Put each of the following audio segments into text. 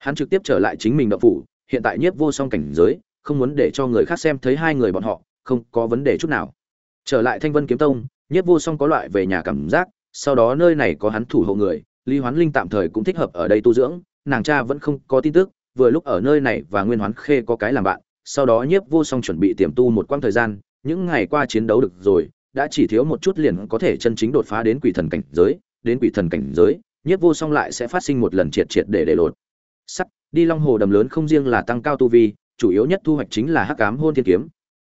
hắn trực tiếp trở lại chính mình động phủ, hiện tại nhiếp vô song cảnh giới, không muốn để cho người khác xem thấy hai người bọn họ, không có vấn đề chút nào. Trở lại thanh vân kiếm tông, nhiếp vô song có loại về nhà cảm giác, sau đó nơi này có hắn thủ hộ người, lý hoán linh tạm thời cũng thích hợp ở đây tu dưỡng, nàng cha vẫn không có tin tức, vừa lúc ở nơi này và nguyên hoán khê có cái làm bạn, sau đó nhiếp vô song chuẩn bị tiềm tu một quãng thời gian, những ngày qua chiến đấu được rồi, đã chỉ thiếu một chút liền có thể chân chính đột phá đến quỷ thần cảnh giới, đến quỷ thần cảnh giới, nhiếp vô song lại sẽ phát sinh một lần triệt triệt để để lột sắt, đi long hồ đầm lớn không riêng là tăng cao tu vi, chủ yếu nhất thu hoạch chính là hắc ám hôn thiên kiếm.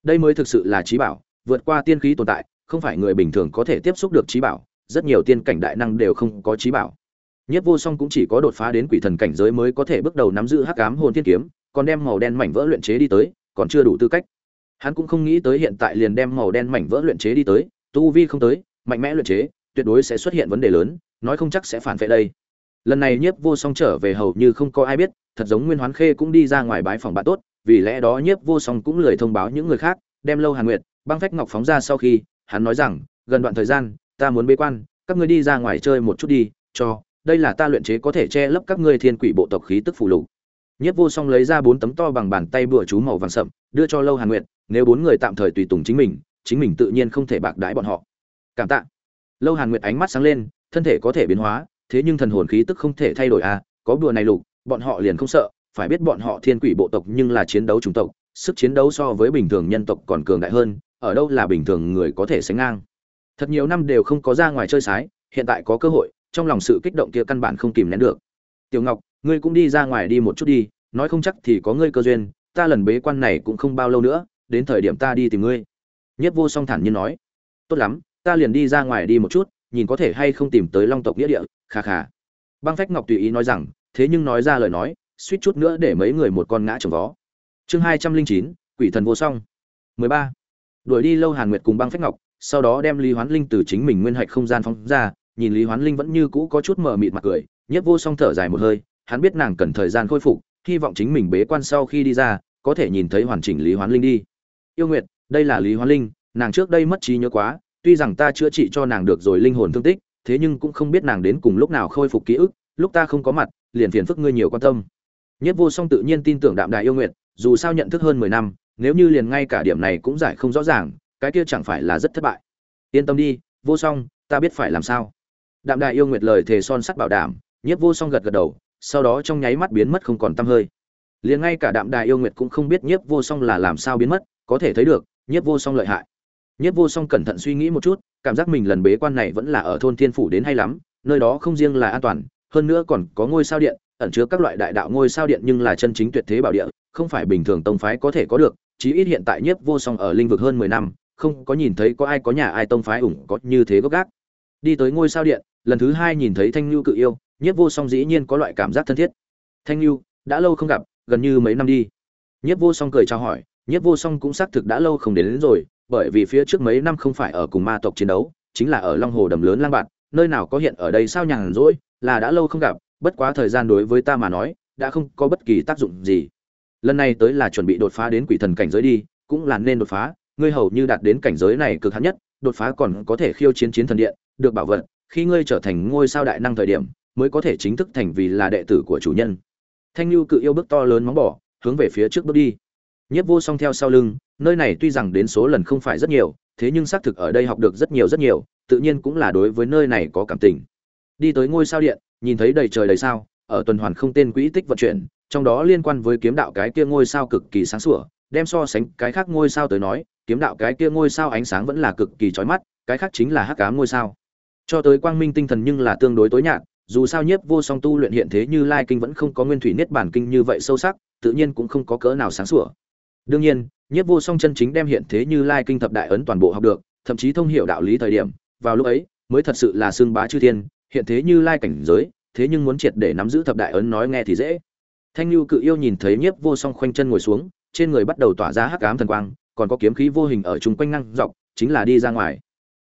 Đây mới thực sự là trí bảo, vượt qua tiên khí tồn tại, không phải người bình thường có thể tiếp xúc được trí bảo, rất nhiều tiên cảnh đại năng đều không có trí bảo. Nhất vô song cũng chỉ có đột phá đến quỷ thần cảnh giới mới có thể bước đầu nắm giữ hắc ám hồn thiên kiếm, còn đem màu đen mảnh vỡ luyện chế đi tới, còn chưa đủ tư cách. Hắn cũng không nghĩ tới hiện tại liền đem màu đen mảnh vỡ luyện chế đi tới, tu vi không tới, mạnh mẽ luyện chế, tuyệt đối sẽ xuất hiện vấn đề lớn, nói không chắc sẽ phản vệ đây lần này nhiếp vô song trở về hầu như không có ai biết, thật giống nguyên hoán khê cũng đi ra ngoài bái phòng bạn tốt, vì lẽ đó nhiếp vô song cũng lười thông báo những người khác, đem lâu hàn nguyệt, băng phách ngọc phóng ra sau khi, hắn nói rằng, gần đoạn thời gian, ta muốn bế quan, các ngươi đi ra ngoài chơi một chút đi, cho, đây là ta luyện chế có thể che lấp các ngươi thiên quỷ bộ tộc khí tức phụ lục. Nhiếp vô song lấy ra bốn tấm to bằng bàn tay bùa chú màu vàng sậm, đưa cho lâu hàn nguyệt, nếu bốn người tạm thời tùy tùng chính mình chính mình tự nhiên không thể bạc đãi bọn họ. Cảm tạ. Lâu hàn nguyệt ánh mắt sáng lên, thân thể có thể biến hóa thế nhưng thần hồn khí tức không thể thay đổi à có đùa này lục, bọn họ liền không sợ, phải biết bọn họ thiên quỷ bộ tộc nhưng là chiến đấu chủng tộc, sức chiến đấu so với bình thường nhân tộc còn cường đại hơn, ở đâu là bình thường người có thể sánh ngang. Thật nhiều năm đều không có ra ngoài chơi sái, hiện tại có cơ hội, trong lòng sự kích động kia căn bản không kìm nén được. Tiểu ngọc, ngươi cũng đi ra ngoài đi một chút đi, nói không chắc thì có ngươi cơ duyên, ta lần bế quan này cũng không bao lâu nữa, đến thời điểm ta đi tìm ngươi. Nhất vô song thản nhiên nói. Tốt lắm, ta liền đi ra ngoài đi một chút nhìn có thể hay không tìm tới long tộc nghĩa địa, kha kha. Băng phách ngọc tùy ý nói rằng, thế nhưng nói ra lời nói, suýt chút nữa để mấy người một con ngã trồng vó. Chương hai trăm linh chín, quỷ thần vô song. Mười ba. Đuổi đi lâu hàn nguyệt cùng băng phách ngọc, sau đó đem lý hoán linh từ chính mình nguyên hạch không gian phóng ra, nhìn lý hoán linh vẫn như cũ có chút mờ mịt mặt cười nhất vô song thở dài một hơi, hắn biết nàng cần thời gian khôi phục, hy vọng chính mình bế quan sau khi đi ra, có thể nhìn thấy hoàn chỉnh lý hoán linh đi. Yêu nguyệt, đây là lý hoán linh, nàng trước đây mất trí nhớ quá tuy rằng ta chữa trị cho nàng được rồi linh hồn thương tích, thế nhưng cũng không biết nàng đến cùng lúc nào khôi phục ký ức, lúc ta không có mặt, liền phiền phức ngươi nhiều quan tâm. Nhất vô song tự nhiên tin tưởng đạm đại yêu nguyệt, dù sao nhận thức hơn mười năm, nếu như liền ngay cả điểm này cũng giải không rõ ràng, cái kia chẳng phải là rất thất bại. Yên tâm đi, vô song, ta biết phải làm sao. Đạm đại yêu nguyệt lời thề son sắt bảo đảm nhiếp vô song gật gật đầu, sau đó trong nháy mắt biến mất không còn tăm hơi. Liền ngay cả đạm đại yêu nguyệt cũng không biết nhiếp vô song là làm sao biến mất, có thể thấy được nhiếp vô song lợi hại. Nhất vô song cẩn thận suy nghĩ một chút cảm giác mình lần bế quan này vẫn là ở thôn thiên phủ đến hay lắm nơi đó không riêng là an toàn hơn nữa còn có ngôi sao điện ẩn chứa các loại đại đạo ngôi sao điện nhưng là chân chính tuyệt thế bảo địa không phải bình thường tông phái có thể có được chí ít hiện tại nhiếp vô song ở linh vực hơn mười năm không có nhìn thấy có ai có nhà ai tông phái ủng có như thế gốc gác. Đi tới ngôi sao điện lần thứ hai nhìn thấy thanh lưu cự yêu nhiếp vô song dĩ nhiên có loại cảm giác thân thiết. Thanh lưu đã lâu không gặp gần như mấy năm đi. Nhiếp vô song cười chào hỏi nhiếp vô song cũng xác thực đã lâu không đến, đến rồi bởi vì phía trước mấy năm không phải ở cùng ma tộc chiến đấu, chính là ở long hồ đầm lớn lang bạt, nơi nào có hiện ở đây sao nhàn rỗi, là đã lâu không gặp, bất quá thời gian đối với ta mà nói, đã không có bất kỳ tác dụng gì. Lần này tới là chuẩn bị đột phá đến quỷ thần cảnh giới đi, cũng là nên đột phá, ngươi hầu như đạt đến cảnh giới này cực hạn nhất, đột phá còn có thể khiêu chiến chiến thần điện, được bảo vật, khi ngươi trở thành ngôi sao đại năng thời điểm, mới có thể chính thức thành vì là đệ tử của chủ nhân. Thanh lưu cự yêu bước to lớn móng bỏ hướng về phía trước bước đi. Nhất vô song theo sau lưng nơi này tuy rằng đến số lần không phải rất nhiều, thế nhưng xác thực ở đây học được rất nhiều rất nhiều, tự nhiên cũng là đối với nơi này có cảm tình. Đi tới ngôi sao điện, nhìn thấy đầy trời đầy sao, ở tuần hoàn không tên quỹ tích vận chuyển, trong đó liên quan với kiếm đạo cái kia ngôi sao cực kỳ sáng sủa, đem so sánh cái khác ngôi sao tới nói, kiếm đạo cái kia ngôi sao ánh sáng vẫn là cực kỳ chói mắt, cái khác chính là hắc ám ngôi sao. Cho tới quang minh tinh thần nhưng là tương đối tối nhạt, dù sao nhiếp vô song tu luyện hiện thế như lai kinh vẫn không có nguyên thủy niết bản kinh như vậy sâu sắc, tự nhiên cũng không có cỡ nào sáng sủa. Đương nhiên nhiếp vô song chân chính đem hiện thế như lai kinh thập đại ấn toàn bộ học được, thậm chí thông hiểu đạo lý thời điểm, vào lúc ấy, mới thật sự là xương bá chư thiên, hiện thế như lai cảnh giới, thế nhưng muốn triệt để nắm giữ thập đại ấn nói nghe thì dễ. Thanh lưu cự yêu nhìn thấy nhiếp vô song khoanh chân ngồi xuống, trên người bắt đầu tỏa ra hắc ám thần quang, còn có kiếm khí vô hình ở chung quanh năng dọc, chính là đi ra ngoài.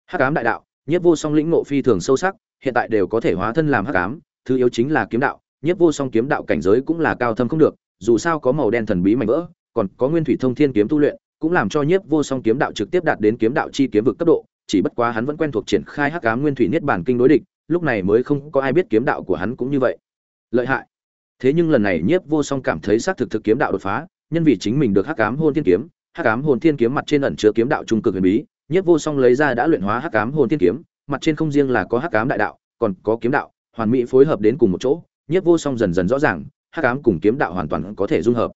Hắc ám đại đạo, nhiếp vô song lĩnh ngộ phi thường sâu sắc, hiện tại đều có thể hóa thân làm hắc ám, thứ yếu chính là kiếm đạo, nhiếp vô song kiếm đạo cảnh giới cũng là cao thâm không được, dù sao có màu đen thần bí mạnh vỡ còn có nguyên thủy thông thiên kiếm tu luyện, cũng làm cho nhiếp vô song kiếm đạo trực tiếp đạt đến kiếm đạo chi kiếm vực cấp độ, chỉ bất quá hắn vẫn quen thuộc triển khai hắc ám nguyên thủy niết bản kinh đối địch, lúc này mới không có ai biết kiếm đạo của hắn cũng như vậy. Lợi hại. Thế nhưng lần này nhiếp vô song cảm thấy xác thực thực kiếm đạo đột phá, nhân vì chính mình được hắc ám hồn thiên kiếm, hắc ám hồn thiên kiếm mặt trên ẩn chứa kiếm đạo trung cực huyền bí, nhiếp vô song lấy ra đã luyện hóa hắc ám hồn thiên kiếm, mặt trên không riêng là có hắc ám đại đạo, còn có kiếm đạo, hoàn mỹ phối hợp đến cùng một chỗ, nhiếp vô song dần dần rõ ràng, hắc ám cùng kiếm đạo hoàn toàn có thể dung hợp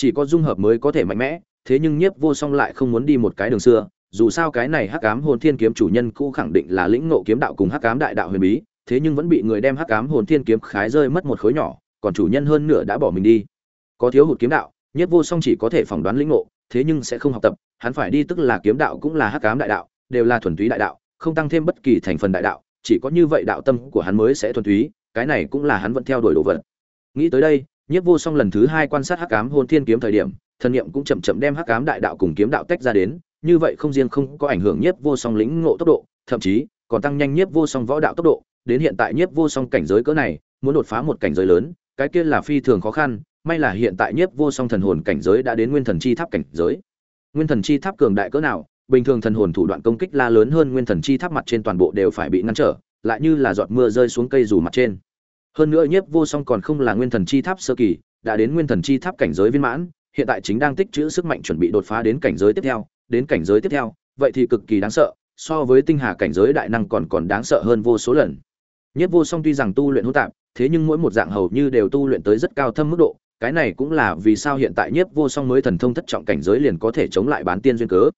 chỉ có dung hợp mới có thể mạnh mẽ, thế nhưng nhiếp vô song lại không muốn đi một cái đường xưa, dù sao cái này hắc ám hồn thiên kiếm chủ nhân cũ khẳng định là lĩnh ngộ kiếm đạo cùng hắc ám đại đạo huyền bí, thế nhưng vẫn bị người đem hắc ám hồn thiên kiếm khái rơi mất một khối nhỏ, còn chủ nhân hơn nửa đã bỏ mình đi. Có thiếu hụt kiếm đạo nhất vô song chỉ có thể phỏng đoán lĩnh ngộ, thế nhưng sẽ không học tập, hắn phải đi tức là kiếm đạo cũng là hắc ám đại đạo, đều là thuần túy đại đạo, không tăng thêm bất kỳ thành phần đại đạo, chỉ có như vậy đạo tâm của hắn mới sẽ thuần túy, cái này cũng là hắn vẫn theo đuổi đồ vật. Nghĩ tới đây Nhiếp vô song lần thứ hai quan sát hắc ám hôn thiên kiếm thời điểm, thần niệm cũng chậm chậm đem hắc ám đại đạo cùng kiếm đạo tách ra đến, như vậy không riêng không có ảnh hưởng nhất vô song lĩnh ngộ tốc độ, thậm chí còn tăng nhanh nhất vô song võ đạo tốc độ. Đến hiện tại nhất vô song cảnh giới cỡ này, muốn đột phá một cảnh giới lớn, cái kia là phi thường khó khăn, may là hiện tại nhiếp vô song thần hồn cảnh giới đã đến nguyên thần chi tháp cảnh giới. Nguyên thần chi tháp cường đại cỡ nào, bình thường thần hồn thủ đoạn công kích la lớn hơn nguyên thần chi tháp mặt trên toàn bộ đều phải bị ngăn trở, lại như là giọt mưa rơi xuống cây dù mặt trên hơn nữa nhiếp vô song còn không là nguyên thần chi tháp sơ kỳ đã đến nguyên thần chi tháp cảnh giới viên mãn hiện tại chính đang tích trữ sức mạnh chuẩn bị đột phá đến cảnh giới tiếp theo đến cảnh giới tiếp theo vậy thì cực kỳ đáng sợ so với tinh hà cảnh giới đại năng còn còn đáng sợ hơn vô số lần Nhất vô song tuy rằng tu luyện hỗn tạp, thế nhưng mỗi một dạng hầu như đều tu luyện tới rất cao thâm mức độ, cái này cũng là vì sao hiện tại Nhiếp vô song mới thần thông thất trọng cảnh giới liền có thể chống lại bán tiên duyên cớ.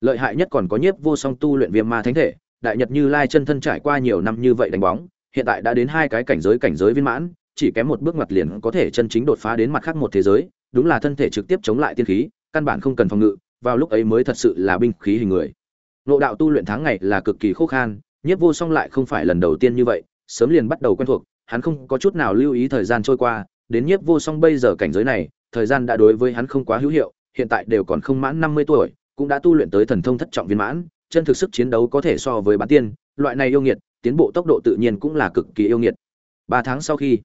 Lợi hại nhất còn có Nhiếp vô song tu luyện viêm ma thánh thể, đại nhật như lai chân thân trải qua nhiều năm như vậy đánh bóng, hiện tại đã đến hai cái cảnh giới cảnh giới viên mãn, chỉ kém một bước ngoặt liền có thể chân chính đột phá đến mặt khác một thế giới, đúng là thân thể trực tiếp chống lại tiên khí, căn bản không cần phòng ngự, vào lúc ấy mới thật sự là binh khí hình người. Nộ đạo tu luyện tháng ngày là cực kỳ khó khăn, Nhiếp Vô Song lại không phải lần đầu tiên như vậy, sớm liền bắt đầu quen thuộc, hắn không có chút nào lưu ý thời gian trôi qua, đến nhiếp vô song bây giờ cảnh giới này, thời gian đã đối với hắn không quá hữu hiệu, hiện tại đều còn không mãn 50 tuổi, cũng đã tu luyện tới thần thông thất trọng viên mãn, chân thực sức chiến đấu có thể so với bán tiên, loại này yêu nghiệt, tiến bộ tốc độ tự nhiên cũng là cực kỳ yêu nghiệt. 3 tháng sau khi,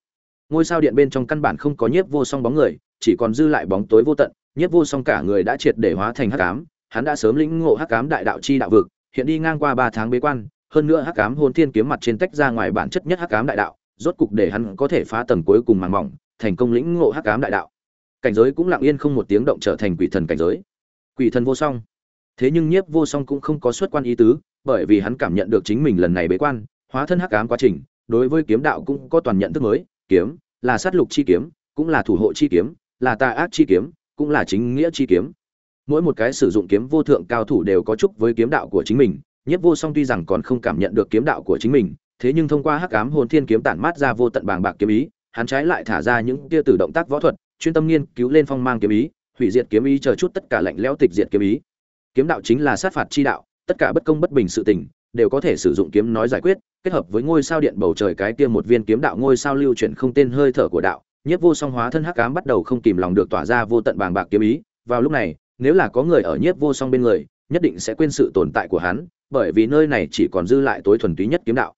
ngôi sao điện bên trong căn bản không có nhiếp vô song bóng người, chỉ còn dư lại bóng tối vô tận, nhiếp vô song cả người đã triệt để hóa thành hắc ám, hắn đã sớm lĩnh ngộ hắc ám đại đạo chi đạo vực, hiện đi ngang qua 3 tháng bế quan, hơn nữa hắc ám hồn thiên kiếm mặt trên tách ra ngoài bản chất nhất hắc ám đại đạo, rốt cục để hắn có thể phá tầng cuối cùng màng mỏng, thành công lĩnh ngộ hắc ám đại đạo. Cảnh giới cũng lặng yên không một tiếng động trở thành quỷ thần cảnh giới. Quỷ thần vô song. Thế nhưng Nhiếp Vô Song cũng không có xuất quan ý tứ, bởi vì hắn cảm nhận được chính mình lần này bế quan, hóa thân hắc ám quá trình, đối với kiếm đạo cũng có toàn nhận thức mới, kiếm là sát lục chi kiếm, cũng là thủ hộ chi kiếm, là tà ác chi kiếm, cũng là chính nghĩa chi kiếm. Mỗi một cái sử dụng kiếm vô thượng cao thủ đều có chúc với kiếm đạo của chính mình, Nhất Vô Song tuy rằng còn không cảm nhận được kiếm đạo của chính mình, thế nhưng thông qua Hắc Ám Hồn Thiên kiếm tản mát ra vô tận bàng bạc kiếm ý, hắn trái lại thả ra những tia tử động tác võ thuật, chuyên tâm nghiên cứu lên phong mang kiếm ý, hủy diệt kiếm ý chờ chút tất cả lạnh lẽo tịch diệt kiếm ý. Kiếm đạo chính là sát phạt chi đạo, tất cả bất công bất bình sự tình đều có thể sử dụng kiếm nói giải quyết, kết hợp với ngôi sao điện bầu trời cái kia một viên kiếm đạo ngôi sao lưu chuyển không tên hơi thở của đạo, Nhất Vô Song hóa thân Hắc Ám bắt đầu không kìm lòng được tỏa ra vô tận bàng bạc kiếm ý, vào lúc này, nếu là có người ở Nhất Vô Song bên người, nhất định sẽ quên sự tồn tại của hắn, bởi vì nơi này chỉ còn dư lại tối thuần túy nhất kiếm đạo.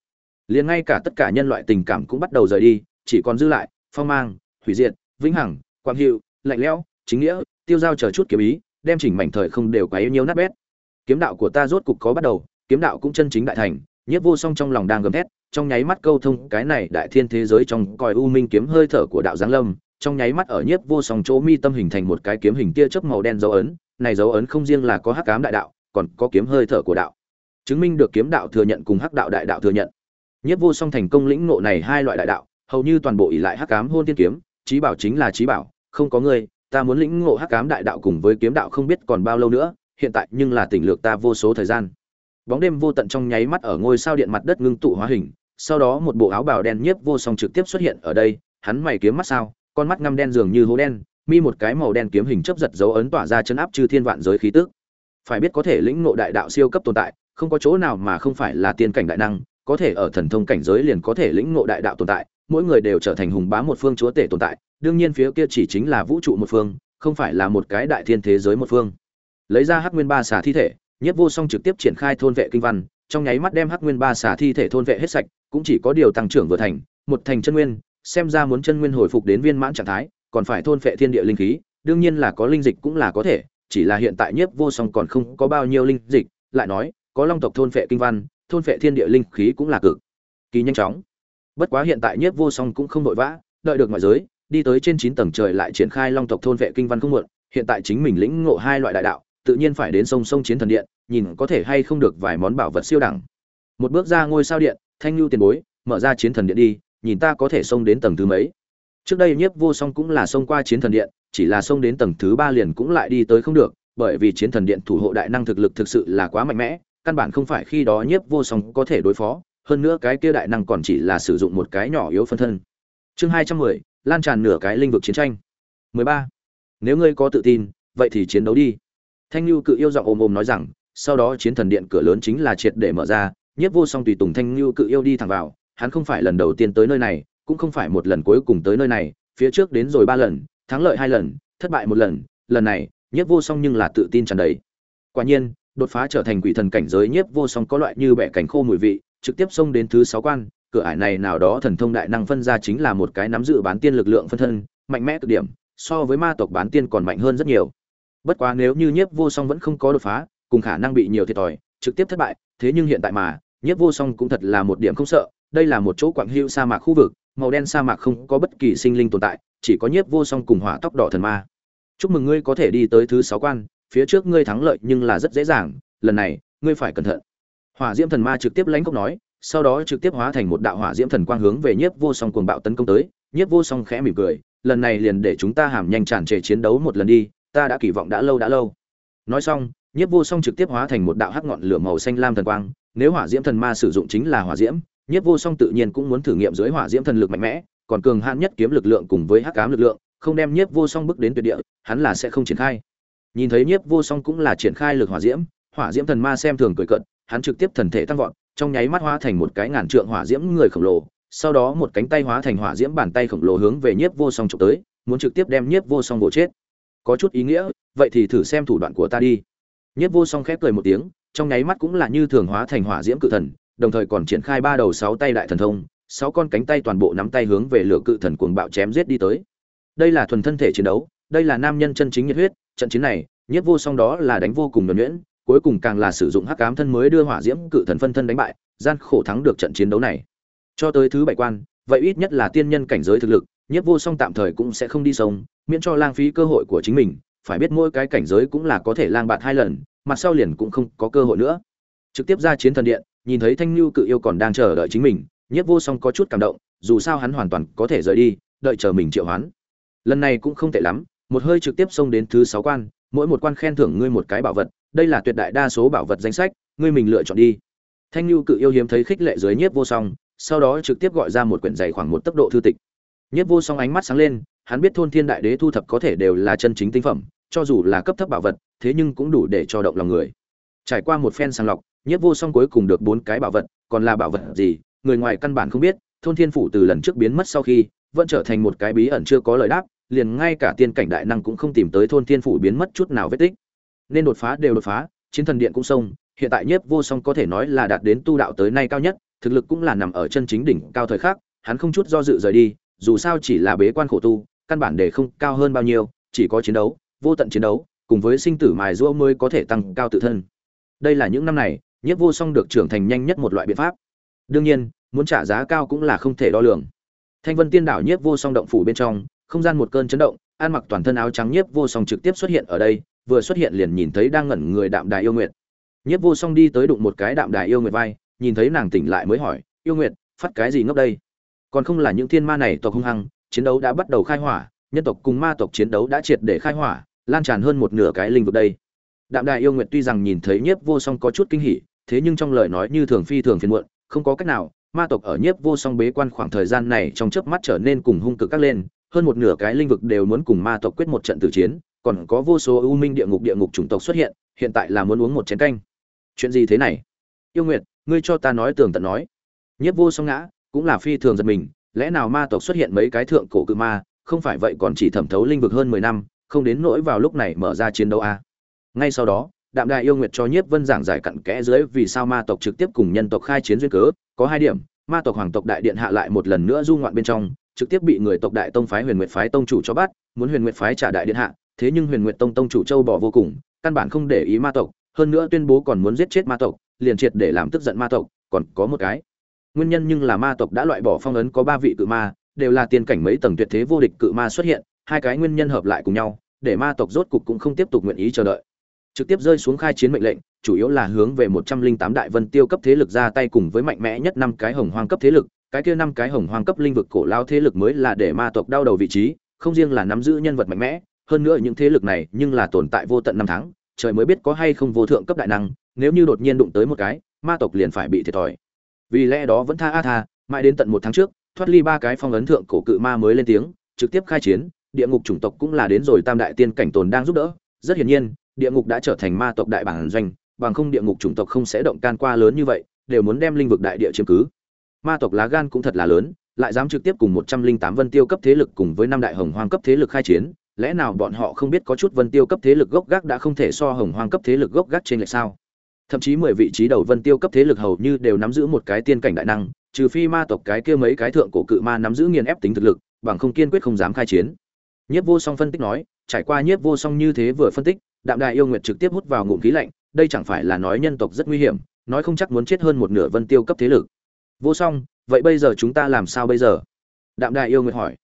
Liền ngay cả tất cả nhân loại tình cảm cũng bắt đầu rời đi chỉ còn dư lại phong mang hủy diệt vĩnh hằng quang hiệu lạnh lẽo chính nghĩa tiêu giao chờ chút kiếm ý đem chỉnh mảnh thời không đều quá yêu nhiều nát bét kiếm đạo của ta rốt cục có bắt đầu kiếm đạo cũng chân chính đại thành nhiếp vô song trong lòng đang gầm thét trong nháy mắt câu thông cái này đại thiên thế giới trong còi u minh kiếm hơi thở của đạo giáng lâm trong nháy mắt ở nhiếp vô song chỗ mi tâm hình thành một cái kiếm hình tia chớp màu đen dấu ấn này dấu ấn không riêng là có hắc ám đại đạo còn có kiếm hơi thở của đạo. Chứng minh được kiếm đạo thừa nhận cùng hắc đạo đại đạo thừa nhận. Nhất vô song thành công lĩnh ngộ này hai loại đại đạo hầu như toàn bộ ỷ lại hắc ám hôn tiên kiếm trí bảo chính là trí bảo không có người, ta muốn lĩnh ngộ hắc ám đại đạo cùng với kiếm đạo không biết còn bao lâu nữa hiện tại nhưng là tỉnh lược ta vô số thời gian. Bóng đêm vô tận trong nháy mắt ở ngôi sao điện mặt đất ngưng tụ hóa hình, sau đó một bộ áo bào đen nhiếp vô song trực tiếp xuất hiện ở đây, hắn mày kiếm mắt sao, con mắt ngăm đen dường như hố đen, mi một cái màu đen kiếm hình chấp giật dấu ấn tỏa ra chân áp chư thiên vạn giới khí tức. Phải biết có thể lĩnh ngộ đại đạo siêu cấp tồn tại, không có chỗ nào mà không phải là tiên cảnh đại năng, có thể ở thần thông cảnh giới liền có thể lĩnh ngộ đại đạo tồn tại, mỗi người đều trở thành hùng bá một phương chúa tể tồn tại, đương nhiên phía kia chỉ chính là vũ trụ một phương, không phải là một cái đại thiên thế giới một phương lấy ra hắc nguyên ba xà thi thể nhất vô song trực tiếp triển khai thôn vệ kinh văn, trong nháy mắt đem hắc nguyên ba xà thi thể thôn vệ hết sạch, cũng chỉ có điều tăng trưởng vừa thành, một thành chân nguyên, xem ra muốn chân nguyên hồi phục đến viên mãn trạng thái, còn phải thôn vệ thiên địa linh khí, đương nhiên là có linh dịch cũng là có thể, chỉ là hiện tại nhiếp vô song còn không có bao nhiêu linh dịch, lại nói, có long tộc thôn vệ kinh văn, thôn vệ thiên địa linh khí cũng là cực kỳ nhanh chóng. Bất quá hiện tại nhiếp vô song cũng không vội vã, đợi được ngoại giới, đi tới trên chín tầng trời lại triển khai long tộc thôn vệ kinh văn không muộn, hiện tại chính mình lĩnh ngộ hai loại đại đạo tự nhiên phải đến sông sông chiến thần điện, nhìn có thể hay không được vài món bảo vật siêu đẳng. Một bước ra ngôi sao điện, thanh lưu tiền bối, mở ra chiến thần điện đi, nhìn ta có thể xông đến tầng thứ mấy. Trước đây nhiếp vô song cũng là xông qua chiến thần điện, chỉ là xông đến tầng thứ ba liền cũng lại đi tới không được, bởi vì chiến thần điện thủ hộ đại năng thực lực thực sự là quá mạnh mẽ, căn bản không phải khi đó nhiếp vô song có thể đối phó, hơn nữa cái kia đại năng còn chỉ là sử dụng một cái nhỏ yếu phân thân. Chương hai trăm mười, lan tràn nửa cái linh vực chiến tranh. Mười ba. Nếu ngươi có tự tin, vậy thì chiến đấu đi thanh lưu cự yêu giọng ồm ồm nói rằng, sau đó chiến thần điện cửa lớn chính là triệt để mở ra, nhiếp vô song tùy tùng thanh lưu cự yêu đi thẳng vào, hắn không phải lần đầu tiên tới nơi này, cũng không phải một lần cuối cùng tới nơi này, phía trước đến rồi ba lần, thắng lợi hai lần, thất bại một lần lần này, nhiếp vô song nhưng là tự tin tràn đầy. Quả nhiên, đột phá trở thành quỷ thần cảnh giới nhiếp vô song có loại như bẻ cảnh khô mùi vị, trực tiếp xông đến thứ sáu quan, cửa ải này nào đó thần thông đại năng phân ra chính là một cái nắm giữ bán tiên lực lượng phân thân, mạnh mẽ cực điểm, so với ma tộc bán tiên còn mạnh hơn rất nhiều bất quá nếu như nhiếp vô song vẫn không có đột phá, cùng khả năng bị nhiều thiệt thòi, trực tiếp thất bại, thế nhưng hiện tại mà, nhiếp vô song cũng thật là một điểm không sợ, đây là một chỗ quảng hưu sa mạc khu vực, màu đen sa mạc không có bất kỳ sinh linh tồn tại, chỉ có nhiếp vô song cùng hỏa tóc đỏ thần ma. Chúc mừng ngươi có thể đi tới thứ sáu quan, phía trước ngươi thắng lợi nhưng là rất dễ dàng, lần này, ngươi phải cẩn thận. Hỏa diễm thần ma trực tiếp lãnh cốc nói, sau đó trực tiếp hóa thành một đạo hỏa diễm thần quang hướng về nhiếp vô song cuồng bạo tấn công tới, nhiếp vô song khẽ mỉm cười, lần này liền để chúng ta hàm nhanh tràn trề chiến đấu một lần đi ta đã kỳ vọng đã lâu đã lâu. Nói xong, nhiếp vô song trực tiếp hóa thành một đạo hắc ngọn lửa màu xanh lam thần quang, nếu hỏa diễm thần ma sử dụng chính là hỏa diễm, nhiếp vô song tự nhiên cũng muốn thử nghiệm dưới hỏa diễm thần lực mạnh mẽ, còn cường hạn nhất kiếm lực lượng cùng với hắc ám lực lượng, không đem nhiếp vô song bước đến tuyệt địa, hắn là sẽ không triển khai. Nhìn thấy nhiếp vô song cũng là triển khai lực hỏa diễm hỏa diễm thần ma xem thường cười cận hắn trực tiếp thần thể tăng vọt, trong nháy mắt hóa thành một cái ngàn trượng hỏa diễm người khổng lồ, sau đó một cánh tay hóa thành hỏa diễm bàn tay khổng lồ hướng về nhiếp vô song trộm tới, muốn trực tiếp đem nhiếp vô song vỗ chết có chút ý nghĩa, vậy thì thử xem thủ đoạn của ta đi. Nhất vô song khép cười một tiếng, trong nháy mắt cũng là như thường hóa thành hỏa diễm cự thần, đồng thời còn triển khai ba đầu sáu tay đại thần thông, sáu con cánh tay toàn bộ nắm tay hướng về lửa cự thần cuồng bạo chém giết đi tới. Đây là thuần thân thể chiến đấu, đây là nam nhân chân chính nhiệt huyết, trận chiến này, nhất vô song đó là đánh vô cùng nhuẩn nhuyễn, cuối cùng càng là sử dụng hắc cám thân mới đưa hỏa diễm cự thần phân thân đánh bại, gian khổ thắng được trận chiến đấu này. Cho tới thứ bảy quan, vậy ít nhất là tiên nhân cảnh giới thực lực nhiếp vô song tạm thời cũng sẽ không đi sông, miễn cho lang phí cơ hội của chính mình, phải biết mỗi cái cảnh giới cũng là có thể lang bạt hai lần, mặt sau liền cũng không có cơ hội nữa. Trực tiếp ra chiến thần điện, nhìn thấy thanh lưu cự yêu còn đang chờ đợi chính mình, nhiếp vô song có chút cảm động, dù sao hắn hoàn toàn có thể rời đi, đợi chờ mình triệu hoán. Lần này cũng không tệ lắm, một hơi trực tiếp xông đến thứ sáu quan, mỗi một quan khen thưởng ngươi một cái bảo vật, đây là tuyệt đại đa số bảo vật danh sách, ngươi mình lựa chọn đi. Thanh lưu cự yêu hiếm thấy khích lệ dưới nhiếp vô song, sau đó trực tiếp gọi ra một quyển dày khoảng một tốc độ thư tịch nhiếp vô song ánh mắt sáng lên, hắn biết thôn thiên đại đế thu thập có thể đều là chân chính tinh phẩm, cho dù là cấp thấp bảo vật, thế nhưng cũng đủ để cho động lòng người. Trải qua một phen sàng lọc nhiếp vô song cuối cùng được bốn cái bảo vật, còn là bảo vật gì, người ngoài căn bản không biết, thôn thiên phủ từ lần trước biến mất sau khi, vẫn trở thành một cái bí ẩn chưa có lời đáp, liền ngay cả tiên cảnh đại năng cũng không tìm tới thôn thiên phủ biến mất chút nào vết tích. Nên đột phá đều đột phá, chiến thần điện cũng xông hiện tại nhiếp vô song có thể nói là đạt đến tu đạo tới nay cao nhất, thực lực cũng là nằm ở chân chính đỉnh cao thời khắc, hắn không chút do dự rời đi dù sao chỉ là bế quan khổ tu, căn bản để không cao hơn bao nhiêu, chỉ có chiến đấu, vô tận chiến đấu, cùng với sinh tử mài giũa mới có thể tăng cao tự thân. Đây là những năm này, nhiếp vô song được trưởng thành nhanh nhất một loại biện pháp. Đương nhiên, muốn trả giá cao cũng là không thể đo lường. Thanh vân tiên đảo nhiếp vô song động phủ bên trong, không gian một cơn chấn động an mặc toàn thân áo trắng nhiếp vô song trực tiếp xuất hiện ở đây, vừa xuất hiện liền nhìn thấy đang ngẩn người đạm đài yêu nguyệt. Nhiếp vô song đi tới đụng một cái đạm đài yêu nguyệt vai, nhìn thấy nàng tỉnh lại mới hỏi, yêu nguyệt, phát cái gì ngốc đây? Còn không là những thiên ma này tộc hung hăng, chiến đấu đã bắt đầu khai hỏa, nhân tộc cùng ma tộc chiến đấu đã triệt để khai hỏa, lan tràn hơn một nửa cái linh vực đây. Đạm đại yêu nguyệt tuy rằng nhìn thấy nhiếp vô song có chút kinh hỉ, thế nhưng trong lời nói như thường phi thường phiền muộn, không có cách nào, ma tộc ở nhiếp vô song bế quan khoảng thời gian này trong chớp mắt trở nên cùng hung cực các lên, hơn một nửa cái linh vực đều muốn cùng ma tộc quyết một trận tử chiến, còn có vô số ưu minh địa ngục địa ngục chủng tộc xuất hiện hiện tại là muốn uống một chén canh. Chuyện gì thế này? Yêu nguyệt, ngươi cho ta nói tường tận nói. Nhiếp vô song ngã cũng là phi thường giật mình, lẽ nào ma tộc xuất hiện mấy cái thượng cổ cự ma, không phải vậy còn chỉ thẩm thấu linh vực hơn mười năm, không đến nỗi vào lúc này mở ra chiến đấu a à. ngay sau đó, đạm đại yêu nguyệt cho nhiếp vân giảng giải cặn kẽ dưới vì sao ma tộc trực tiếp cùng nhân tộc khai chiến duyên cớ, có hai điểm, ma tộc hoàng tộc đại điện hạ lại một lần nữa du ngoạn bên trong, trực tiếp bị người tộc đại tông phái huyền nguyệt phái tông chủ cho bắt, muốn huyền nguyệt phái trả đại điện hạ, thế nhưng huyền nguyệt tông tông chủ châu bỏ vô cùng, căn bản không để ý ma tộc, hơn nữa tuyên bố còn muốn giết chết ma tộc, liền triệt để làm tức giận ma tộc, còn có một cái nguyên nhân nhưng là ma tộc đã loại bỏ phong ấn có ba vị cự ma, đều là tiền cảnh mấy tầng tuyệt thế vô địch cự ma xuất hiện, hai cái nguyên nhân hợp lại cùng nhau, để ma tộc rốt cục cũng không tiếp tục nguyện ý chờ đợi. Trực tiếp rơi xuống khai chiến mệnh lệnh, chủ yếu là hướng về một trăm linh tám đại vân tiêu cấp thế lực ra tay cùng với mạnh mẽ nhất năm cái hồng hoang cấp thế lực, cái kia năm cái hồng hoang cấp linh vực cổ lao thế lực mới là để ma tộc đau đầu vị trí, không riêng là nắm giữ nhân vật mạnh mẽ, hơn nữa những thế lực này nhưng là tồn tại vô tận năm tháng, trời mới biết có hay không vô thượng cấp đại năng, nếu như đột nhiên đụng tới một cái, ma tộc liền phải bị thiệt thòi vì lẽ đó vẫn tha a tha, mãi đến tận một tháng trước, thoát ly ba cái phong ấn thượng cổ cự ma mới lên tiếng, trực tiếp khai chiến, địa ngục chủng tộc cũng là đến rồi tam đại tiên cảnh tồn đang giúp đỡ. Rất hiển nhiên, địa ngục đã trở thành ma tộc đại bản doanh, bằng không địa ngục chủng tộc không sẽ động can qua lớn như vậy, đều muốn đem linh vực đại địa chiếm cứ. Ma tộc lá gan cũng thật là lớn, lại dám trực tiếp cùng một trăm linh tám vân tiêu cấp thế lực cùng với năm đại hồng hoang cấp thế lực khai chiến, lẽ nào bọn họ không biết có chút vân tiêu cấp thế lực gốc gác đã không thể so hồng hoang cấp thế lực gốc gác trên lệch sao? Thậm chí mười vị trí đầu vân tiêu cấp thế lực hầu như đều nắm giữ một cái tiên cảnh đại năng, trừ phi ma tộc cái kia mấy cái thượng cổ cự ma nắm giữ nghiền ép tính thực lực, bằng không kiên quyết không dám khai chiến. Nhiếp vô song phân tích nói, trải qua nhiếp vô song như thế vừa phân tích, đạm đại yêu nguyệt trực tiếp hút vào ngụm khí lạnh, đây chẳng phải là nói nhân tộc rất nguy hiểm, nói không chắc muốn chết hơn một nửa vân tiêu cấp thế lực. Vô song, vậy bây giờ chúng ta làm sao bây giờ? Đạm đại yêu nguyệt hỏi.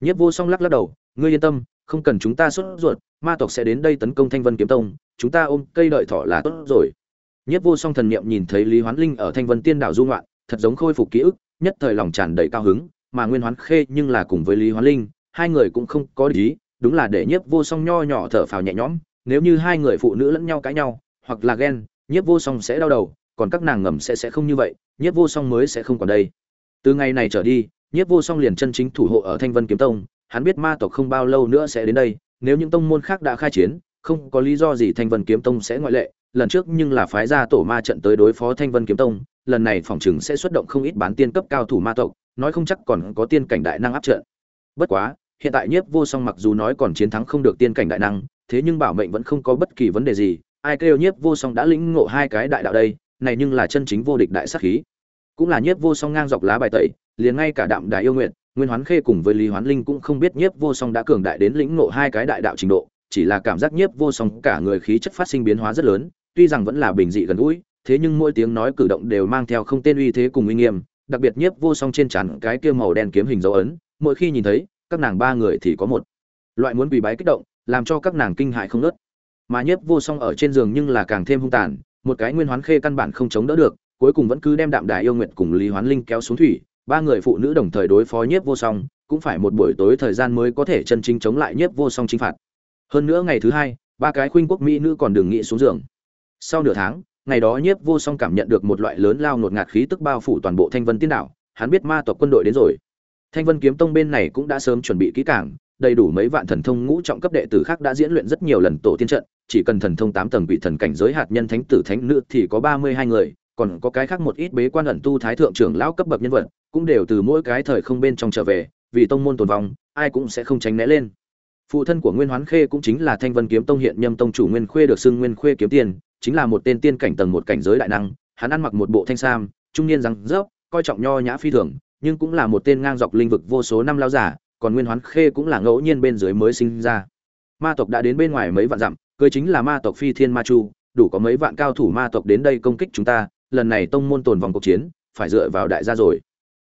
Nhiếp vô song lắc lắc đầu, ngươi yên tâm, không cần chúng ta xuất ruột, ma tộc sẽ đến đây tấn công thanh vân kiếm tông, chúng ta ôm cây đợi thỏ là tốt rồi. Nhiếp vô song thần niệm nhìn thấy lý hoán linh ở thanh vân tiên đảo du ngoạn, thật giống khôi phục ký ức, nhất thời lòng tràn đầy cao hứng, mà nguyên hoán khê nhưng là cùng với lý hoán linh, hai người cũng không có lý đúng là để nhiếp vô song nho nhỏ thở phào nhẹ nhõm, nếu như hai người phụ nữ lẫn nhau cãi nhau, hoặc là ghen, nhiếp vô song sẽ đau đầu, còn các nàng ngầm sẽ sẽ không như vậy, nhiếp vô song mới sẽ không còn đây. Từ ngày này trở đi, nhiếp vô song liền chân chính thủ hộ ở thanh vân kiếm tông, hắn biết ma tộc không bao lâu nữa sẽ đến đây, nếu những tông môn khác đã khai chiến, không có lý do gì thanh vân kiếm tông sẽ ngoại lệ lần trước nhưng là phái ra tổ ma trận tới đối phó thanh vân kiếm tông, lần này phòng chừng sẽ xuất động không ít bán tiên cấp cao thủ ma tộc, nói không chắc còn có tiên cảnh đại năng áp trận. Bất quá, hiện tại nhiếp vô song mặc dù nói còn chiến thắng không được tiên cảnh đại năng, thế nhưng bảo mệnh vẫn không có bất kỳ vấn đề gì, ai kêu nhiếp vô song đã lĩnh ngộ hai cái đại đạo đây, này nhưng là chân chính vô địch đại sát khí. Cũng là nhiếp vô song ngang dọc lá bài tẩy, liền ngay cả đạm đại yêu nguyện nguyên hoán khê cùng với lý hoán linh cũng không biết nhiếp vô song đã cường đại đến lĩnh ngộ hai cái đại đạo trình độ, chỉ là cảm giác nhiếp vô song cả người khí chất phát sinh biến hóa rất lớn tuy rằng vẫn là bình dị gần gũi, thế nhưng mỗi tiếng nói cử động đều mang theo không tên uy thế cùng uy nghiêm, đặc biệt nhiếp vô song trên trán cái kia màu đen kiếm hình dấu ấn, mỗi khi nhìn thấy, các nàng ba người thì có một loại muốn quỳ bái kích động, làm cho các nàng kinh hại không nớt mà nhiếp vô song ở trên giường nhưng là càng thêm hung tàn, một cái nguyên hoán khê căn bản không chống đỡ được, cuối cùng vẫn cứ đem đạm đài yêu nguyện cùng lý hoán linh kéo xuống thủy, ba người phụ nữ đồng thời đối phó nhiếp vô song, cũng phải một buổi tối thời gian mới có thể chân chính chống lại nhiếp vô song chinh phạt. Hơn nữa ngày thứ hai, ba cái khuynh quốc mỹ nữ còn đừng nghĩ xuống giường sau nửa tháng, ngày đó nhiếp vô song cảm nhận được một loại lớn lao ngột ngạt khí tức bao phủ toàn bộ thanh vân tiên đảo, hắn biết ma tộc quân đội đến rồi. Thanh vân kiếm tông bên này cũng đã sớm chuẩn bị kỹ càng, đầy đủ mấy vạn thần thông ngũ trọng cấp đệ tử khác đã diễn luyện rất nhiều lần tổ tiên trận, chỉ cần thần thông tám tầng bị thần cảnh giới hạt nhân thánh tử thánh nữ thì có ba mươi hai người, còn có cái khác một ít bế quan ẩn tu thái thượng trưởng lão cấp bậc nhân vật, cũng đều từ mỗi cái thời không bên trong trở về, vì tông môn tồn vong, ai cũng sẽ không tránh né lên. Phụ thân của nguyên hoán khê cũng chính là thanh vân kiếm tông hiện nhâm tông chủ nguyên khuê được xưng nguyên khuê kiếm tiền chính là một tên tiên cảnh tầng một cảnh giới đại năng, hắn ăn mặc một bộ thanh sam, trung niên răng rớp, coi trọng nho nhã phi thường, nhưng cũng là một tên ngang dọc linh vực vô số năm lao giả, còn nguyên hoán khê cũng là ngẫu nhiên bên dưới mới sinh ra. Ma tộc đã đến bên ngoài mấy vạn dặm, cưới chính là ma tộc phi thiên ma chu, đủ có mấy vạn cao thủ ma tộc đến đây công kích chúng ta, lần này tông môn tồn vòng cuộc chiến, phải dựa vào đại gia rồi.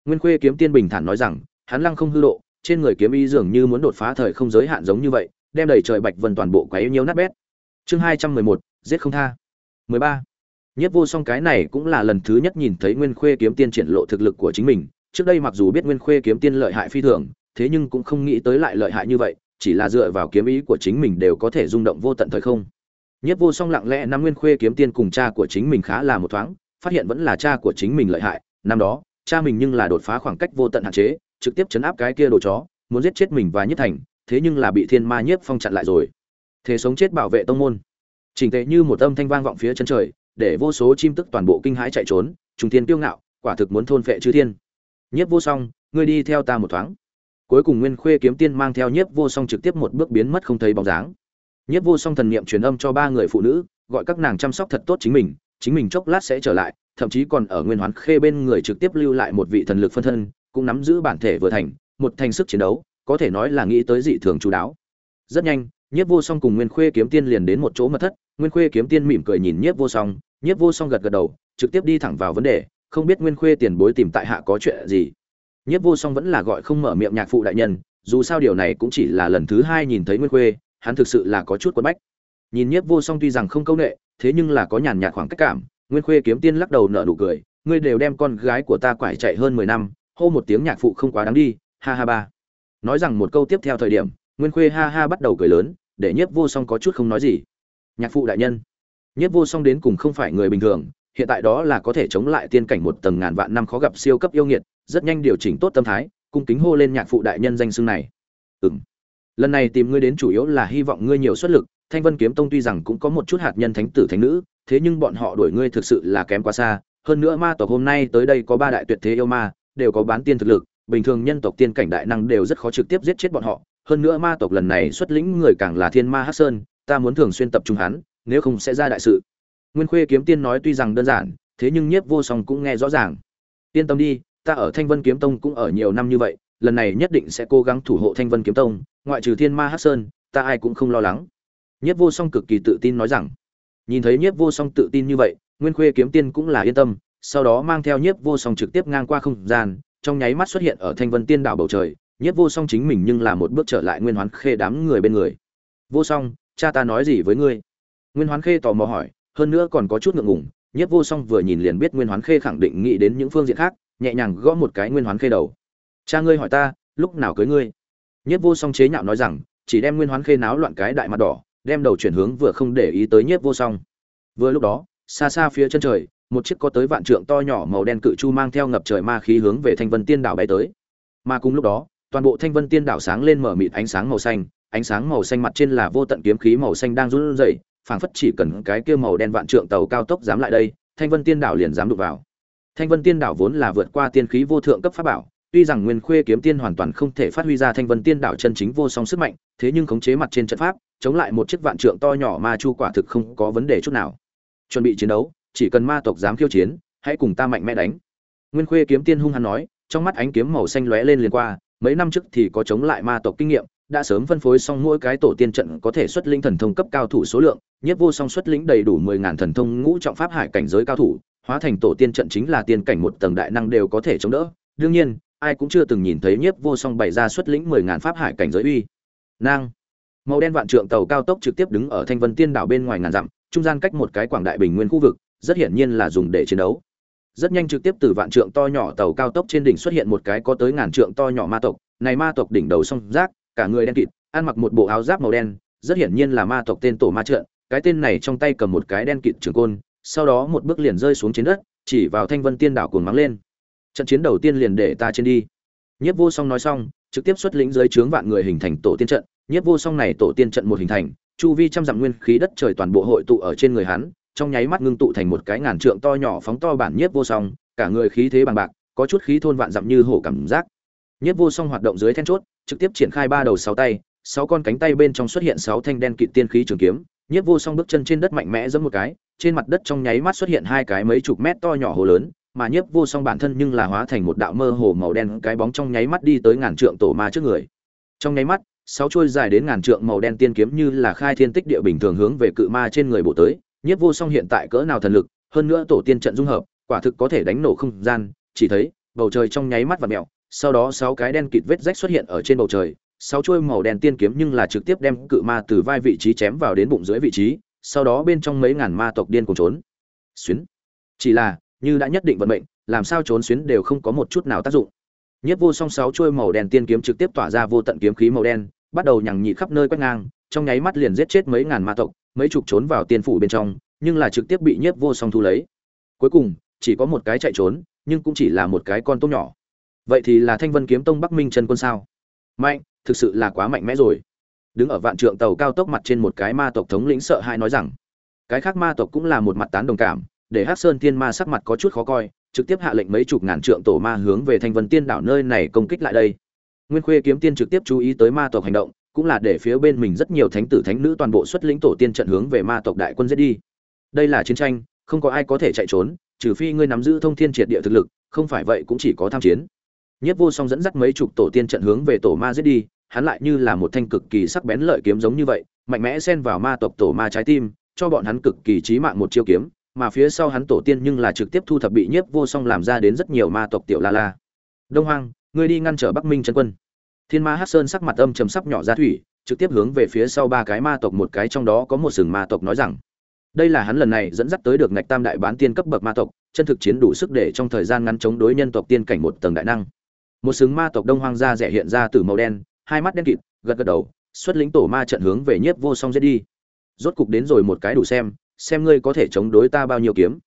Nguyên khuê kiếm tiên bình thản nói rằng, hắn lăng không hư độ, trên người kiếm y dường như muốn đột phá thời không giới hạn giống như vậy, đem đầy trời bạch vân toàn bộ quấy nhiễu nát bét. Chương hai trăm mười một, giết không tha mười ba. Nhất vô song cái này cũng là lần thứ nhất nhìn thấy nguyên khuê kiếm tiên triển lộ thực lực của chính mình. Trước đây mặc dù biết nguyên khuê kiếm tiên lợi hại phi thường, thế nhưng cũng không nghĩ tới lại lợi hại như vậy, chỉ là dựa vào kiếm ý của chính mình đều có thể rung động vô tận thời không. Nhất vô song lặng lẽ năm nguyên khuê kiếm tiên cùng cha của chính mình khá là một thoáng, phát hiện vẫn là cha của chính mình lợi hại. Năm đó, cha mình nhưng là đột phá khoảng cách vô tận hạn chế, trực tiếp chấn áp cái kia đồ chó, muốn giết chết mình và nhất thành, thế nhưng là bị thiên ma nhiếp phong chặn lại rồi. Thế sống chết bảo vệ tông môn chỉnh tề như một âm thanh vang vọng phía chân trời, để vô số chim tức toàn bộ kinh hãi chạy trốn, trùng thiên tiêu ngạo, quả thực muốn thôn phệ chư thiên. Nhiếp vô song, ngươi đi theo ta một thoáng. Cuối cùng nguyên khuê kiếm tiên mang theo nhiếp vô song trực tiếp một bước biến mất không thấy bóng dáng. Nhiếp vô song thần niệm truyền âm cho ba người phụ nữ, gọi các nàng chăm sóc thật tốt chính mình chính mình chốc lát sẽ trở lại, thậm chí còn ở nguyên hoán khê bên người trực tiếp lưu lại một vị thần lực phân thân, cũng nắm giữ bản thể vừa thành, một thành sức chiến đấu, có thể nói là nghĩ tới dị thường chú đáo. Rất nhanh nhiếp vô song cùng nguyên khuê kiếm tiên liền đến một chỗ mật thất nguyên khuê kiếm tiên mỉm cười nhìn nhiếp vô song nhiếp vô song gật gật đầu trực tiếp đi thẳng vào vấn đề không biết nguyên khuê tiền bối tìm tại hạ có chuyện gì Nhiếp Vô Song vẫn là gọi không mở miệng nhạc phụ đại nhân, dù sao điều này cũng chỉ là lần thứ hai nhìn thấy Nguyên Khuê, hắn thực sự là có chút quấn bách. Nhìn Nhiếp Vô Song tuy rằng không câu nệ, thế nhưng là có nhàn nhạt khoảng cách cảm, Nguyên Khuê kiếm tiên lắc đầu nở nụ cười, ngươi đều đem con gái của ta quải chạy hơn mười năm, hô một tiếng nhạc phụ không quá đáng đi, ha ha ba. Nói rằng một câu tiếp theo thời điểm, Nguyên Khuê ha ha bắt đầu cười lớn, để Nhiếp Vô Song có chút không nói gì. Nhạc phụ đại nhân, Nhiếp Vô Song đến cùng không phải người bình thường, hiện tại đó là có thể chống lại tiên cảnh một tầng ngàn vạn năm khó gặp siêu cấp yêu nghiệt, rất nhanh điều chỉnh tốt tâm thái, cung kính hô lên nhạc phụ đại nhân danh xưng này. Ừm. Lần này tìm ngươi đến chủ yếu là hy vọng ngươi nhiều xuất lực, Thanh Vân Kiếm Tông tuy rằng cũng có một chút hạt nhân thánh tử thánh nữ, thế nhưng bọn họ đuổi ngươi thực sự là kém quá xa, hơn nữa ma tộc hôm nay tới đây có ba đại tuyệt thế yêu ma, đều có bán tiên thực lực, bình thường nhân tộc tiên cảnh đại năng đều rất khó trực tiếp giết chết bọn họ, hơn nữa ma tộc lần này xuất lĩnh người càng là Thiên Ma Hắc Sơn, ta muốn thường xuyên tập trung hắn, nếu không sẽ ra đại sự. Nguyên Khuê kiếm tiên nói tuy rằng đơn giản, thế nhưng Nhiếp Vô Song cũng nghe rõ ràng. Yên tâm đi, ta ở Thanh Vân kiếm tông cũng ở nhiều năm như vậy, lần này nhất định sẽ cố gắng thủ hộ Thanh Vân kiếm tông, ngoại trừ Thiên Ma Hắc Sơn, ta ai cũng không lo lắng. Nhiếp Vô Song cực kỳ tự tin nói rằng. Nhìn thấy Nhiếp Vô Song tự tin như vậy, Nguyên Khuê kiếm tiên cũng là yên tâm, sau đó mang theo Nhiếp Vô Song trực tiếp ngang qua không gian, trong nháy mắt xuất hiện ở Thanh Vân Tiên đảo bầu trời, Nhiếp Vô Song chính mình nhưng là một bước trở lại Nguyên Hoán Khê đám người bên người. "Vô Song, cha ta nói gì với ngươi?" Nguyên Hoán Khê tò mò hỏi, hơn nữa còn có chút ngượng ngùng, Nhiếp Vô Song vừa nhìn liền biết Nguyên Hoán Khê khẳng định nghĩ đến những phương diện khác, nhẹ nhàng gõ một cái Nguyên Hoán Khê đầu. "Cha ngươi hỏi ta, lúc nào cưới ngươi?" Nhiếp Vô Song chế nhạo nói rằng, chỉ đem Nguyên Hoán Khê náo loạn cái đại mặt đỏ, đem đầu chuyển hướng vừa không để ý tới Nhiếp Vô Song. Vừa lúc đó, xa xa phía chân trời, một chiếc có tới vạn trượng to nhỏ màu đen cự chu mang theo ngập trời ma khí hướng về Thanh Vân Tiên đảo bay tới. Mà cùng lúc đó, toàn bộ Thanh Vân Tiên đảo sáng lên mở mịt ánh sáng màu xanh, ánh sáng màu xanh mặt trên là vô tận kiếm khí màu xanh đang run rẩy, phảng phất chỉ cần cái kia màu đen vạn trượng tàu cao tốc dám lại đây, Thanh Vân Tiên đảo liền dám đụng vào. Thanh Vân Tiên đảo vốn là vượt qua tiên khí vô thượng cấp pháp bảo, tuy rằng Nguyên Khuê kiếm tiên hoàn toàn không thể phát huy ra Thanh Vân Tiên đảo chân chính vô song sức mạnh, thế nhưng khống chế mặt trên trận pháp, chống lại một chiếc vạn trượng to nhỏ ma chu quả thực không có vấn đề chút nào. Chuẩn bị chiến đấu, chỉ cần ma tộc dám khiêu chiến, hãy cùng ta mạnh mẽ đánh. Nguyên Khuê kiếm tiên hung hăng nói, trong mắt ánh kiếm màu xanh lóe lên liền qua, mấy năm trước thì có chống lại ma tộc kinh nghiệm, đã sớm phân phối xong mỗi cái tổ tiên trận có thể xuất linh thần thông cấp cao thủ số lượng, nhất vô song xuất lĩnh đầy đủ mười ngàn thần thông ngũ trọng pháp hải cảnh giới cao thủ, hóa thành tổ tiên trận chính là tiên cảnh một tầng đại năng đều có thể chống đỡ. Đương nhiên, ai cũng chưa từng nhìn thấy nhiếp vô song bày ra xuất lĩnh mười ngàn pháp hải cảnh giới uy. Năng. Màu đen vạn trượng tàu cao tốc trực tiếp đứng ở Thanh Vân Tiên đảo bên ngoài ngàn dặm, trung gian cách một cái quảng đại bình nguyên khu vực, rất hiển nhiên là dùng để chiến đấu. Rất nhanh trực tiếp từ vạn trượng to nhỏ tàu cao tốc trên đỉnh xuất hiện một cái có tới ngàn trượng to nhỏ ma tộc, này ma tộc đỉnh đầu song rác, cả người đen kịt, ăn mặc một bộ áo giáp màu đen, rất hiển nhiên là ma tộc tên tổ ma trượng, cái tên này trong tay cầm một cái đen kịt trường côn, sau đó một bước liền rơi xuống trên đất, chỉ vào Thanh Vân Tiên đảo cuồng mắng lên. Trận chiến đầu tiên liền để ta trên đi. Nhiếp Vô Song nói xong, trực tiếp xuất lĩnh dưới trướng vạn người hình thành tổ tiên trận, Nhiếp Vô Song này tổ tiên trận một hình thành, chu vi trăm dặm nguyên khí đất trời toàn bộ hội tụ ở trên người hắn, trong nháy mắt ngưng tụ thành một cái ngàn trượng to nhỏ phóng to bản Nhiếp Vô Song, cả người khí thế bằng bạc, có chút khí thôn vạn dặm như hổ cảm giác. Nhiếp Vô Song hoạt động dưới then chốt, trực tiếp triển khai ba đầu sáu tay, sáu con cánh tay bên trong xuất hiện sáu thanh đen kịt tiên khí trường kiếm, Nhiếp Vô Song bước chân trên đất mạnh mẽ giẫm một cái, trên mặt đất trong nháy mắt xuất hiện hai cái mấy chục mét to nhỏ hồ lớn, mà Nhiếp Vô Song bản thân nhưng là hóa thành một đạo mơ hồ màu đen cái bóng trong nháy mắt đi tới ngàn trượng tổ ma trước người. Trong nháy mắt, sáu chuôi dài đến ngàn trượng màu đen tiên kiếm như là khai thiên tích địa bình thường hướng về cự ma trên người bộ tới, Nhiếp Vô Song hiện tại cỡ nào thần lực, hơn nữa tổ tiên trận dung hợp, quả thực có thể đánh nổ không gian, chỉ thấy bầu trời trong nháy mắt vặn mèo, sau đó sáu cái đen kịt vết rách xuất hiện ở trên bầu trời, sáu chuôi màu đen tiên kiếm nhưng là trực tiếp đem cự ma từ vai vị trí chém vào đến bụng dưới vị trí, sau đó bên trong mấy ngàn ma tộc điên cùng trốn. Xuyến. Chỉ là, như đã nhất định vận mệnh, làm sao trốn xuyến đều không có một chút nào tác dụng. Nhất vô song sáu chuôi màu đen tiên kiếm trực tiếp tỏa ra vô tận kiếm khí màu đen, bắt đầu nhằng nhị khắp nơi quét ngang, trong nháy mắt liền giết chết mấy ngàn ma tộc, mấy chục trốn vào tiên phủ bên trong, nhưng là trực tiếp bị Nhiếp vô song thu lấy. Cuối cùng, chỉ có một cái chạy trốn, nhưng cũng chỉ là một cái con tôm nhỏ. Vậy thì là Thanh Vân kiếm tông Bắc Minh chân quân sao? Mạnh, thực sự là quá mạnh mẽ rồi đứng ở vạn trượng tàu cao tốc mặt trên một cái ma tộc thống lĩnh sợ hãi nói rằng cái khác ma tộc cũng là một mặt tán đồng cảm để hắc sơn tiên ma sắc mặt có chút khó coi trực tiếp hạ lệnh mấy chục ngàn trượng tổ ma hướng về thanh vân tiên đảo nơi này công kích lại đây nguyên khuê kiếm tiên trực tiếp chú ý tới ma tộc hành động cũng là để phía bên mình rất nhiều thánh tử thánh nữ toàn bộ xuất lĩnh tổ tiên trận hướng về ma tộc đại quân giết đi. Đây là chiến tranh không có ai có thể chạy trốn trừ phi ngươi nắm giữ thông thiên triệt địa thực lực không phải vậy cũng chỉ có tham chiến. Nhất vô song dẫn dắt mấy chục tổ tiên trận hướng về tổ ma giết đi hắn lại như là một thanh cực kỳ sắc bén lợi kiếm giống như vậy, mạnh mẽ xen vào ma tộc tổ ma trái tim, cho bọn hắn cực kỳ chí mạng một chiêu kiếm, mà phía sau hắn tổ tiên nhưng là trực tiếp thu thập bị nhiếp vô song làm ra đến rất nhiều ma tộc tiểu la la. Đông Hoang, ngươi đi ngăn trở bắc minh chân quân thiên ma hát sơn sắc mặt âm trầm sắp nhỏ ra thủy, trực tiếp hướng về phía sau ba cái ma tộc một cái trong đó có một sừng ma tộc nói rằng, đây là hắn lần này dẫn dắt tới được ngạch tam đại bán tiên cấp bậc ma tộc, chân thực chiến đủ sức để trong thời gian ngắn chống đối nhân tộc tiên cảnh một tầng đại năng. Một sừng ma tộc đông hoang gia rẻ hiện ra từ màu đen, hai mắt đen kịt, gật gật đầu, xuất lĩnh tổ ma trận hướng về nhiếp vô song giết đi. Rốt cục đến rồi một cái đủ xem xem ngươi có thể chống đối ta bao nhiêu kiếm.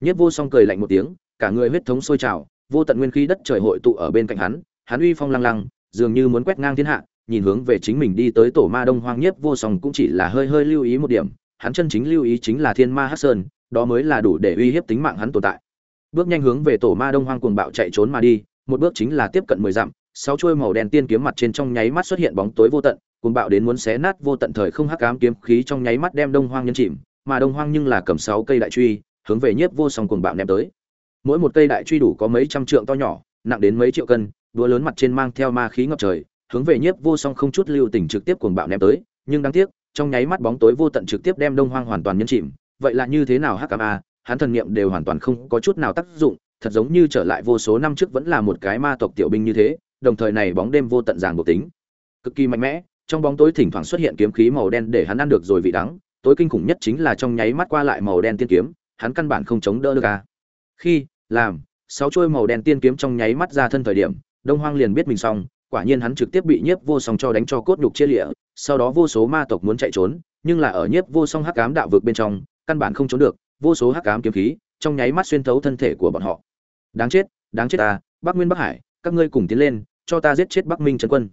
Nhiếp vô song cười lạnh một tiếng, cả người huyết thống sôi trào, vô tận nguyên khí đất trời hội tụ ở bên cạnh hắn hắn uy phong lăng lăng dường như muốn quét ngang thiên hạ, nhìn hướng về chính mình đi tới tổ ma đông hoang nhiếp vô song cũng chỉ là hơi hơi lưu ý một điểm, hắn chân chính lưu ý chính là thiên ma hắc sơn, đó mới là đủ để uy hiếp tính mạng hắn tồn tại. Bước nhanh hướng về tổ ma đông hoang cuồng bạo chạy trốn mà đi, một bước chính là tiếp cận mười dặm, sáu chuôi màu đen tiên kiếm mặt trên trong nháy mắt xuất hiện bóng tối vô tận, cuồng bạo đến muốn xé nát vô tận thời không hắc ám kiếm khí trong nháy mắt đem đông hoang nhân chìm, mà đông hoang nhưng là cầm sáu cây đại truy, hướng về nhiếp vô song cuồng bạo ném tới. Mỗi một cây đại truy đủ có mấy trăm trượng to nhỏ, nặng đến mấy triệu cân đũa lớn mặt trên mang theo ma khí ngập trời, hướng về nhiếp vô song không chút lưu tình trực tiếp cuồng bạo ném tới, nhưng đáng tiếc, trong nháy mắt bóng tối vô tận trực tiếp đem đông hoang hoàn toàn nhấn chìm. Vậy là như thế nào hắc ám a? Hắn thần niệm đều hoàn toàn không có chút nào tác dụng, thật giống như trở lại vô số năm trước vẫn là một cái ma tộc tiểu binh như thế, đồng thời này bóng đêm vô tận ràng buộc tính. Cực kỳ mạnh mẽ, trong bóng tối thỉnh thoảng xuất hiện kiếm khí màu đen để hắn ăn được rồi vị đắng, tối kinh khủng nhất chính là trong nháy mắt qua lại màu đen tiên kiếm, hắn căn bản không chống đỡ được a. Khi, làm, sáu chuôi màu đen tiên kiếm trong nháy mắt ra thân thời điểm đông hoang liền biết mình xong, quả nhiên hắn trực tiếp bị nhiếp vô song cho đánh cho cốt nhục chia lịa, sau đó vô số ma tộc muốn chạy trốn, nhưng là ở nhiếp vô song hắc ám đạo vực bên trong, căn bản không trốn được, vô số hắc ám kiếm khí trong nháy mắt xuyên thấu thân thể của bọn họ. Đáng chết đáng chết ta, bắc nguyên bắc hải, các ngươi cùng tiến lên, cho ta giết chết bắc minh trấn quân.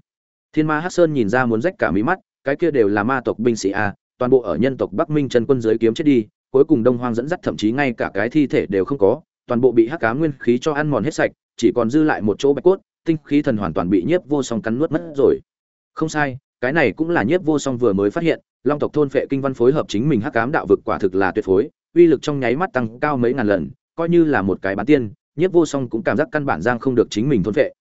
Thiên ma hắc sơn nhìn ra muốn rách cả mí mắt, cái kia đều là ma tộc binh sĩ a, toàn bộ ở nhân tộc bắc minh trấn quân dưới kiếm chết đi, cuối cùng đông hoang dẫn dắt thậm chí ngay cả cái thi thể đều không có, toàn bộ bị hắc ám nguyên khí cho ăn mòn hết sạch, chỉ còn dư lại một chỗ bạch cốt tinh khí thần hoàn toàn bị nhiếp vô song cắn nuốt mất rồi. Không sai, cái này cũng là nhiếp vô song vừa mới phát hiện, long tộc thôn phệ kinh văn phối hợp chính mình hắc ám đạo vực quả thực là tuyệt phối, uy lực trong nháy mắt tăng cao mấy ngàn lần, coi như là một cái bán tiên, nhiếp vô song cũng cảm giác căn bản giang không được chính mình thôn phệ.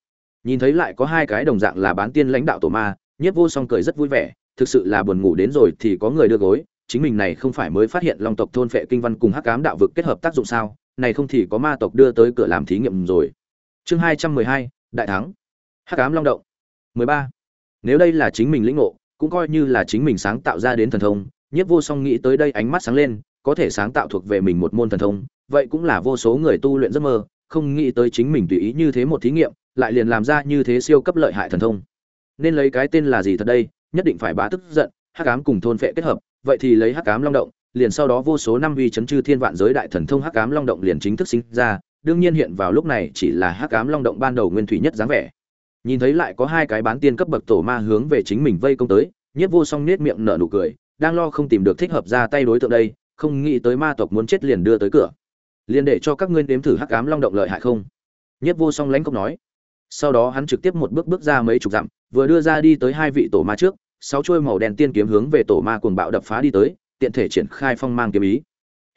Nhìn thấy lại có hai cái đồng dạng là bán tiên lãnh đạo tổ ma, nhiếp vô song cười rất vui vẻ, thực sự là buồn ngủ đến rồi thì có người đưa gối, chính mình này không phải mới phát hiện long tộc thôn phệ kinh văn cùng hắc ám đạo vực kết hợp tác dụng sao, này không thì có ma tộc đưa tới cửa làm thí nghiệm rồi. Chương hai trăm mười hai đại thắng. Hắc ám long động. Mười ba. Nếu đây là chính mình lĩnh ngộ, cũng coi như là chính mình sáng tạo ra đến thần thông, nhiếp vô song nghĩ tới đây ánh mắt sáng lên, có thể sáng tạo thuộc về mình một môn thần thông, vậy cũng là vô số người tu luyện giấc mơ, không nghĩ tới chính mình tùy ý như thế một thí nghiệm, lại liền làm ra như thế siêu cấp lợi hại thần thông. Nên lấy cái tên là gì thật đây, nhất định phải bá tức giận, hắc ám cùng thôn phệ kết hợp, vậy thì lấy hắc ám long động, liền sau đó vô số năm uy chấn chư thiên vạn giới đại thần thông hắc ám long động liền chính thức sinh ra đương nhiên hiện vào lúc này chỉ là hắc ám long động ban đầu nguyên thủy nhất dáng vẻ. Nhìn thấy lại có hai cái bán tiên cấp bậc tổ ma hướng về chính mình vây công tới, nhiếp vô song nết miệng nở nụ cười, đang lo không tìm được thích hợp ra tay đối tượng đây, không nghĩ tới ma tộc muốn chết liền đưa tới cửa. Liền để cho các ngươi nếm thử hắc ám long động lợi hại không? Nhiếp vô song lãnh cốc nói. Sau đó hắn trực tiếp một bước bước ra mấy chục dặm, vừa đưa ra đi tới hai vị tổ ma trước, sáu chuôi màu đen tiên kiếm hướng về tổ ma cuồng bạo đập phá đi tới, tiện thể triển khai phong mang kiếm ý.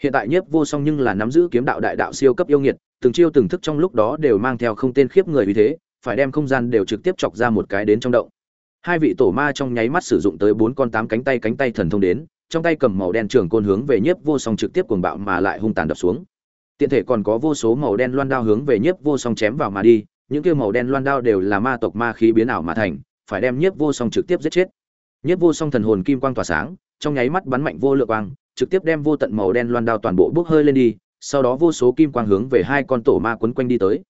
Hiện tại nhiếp vô song nhưng là nắm giữ kiếm đạo đại đạo siêu cấp yêu nghiệt từng chiêu từng thức trong lúc đó đều mang theo không tên khiếp người uy thế, phải đem không gian đều trực tiếp chọc ra một cái đến trong động. Hai vị tổ ma trong nháy mắt sử dụng tới bốn con tám cánh tay cánh tay thần thông đến, trong tay cầm màu đen trường côn hướng về nhiếp vô song trực tiếp cuồng bạo mà lại hung tàn đập xuống. Tiện thể còn có vô số màu đen loan đao hướng về nhiếp vô song chém vào mà đi, những kia màu đen loan đao đều là ma tộc ma khí biến ảo mà thành, phải đem nhiếp vô song trực tiếp giết chết. Nhiếp vô song thần hồn kim quang tỏa sáng, trong nháy mắt bắn mạnh vô lượng quang, trực tiếp đem vô tận màu đen loan đao toàn bộ bước hơi lên đi sau đó vô số kim quang hướng về hai con tổ ma quấn quanh đi tới.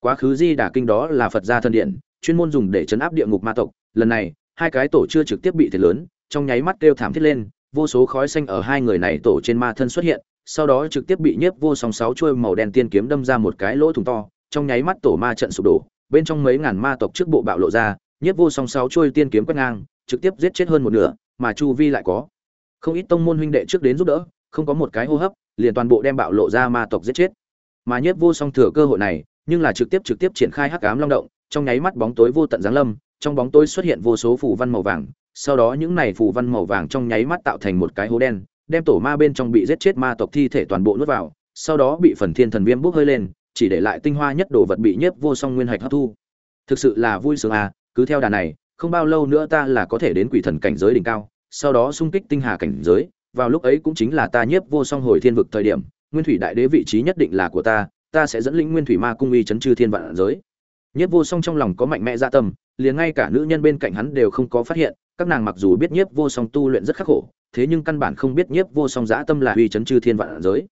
Quá khứ di đà kinh đó là phật gia thân điện, chuyên môn dùng để chấn áp địa ngục ma tộc. Lần này, hai cái tổ chưa trực tiếp bị thiệt lớn, trong nháy mắt kêu thảm thiết lên, vô số khói xanh ở hai người này tổ trên ma thân xuất hiện, sau đó trực tiếp bị nhiếp vô song sáu chuôi màu đen tiên kiếm đâm ra một cái lỗ thủng to, trong nháy mắt tổ ma trận sụp đổ, bên trong mấy ngàn ma tộc trước bộ bạo lộ ra, nhiếp vô song sáu chuôi tiên kiếm quét ngang, trực tiếp giết chết hơn một nửa, mà chu vi lại có không ít tông môn huynh đệ trước đến giúp đỡ không có một cái hô hấp, liền toàn bộ đem bạo lộ ra ma tộc giết chết. Mà nhiếp vô song thừa cơ hội này, nhưng là trực tiếp trực tiếp triển khai hắc ám long động, trong nháy mắt bóng tối vô tận giáng lâm, trong bóng tối xuất hiện vô số phù văn màu vàng, sau đó những này phù văn màu vàng trong nháy mắt tạo thành một cái hố đen, đem tổ ma bên trong bị giết chết ma tộc thi thể toàn bộ nuốt vào, sau đó bị phần thiên thần viêm bốc hơi lên, chỉ để lại tinh hoa nhất đồ vật bị nhiếp vô song nguyên hạch hấp thu. Thực sự là vui sướng à cứ theo đà này, không bao lâu nữa ta là có thể đến quỷ thần cảnh giới đỉnh cao, sau đó xung kích tinh hà cảnh giới vào lúc ấy cũng chính là ta nhiếp vô song hồi thiên vực thời điểm nguyên thủy đại đế vị trí nhất định là của ta ta sẽ dẫn lĩnh nguyên thủy ma cung uy chấn chư thiên vạn giới Nhiếp Vô Song trong lòng có mạnh mẽ dạ tâm, liền ngay cả nữ nhân bên cạnh hắn đều không có phát hiện, các nàng mặc dù biết Nhiếp Vô Song tu luyện rất khắc khổ, thế nhưng căn bản không biết Nhiếp Vô Song dạ tâm là uy chấn chư thiên vạn giới.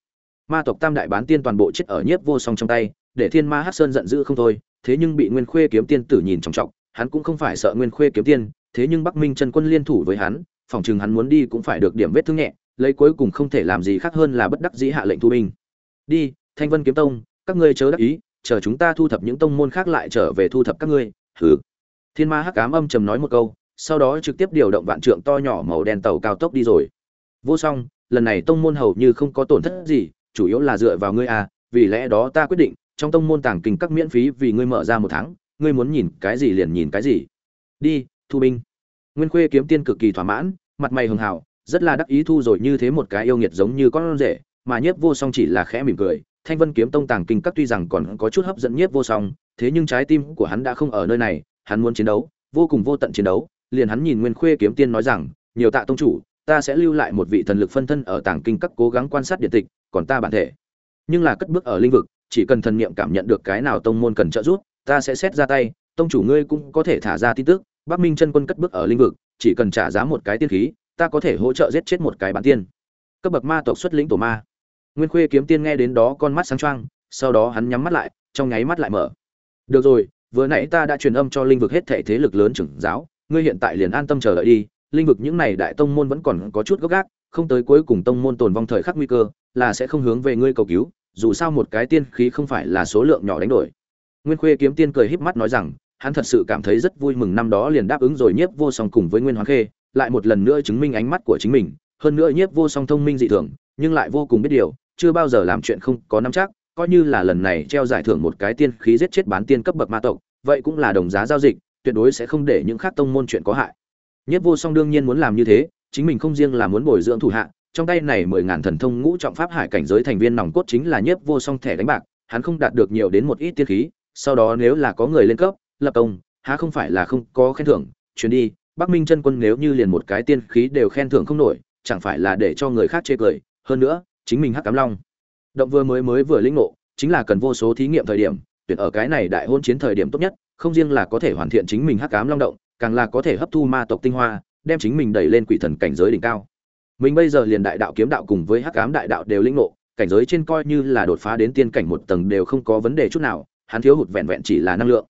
Ma tộc Tam đại bán tiên toàn bộ chết ở Nhiếp Vô Song trong tay, để Thiên Ma Hắc Sơn giận dữ không thôi, thế nhưng bị Nguyên Khuê kiếm tiên tử nhìn trọng trọng, hắn cũng không phải sợ Nguyên Khuê kiếm tiên, thế nhưng Bắc Minh chân quân liên thủ với hắn, phòng chừng hắn muốn đi cũng phải được điểm vết thương nhẹ, lấy cuối cùng không thể làm gì khác hơn là bất đắc dĩ hạ lệnh thu binh. Đi, Thanh Vân kiếm tông, các ngươi chớ đắc ý, chờ chúng ta thu thập những tông môn khác lại trở về thu thập các ngươi. Hừ. Thiên Ma Hắc Ám âm trầm nói một câu, sau đó trực tiếp điều động vạn trượng to nhỏ màu đen tàu cao tốc đi rồi. Vô song, lần này tông môn hầu như không có tổn thất gì, chủ yếu là dựa vào ngươi à, vì lẽ đó ta quyết định, trong tông môn tàng kinh các miễn phí vì ngươi mở ra một tháng, ngươi muốn nhìn cái gì liền nhìn cái gì. Đi, thu binh. Nguyên Khuê kiếm tiên cực kỳ thỏa mãn, mặt mày hường hào, rất là đắc ý thu rồi như thế một cái yêu nghiệt giống như con rể, mà Nhiếp Vô Song chỉ là khẽ mỉm cười. Thanh Vân kiếm tông tàng kinh các tuy rằng còn có chút hấp dẫn Nhiếp Vô Song, thế nhưng trái tim của hắn đã không ở nơi này, hắn muốn chiến đấu, vô cùng vô tận chiến đấu, liền hắn nhìn Nguyên Khuê kiếm tiên nói rằng, nhiều tạ tông chủ, ta sẽ lưu lại một vị thần lực phân thân ở tàng kinh các cố gắng quan sát điện tịch, còn ta bản thể. Nhưng là cất bước ở linh vực, chỉ cần thần niệm cảm nhận được cái nào tông môn cần trợ giúp, ta sẽ xét ra tay, tông chủ ngươi cũng có thể thả ra tin tức, Bắc Minh chân quân cất bước ở linh vực, chỉ cần trả giá một cái tiên khí, ta có thể hỗ trợ giết chết một cái bán tiên. Cấp bậc ma tộc xuất lĩnh tổ ma. Nguyên Khuê kiếm tiên nghe đến đó con mắt sáng choang, sau đó hắn nhắm mắt lại, trong nháy mắt lại mở. Được rồi, vừa nãy ta đã truyền âm cho linh vực hết thảy thế lực lớn trưởng giáo, ngươi hiện tại liền an tâm chờ đợi đi, linh vực những này đại tông môn vẫn còn có chút gốc gác, không tới cuối cùng tông môn tồn vong thời khắc nguy cơ, là sẽ không hướng về ngươi cầu cứu, dù sao một cái tiên khí không phải là số lượng nhỏ đánh đổi. Nguyên Khuê kiếm tiên cười híp mắt nói rằng, hắn thật sự cảm thấy rất vui mừng năm đó liền đáp ứng rồi nhiếp vô song cùng với Nguyên Hoàng Khê, lại một lần nữa chứng minh ánh mắt của chính mình, hơn nữa nhiếp vô song thông minh dị thường, nhưng lại vô cùng biết điều, chưa bao giờ làm chuyện không có nắm chắc, coi như là lần này treo giải thưởng một cái tiên khí giết chết bán tiên cấp bậc ma tộc, vậy cũng là đồng giá giao dịch, tuyệt đối sẽ không để những khác tông môn chuyện có hại. nhiếp vô song đương nhiên muốn làm như thế, chính mình không riêng là muốn bồi dưỡng thủ hạ, trong tay này mười ngàn thần thông ngũ trọng pháp hải cảnh giới thành viên nòng cốt chính là nhiếp vô song thẻ đánh bạc, hắn không đạt được nhiều đến một ít tiên khí, sau đó nếu là có người lên cấp, lập công, há không phải là không có khen thưởng, chuyến đi, Bắc Minh chân quân nếu như liền một cái tiên khí đều khen thưởng không nổi, chẳng phải là để cho người khác chê cười, hơn nữa, chính mình hắc cám long. Động vừa mới mới vừa lĩnh ngộ, chính là cần vô số thí nghiệm thời điểm, tuyệt ở cái này đại hôn chiến thời điểm tốt nhất, không riêng là có thể hoàn thiện chính mình hắc Cám long động, càng là có thể hấp thu ma tộc tinh hoa, đem chính mình đẩy lên quỷ thần cảnh giới đỉnh cao. Mình bây giờ liền đại đạo kiếm đạo cùng với hắc Cám đại đạo đều lĩnh ngộ, cảnh giới trên coi như là đột phá đến tiên cảnh một tầng đều không có vấn đề chút nào, hắn thiếu hụt vẹn vẹn chỉ là năng lượng.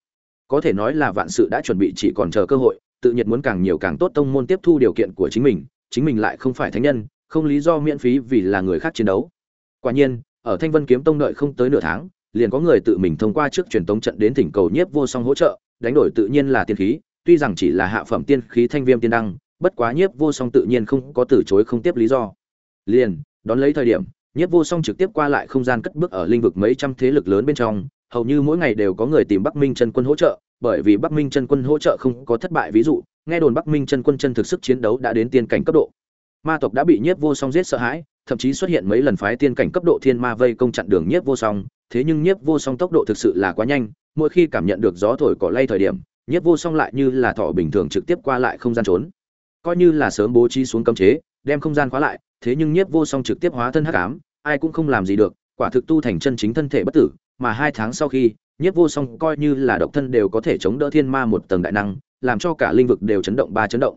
Có thể nói là vạn sự đã chuẩn bị chỉ còn chờ cơ hội, tự nhiệt muốn càng nhiều càng tốt tông môn tiếp thu điều kiện của chính mình, chính mình lại không phải thánh nhân, không lý do miễn phí vì là người khác chiến đấu. Quả nhiên, ở Thanh Vân kiếm tông đợi không tới nửa tháng, liền có người tự mình thông qua trước truyền tống trận đến thỉnh cầu nhiếp vô song hỗ trợ, đánh đổi tự nhiên là tiên khí, tuy rằng chỉ là hạ phẩm tiên khí thanh viêm tiên đăng, bất quá nhiếp vô song tự nhiên không có từ chối không tiếp lý do. Liền, đón lấy thời điểm, nhiếp vô song trực tiếp qua lại không gian cất bước ở linh vực mấy trăm thế lực lớn bên trong, hầu như mỗi ngày đều có người tìm Bắc Minh chân quân hỗ trợ, bởi vì Bắc Minh chân quân hỗ trợ không có thất bại ví dụ, nghe đồn Bắc Minh chân quân chân thực sức chiến đấu đã đến tiên cảnh cấp độ. Ma tộc đã bị nhiếp vô song giết sợ hãi, thậm chí xuất hiện mấy lần phái tiên cảnh cấp độ thiên ma vây công chặn đường nhiếp vô song, thế nhưng nhiếp vô song tốc độ thực sự là quá nhanh, mỗi khi cảm nhận được gió thổi cỏ lay thời điểm, nhiếp vô song lại như là thỏ bình thường trực tiếp qua lại không gian trốn. Coi như là sớm bố trí xuống cấm chế, đem không gian khóa lại, thế nhưng nhiếp vô song trực tiếp hóa thân hắc ám, ai cũng không làm gì được, quả thực tu thành chân chính thân thể bất tử, mà hai tháng sau khi, nhiếp vô song coi như là độc thân đều có thể chống đỡ thiên ma một tầng đại năng, làm cho cả linh vực đều chấn động ba chấn động.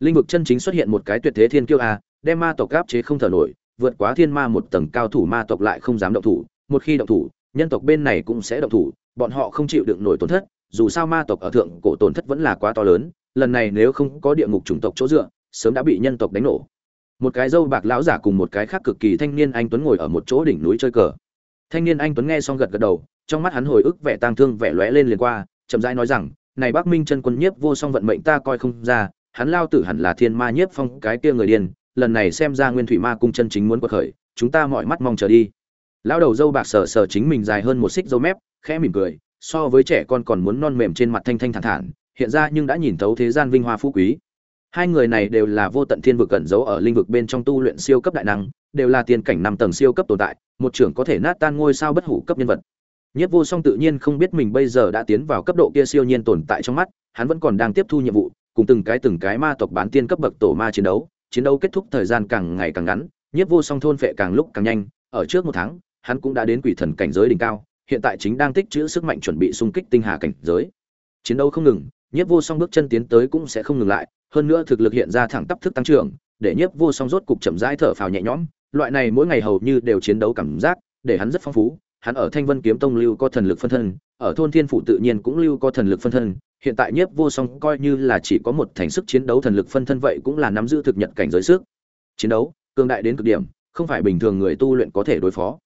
Linh vực chân chính xuất hiện một cái tuyệt thế thiên kiêu a, đem ma tộc áp chế không thở nổi, vượt quá thiên ma một tầng cao thủ ma tộc lại không dám động thủ, một khi động thủ, nhân tộc bên này cũng sẽ động thủ, bọn họ không chịu đựng nổi tổn thất, dù sao ma tộc ở thượng cổ tổn thất vẫn là quá to lớn, lần này nếu không có địa ngục chủng tộc chỗ dựa, sớm đã bị nhân tộc đánh nổ. Một cái dâu bạc lão giả cùng một cái khác cực kỳ thanh niên anh tuấn ngồi ở một chỗ đỉnh núi chơi cờ. Thanh niên anh tuấn nghe xong gật gật đầu, trong mắt hắn hồi ức vẻ tang thương vẻ lóe lên liền qua, chậm rãi nói rằng, "Này Bắc Minh chân quân nhiếp vô song vận mệnh ta coi không ra, hắn lao tử hẳn là thiên ma nhiếp phong cái kia người điên, lần này xem ra Nguyên Thủy Ma cung chân chính muốn quật khởi, chúng ta mọi mắt mong chờ đi." Lão đầu dâu bạc sờ sờ chính mình dài hơn một xích dâu mép, khẽ mỉm cười, so với trẻ con còn muốn non mềm trên mặt thanh thanh thản thản, hiện ra nhưng đã nhìn thấu thế gian vinh hoa phú quý. Hai người này đều là vô tận thiên vực cẩn giấu ở linh vực bên trong tu luyện siêu cấp đại năng, đều là tiền cảnh năm tầng siêu cấp tồn tại, một trưởng có thể nát tan ngôi sao bất hủ cấp nhân vật. Nhất Vô Song tự nhiên không biết mình bây giờ đã tiến vào cấp độ kia siêu nhiên tồn tại trong mắt, hắn vẫn còn đang tiếp thu nhiệm vụ, cùng từng cái từng cái ma tộc bán tiên cấp bậc tổ ma chiến đấu, chiến đấu kết thúc thời gian càng ngày càng ngắn, Nhất Vô Song thôn phệ càng lúc càng nhanh, ở trước một tháng, hắn cũng đã đến quỷ thần cảnh giới đỉnh cao, hiện tại chính đang tích trữ sức mạnh chuẩn bị xung kích tinh hà cảnh giới chiến đấu không ngừng nhiếp vô song bước chân tiến tới cũng sẽ không ngừng lại hơn nữa thực lực hiện ra thẳng tắp thức tăng trưởng, để nhiếp vô song rốt cục chậm rãi thở phào nhẹ nhõm. Loại này mỗi ngày hầu như đều chiến đấu cảm giác, để hắn rất phong phú. Hắn ở thanh vân kiếm tông lưu có thần lực phân thân, ở thôn thiên phủ tự nhiên cũng lưu có thần lực phân thân. Hiện tại nhiếp vô song coi như là chỉ có một thành sức chiến đấu thần lực phân thân vậy cũng là nắm giữ thực nhận cảnh giới sức. Chiến đấu, cường đại đến cực điểm, không phải bình thường người tu luyện có thể đối phó.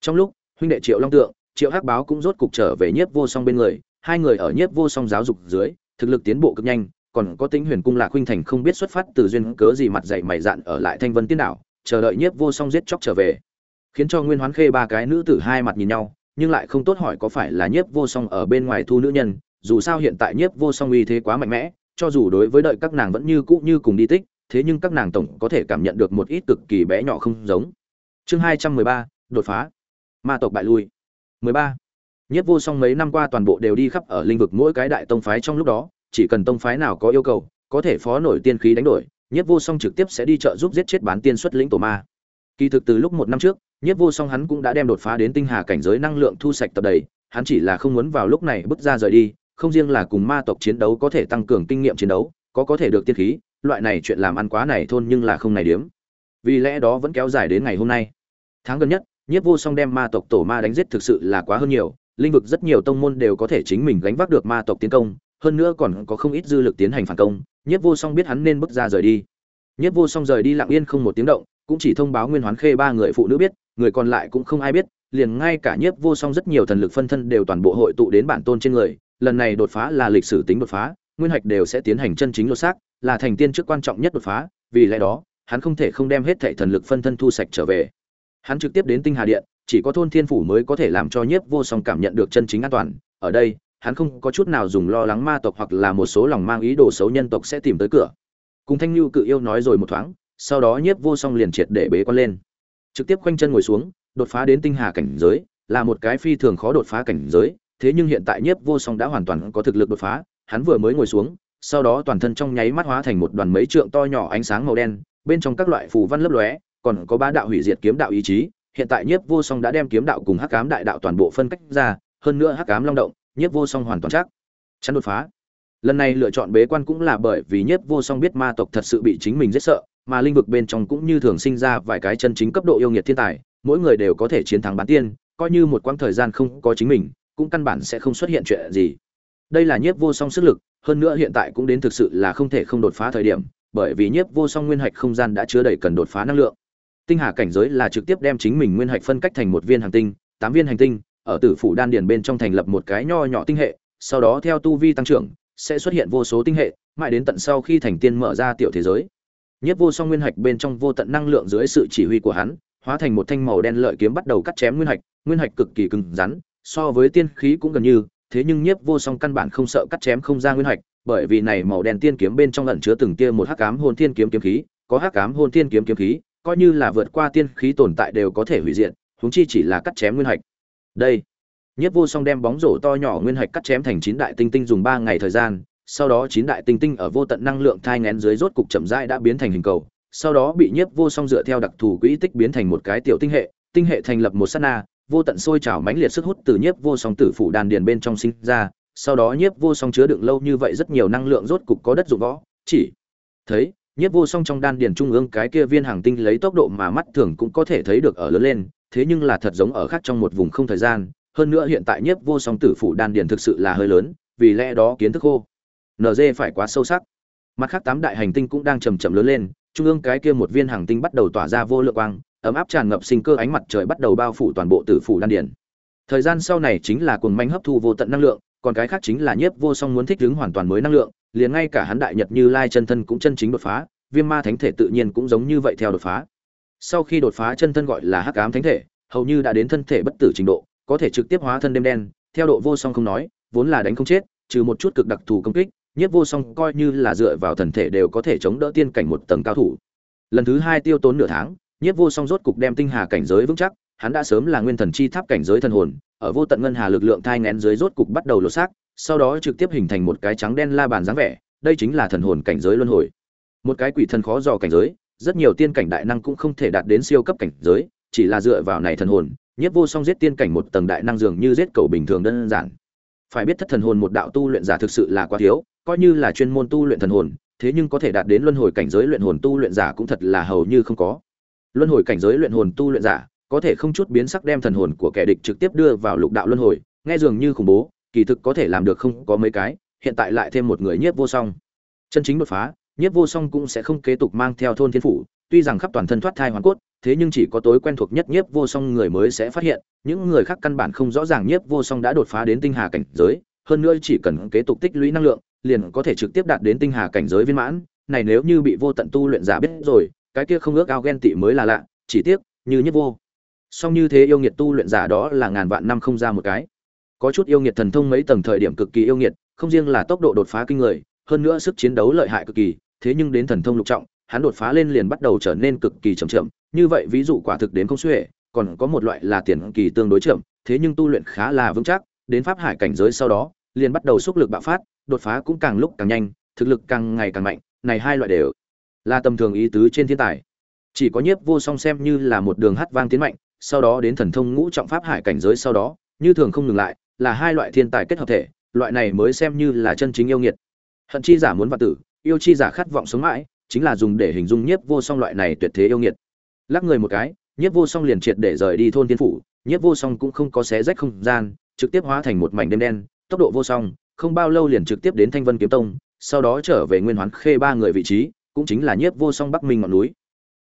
Trong lúc, huynh đệ triệu long tượng, triệu hắc báo cũng rốt cục trở về nhiếp vô song bên người. Hai người ở nhiếp vô song giáo dục dưới, thực lực tiến bộ cực nhanh còn có tính huyền cung lạc huynh thành không biết xuất phát từ duyên cớ gì mặt dày mày dạn ở lại thanh vân tiên đảo chờ đợi nhiếp vô song giết chóc trở về. Khiến cho nguyên hoán khê ba cái nữ tử hai mặt nhìn nhau nhưng lại không tốt hỏi có phải là nhiếp vô song ở bên ngoài thu nữ nhân dù sao hiện tại nhiếp vô song uy thế quá mạnh mẽ cho dù đối với đợi các nàng vẫn như cũ như cùng đi tích thế nhưng các nàng tổng có thể cảm nhận được một ít cực kỳ bé nhỏ không giống. Chương hai trăm mười ba đột phá. Ma tộc bại lui. Mười ba. Nhất vô song mấy năm qua toàn bộ đều đi khắp ở lĩnh vực mỗi cái đại tông phái trong lúc đó, chỉ cần tông phái nào có yêu cầu, có thể phó nổi tiên khí đánh đổi, Nhất vô song trực tiếp sẽ đi trợ giúp giết chết bán tiên xuất lĩnh tổ ma. Kỳ thực từ lúc một năm trước, Nhất vô song hắn cũng đã đem đột phá đến tinh hà cảnh giới năng lượng thu sạch tập đầy, hắn chỉ là không muốn vào lúc này bước ra rời đi, không riêng là cùng ma tộc chiến đấu có thể tăng cường kinh nghiệm chiến đấu, có có thể được tiên khí, loại này chuyện làm ăn quá này thôn nhưng là không này điểm. Vì lẽ đó vẫn kéo dài đến ngày hôm nay. Tháng gần nhất, Nhất vô song đem ma tộc tổ ma đánh giết thực sự là quá hơn nhiều, linh vực rất nhiều tông môn đều có thể chính mình gánh vác được ma tộc tiến công, hơn nữa còn có không ít dư lực tiến hành phản công, Nhiếp Vô Song biết hắn nên bước ra rời đi. Nhiếp Vô Song rời đi lặng yên không một tiếng động, cũng chỉ thông báo Nguyên Hoán Khê ba người phụ nữ biết, người còn lại cũng không ai biết, liền ngay cả Nhiếp Vô Song rất nhiều thần lực phân thân đều toàn bộ hội tụ đến bản tôn trên người, lần này đột phá là lịch sử tính đột phá, nguyên hoạch đều sẽ tiến hành chân chính lột xác, là thành tiên trước quan trọng nhất đột phá, vì lẽ đó, hắn không thể không đem hết thảy thần lực phân thân thu sạch trở về. Hắn trực tiếp đến Tinh Hà Điện, chỉ có thôn thiên phủ mới có thể làm cho nhiếp vô song cảm nhận được chân chính an toàn ở đây hắn không có chút nào dùng lo lắng ma tộc hoặc là một số lòng mang ý đồ xấu nhân tộc sẽ tìm tới cửa. Cùng thanh lưu cự yêu nói rồi một thoáng, sau đó nhiếp vô song liền triệt để bế quan lên. Trực tiếp quanh chân ngồi xuống, đột phá đến tinh hà cảnh giới, là một cái phi thường khó đột phá cảnh giới, thế nhưng hiện tại nhiếp vô song đã hoàn toàn có thực lực đột phá, hắn vừa mới ngồi xuống, sau đó toàn thân trong nháy mắt hóa thành một đoàn mấy trượng to nhỏ ánh sáng màu đen, bên trong các loại phù văn lấp lóe, còn có ba đạo hủy diệt kiếm đạo ý chí. Hiện tại nhiếp vô song đã đem kiếm đạo cùng hắc ám đại đạo toàn bộ phân cách ra, hơn nữa hắc ám long động nhiếp vô song hoàn toàn chắc. Chắn đột phá. Lần này lựa chọn bế quan cũng là bởi vì nhiếp vô song biết ma tộc thật sự bị chính mình rất sợ, mà linh vực bên trong cũng như thường sinh ra vài cái chân chính cấp độ yêu nghiệt thiên tài, mỗi người đều có thể chiến thắng bán tiên, coi như một quãng thời gian không có chính mình, cũng căn bản sẽ không xuất hiện chuyện gì. Đây là nhiếp vô song sức lực, hơn nữa hiện tại cũng đến thực sự là không thể không đột phá thời điểm, bởi vì nhiếp vô song nguyên hạch không gian đã chứa đầy cần đột phá năng lượng. Tinh hà cảnh giới là trực tiếp đem chính mình nguyên hạch phân cách thành một viên hành tinh, tám viên hành tinh ở tử phủ đan điền bên trong thành lập một cái nho nhỏ tinh hệ sau đó theo tu vi tăng trưởng sẽ xuất hiện vô số tinh hệ mãi đến tận sau khi thành tiên mở ra tiểu thế giới nhất vô song nguyên hạch bên trong vô tận năng lượng dưới sự chỉ huy của hắn hóa thành một thanh màu đen lợi kiếm bắt đầu cắt chém nguyên hạch nguyên hạch cực kỳ cứng rắn so với tiên khí cũng gần như thế nhưng nhiếp vô song căn bản không sợ cắt chém không ra nguyên hạch bởi vì này màu đen tiên kiếm bên trong ẩn chứa từng tia một hắc ám hồn thiên kiếm kiếm khí có hắc ám hồn thiên kiếm kiếm khí coi như là vượt qua tiên khí tồn tại đều có thể hủy diệt, huống chi chỉ là cắt chém nguyên hạch. Đây, Nhất Vô Song đem bóng rổ to nhỏ nguyên hạch cắt chém thành chín đại tinh tinh dùng ba ngày thời gian, sau đó chín đại tinh tinh ở vô tận năng lượng thai ngén dưới rốt cục chậm rãi đã biến thành hình cầu, sau đó bị Nhiếp Vô Song dựa theo đặc thù quỹ tích biến thành một cái tiểu tinh hệ, tinh hệ thành lập một sát na, vô tận sôi trào mãnh liệt sức hút từ Nhiếp Vô Song tử phủ đàn điền bên trong sinh ra, sau đó Nhiếp Vô Song chứa đựng lâu như vậy rất nhiều năng lượng rốt cục có đất dụng võ, chỉ thấy Nhiếp Vô Song trong đan điền trung ương cái kia viên hàng tinh lấy tốc độ mà mắt thường cũng có thể thấy được ở lớn lên, thế nhưng là thật giống ở khác trong một vùng không thời gian, hơn nữa hiện tại Nhiếp Vô Song tử phủ đan điền thực sự là hơi lớn, vì lẽ đó kiến thức khô. NG phải quá sâu sắc. Mặt khác tám đại hành tinh cũng đang chậm chậm lớn lên, trung ương cái kia một viên hàng tinh bắt đầu tỏa ra vô lượng quang, ấm áp tràn ngập sinh cơ ánh mặt trời bắt đầu bao phủ toàn bộ tử phủ đan điền. Thời gian sau này chính là cuồng manh hấp thu vô tận năng lượng, còn cái khác chính là Nhiếp Vô Song muốn thích ứng hoàn toàn mới năng lượng, liền ngay cả hắn đại nhật như lai chân thân cũng chân chính đột phá, viêm ma thánh thể tự nhiên cũng giống như vậy theo đột phá. Sau khi đột phá chân thân gọi là hắc ám thánh thể, hầu như đã đến thân thể bất tử trình độ, có thể trực tiếp hóa thân đêm đen, theo độ vô song không nói, vốn là đánh không chết, trừ một chút cực đặc thù công kích nhất vô song coi như là dựa vào thần thể đều có thể chống đỡ tiên cảnh một tầng cao thủ. Lần thứ hai tiêu tốn nửa tháng nhất vô song rốt cục đem tinh hà cảnh giới vững chắc, hắn đã sớm là nguyên thần chi tháp cảnh giới thần hồn, ở vô tận ngân hà lực lượng thai ngén dưới rốt cục bắt đầu lột xác sau đó trực tiếp hình thành một cái trắng đen la bàn dáng vẻ, đây chính là thần hồn cảnh giới luân hồi. Một cái quỷ thần khó dò cảnh giới, rất nhiều tiên cảnh đại năng cũng không thể đạt đến siêu cấp cảnh giới, chỉ là dựa vào này thần hồn, nhiếp vô song giết tiên cảnh một tầng đại năng dường như giết cầu bình thường đơn giản. Phải biết thất thần hồn một đạo tu luyện giả thực sự là quá thiếu, coi như là chuyên môn tu luyện thần hồn, thế nhưng có thể đạt đến luân hồi cảnh giới luyện hồn tu luyện giả cũng thật là hầu như không có. Luân hồi cảnh giới luyện hồn tu luyện giả, có thể không chút biến sắc đem thần hồn của kẻ địch trực tiếp đưa vào lục đạo luân hồi, nghe dường như khủng bố kỳ thực có thể làm được không có mấy cái, hiện tại lại thêm một người nhiếp vô song. Chân chính đột phá, nhiếp vô song cũng sẽ không kế tục mang theo thôn thiên phủ, tuy rằng khắp toàn thân thoát thai hoàn cốt, thế nhưng chỉ có tối quen thuộc nhất nhiếp vô song người mới sẽ phát hiện, những người khác căn bản không rõ ràng nhiếp vô song đã đột phá đến tinh hà cảnh giới, hơn nữa chỉ cần kế tục tích lũy năng lượng, liền có thể trực tiếp đạt đến tinh hà cảnh giới viên mãn. Này nếu như bị vô tận tu luyện giả biết rồi, cái kia không ước ao ghen tị mới là lạ, chỉ tiếc, như nhiếp vô. Song như thế yêu nghiệt tu luyện giả đó là ngàn vạn năm không ra một cái có chút yêu nghiệt thần thông mấy tầng thời điểm cực kỳ yêu nghiệt, không riêng là tốc độ đột phá kinh người, hơn nữa sức chiến đấu lợi hại cực kỳ, thế nhưng đến thần thông lục trọng, hắn đột phá lên liền bắt đầu trở nên cực kỳ chậm chậm, như vậy ví dụ quả thực đến không xuể, còn có một loại là tiền kỳ tương đối chậm, thế nhưng tu luyện khá là vững chắc, đến pháp hải cảnh giới sau đó, liền bắt đầu xúc lực bạo phát, đột phá cũng càng lúc càng nhanh, thực lực càng ngày càng mạnh, này hai loại đều là tầm thường ý tứ trên thiên tài. Chỉ có nhiếp vô song xem như là một đường hát vang tiến mạnh, sau đó đến thần thông ngũ trọng pháp hải cảnh giới sau đó, như thường không ngừng lại là hai loại thiên tài kết hợp thể, loại này mới xem như là chân chính yêu nghiệt. Hận chi giả muốn vạn tử, yêu chi giả khát vọng sống mãi, chính là dùng để hình dung nhiếp vô song loại này tuyệt thế yêu nghiệt. Lắc người một cái, nhiếp vô song liền triệt để rời đi thôn thiên phủ, nhiếp vô song cũng không có xé rách không gian, trực tiếp hóa thành một mảnh đêm đen, tốc độ vô song, không bao lâu liền trực tiếp đến thanh vân kiếm tông, sau đó trở về nguyên hoán khê ba người vị trí, cũng chính là nhiếp vô song bắc minh ngọn núi.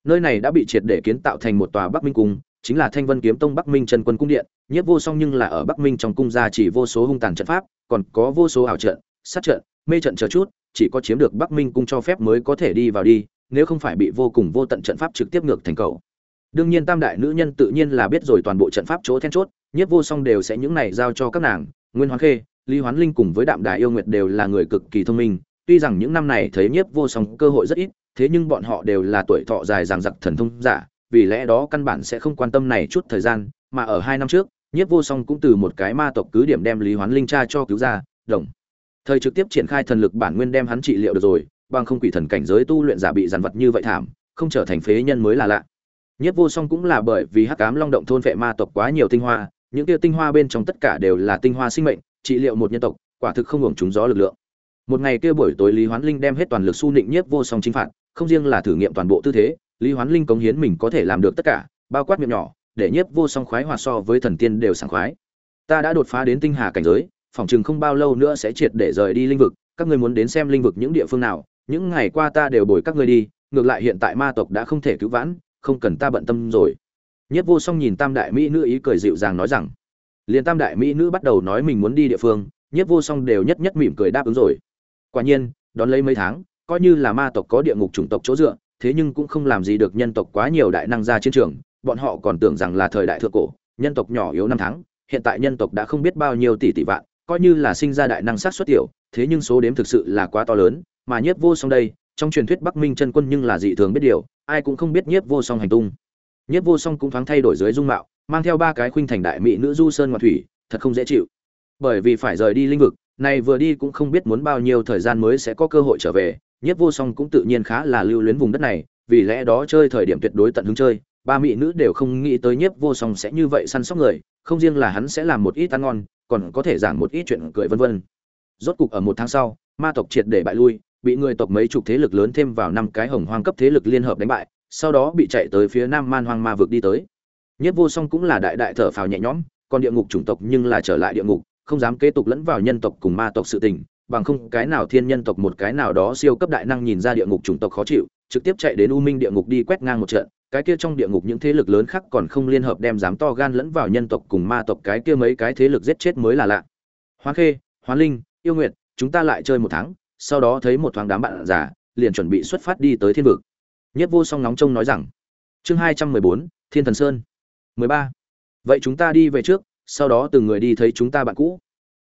Nơi này đã bị triệt để kiến tạo thành một tòa bắc minh cung chính là thanh vân kiếm tông bắc minh trần quân cung điện, nhiếp vô song nhưng là ở bắc minh trong cung gia chỉ vô số hung tàn trận pháp, còn có vô số ảo trận, sát trận, mê trận chờ chút, chỉ có chiếm được bắc minh cung cho phép mới có thể đi vào đi, nếu không phải bị vô cùng vô tận trận pháp trực tiếp ngược thành cầu. Đương nhiên tam đại nữ nhân tự nhiên là biết rồi toàn bộ trận pháp chỗ then chốt, nhiếp vô song đều sẽ những này giao cho các nàng, nguyên hoán khê, lý hoán linh cùng với đạm đại yêu nguyệt đều là người cực kỳ thông minh, tuy rằng những năm này thấy nhiếp vô song cơ hội rất ít, thế nhưng bọn họ đều là tuổi thọ dài dằng dặc thần thông giả vì lẽ đó căn bản sẽ không quan tâm này chút thời gian, mà ở hai năm trước, nhiếp vô song cũng từ một cái ma tộc cứ điểm đem lý hoán linh cha cho cứu ra, đồng. Thời trực tiếp triển khai thần lực bản nguyên đem hắn trị liệu được rồi, bằng không quỷ thần cảnh giới tu luyện giả bị dàn vật như vậy thảm, không trở thành phế nhân mới là lạ. Nhiếp vô song cũng là bởi vì hắc Ám long động thôn vệ ma tộc quá nhiều tinh hoa, những kia tinh hoa bên trong tất cả đều là tinh hoa sinh mệnh, trị liệu một nhân tộc, quả thực không hưởng chúng gió lực lượng. Một ngày kia buổi tối lý hoán linh đem hết toàn lực su nịnh nhiếp vô song chính phạt, không riêng là thử nghiệm toàn bộ tư thế lý hoán linh cống hiến mình có thể làm được tất cả, bao quát miệng nhỏ, để nhiếp vô song khoái hòa so với thần tiên đều sảng khoái. Ta đã đột phá đến tinh hà cảnh giới, phòng chừng không bao lâu nữa sẽ triệt để rời đi linh vực, các ngươi muốn đến xem linh vực những địa phương nào, những ngày qua ta đều bồi các ngươi đi, ngược lại hiện tại ma tộc đã không thể cứu vãn, không cần ta bận tâm rồi. Nhất vô song nhìn tam đại mỹ nữ ý cười dịu dàng nói rằng, liền tam đại mỹ nữ bắt đầu nói mình muốn đi địa phương nhất vô song đều nhất nhất mỉm cười đáp ứng rồi. Quả nhiên, đón lấy mấy tháng, coi như là ma tộc có địa ngục chủng tộc chỗ dựa thế nhưng cũng không làm gì được nhân tộc quá nhiều đại năng ra chiến trường, bọn họ còn tưởng rằng là thời đại thượng cổ, nhân tộc nhỏ yếu năm tháng, hiện tại nhân tộc đã không biết bao nhiêu tỷ tỷ vạn, coi như là sinh ra đại năng sát xuất tiểu, thế nhưng số đếm thực sự là quá to lớn, mà nhiếp vô song đây, trong truyền thuyết bắc minh chân quân nhưng là dị thường biết điều, ai cũng không biết nhiếp vô song hành tung. Nhiếp vô song cũng thoáng thay đổi dưới dung mạo, mang theo ba cái khuynh thành đại mỹ nữ du sơn ngoại thủy, thật không dễ chịu. Bởi vì phải rời đi linh vực này vừa đi cũng không biết muốn bao nhiêu thời gian mới sẽ có cơ hội trở về nhiếp vô song cũng tự nhiên khá là lưu luyến vùng đất này, vì lẽ đó chơi thời điểm tuyệt đối tận hứng chơi. Ba mỹ nữ đều không nghĩ tới nhiếp vô song sẽ như vậy săn sóc người, không riêng là hắn sẽ làm một ít ăn ngon, còn có thể giảng một ít chuyện cười vân vân. Rốt cục ở một tháng sau, ma tộc triệt để bại lui, bị người tộc mấy chục thế lực lớn thêm vào năm cái hồng hoang cấp thế lực liên hợp đánh bại, sau đó bị chạy tới phía nam man hoang ma vực đi tới. Nhiếp vô song cũng là đại đại thở phào nhẹ nhõm, còn địa ngục chủng tộc nhưng là trở lại địa ngục, không dám kế tục lẫn vào nhân tộc cùng ma tộc sự tình bằng không cái nào thiên nhân tộc một cái nào đó siêu cấp đại năng nhìn ra địa ngục chủng tộc khó chịu, trực tiếp chạy đến u minh địa ngục đi quét ngang một trận. Cái kia trong địa ngục những thế lực lớn khác còn không liên hợp đem dám to gan lẫn vào nhân tộc cùng ma tộc cái kia mấy cái thế lực giết chết mới là lạ. Hoán khê Hoán linh, yêu nguyệt, chúng ta lại chơi một tháng, sau đó thấy một thoáng đám bạn già, liền chuẩn bị xuất phát đi tới thiên vực. Nhất vô song nóng trông nói rằng, chương hai trăm mười bốn, thiên thần sơn mười ba. Vậy chúng ta đi về trước, sau đó từng người đi thấy chúng ta bạn cũ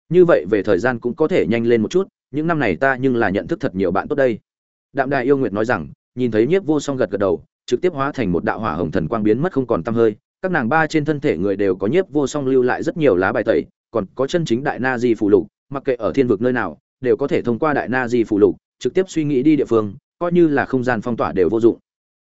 như vậy về thời gian cũng có thể nhanh lên một chút, những năm này ta nhưng là nhận thức thật nhiều bạn tốt đây. Đạm đại yêu nguyệt nói rằng, nhìn thấy nhiếp vô song gật gật đầu, trực tiếp hóa thành một đạo hỏa hồng thần quang biến mất không còn tăm hơi. Các nàng ba trên thân thể người đều có nhiếp vô song lưu lại rất nhiều lá bài tẩy, còn có chân chính đại na di phủ lục, mặc kệ ở thiên vực nơi nào, đều có thể thông qua đại na di phủ lục, trực tiếp suy nghĩ đi địa phương, coi như là không gian phong tỏa đều vô dụng.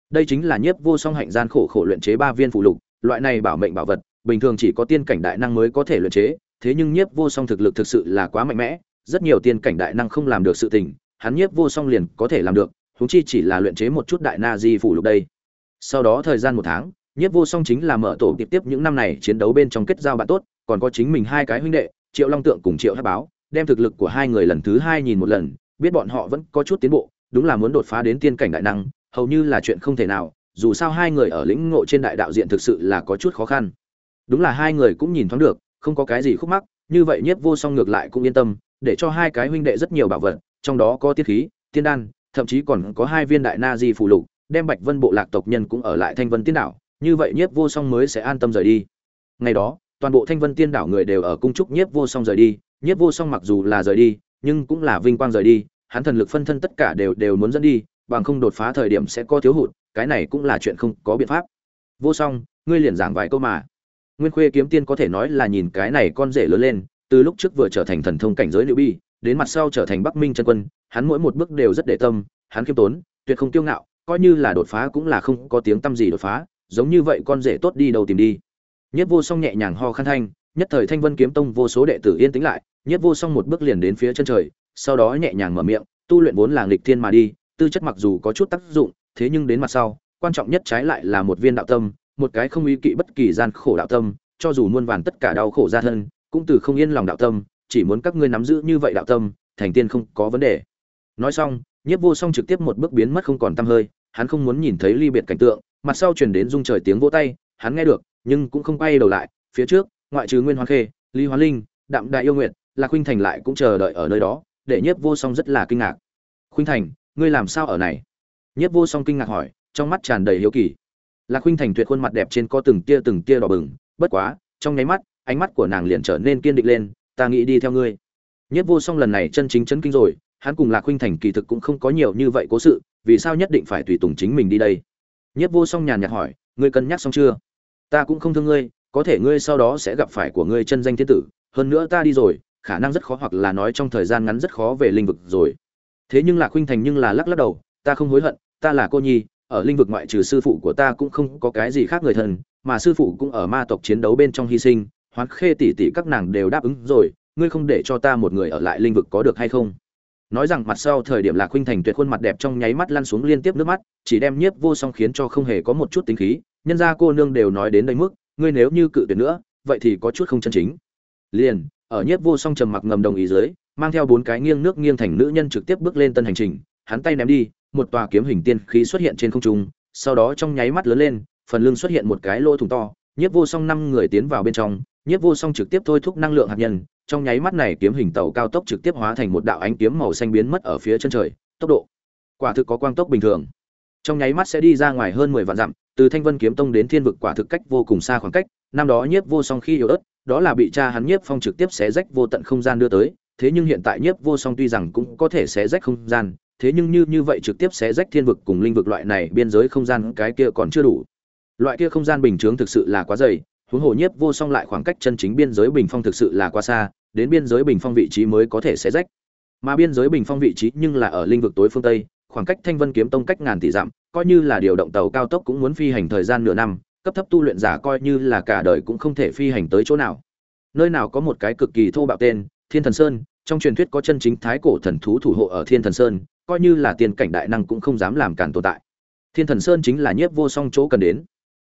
Đây chính là nhiếp vô song hạnh gian khổ khổ luyện chế ba viên phủ lục, loại này bảo mệnh bảo vật, bình thường chỉ có tiên cảnh đại năng mới có thể luyện chế thế nhưng nhiếp vô song thực lực thực sự là quá mạnh mẽ, rất nhiều tiên cảnh đại năng không làm được sự tình, hắn nhiếp vô song liền có thể làm được, huống chi chỉ là luyện chế một chút đại na di phủ lục đây. Sau đó thời gian một tháng, nhiếp vô song chính là mở tổ tiếp tiếp những năm này chiến đấu bên trong kết giao bạn tốt, còn có chính mình hai cái huynh đệ, triệu long tượng cùng triệu hát báo, đem thực lực của hai người lần thứ hai nhìn một lần, biết bọn họ vẫn có chút tiến bộ, đúng là muốn đột phá đến tiên cảnh đại năng, hầu như là chuyện không thể nào, dù sao hai người ở lĩnh ngộ trên đại đạo diện thực sự là có chút khó khăn. Đúng là hai người cũng nhìn thoáng được không có cái gì khúc mắc, như vậy nhiếp vô song ngược lại cũng yên tâm, để cho hai cái huynh đệ rất nhiều bảo vật, trong đó có tiết khí, tiên đan, thậm chí còn có hai viên đại na di phù lục, đem bạch vân bộ lạc tộc nhân cũng ở lại thanh vân tiên đảo, như vậy nhiếp vô song mới sẽ an tâm rời đi. Ngày đó, toàn bộ thanh vân tiên đảo người đều ở cung trúc nhiếp vô song rời đi, nhiếp vô song mặc dù là rời đi, nhưng cũng là vinh quang rời đi, hắn thần lực phân thân tất cả đều đều muốn dẫn đi, bằng không đột phá thời điểm sẽ có thiếu hụt, cái này cũng là chuyện không có biện pháp. Vô song, ngươi liền giảng vài câu mà nguyên khuê kiếm tiên có thể nói là nhìn cái này con rể lớn lên, từ lúc trước vừa trở thành thần thông cảnh giới nữ bi, đến mặt sau trở thành bắc minh chân quân, hắn mỗi một bước đều rất để tâm, hắn khiêm tốn, tuyệt không kiêu ngạo, coi như là đột phá cũng là không có tiếng tâm gì đột phá, giống như vậy con rể tốt đi đâu tìm đi. Nhất vô song nhẹ nhàng ho khăn thanh, nhất thời thanh vân kiếm tông vô số đệ tử yên tĩnh lại, nhất vô song một bước liền đến phía chân trời, sau đó nhẹ nhàng mở miệng, tu luyện vốn là nghịch thiên mà đi, tư chất mặc dù có chút tác dụng, thế nhưng đến mặt sau, quan trọng nhất trái lại là một viên đạo tâm một cái không ý kỵ bất kỳ gian khổ đạo tâm cho dù muôn vàn tất cả đau khổ ra thân cũng từ không yên lòng đạo tâm chỉ muốn các ngươi nắm giữ như vậy đạo tâm thành tiên không có vấn đề. Nói xong nhiếp vô song trực tiếp một bước biến mất không còn tăm hơi hắn không muốn nhìn thấy ly biệt cảnh tượng mặt sau truyền đến rung trời tiếng vỗ tay hắn nghe được nhưng cũng không quay đầu lại phía trước ngoại trừ nguyên hoa khê lý hoa linh đạm đại yêu Nguyệt, Lạc khuynh thành lại cũng chờ đợi ở nơi đó để nhiếp vô song rất là kinh ngạc. Khuynh thành ngươi làm sao ở này? Nhiếp vô song kinh ngạc hỏi trong mắt tràn đầy hiếu kỳ lạc khuynh thành tuyệt khuôn mặt đẹp trên có từng tia từng tia đỏ bừng, bất quá, trong nháy mắt, ánh mắt của nàng liền trở nên kiên định lên, ta nghĩ đi theo ngươi. Nhiếp vô song lần này chân chính chấn kinh rồi, hắn cùng lạc khuynh thành kỳ thực cũng không có nhiều như vậy cố sự, vì sao nhất định phải tùy tùng chính mình đi đây? Nhiếp vô song nhàn nhạt hỏi, ngươi cân nhắc xong chưa? Ta cũng không thương ngươi, có thể ngươi sau đó sẽ gặp phải của ngươi chân danh thiên tử, hơn nữa ta đi rồi, khả năng rất khó hoặc là nói trong thời gian ngắn rất khó về linh vực rồi. Thế nhưng lạc khuynh thành nhưng là lắc lắc đầu, ta không hối hận, ta là cô nhi ở linh vực ngoại trừ sư phụ của ta cũng không có cái gì khác người thân, mà sư phụ cũng ở ma tộc chiến đấu bên trong hy sinh, hoán khê tỷ tỷ các nàng đều đáp ứng rồi, ngươi không để cho ta một người ở lại linh vực có được hay không? Nói rằng mặt sau thời điểm lạc huynh thành tuyệt khuôn mặt đẹp trong nháy mắt lăn xuống liên tiếp nước mắt, chỉ đem nhiếp vô song khiến cho không hề có một chút tính khí, nhân gia cô nương đều nói đến đây mức, ngươi nếu như cự tuyệt nữa, vậy thì có chút không chân chính. Liền, ở nhiếp vô song trầm mặc ngầm đồng ý dưới, mang theo bốn cái nghiêng nước nghiêng thành nữ nhân trực tiếp bước lên tân hành trình, hắn tay ném đi một tòa kiếm hình tiên khí xuất hiện trên không trung, sau đó trong nháy mắt lớn lên, phần lưng xuất hiện một cái lỗ thủng to, nhiếp vô song năm người tiến vào bên trong, nhiếp vô song trực tiếp thôi thúc năng lượng hạt nhân, trong nháy mắt này kiếm hình tàu cao tốc trực tiếp hóa thành một đạo ánh kiếm màu xanh biến mất ở phía chân trời, tốc độ. Quả thực có quang tốc bình thường. Trong nháy mắt sẽ đi ra ngoài hơn mười vạn dặm, từ thanh vân kiếm tông đến thiên vực quả thực cách vô cùng xa khoảng cách, năm đó nhiếp vô song khi yếu ớt, đó là bị cha hắn nhiếp phong trực tiếp xé rách vô tận không gian đưa tới, thế nhưng hiện tại nhiếp vô song tuy rằng cũng có thể xé rách không gian thế nhưng như như vậy trực tiếp sẽ rách thiên vực cùng linh vực loại này biên giới không gian, cái kia còn chưa đủ. Loại kia không gian bình chướng thực sự là quá dày, huống hồ nhiếp vô song lại khoảng cách chân chính biên giới bình phong thực sự là quá xa, đến biên giới bình phong vị trí mới có thể xé rách. Mà biên giới bình phong vị trí nhưng là ở linh vực tối phương tây, khoảng cách thanh vân kiếm tông cách ngàn tỷ dặm, coi như là điều động tàu cao tốc cũng muốn phi hành thời gian nửa năm, cấp thấp tu luyện giả coi như là cả đời cũng không thể phi hành tới chỗ nào. Nơi nào có một cái cực kỳ thô bạo tên, thiên thần sơn, trong truyền thuyết có chân chính thái cổ thần thú thủ hộ ở thiên thần sơn coi như là tiền cảnh đại năng cũng không dám làm cản tồn tại. Thiên thần sơn chính là nhiếp vô song chỗ cần đến.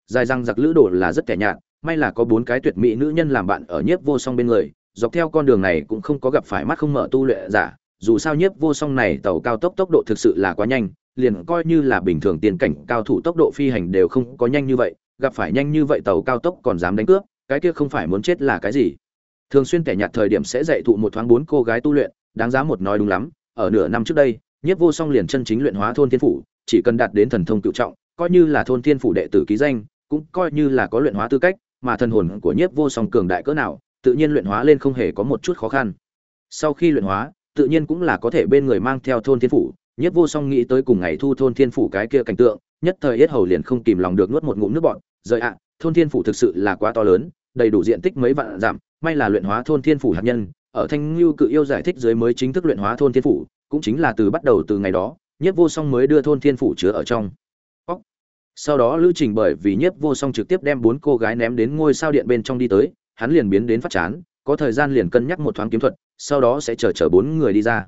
Dài răng giặc lữ đồ là rất kẻ nhạt, may là có bốn cái tuyệt mỹ nữ nhân làm bạn ở nhiếp vô song bên người, dọc theo con đường này cũng không có gặp phải mắt không mở tu luyện giả, dù sao nhiếp vô song này tàu cao tốc tốc độ thực sự là quá nhanh, liền coi như là bình thường tiền cảnh cao thủ tốc độ phi hành đều không có nhanh như vậy, gặp phải nhanh như vậy tàu cao tốc còn dám đánh cướp, cái kia không phải muốn chết là cái gì? Thường xuyên kẻ nhạt thời điểm sẽ dạy thụ một thoáng bốn cô gái tu luyện, đáng giá một nói đúng lắm, ở nửa năm trước đây nhiếp vô song liền chân chính luyện hóa thôn thiên phủ, chỉ cần đạt đến thần thông cựu trọng, coi như là thôn thiên phủ đệ tử ký danh, cũng coi như là có luyện hóa tư cách, mà thần hồn của nhiếp vô song cường đại cỡ nào, tự nhiên luyện hóa lên không hề có một chút khó khăn. Sau khi luyện hóa, tự nhiên cũng là có thể bên người mang theo thôn thiên phủ. Nhiếp vô song nghĩ tới cùng ngày thu thôn thiên phủ cái kia cảnh tượng, nhất thời yết hầu liền không kìm lòng được nuốt một ngụm nước bọn rời ạ, thôn thiên phủ thực sự là quá to lớn, đầy đủ diện tích mấy vạn giảm may là luyện hóa thôn thiên phủ hạt nhân, ở thanh lưu cự yêu giải thích dưới mới chính thức luyện hóa thôn thiên phủ cũng chính là từ bắt đầu từ ngày đó, nhiếp vô song mới đưa thôn thiên phủ chứa ở trong. Ốc. sau đó lữ trình bởi vì nhiếp vô song trực tiếp đem bốn cô gái ném đến ngôi sao điện bên trong đi tới, hắn liền biến đến phát chán, có thời gian liền cân nhắc một thoáng kiếm thuật, sau đó sẽ chờ chờ bốn người đi ra.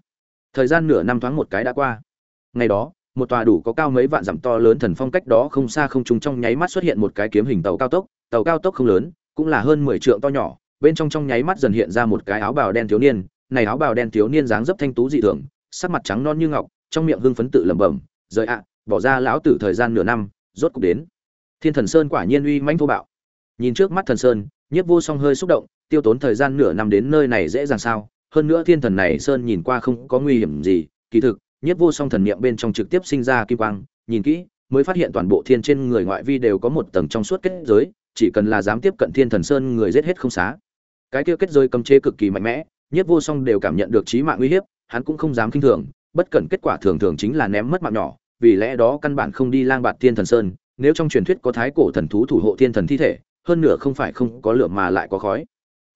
Thời gian nửa năm thoáng một cái đã qua. Ngày đó, một tòa đủ có cao mấy vạn dặm to lớn thần phong cách đó không xa không trung trong nháy mắt xuất hiện một cái kiếm hình tàu cao tốc, tàu cao tốc không lớn, cũng là hơn mười trượng to nhỏ, bên trong trong nháy mắt dần hiện ra một cái áo bào đen thiếu niên, này áo bào đen thiếu niên dáng dấp thanh tú dị thường sắc mặt trắng non như ngọc, trong miệng hưng phấn tự lẩm bẩm, rời ạ, bỏ ra lão tử thời gian nửa năm, rốt cục đến. Thiên thần sơn quả nhiên uy mãnh thô bạo. Nhìn trước mắt thần sơn, nhiếp vô song hơi xúc động, tiêu tốn thời gian nửa năm đến nơi này dễ dàng sao? Hơn nữa thiên thần này sơn nhìn qua không có nguy hiểm gì, kỳ thực, nhiếp vô song thần niệm bên trong trực tiếp sinh ra kim quang, nhìn kỹ, mới phát hiện toàn bộ thiên trên người ngoại vi đều có một tầng trong suốt kết giới, chỉ cần là dám tiếp cận thiên thần sơn, người giết hết không xá. Cái kia kết giới cấm chế cực kỳ mạnh mẽ, nhiếp vô song đều cảm nhận được chí mạng uy hiếp hắn cũng không dám kinh thường, bất cẩn kết quả thường thường chính là ném mất mạng nhỏ, vì lẽ đó căn bản không đi lang bạt thiên thần sơn, nếu trong truyền thuyết có thái cổ thần thú thủ hộ thiên thần thi thể, hơn nữa không phải không có lửa mà lại có khói.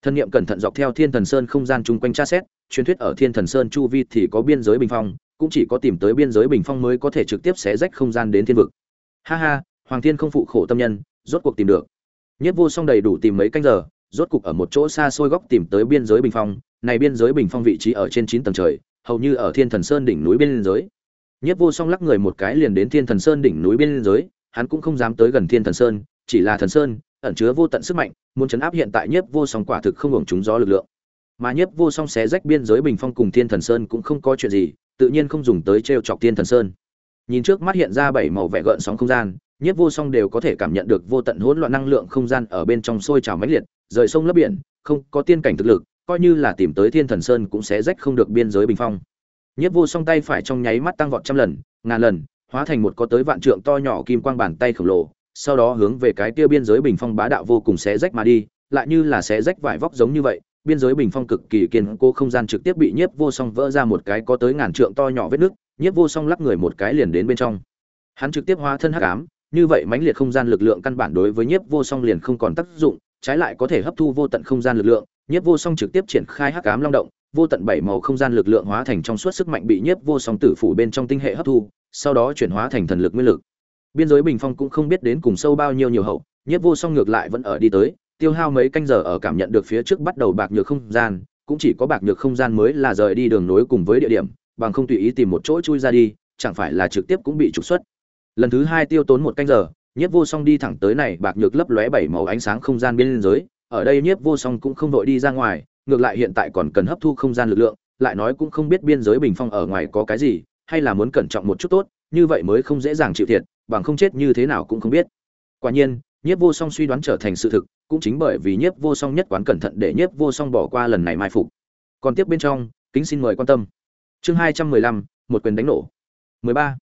Thân niệm cẩn thận dọc theo thiên thần sơn không gian chung quanh tra xét, truyền thuyết ở thiên thần sơn chu vi thì có biên giới bình phong, cũng chỉ có tìm tới biên giới bình phong mới có thể trực tiếp xé rách không gian đến thiên vực. Ha ha, hoàng thiên không phụ khổ tâm nhân, rốt cuộc tìm được. Nhất vô song đầy đủ tìm mấy canh giờ rốt cục ở một chỗ xa xôi góc tìm tới biên giới bình phong. Này biên giới bình phong vị trí ở trên chín tầng trời, hầu như ở thiên thần sơn đỉnh núi biên giới. Nhất vô song lắc người một cái liền đến thiên thần sơn đỉnh núi biên giới, hắn cũng không dám tới gần thiên thần sơn, chỉ là thần sơn, ẩn chứa vô tận sức mạnh, muốn chấn áp hiện tại nhất vô song quả thực không hưởng chúng gió lực lượng. Mà nhất vô song xé rách biên giới bình phong cùng thiên thần sơn cũng không có chuyện gì, tự nhiên không dùng tới trêu chọc thiên thần sơn. Nhìn trước mắt hiện ra bảy màu vẽ gợn sóng không gian nhất vô song đều có thể cảm nhận được vô tận hỗn loạn năng lượng không gian ở bên trong sôi trào mãnh liệt rời sông lấp biển, không có tiên cảnh thực lực, coi như là tìm tới thiên thần sơn cũng sẽ rách không được biên giới bình phong. Nhất vô song tay phải trong nháy mắt tăng vọt trăm lần, ngàn lần, hóa thành một có tới vạn trượng to nhỏ kim quang bàn tay khổng lồ, sau đó hướng về cái kia biên giới bình phong bá đạo vô cùng xé rách mà đi, lại như là xé rách vải vóc giống như vậy, biên giới bình phong cực kỳ kiên cố không gian trực tiếp bị nhiếp vô song vỡ ra một cái có tới ngàn trượng to nhỏ vết nứt, nhiếp vô song lắc người một cái liền đến bên trong. Hắn trực tiếp hóa thân hắc ám, như vậy mãnh liệt không gian lực lượng căn bản đối với nhiếp vô song liền không còn tác dụng trái lại có thể hấp thu vô tận không gian lực lượng, nhiếp vô song trực tiếp triển khai hắc ám long động, vô tận bảy màu không gian lực lượng hóa thành trong suốt sức mạnh bị nhiếp vô song tử phủ bên trong tinh hệ hấp thu, sau đó chuyển hóa thành thần lực nguyên lực. Biên giới bình phong cũng không biết đến cùng sâu bao nhiêu nhiều hậu, nhiếp vô song ngược lại vẫn ở đi tới, tiêu hao mấy canh giờ ở cảm nhận được phía trước bắt đầu bạc nhược không gian, cũng chỉ có bạc nhược không gian mới là rời đi đường nối cùng với địa điểm, bằng không tùy ý tìm một chỗ chui ra đi, chẳng phải là trực tiếp cũng bị trục xuất. Lần thứ hai tiêu tốn một canh giờ nhiếp vô song đi thẳng tới này, bạc nhược lấp lóe bảy màu ánh sáng không gian biên giới ở đây nhiếp vô song cũng không vội đi ra ngoài, ngược lại hiện tại còn cần hấp thu không gian lực lượng, lại nói cũng không biết biên giới bình phong ở ngoài có cái gì, hay là muốn cẩn trọng một chút tốt, như vậy mới không dễ dàng chịu thiệt, bằng không chết như thế nào cũng không biết. Quả nhiên, nhiếp vô song suy đoán trở thành sự thực, cũng chính bởi vì nhiếp vô song nhất quán cẩn thận để nhiếp vô song bỏ qua lần này mai phục. Còn tiếp bên trong, kính xin mời quan tâm. Chương hai trăm mười lăm, một quyền đánh nổ. mười ba.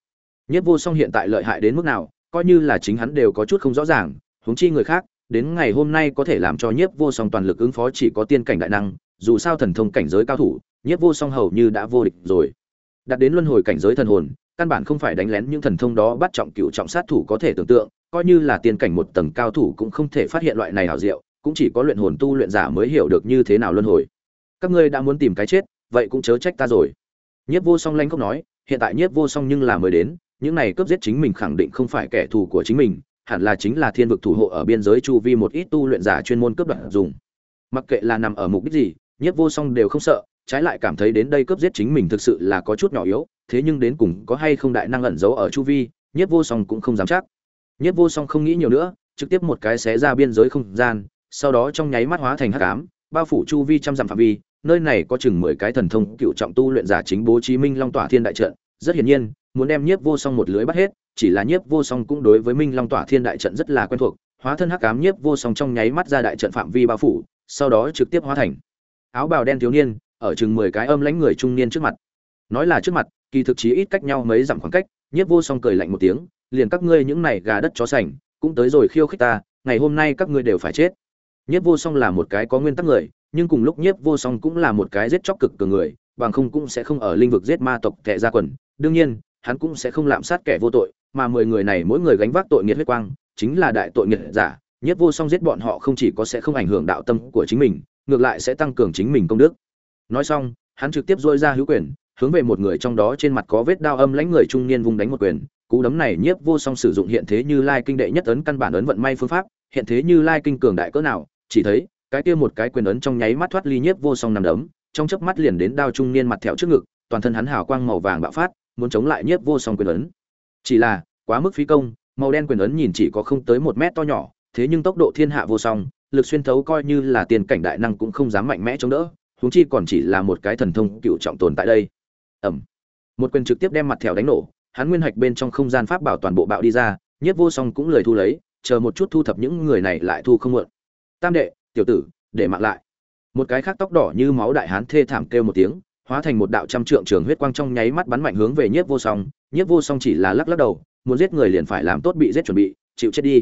Nhiếp vô song hiện tại lợi hại đến mức nào? Coi như là chính hắn đều có chút không rõ ràng, huống chi người khác, đến ngày hôm nay có thể làm cho nhiếp vô song toàn lực ứng phó chỉ có tiên cảnh đại năng, dù sao thần thông cảnh giới cao thủ, nhiếp vô song hầu như đã vô địch rồi. Đặt đến luân hồi cảnh giới thần hồn, căn bản không phải đánh lén những thần thông đó bắt trọng cựu trọng sát thủ có thể tưởng tượng, coi như là tiên cảnh một tầng cao thủ cũng không thể phát hiện loại này hảo diệu, cũng chỉ có luyện hồn tu luyện giả mới hiểu được như thế nào luân hồi. Các ngươi đã muốn tìm cái chết, vậy cũng chớ trách ta rồi. Nhiếp vô song lanh không nói, hiện tại nhiếp vô song nhưng là mới đến những này cướp giết chính mình khẳng định không phải kẻ thù của chính mình, hẳn là chính là thiên vực thủ hộ ở biên giới chu vi một ít tu luyện giả chuyên môn cướp đoạt dùng. Mặc kệ là nằm ở mục đích gì, nhiếp vô song đều không sợ, trái lại cảm thấy đến đây cướp giết chính mình thực sự là có chút nhỏ yếu, thế nhưng đến cùng có hay không đại năng ẩn giấu ở chu vi, nhiếp vô song cũng không dám chắc. Nhiếp vô song không nghĩ nhiều nữa, trực tiếp một cái xé ra biên giới không gian, sau đó trong nháy mắt hóa thành hắc ám, bao phủ chu vi trăm dặm phạm vi, nơi này có chừng mười cái thần thông cựu trọng tu luyện giả chính bố trí minh long tỏa thiên đại trận. Rất hiển nhiên muốn đem nhiếp vô song một lưới bắt hết, chỉ là nhiếp vô song cũng đối với minh long tỏa thiên đại trận rất là quen thuộc, hóa thân hắc ám nhiếp vô song trong nháy mắt ra đại trận phạm vi bao phủ, sau đó trực tiếp hóa thành áo bào đen thiếu niên, ở chừng mười cái âm lãnh người trung niên trước mặt. Nói là trước mặt, kỳ thực chí ít cách nhau mấy dặm khoảng cách, nhiếp vô song cười lạnh một tiếng, liền các ngươi những này gà đất chó sành, cũng tới rồi khiêu khích ta, ngày hôm nay các ngươi đều phải chết. Nhiếp vô song là một cái có nguyên tắc người, nhưng cùng lúc nhiếp vô song cũng là một cái giết chóc cực cường người, bằng không cũng sẽ không ở linh vực giết ma tộc tệ ra quần. Đương nhiên hắn cũng sẽ không lạm sát kẻ vô tội, mà mười người này mỗi người gánh vác tội nghiệt huyết quang, chính là đại tội nghiệt giả nhiếp vô song giết bọn họ không chỉ có sẽ không ảnh hưởng đạo tâm của chính mình, ngược lại sẽ tăng cường chính mình công đức. Nói xong, hắn trực tiếp dôi ra hữu quyền, hướng về một người trong đó trên mặt có vết đao âm lãnh người trung niên vung đánh một quyền. Cú đấm này nhiếp vô song sử dụng hiện thế như lai kinh đệ nhất ấn căn bản ấn vận may phương pháp, hiện thế như lai kinh cường đại cỡ nào, chỉ thấy, cái kia một cái quyền ấn trong nháy mắt thoát ly nhiếp vô song nằm đấm, trong chớp mắt liền đến đao trung niên mặt thẹo trước ngực, toàn thân hắn hào quang màu vàng bạo phát muốn chống lại nhiếp vô song quyền ấn. Chỉ là, quá mức phí công, màu đen quyền ấn nhìn chỉ có không tới một mét to nhỏ, thế nhưng tốc độ thiên hạ vô song, lực xuyên thấu coi như là tiền cảnh đại năng cũng không dám mạnh mẽ chống đỡ, huống chi còn chỉ là một cái thần thông cựu trọng tồn tại đây. Ẩm một quyền trực tiếp đem mặt thèo đánh nổ, hắn nguyên hạch bên trong không gian pháp bảo toàn bộ bạo đi ra, nhiếp vô song cũng lời thu lấy, chờ một chút thu thập những người này lại thu không muộn tam đệ, tiểu tử, để mạng lại. Một cái khác tóc đỏ như máu đại hán thê thảm kêu một tiếng hóa thành một đạo trăm trượng trường huyết quang trong nháy mắt bắn mạnh hướng về nhiếp vô song. Nhiếp vô song chỉ là lắc lắc đầu, muốn giết người liền phải làm tốt bị giết chuẩn bị, chịu chết đi.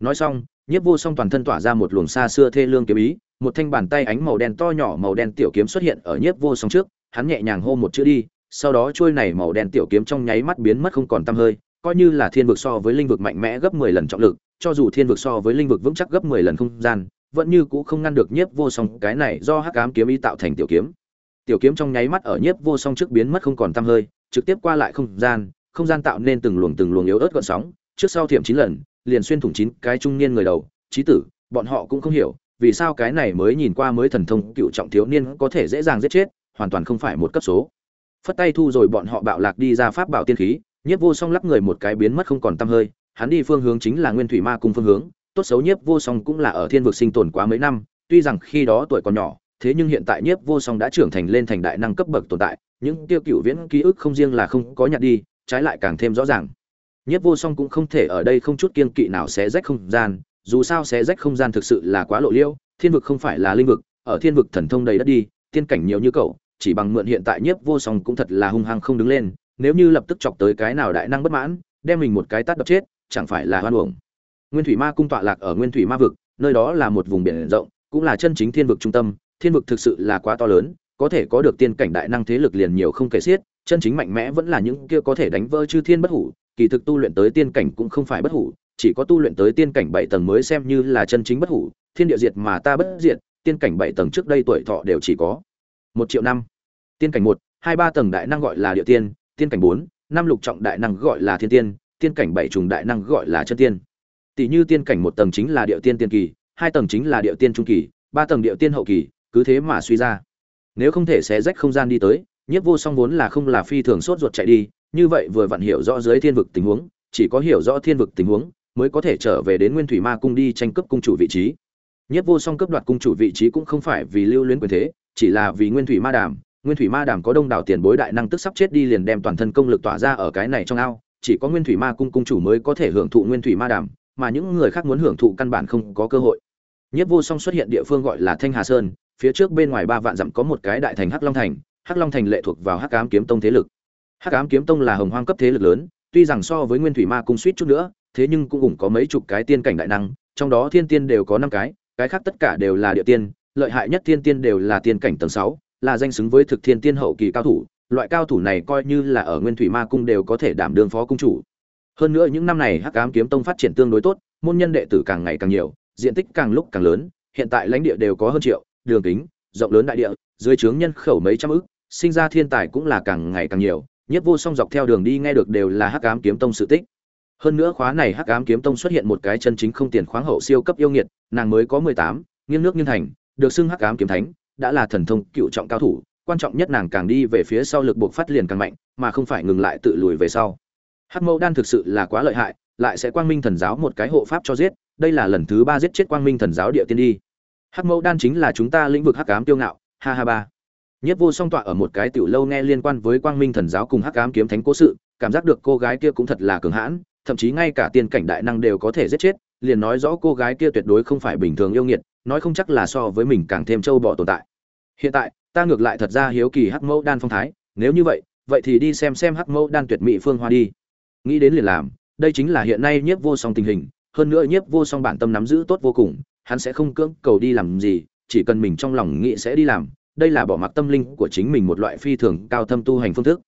Nói xong, nhiếp vô song toàn thân tỏa ra một luồng xa xưa thê lương kiếm ý, một thanh bàn tay ánh màu đen to nhỏ màu đen tiểu kiếm xuất hiện ở nhiếp vô song trước, hắn nhẹ nhàng hô một chữ đi, sau đó trôi này màu đen tiểu kiếm trong nháy mắt biến mất không còn tăm hơi, coi như là thiên vực so với linh vực mạnh mẽ gấp mười lần trọng lực, cho dù thiên vực so với linh vực vững chắc gấp mười lần không gian, vẫn như cũ không ngăn được nhiếp vô song. Cái này do hắc ám kiếm ý tạo thành tiểu kiếm tiểu kiếm trong nháy mắt ở nhiếp vô song trước biến mất không còn tăm hơi, trực tiếp qua lại không gian không gian tạo nên từng luồng từng luồng yếu ớt gợn sóng. Trước sau thiểm chín lần, liền xuyên thủng chín cái trung niên người đầu. Trí tử, bọn họ cũng không hiểu, vì sao cái này mới nhìn qua mới thần thông cựu trọng thiếu niên có thể dễ dàng giết chết, hoàn toàn không phải một cấp số. Phất tay thu rồi bọn họ bạo lạc đi ra pháp bảo tiên khí, nhiếp vô song lắc người một cái biến mất không còn tăm hơi. Hắn đi phương hướng chính là nguyên thủy ma cung phương hướng. Tốt xấu nhiếp vô song cũng là ở thiên vực sinh tồn quá mấy năm, tuy rằng khi đó tuổi còn nhỏ thế nhưng hiện tại nhiếp vô song đã trưởng thành lên thành đại năng cấp bậc tồn tại, những tiêu cựu viễn ký ức không riêng là không có nhặt đi, trái lại càng thêm rõ ràng. Nhiếp vô song cũng không thể ở đây không chút kiên kỵ nào sẽ rách không gian, dù sao sẽ rách không gian thực sự là quá lộ liêu thiên vực không phải là linh vực, ở thiên vực thần thông đầy đất đi, tiên cảnh nhiều như cậu, chỉ bằng mượn hiện tại nhiếp vô song cũng thật là hung hăng không đứng lên, nếu như lập tức chọc tới cái nào đại năng bất mãn, đem mình một cái tát đập chết, chẳng phải là hoan uổng. Nguyên thủy ma cung tọa lạc ở nguyên thủy ma vực, nơi đó là một vùng biển rộng, cũng là chân chính thiên vực trung tâm thiên vực thực sự là quá to lớn, có thể có được tiên cảnh đại năng thế lực liền nhiều không kể xiết, chân chính mạnh mẽ vẫn là những kia có thể đánh vỡ chư thiên bất hủ, kỳ thực tu luyện tới tiên cảnh cũng không phải bất hủ, chỉ có tu luyện tới tiên cảnh bảy tầng mới xem như là chân chính bất hủ, thiên địa diệt mà ta bất diệt, tiên cảnh bảy tầng trước đây tuổi thọ đều chỉ có một triệu năm. Tiên cảnh một, hai ba tầng đại năng gọi là địa tiên tiên cảnh bốn, năm lục trọng đại năng gọi là thiên tiên tiên cảnh bảy trùng đại năng gọi là chân tiên. Tỷ như tiên cảnh một tầng chính là địa tiên tiên kỳ, hai tầng chính là địa tiên trung kỳ, ba tầng địa tiên hậu kỳ cứ thế mà suy ra. Nếu không thể xé rách không gian đi tới, nhiếp vô song vốn là không là phi thường sốt ruột chạy đi, như vậy vừa vặn hiểu rõ dưới thiên vực tình huống, chỉ có hiểu rõ thiên vực tình huống, mới có thể trở về đến nguyên thủy ma cung đi tranh cướp cung chủ vị trí. Nhiếp vô song cướp đoạt cung chủ vị trí cũng không phải vì lưu luyến quyền thế, chỉ là vì nguyên thủy ma đàm. Nguyên thủy ma đàm có đông đảo tiền bối đại năng tức sắp chết đi liền đem toàn thân công lực tỏa ra ở cái này trong ao, chỉ có nguyên thủy ma cung cung chủ mới có thể hưởng thụ nguyên thủy ma đàm, mà những người khác muốn hưởng thụ căn bản không có cơ hội. Nhất vô song xuất hiện địa phương gọi là thanh hà sơn phía trước bên ngoài ba vạn dặm có một cái đại thành hắc long thành, hắc long thành lệ thuộc vào hắc ám kiếm tông thế lực. Hắc ám kiếm tông là hồng hoang cấp thế lực lớn, tuy rằng so với nguyên thủy ma cung suýt chút nữa, thế nhưng cũng cũng có mấy chục cái tiên cảnh đại năng, trong đó thiên tiên đều có năm cái cái khác tất cả đều là địa tiên, lợi hại nhất thiên tiên đều là tiên cảnh tầng sáu, là danh xứng với thực thiên tiên hậu kỳ cao thủ, loại cao thủ này coi như là ở nguyên thủy ma cung đều có thể đảm đương phó cung chủ. Hơn nữa những năm này hắc ám kiếm tông phát triển tương đối tốt, môn nhân đệ tử càng ngày càng nhiều, diện tích càng lúc càng lớn, hiện tại lãnh địa đều có hơn triệu đường kính, rộng lớn đại địa, dưới trướng nhân khẩu mấy trăm ức, sinh ra thiên tài cũng là càng ngày càng nhiều, nhất vô song dọc theo đường đi nghe được đều là hắc ám kiếm tông sự tích. Hơn nữa khóa này hắc ám kiếm tông xuất hiện một cái chân chính không tiền khoáng hậu siêu cấp yêu nghiệt, nàng mới có mười tám, nghiêng nước nghiêng thành, được xưng hắc ám kiếm thánh, đã là thần thông cựu trọng cao thủ, quan trọng nhất nàng càng đi về phía sau lực buộc phát liền càng mạnh, mà không phải ngừng lại tự lùi về sau. Hắc mẫu đan thực sự là quá lợi hại, lại sẽ quang minh thần giáo một cái hộ pháp cho giết, đây là lần thứ ba giết chết quang minh thần giáo địa tiên đi hắc mẫu đan chính là chúng ta lĩnh vực hắc ám tiêu ngạo, ha ha ba. Nhất vô song tọa ở một cái tiểu lâu nghe liên quan với quang minh thần giáo cùng hắc ám kiếm thánh cố sự, cảm giác được cô gái kia cũng thật là cường hãn, thậm chí ngay cả tiên cảnh đại năng đều có thể giết chết, liền nói rõ cô gái kia tuyệt đối không phải bình thường yêu nghiệt, nói không chắc là so với mình càng thêm trâu bỏ tồn tại. Hiện tại, ta ngược lại thật ra hiếu kỳ hắc mẫu đan phong thái, nếu như vậy vậy thì đi xem xem hắc mẫu đan tuyệt mỹ phương hoa đi. Nghĩ đến liền làm, đây chính là hiện nay nhiếp vô song tình hình, hơn nữa nhiếp vô song bản tâm nắm giữ tốt vô cùng hắn sẽ không cưỡng cầu đi làm gì, chỉ cần mình trong lòng nghĩ sẽ đi làm, đây là bỏ mặc tâm linh của chính mình một loại phi thường cao thâm tu hành phương thức.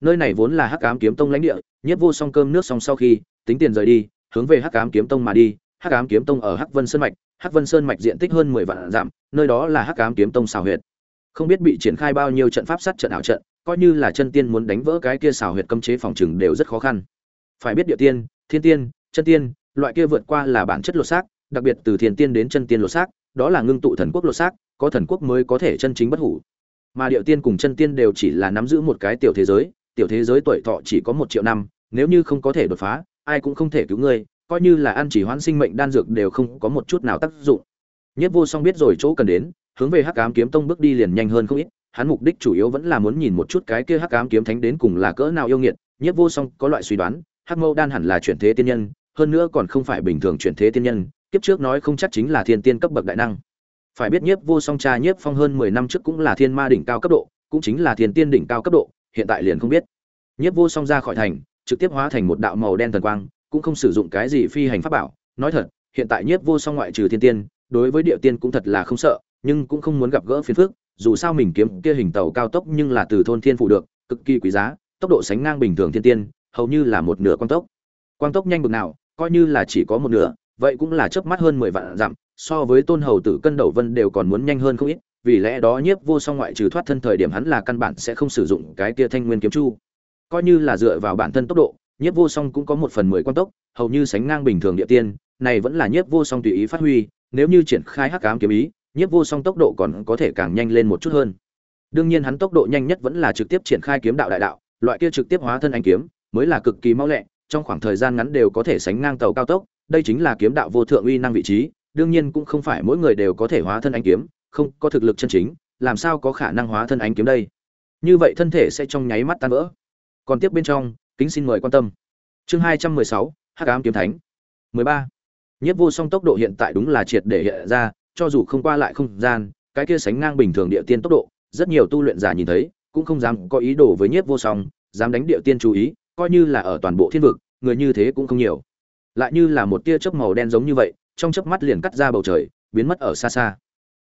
Nơi này vốn là hắc ám kiếm tông lãnh địa nhất vô song cơm nước xong sau khi, tính tiền rời đi, hướng về hắc ám kiếm tông mà đi. Hắc ám kiếm tông ở hắc vân sơn mạch, hắc vân sơn mạch diện tích hơn mười vạn dặm, nơi đó là hắc ám kiếm tông xào huyệt. Không biết bị triển khai bao nhiêu trận pháp sát trận ảo trận, coi như là chân tiên muốn đánh vỡ cái kia xào huyệt cấm chế phòng trừng đều rất khó khăn. Phải biết địa tiên, thiên tiên, chân tiên, loại kia vượt qua là bản chất lột xác đặc biệt từ thiên tiên đến chân tiên lột xác, đó là ngưng tụ thần quốc lột xác, có thần quốc mới có thể chân chính bất hủ. Mà địa tiên cùng chân tiên đều chỉ là nắm giữ một cái tiểu thế giới, tiểu thế giới tuổi thọ chỉ có một triệu năm, nếu như không có thể đột phá, ai cũng không thể cứu ngươi, coi như là ăn chỉ hoãn sinh mệnh đan dược đều không có một chút nào tác dụng. Nhất vô song biết rồi chỗ cần đến, hướng về hắc ám kiếm tông bước đi liền nhanh hơn không ít, hắn mục đích chủ yếu vẫn là muốn nhìn một chút cái kia hắc ám kiếm thánh đến cùng là cỡ nào yêu nghiệt. Nhất vô song có loại suy đoán, hắc mâu đan hẳn là chuyển thế tiên nhân, hơn nữa còn không phải bình thường chuyển thế tiên nhân kiếp trước nói không chắc chính là thiên tiên cấp bậc đại năng. Phải biết nhiếp vô song cha nhiếp phong hơn mười năm trước cũng là thiên ma đỉnh cao cấp độ, cũng chính là thiên tiên đỉnh cao cấp độ, hiện tại liền không biết. Nhiếp vô song ra khỏi thành, trực tiếp hóa thành một đạo màu đen thần quang, cũng không sử dụng cái gì phi hành pháp bảo. Nói thật, hiện tại nhiếp vô song ngoại trừ thiên tiên, đối với địa tiên cũng thật là không sợ, nhưng cũng không muốn gặp gỡ phiền phức, dù sao mình kiếm kia hình tàu cao tốc nhưng là từ thôn thiên phủ được, cực kỳ quý giá, tốc độ sánh ngang bình thường thiên tiên, hầu như là một nửa quang tốc. Quang tốc nhanh bực nào, coi như là chỉ có một nửa vậy cũng là chớp mắt hơn mười vạn dặm, so với tôn hầu tử cân đầu vân đều còn muốn nhanh hơn không ít, vì lẽ đó nhiếp vô song ngoại trừ thoát thân thời điểm hắn là căn bản sẽ không sử dụng cái kia thanh nguyên kiếm chu. Coi như là dựa vào bản thân tốc độ, nhiếp vô song cũng có một phần mười quan tốc, hầu như sánh ngang bình thường địa tiên, này vẫn là nhiếp vô song tùy ý phát huy, nếu như triển khai hắc ám kiếm ý, nhiếp vô song tốc độ còn có thể càng nhanh lên một chút hơn. Đương nhiên hắn tốc độ nhanh nhất vẫn là trực tiếp triển khai kiếm đạo đại đạo, loại kia trực tiếp hóa thân anh kiếm, mới là cực kỳ mau lẹ, trong khoảng thời gian ngắn đều có thể sánh ngang tàu cao tốc đây chính là kiếm đạo vô thượng uy năng vị trí, đương nhiên cũng không phải mỗi người đều có thể hóa thân anh kiếm, không, có thực lực chân chính, làm sao có khả năng hóa thân anh kiếm đây? Như vậy thân thể sẽ trong nháy mắt tan vỡ. Còn tiếp bên trong, kính xin mời quan tâm. Chương hai trăm mười sáu, hắc ám kiếm thánh. mười ba. Nhất vô song tốc độ hiện tại đúng là triệt để hiện ra, cho dù không qua lại không gian, cái kia sánh ngang bình thường địa tiên tốc độ, rất nhiều tu luyện giả nhìn thấy, cũng không dám có ý đồ với nhất vô song, dám đánh địa tiên chú ý, coi như là ở toàn bộ thiên vực, người như thế cũng không nhiều lại như là một tia chớp màu đen giống như vậy, trong chớp mắt liền cắt ra bầu trời, biến mất ở xa xa.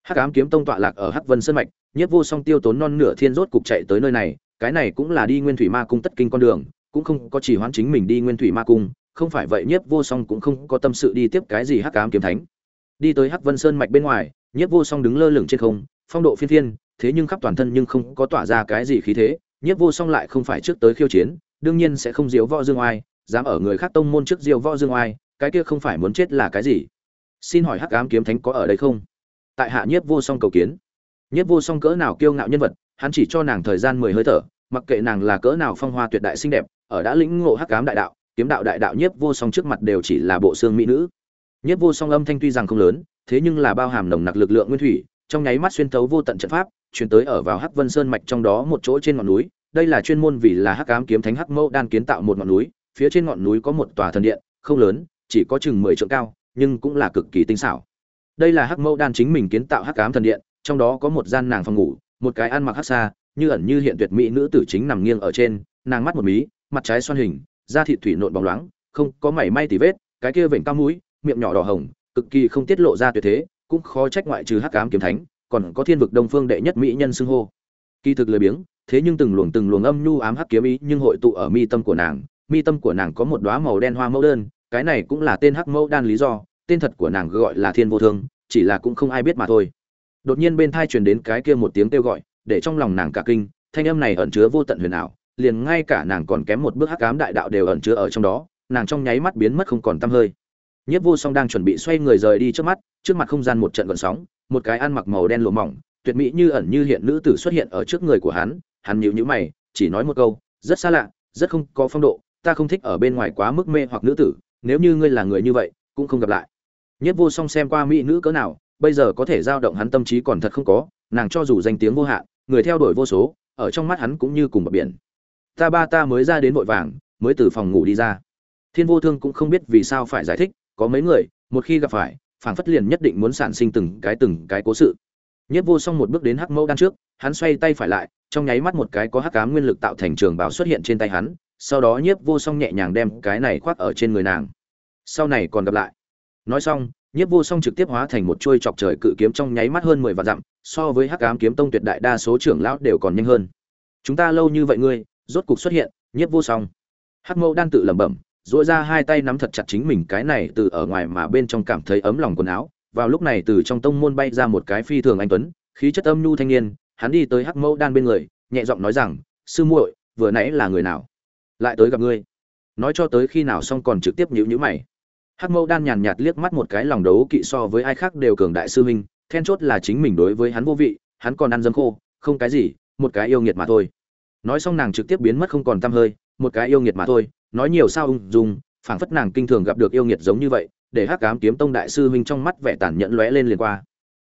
Hắc ám kiếm tông tọa lạc ở hắc vân sơn mạch nhất vô song tiêu tốn non nửa thiên rốt cục chạy tới nơi này, cái này cũng là đi nguyên thủy ma cung tất kinh con đường, cũng không có chỉ hoán chính mình đi nguyên thủy ma cung, không phải vậy nhiếp vô song cũng không có tâm sự đi tiếp cái gì hắc ám kiếm thánh. Đi tới hắc vân sơn mạch bên ngoài, nhiếp vô song đứng lơ lửng trên không, phong độ phiên thiên, thế nhưng khắp toàn thân nhưng không có tỏa ra cái gì khí thế, nhiếp vô song lại không phải trước tới khiêu chiến, đương nhiên sẽ không diếu võ dương oai dám ở người khác tông môn trước diêu võ dương oai, cái kia không phải muốn chết là cái gì? Xin hỏi hắc ám kiếm thánh có ở đây không? Tại hạ nhiếp vô song cầu kiến. Nhiếp vô song cỡ nào kiêu ngạo nhân vật, hắn chỉ cho nàng thời gian mười hơi thở, mặc kệ nàng là cỡ nào phong hoa tuyệt đại xinh đẹp, ở đã lĩnh ngộ hắc ám đại đạo, kiếm đạo đại đạo nhiếp vô song trước mặt đều chỉ là bộ xương mỹ nữ. Nhiếp vô song âm thanh tuy rằng không lớn, thế nhưng là bao hàm nồng nặc lực lượng nguyên thủy, trong nháy mắt xuyên thấu vô tận trận pháp, truyền tới ở vào hắc vân sơn mạch trong đó một chỗ trên ngọn núi. Đây là chuyên môn vì là hắc ám kiếm thánh hắc mẫu đan kiến tạo một ngọn núi phía trên ngọn núi có một tòa thần điện, không lớn, chỉ có chừng mười trượng cao, nhưng cũng là cực kỳ tinh xảo. Đây là hắc mẫu đan chính mình kiến tạo hắc ám thần điện, trong đó có một gian nàng phòng ngủ, một cái ăn mặc hắc xa như ẩn như hiện tuyệt mỹ nữ tử chính nằm nghiêng ở trên, nàng mắt một mí, mặt trái xoan hình, da thịt thủy nộn bóng loáng, không có mảy may tì vết, cái kia vểnh cao mũi, miệng nhỏ đỏ hồng, cực kỳ không tiết lộ ra tuyệt thế, cũng khó trách ngoại trừ hắc ám kiếm thánh, còn có thiên vực đông phương đệ nhất mỹ nhân xưng hô. Kỳ thực lười biếng, thế nhưng từng luồng từng luồng âm nhu ám hắc kiếm ý nhưng hội tụ ở mi tâm của nàng mi tâm của nàng có một đóa màu đen hoa mẫu đơn, cái này cũng là tên hắc mẫu đan lý do, tên thật của nàng gọi là thiên vô thương, chỉ là cũng không ai biết mà thôi. Đột nhiên bên tai truyền đến cái kia một tiếng kêu gọi, để trong lòng nàng cả kinh, thanh âm này ẩn chứa vô tận huyền ảo, liền ngay cả nàng còn kém một bước hắc ám đại đạo đều ẩn chứa ở trong đó, nàng trong nháy mắt biến mất không còn tăm hơi. Nhất vô song đang chuẩn bị xoay người rời đi trước mắt, trước mặt không gian một trận gợn sóng, một cái ăn mặc màu đen lụa mỏng, tuyệt mỹ như ẩn như hiện nữ tử xuất hiện ở trước người của hắn hắn nhíu nhíu mày, chỉ nói một câu, rất xa lạ, rất không có phong độ ta không thích ở bên ngoài quá mức mê hoặc nữ tử, nếu như ngươi là người như vậy, cũng không gặp lại. Nhất vô song xem qua mỹ nữ cỡ nào, bây giờ có thể giao động hắn tâm trí còn thật không có, nàng cho dù danh tiếng vô hạn, người theo đuổi vô số, ở trong mắt hắn cũng như cùng bờ biển. Ta ba ta mới ra đến vội vàng, mới từ phòng ngủ đi ra. Thiên vô thương cũng không biết vì sao phải giải thích, có mấy người, một khi gặp phải, phảng phất liền nhất định muốn sản sinh từng cái từng cái cố sự. Nhất vô song một bước đến hắc mẫu đan trước, hắn xoay tay phải lại, trong nháy mắt một cái có hắc ám nguyên lực tạo thành trường bảo xuất hiện trên tay hắn sau đó nhiếp vô song nhẹ nhàng đem cái này khoác ở trên người nàng. Sau này còn gặp lại. Nói xong, nhiếp vô song trực tiếp hóa thành một chuôi chọc trời cự kiếm trong nháy mắt hơn mười vạn dặm, so với hắc ám kiếm tông tuyệt đại đa số trưởng lão đều còn nhanh hơn. Chúng ta lâu như vậy ngươi, rốt cục xuất hiện, nhiếp vô song. Hắc mẫu đang tự lẩm bẩm dội ra hai tay nắm thật chặt chính mình cái này từ ở ngoài mà bên trong cảm thấy ấm lòng quần áo. Vào lúc này từ trong tông môn bay ra một cái phi thường anh tuấn, khí chất âm nhu thanh niên, hắn đi tới hắc mẫu đan bên người, nhẹ giọng nói rằng, sư muội, vừa nãy là người nào? Lại tới gặp ngươi. Nói cho tới khi nào xong còn trực tiếp nhữ nhữ mày. Hắc mâu đan nhàn nhạt liếc mắt một cái lòng đấu kỵ so với ai khác đều cường đại sư huynh, then chốt là chính mình đối với hắn vô vị, hắn còn ăn dấm khô, không cái gì, một cái yêu nghiệt mà thôi. Nói xong nàng trực tiếp biến mất không còn tăm hơi, một cái yêu nghiệt mà thôi, nói nhiều sao ung dung, phảng phất nàng kinh thường gặp được yêu nghiệt giống như vậy, để hắc ám kiếm tông đại sư huynh trong mắt vẻ tàn nhẫn lóe lên liền qua.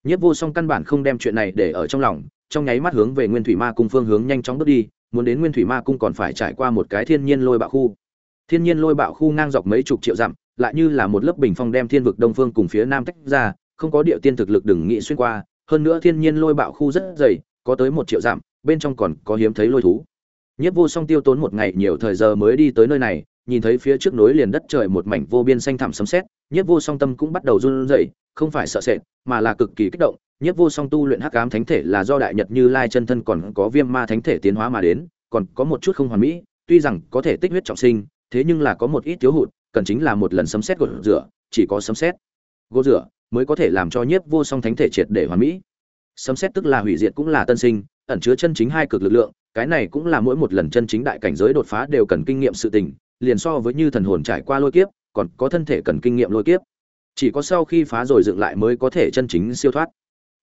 Nhất vô song căn bản không đem chuyện này để ở trong lòng, trong nháy mắt hướng về nguyên thủy ma cung phương hướng nhanh chóng bước đi muốn đến nguyên thủy ma cung còn phải trải qua một cái thiên nhiên lôi bạo khu. Thiên nhiên lôi bạo khu ngang dọc mấy chục triệu dặm, lại như là một lớp bình phong đem thiên vực đông phương cùng phía nam tách ra, không có địa tiên thực lực đừng nghĩ xuyên qua. Hơn nữa thiên nhiên lôi bạo khu rất dày, có tới một triệu dặm, bên trong còn có hiếm thấy lôi thú. Nhất vô song tiêu tốn một ngày nhiều thời giờ mới đi tới nơi này, nhìn thấy phía trước núi liền đất trời một mảnh vô biên xanh thẳm sấm sét nhất vô song tâm cũng bắt đầu run rẩy, không phải sợ sệt, mà là cực kỳ kích động nhất vô song tu luyện hắc ám thánh thể là do đại nhật như lai chân thân còn có viêm ma thánh thể tiến hóa mà đến, còn có một chút không hoàn mỹ, tuy rằng có thể tích huyết trọng sinh, thế nhưng là có một ít thiếu hụt, cần chính là một lần sấm xét gột rửa, chỉ có sấm xét gột rửa mới có thể làm cho nhiếp vô song thánh thể triệt để hoàn mỹ. Sấm xét tức là hủy diệt cũng là tân sinh, ẩn chứa chân chính hai cực lực lượng, cái này cũng là mỗi một lần chân chính đại cảnh giới đột phá đều cần kinh nghiệm sự tình, liền so với như thần hồn trải qua lôi kiếp, còn có thân thể cần kinh nghiệm lôi kiếp. Chỉ có sau khi phá rồi dựng lại mới có thể chân chính siêu thoát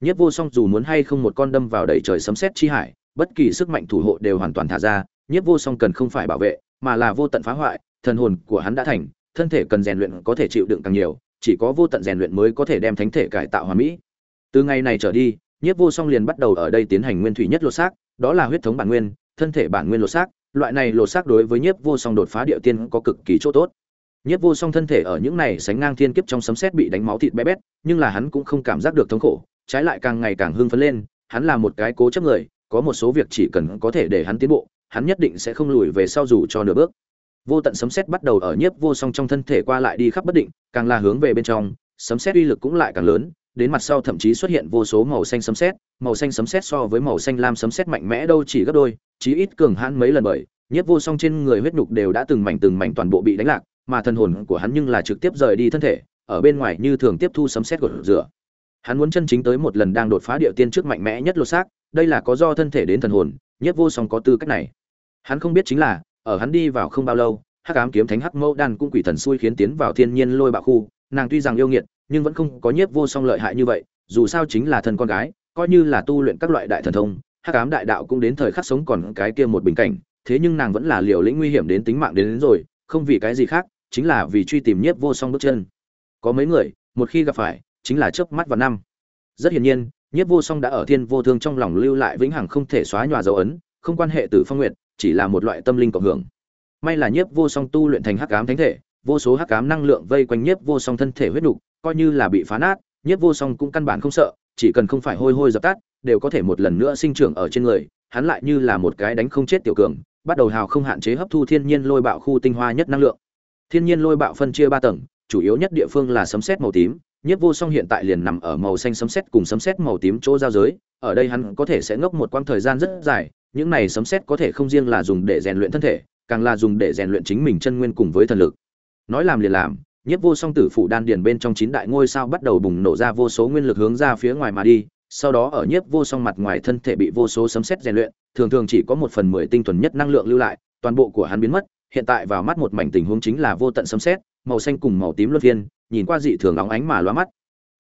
nhất vô song dù muốn hay không một con đâm vào đầy trời sấm sét chi hải, bất kỳ sức mạnh thủ hộ đều hoàn toàn thả ra nhất vô song cần không phải bảo vệ, mà là vô tận phá hoại, thần hồn của hắn đã thành, thân thể cần rèn luyện có thể chịu đựng càng nhiều, chỉ có vô tận rèn luyện mới có thể đem thánh thể cải tạo hoàn mỹ. Từ ngày này trở đi nhất vô song liền bắt đầu ở đây tiến hành nguyên thủy nhất lột xác, đó là huyết thống bản nguyên, thân thể bản nguyên lột xác. Loại này lột xác đối với nhất vô song đột phá địa tiên có cực kỳ chỗ tốt. Nhất vô song thân thể ở những này sánh ngang thiên kiếp trong sấm sét bị đánh máu thịt bé bét, nhưng là hắn cũng không cảm giác được thống khổ trái lại càng ngày càng hưng phấn lên, hắn là một cái cố chấp người, có một số việc chỉ cần có thể để hắn tiến bộ, hắn nhất định sẽ không lùi về sau dù cho nửa bước. Vô tận sấm sét bắt đầu ở nhiếp vô song trong thân thể qua lại đi khắp bất định, càng là hướng về bên trong, sấm sét uy lực cũng lại càng lớn, đến mặt sau thậm chí xuất hiện vô số màu xanh sấm sét, màu xanh sấm sét so với màu xanh lam sấm sét mạnh mẽ đâu chỉ gấp đôi, chí ít cường hãn mấy lần bởi, nhiếp vô song trên người huyết nhục đều đã từng mảnh từng mảnh toàn bộ bị đánh lạc, mà thần hồn của hắn nhưng là trực tiếp rời đi thân thể, ở bên ngoài như thường tiếp thu sấm sét của rửa hắn muốn chân chính tới một lần đang đột phá địa tiên trước mạnh mẽ nhất lột xác đây là có do thân thể đến thần hồn nhất vô song có tư cách này. Hắn không biết chính là ở hắn đi vào không bao lâu hắc ám kiếm thánh hắc mẫu đan cũng quỷ thần xui khiến tiến vào thiên nhiên lôi bạo khu nàng tuy rằng yêu nghiệt nhưng vẫn không có nhiếp vô song lợi hại như vậy dù sao chính là thân con gái coi như là tu luyện các loại đại thần thông hắc ám đại đạo cũng đến thời khắc sống còn cái kia một bình cảnh thế nhưng nàng vẫn là liều lĩnh nguy hiểm đến tính mạng đến, đến rồi không vì cái gì khác chính là vì truy tìm nhiếp vô song bước chân. Có mấy người một khi gặp phải chính là chớp mắt vào năm. Rất hiển nhiên, nhiếp vô song đã ở thiên vô thương trong lòng lưu lại vĩnh hằng không thể xóa nhòa dấu ấn, không quan hệ từ phong nguyện chỉ là một loại tâm linh cộng hưởng. May là nhiếp vô song tu luyện thành hắc ám thánh thể, vô số hắc ám năng lượng vây quanh nhiếp vô song thân thể huyết đục coi như là bị phá nát, nhiếp vô song cũng căn bản không sợ, chỉ cần không phải hôi hôi dập tắt, đều có thể một lần nữa sinh trưởng ở trên người, hắn lại như là một cái đánh không chết tiểu cường, bắt đầu hào không hạn chế hấp thu thiên nhiên lôi bạo khu tinh hoa nhất năng lượng. Thiên nhiên lôi bạo phân chia ba tầng, chủ yếu nhất địa phương là sấm sét màu tím nhiếp vô song hiện tại liền nằm ở màu xanh sấm sét cùng sấm sét màu tím chỗ giao giới, ở đây hắn có thể sẽ ngốc một quãng thời gian rất dài, những này sấm sét có thể không riêng là dùng để rèn luyện thân thể, càng là dùng để rèn luyện chính mình chân nguyên cùng với thần lực. Nói làm liền làm, nhiếp vô song tử phủ đan điền bên trong chín đại ngôi sao bắt đầu bùng nổ ra vô số nguyên lực hướng ra phía ngoài mà đi, sau đó ở nhiếp vô song mặt ngoài thân thể bị vô số sấm sét rèn luyện, thường thường chỉ có một phần mười tinh thuần nhất năng lượng lưu lại, toàn bộ của hắn biến mất, hiện tại vào mắt một mảnh tình huống chính là vô tận sấm sét, màu xanh cùng màu tím luân phiên nhìn qua dị thường óng ánh mà loa mắt.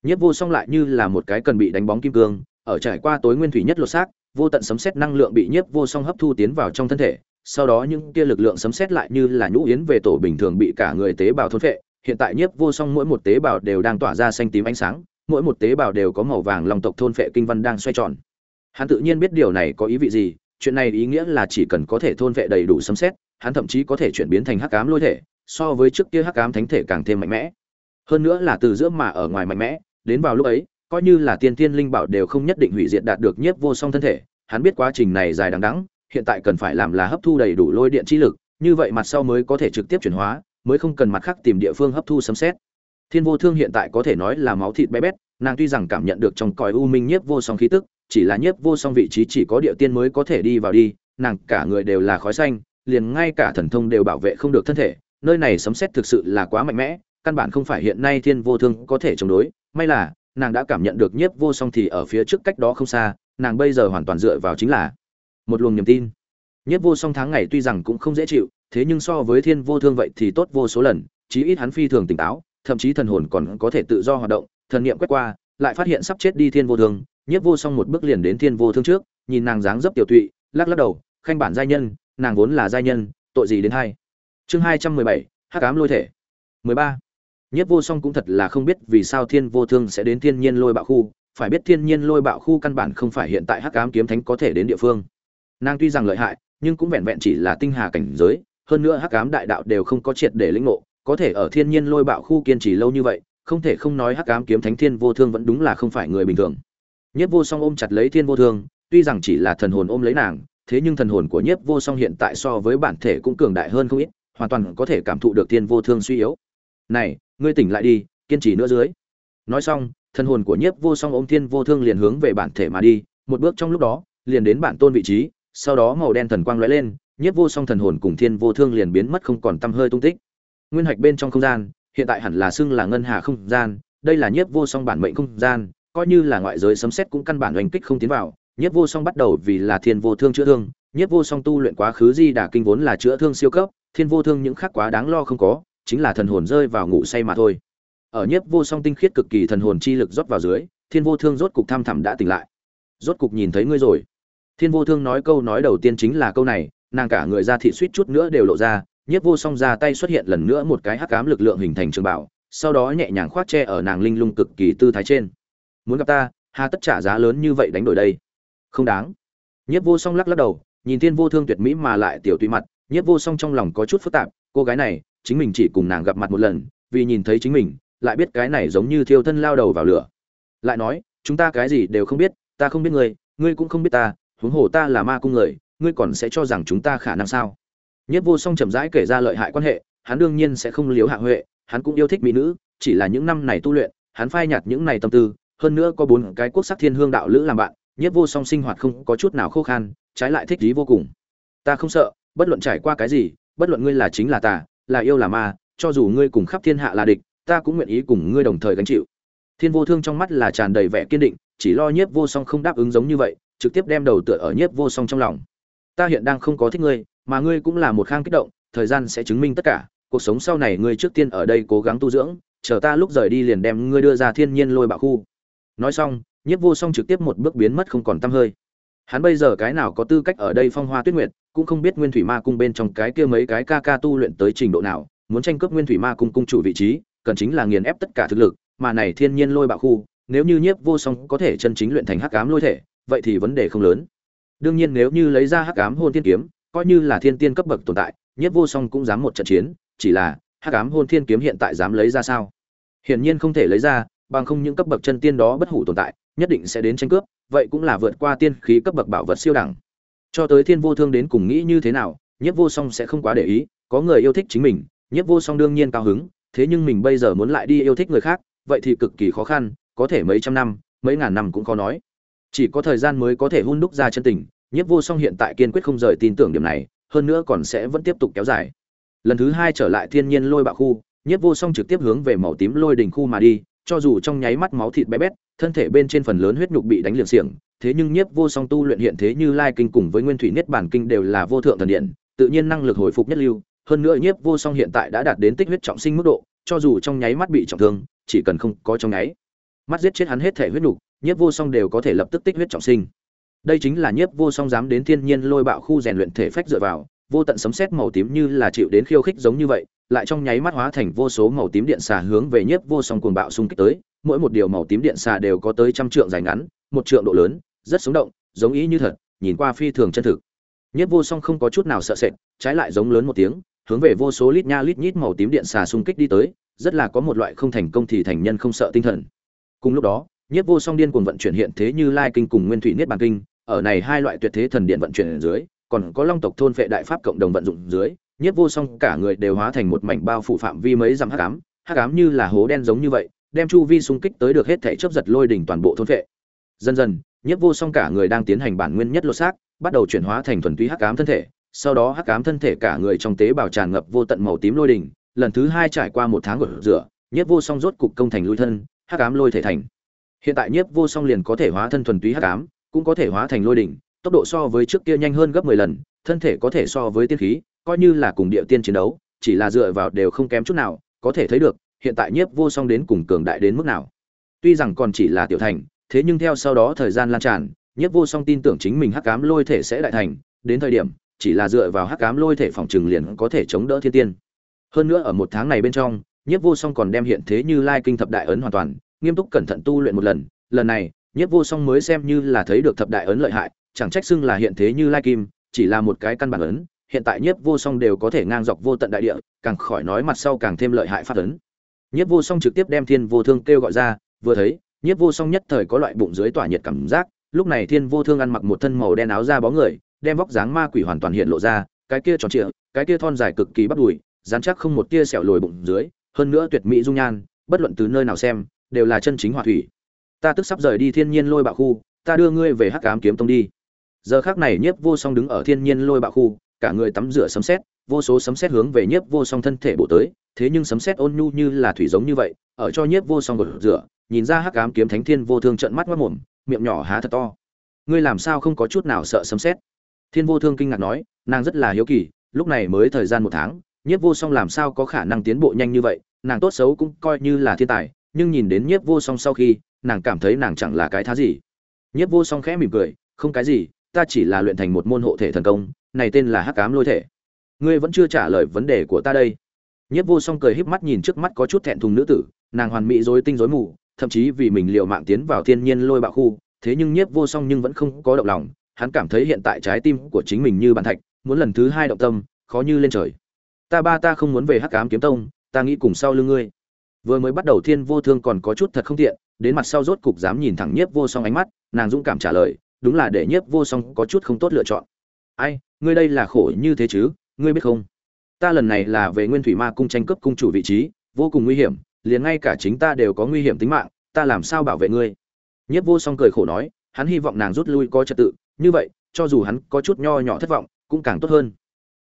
Nhiếp vô song lại như là một cái cần bị đánh bóng kim cương, ở trải qua tối nguyên thủy nhất lột xác, vô tận sấm sét năng lượng bị nhiếp vô song hấp thu tiến vào trong thân thể, sau đó những kia lực lượng sấm sét lại như là nhũ yến về tổ bình thường bị cả người tế bào thôn phệ. Hiện tại nhiếp vô song mỗi một tế bào đều đang tỏa ra xanh tím ánh sáng, mỗi một tế bào đều có màu vàng long tộc thôn phệ kinh văn đang xoay tròn. Hắn tự nhiên biết điều này có ý vị gì, chuyện này ý nghĩa là chỉ cần có thể thôn phệ đầy đủ sấm sét, hắn thậm chí có thể chuyển biến thành hắc ám lôi thể, so với trước kia hắc ám thánh thể càng thêm mạnh mẽ hơn nữa là từ giữa mà ở ngoài mạnh mẽ, đến vào lúc ấy, coi như là tiên tiên linh bảo đều không nhất định hủy diệt đạt được nhiếp vô song thân thể, hắn biết quá trình này dài đằng đẵng, hiện tại cần phải làm là hấp thu đầy đủ lôi điện chi lực, như vậy mặt sau mới có thể trực tiếp chuyển hóa, mới không cần mặt khác tìm địa phương hấp thu sấm xét thiên vô thương hiện tại có thể nói là máu thịt bé bét, nàng tuy rằng cảm nhận được trong còi u minh nhiếp vô song khí tức, chỉ là nhiếp vô song vị trí chỉ có địa tiên mới có thể đi vào đi, nàng cả người đều là khói xanh, liền ngay cả thần thông đều bảo vệ không được thân thể, nơi này sấm xét thực sự là quá mạnh mẽ căn bản không phải hiện nay thiên vô thương có thể chống đối, may là, nàng đã cảm nhận được nhiếp vô song thì ở phía trước cách đó không xa, nàng bây giờ hoàn toàn dựa vào chính là một luồng niềm tin. Nhất vô song tháng ngày tuy rằng cũng không dễ chịu, thế nhưng so với thiên vô thương vậy thì tốt vô số lần, chí ít hắn phi thường tỉnh táo, thậm chí thần hồn còn có thể tự do hoạt động, thần niệm quét qua, lại phát hiện sắp chết đi thiên vô thương. Nhất vô song một bước liền đến thiên vô thương trước, nhìn nàng dáng dấp tiểu tụy, lắc lắc đầu, khanh bản giai nhân, nàng vốn là giai nhân, tội gì đến hai? Chương hai trăm mười bảy, hắc ám lôi thể. mười ba nhất vô song cũng thật là không biết vì sao thiên vô thương sẽ đến thiên nhiên lôi bạo khu. Phải biết thiên nhiên lôi bạo khu căn bản không phải hiện tại hắc ám kiếm thánh có thể đến địa phương. Nàng tuy rằng lợi hại, nhưng cũng vẹn vẹn chỉ là tinh hà cảnh giới. Hơn nữa hắc ám đại đạo đều không có triệt để lĩnh ngộ. Có thể ở thiên nhiên lôi bạo khu kiên trì lâu như vậy, không thể không nói hắc ám kiếm thánh thiên vô thương vẫn đúng là không phải người bình thường. Nhất vô song ôm chặt lấy thiên vô thương, tuy rằng chỉ là thần hồn ôm lấy nàng, thế nhưng thần hồn của nhiếp vô song hiện tại so với bản thể cũng cường đại hơn không ít, hoàn toàn có thể cảm thụ được thiên vô thương suy yếu. Này ngươi tỉnh lại đi, kiên trì nữa dưới. Nói xong, thân hồn của nhiếp vô song ôm thiên vô thương liền hướng về bản thể mà đi, một bước trong lúc đó, liền đến bản tôn vị trí, sau đó màu đen thần quang lóe lên, nhiếp vô song thần hồn cùng thiên vô thương liền biến mất không còn tăm hơi tung tích. Nguyên hạch bên trong không gian, hiện tại hẳn là xưng là ngân hà không gian, đây là nhiếp vô song bản mệnh không gian, coi như là ngoại giới sấm xét cũng căn bản oanh kích không tiến vào. Nhiếp vô song bắt đầu vì là thiên vô thương chữa thương, nhiếp vô song tu luyện quá khứ di đà kinh vốn là chữa thương siêu cấp, thiên vô thương những khác quá đáng lo không có chính là thần hồn rơi vào ngủ say mà thôi. Ở nhiếp vô song tinh khiết cực kỳ thần hồn chi lực rót vào dưới, thiên vô thương rốt cục tham thẳm đã tỉnh lại. Rốt cục nhìn thấy ngươi rồi. Thiên vô thương nói câu nói đầu tiên chính là câu này, nàng cả người ra thị suýt chút nữa đều lộ ra, nhiếp vô song ra tay xuất hiện lần nữa một cái hắc ám lực lượng hình thành trường bảo, sau đó nhẹ nhàng khoát che ở nàng linh lung cực kỳ tư thái trên. Muốn gặp ta, hà tất trả giá lớn như vậy đánh đổi đây. Không đáng. Nhiếp vô song lắc lắc đầu, nhìn thiên vô thương tuyệt mỹ mà lại tiểu tùy mặt, nhiếp vô song trong lòng có chút phức tạp, cô gái này chính mình chỉ cùng nàng gặp mặt một lần, vì nhìn thấy chính mình, lại biết cái này giống như thiêu thân lao đầu vào lửa. Lại nói, chúng ta cái gì đều không biết, ta không biết ngươi ngươi cũng không biết ta, huống hồ ta là ma cung người, ngươi còn sẽ cho rằng chúng ta khả năng sao? Nhất vô song chậm rãi kể ra lợi hại quan hệ, hắn đương nhiên sẽ không liếu hạ huệ, hắn cũng yêu thích mỹ nữ, chỉ là những năm này tu luyện, hắn phai nhạt những này tâm tư, hơn nữa có bốn cái quốc sắc thiên hương đạo lữ làm bạn, nhất vô song sinh hoạt không có chút nào khô khan, trái lại thích ý vô cùng. Ta không sợ, bất luận trải qua cái gì, bất luận ngươi là chính là ta là yêu là ma, cho dù ngươi cùng khắp thiên hạ là địch, ta cũng nguyện ý cùng ngươi đồng thời gánh chịu. Thiên vô thương trong mắt là tràn đầy vẻ kiên định, chỉ lo nhiếp vô song không đáp ứng giống như vậy, trực tiếp đem đầu tựa ở nhiếp vô song trong lòng. Ta hiện đang không có thích ngươi, mà ngươi cũng là một khang kích động, thời gian sẽ chứng minh tất cả, cuộc sống sau này ngươi trước tiên ở đây cố gắng tu dưỡng, chờ ta lúc rời đi liền đem ngươi đưa ra thiên nhiên lôi bạo khu. Nói xong, nhiếp vô song trực tiếp một bước biến mất không còn t hơi. Hắn bây giờ cái nào có tư cách ở đây phong hoa tuyết nguyệt cũng không biết nguyên thủy ma cung bên trong cái kia mấy cái ca ca tu luyện tới trình độ nào, muốn tranh cướp nguyên thủy ma cung cung chủ vị trí, cần chính là nghiền ép tất cả thực lực, mà này thiên nhiên lôi bạo khu, nếu như nhiếp vô song có thể chân chính luyện thành hắc ám lôi thể, vậy thì vấn đề không lớn. Đương nhiên nếu như lấy ra hắc ám hôn thiên kiếm, coi như là thiên tiên cấp bậc tồn tại, nhiếp vô song cũng dám một trận chiến, chỉ là hắc ám hôn thiên kiếm hiện tại dám lấy ra sao? Hiển nhiên không thể lấy ra, bằng không những cấp bậc chân tiên đó bất hủ tồn tại, nhất định sẽ đến tranh cướp, vậy cũng là vượt qua tiên khí cấp bậc bảo vật siêu đẳng cho tới thiên vô thương đến cùng nghĩ như thế nào nhiếp vô song sẽ không quá để ý, có người yêu thích chính mình nhiếp vô song đương nhiên cao hứng, thế nhưng mình bây giờ muốn lại đi yêu thích người khác, vậy thì cực kỳ khó khăn, có thể mấy trăm năm, mấy ngàn năm cũng khó nói. Chỉ có thời gian mới có thể hun đúc ra chân tình nhiếp vô song hiện tại kiên quyết không rời tin tưởng điểm này, hơn nữa còn sẽ vẫn tiếp tục kéo dài. Lần thứ hai trở lại thiên nhiên lôi bạo khu nhiếp vô song trực tiếp hướng về màu tím lôi đình khu mà đi, cho dù trong nháy mắt máu thịt bé bét thân thể bên trên phần lớn huyết nhục bị đánh liệng xiềng, thế nhưng nhiếp vô song tu luyện hiện thế như lai kinh cùng với nguyên thủy niết bản kinh đều là vô thượng thần điện, tự nhiên năng lực hồi phục nhất lưu, hơn nữa nhiếp vô song hiện tại đã đạt đến tích huyết trọng sinh mức độ, cho dù trong nháy mắt bị trọng thương, chỉ cần không có trong nháy mắt giết chết hắn hết thể huyết nhục, nhiếp vô song đều có thể lập tức tích huyết trọng sinh. Đây chính là nhiếp vô song dám đến thiên nhiên lôi bạo khu rèn luyện thể phách dựa vào, vô tận sấm sét màu tím như là chịu đến khiêu khích giống như vậy lại trong nháy mắt hóa thành vô số màu tím điện xà hướng về nhiếp vô song cuồng bạo xung kích tới, mỗi một điều màu tím điện xà đều có tới trăm trượng dài ngắn, một trượng độ lớn, rất sống động, giống ý như thật, nhìn qua phi thường chân thực. Nhiếp vô song không có chút nào sợ sệt, trái lại giống lớn một tiếng, hướng về vô số lít nha lít nhít màu tím điện xà xung kích đi tới, rất là có một loại không thành công thì thành nhân không sợ tinh thần. Cùng lúc đó, nhiếp vô song điên cuồng vận chuyển hiện thế như lai kinh cùng nguyên thủy niết bàn kinh, ở này hai loại tuyệt thế thần điện vận chuyển ở dưới, còn có long tộc thôn phệ đại pháp cộng đồng vận dụng dưới nhiếp vô song cả người đều hóa thành một mảnh bao phủ phạm vi mấy dặm hắc ám hắc ám như là hố đen giống như vậy, đem chu vi xung kích tới được hết thể chấp giật lôi đỉnh toàn bộ thôn vệ. dần dần, nhiếp vô song cả người đang tiến hành bản nguyên nhất lột xác, bắt đầu chuyển hóa thành thuần túy hắc ám thân thể, sau đó hắc ám thân thể cả người trong tế bào tràn ngập vô tận màu tím lôi đỉnh, lần thứ hai trải qua một tháng rửa, nhiếp vô song rốt cục công thành lui thân, hắc ám lôi thể thành hiện tại nhiếp vô song liền có thể hóa thân thuần túy hắc ám, cũng có thể hóa thành lôi đỉnh, tốc độ so với trước kia nhanh hơn gấp 10 lần, thân thể có thể so với tiên khí coi như là cùng địa tiên chiến đấu, chỉ là dựa vào đều không kém chút nào, có thể thấy được, hiện tại nhiếp vô song đến cùng cường đại đến mức nào. Tuy rằng còn chỉ là tiểu thành, thế nhưng theo sau đó thời gian lan tràn, nhiếp vô song tin tưởng chính mình hắc cám lôi thể sẽ đại thành, đến thời điểm, chỉ là dựa vào hắc cám lôi thể phòng trừng liền có thể chống đỡ thiên tiên. Hơn nữa ở một tháng này bên trong, nhiếp vô song còn đem hiện thế như lai kinh thập đại ấn hoàn toàn, nghiêm túc cẩn thận tu luyện một lần lần này, nhiếp vô song mới xem như là thấy được thập đại ấn lợi hại, chẳng trách xưng là hiện thế như lai kim, chỉ là một cái căn bản ấn hiện tại nhiếp vô song đều có thể ngang dọc vô tận đại địa, càng khỏi nói mặt sau càng thêm lợi hại phát ấn nhiếp vô song trực tiếp đem thiên vô thương kêu gọi ra, vừa thấy, nhiếp vô song nhất thời có loại bụng dưới tỏa nhiệt cảm giác, lúc này thiên vô thương ăn mặc một thân màu đen áo da bó người, đem vóc dáng ma quỷ hoàn toàn hiện lộ ra, cái kia tròn trịa, cái kia thon dài cực kỳ bắt đùi, dán chắc không một tia sẹo lồi bụng dưới, hơn nữa tuyệt mỹ dung nhan, bất luận từ nơi nào xem, đều là chân chính hòa thủy. Ta tức sắp rời đi thiên nhiên lôi bạo khu, ta đưa ngươi về hắc ám kiếm tông đi. Giờ khác này nhiếp vô song đứng ở thiên nhiên lôi bạo khu cả người tắm rửa sấm sét, vô số sấm sét hướng về nhiếp vô song thân thể bổ tới, thế nhưng sấm sét ôn nhu như là thủy giống như vậy, ở cho nhiếp vô song gột rửa, nhìn ra hắc ám kiếm thánh thiên vô thương trợn mắt mắt mồm, miệng nhỏ há thật to. Ngươi làm sao không có chút nào sợ sấm sét? Thiên vô thương kinh ngạc nói, nàng rất là hiếu kỳ, lúc này mới thời gian một tháng, nhiếp vô song làm sao có khả năng tiến bộ nhanh như vậy, nàng tốt xấu cũng coi như là thiên tài, nhưng nhìn đến nhiếp vô song sau khi, nàng cảm thấy nàng chẳng là cái thá gì. Nhiếp vô song khẽ mỉm cười, không cái gì, ta chỉ là luyện thành một môn hộ thể thần công này tên là hắc cám lôi thể. Ngươi vẫn chưa trả lời vấn đề của ta đây. Nhiếp vô song cười híp mắt nhìn trước mắt có chút thẹn thùng nữ tử, nàng hoàn mỹ dối tinh dối mù, thậm chí vì mình liều mạng tiến vào thiên nhiên lôi bạo khu, thế nhưng nhiếp vô song nhưng vẫn không có động lòng, hắn cảm thấy hiện tại trái tim của chính mình như bàn thạch, muốn lần thứ hai động tâm, khó như lên trời. Ta ba ta không muốn về hắc ám kiếm tông, ta nghĩ cùng sau lưng ngươi. Vừa mới bắt đầu thiên vô thương còn có chút thật không tiện, đến mặt sau rốt cục dám nhìn thẳng nhiếp vô song ánh mắt, nàng dũng cảm trả lời, đúng là để nhiếp vô song có chút không tốt lựa chọn. Ai ngươi đây là khổ như thế chứ, ngươi biết không? Ta lần này là về nguyên thủy ma cung tranh cướp cung chủ vị trí, vô cùng nguy hiểm, liền ngay cả chính ta đều có nguy hiểm tính mạng, ta làm sao bảo vệ ngươi? Nhiếp vô song cười khổ nói, hắn hy vọng nàng rút lui có trật tự, như vậy, cho dù hắn có chút nho nhỏ thất vọng, cũng càng tốt hơn.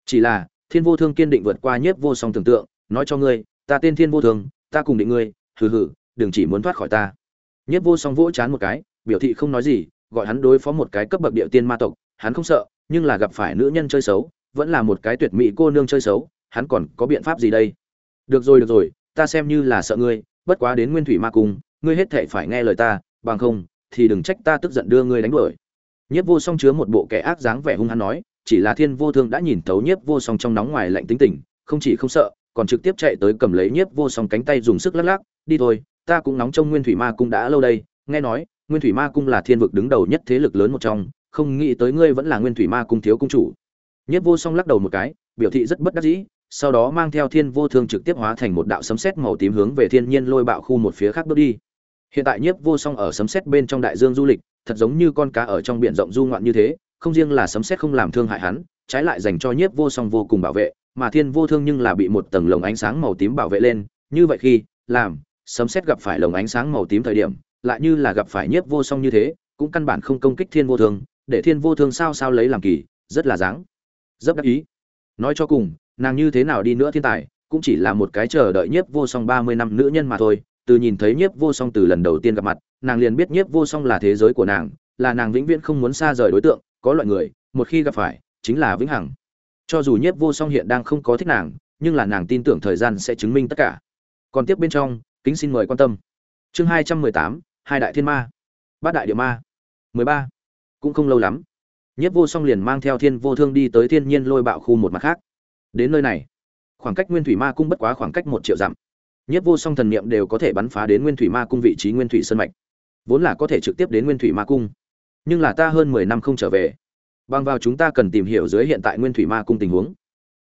Chỉ là, thiên vô thương kiên định vượt qua nhiếp vô song tưởng tượng, nói cho ngươi, ta tên thiên vô thương, ta cùng định ngươi, hừ hừ, đừng chỉ muốn thoát khỏi ta. Nhiếp vô song vỗ chán một cái, biểu thị không nói gì, gọi hắn đối phó một cái cấp bậc địa tiên ma tộc, hắn không sợ nhưng là gặp phải nữ nhân chơi xấu, vẫn là một cái tuyệt mỹ cô nương chơi xấu, hắn còn có biện pháp gì đây? Được rồi được rồi, ta xem như là sợ ngươi, bất quá đến nguyên thủy ma cung, ngươi hết thệ phải nghe lời ta, bằng không, thì đừng trách ta tức giận đưa ngươi đánh đuổi. Nhiếp vô song chứa một bộ kẻ ác dáng vẻ hung hắn nói, chỉ là thiên vô thương đã nhìn thấu nhiếp vô song trong nóng ngoài lạnh tính tình, không chỉ không sợ, còn trực tiếp chạy tới cầm lấy nhiếp vô song cánh tay dùng sức lắc lắc, đi thôi, ta cũng nóng trong nguyên thủy ma cung đã lâu đây. Nghe nói, nguyên thủy ma cung là thiên vực đứng đầu nhất thế lực lớn một trong không nghĩ tới ngươi vẫn là nguyên thủy ma cung thiếu cung chủ. Nhất vô song lắc đầu một cái, biểu thị rất bất đắc dĩ, sau đó mang theo thiên vô thương trực tiếp hóa thành một đạo sấm sét màu tím hướng về thiên nhiên lôi bạo khu một phía khác bước đi. Hiện tại nhiếp vô song ở sấm sét bên trong đại dương du lịch, thật giống như con cá ở trong biển rộng du ngoạn như thế, không riêng là sấm sét không làm thương hại hắn, trái lại dành cho nhiếp vô song vô cùng bảo vệ, mà thiên vô thương nhưng là bị một tầng lồng ánh sáng màu tím bảo vệ lên, như vậy khi, làm, sấm sét gặp phải lồng ánh sáng màu tím thời điểm, lại như là gặp phải nhiếp vô song như thế, cũng căn bản không công kích thiên vô thương để thiên vô thương sao sao lấy làm kỳ, rất là dáng. Rất đắc ý. Nói cho cùng, nàng như thế nào đi nữa thiên tài, cũng chỉ là một cái chờ đợi nhiếp vô song ba mươi năm nữ nhân mà thôi. Từ nhìn thấy nhiếp vô song từ lần đầu tiên gặp mặt, nàng liền biết nhiếp vô song là thế giới của nàng, là nàng vĩnh viễn không muốn xa rời đối tượng, có loại người, một khi gặp phải, chính là vĩnh hằng. Cho dù nhiếp vô song hiện đang không có thích nàng, nhưng là nàng tin tưởng thời gian sẽ chứng minh tất cả. Còn tiếp bên trong, kính xin mời quan tâm. Chương hai trăm mười tám, hai đại thiên ma. Bát đại địa ma. mười ba cũng không lâu lắm nhất vô song liền mang theo thiên vô thương đi tới thiên nhiên lôi bạo khu một mặt khác. Đến nơi này, khoảng cách nguyên thủy ma cung bất quá khoảng cách một triệu dặm. Nhất vô song thần niệm đều có thể bắn phá đến nguyên thủy ma cung vị trí nguyên thủy sân mạch, vốn là có thể trực tiếp đến nguyên thủy ma cung. Nhưng là ta hơn mười năm không trở về, bằng vào chúng ta cần tìm hiểu dưới hiện tại nguyên thủy ma cung tình huống,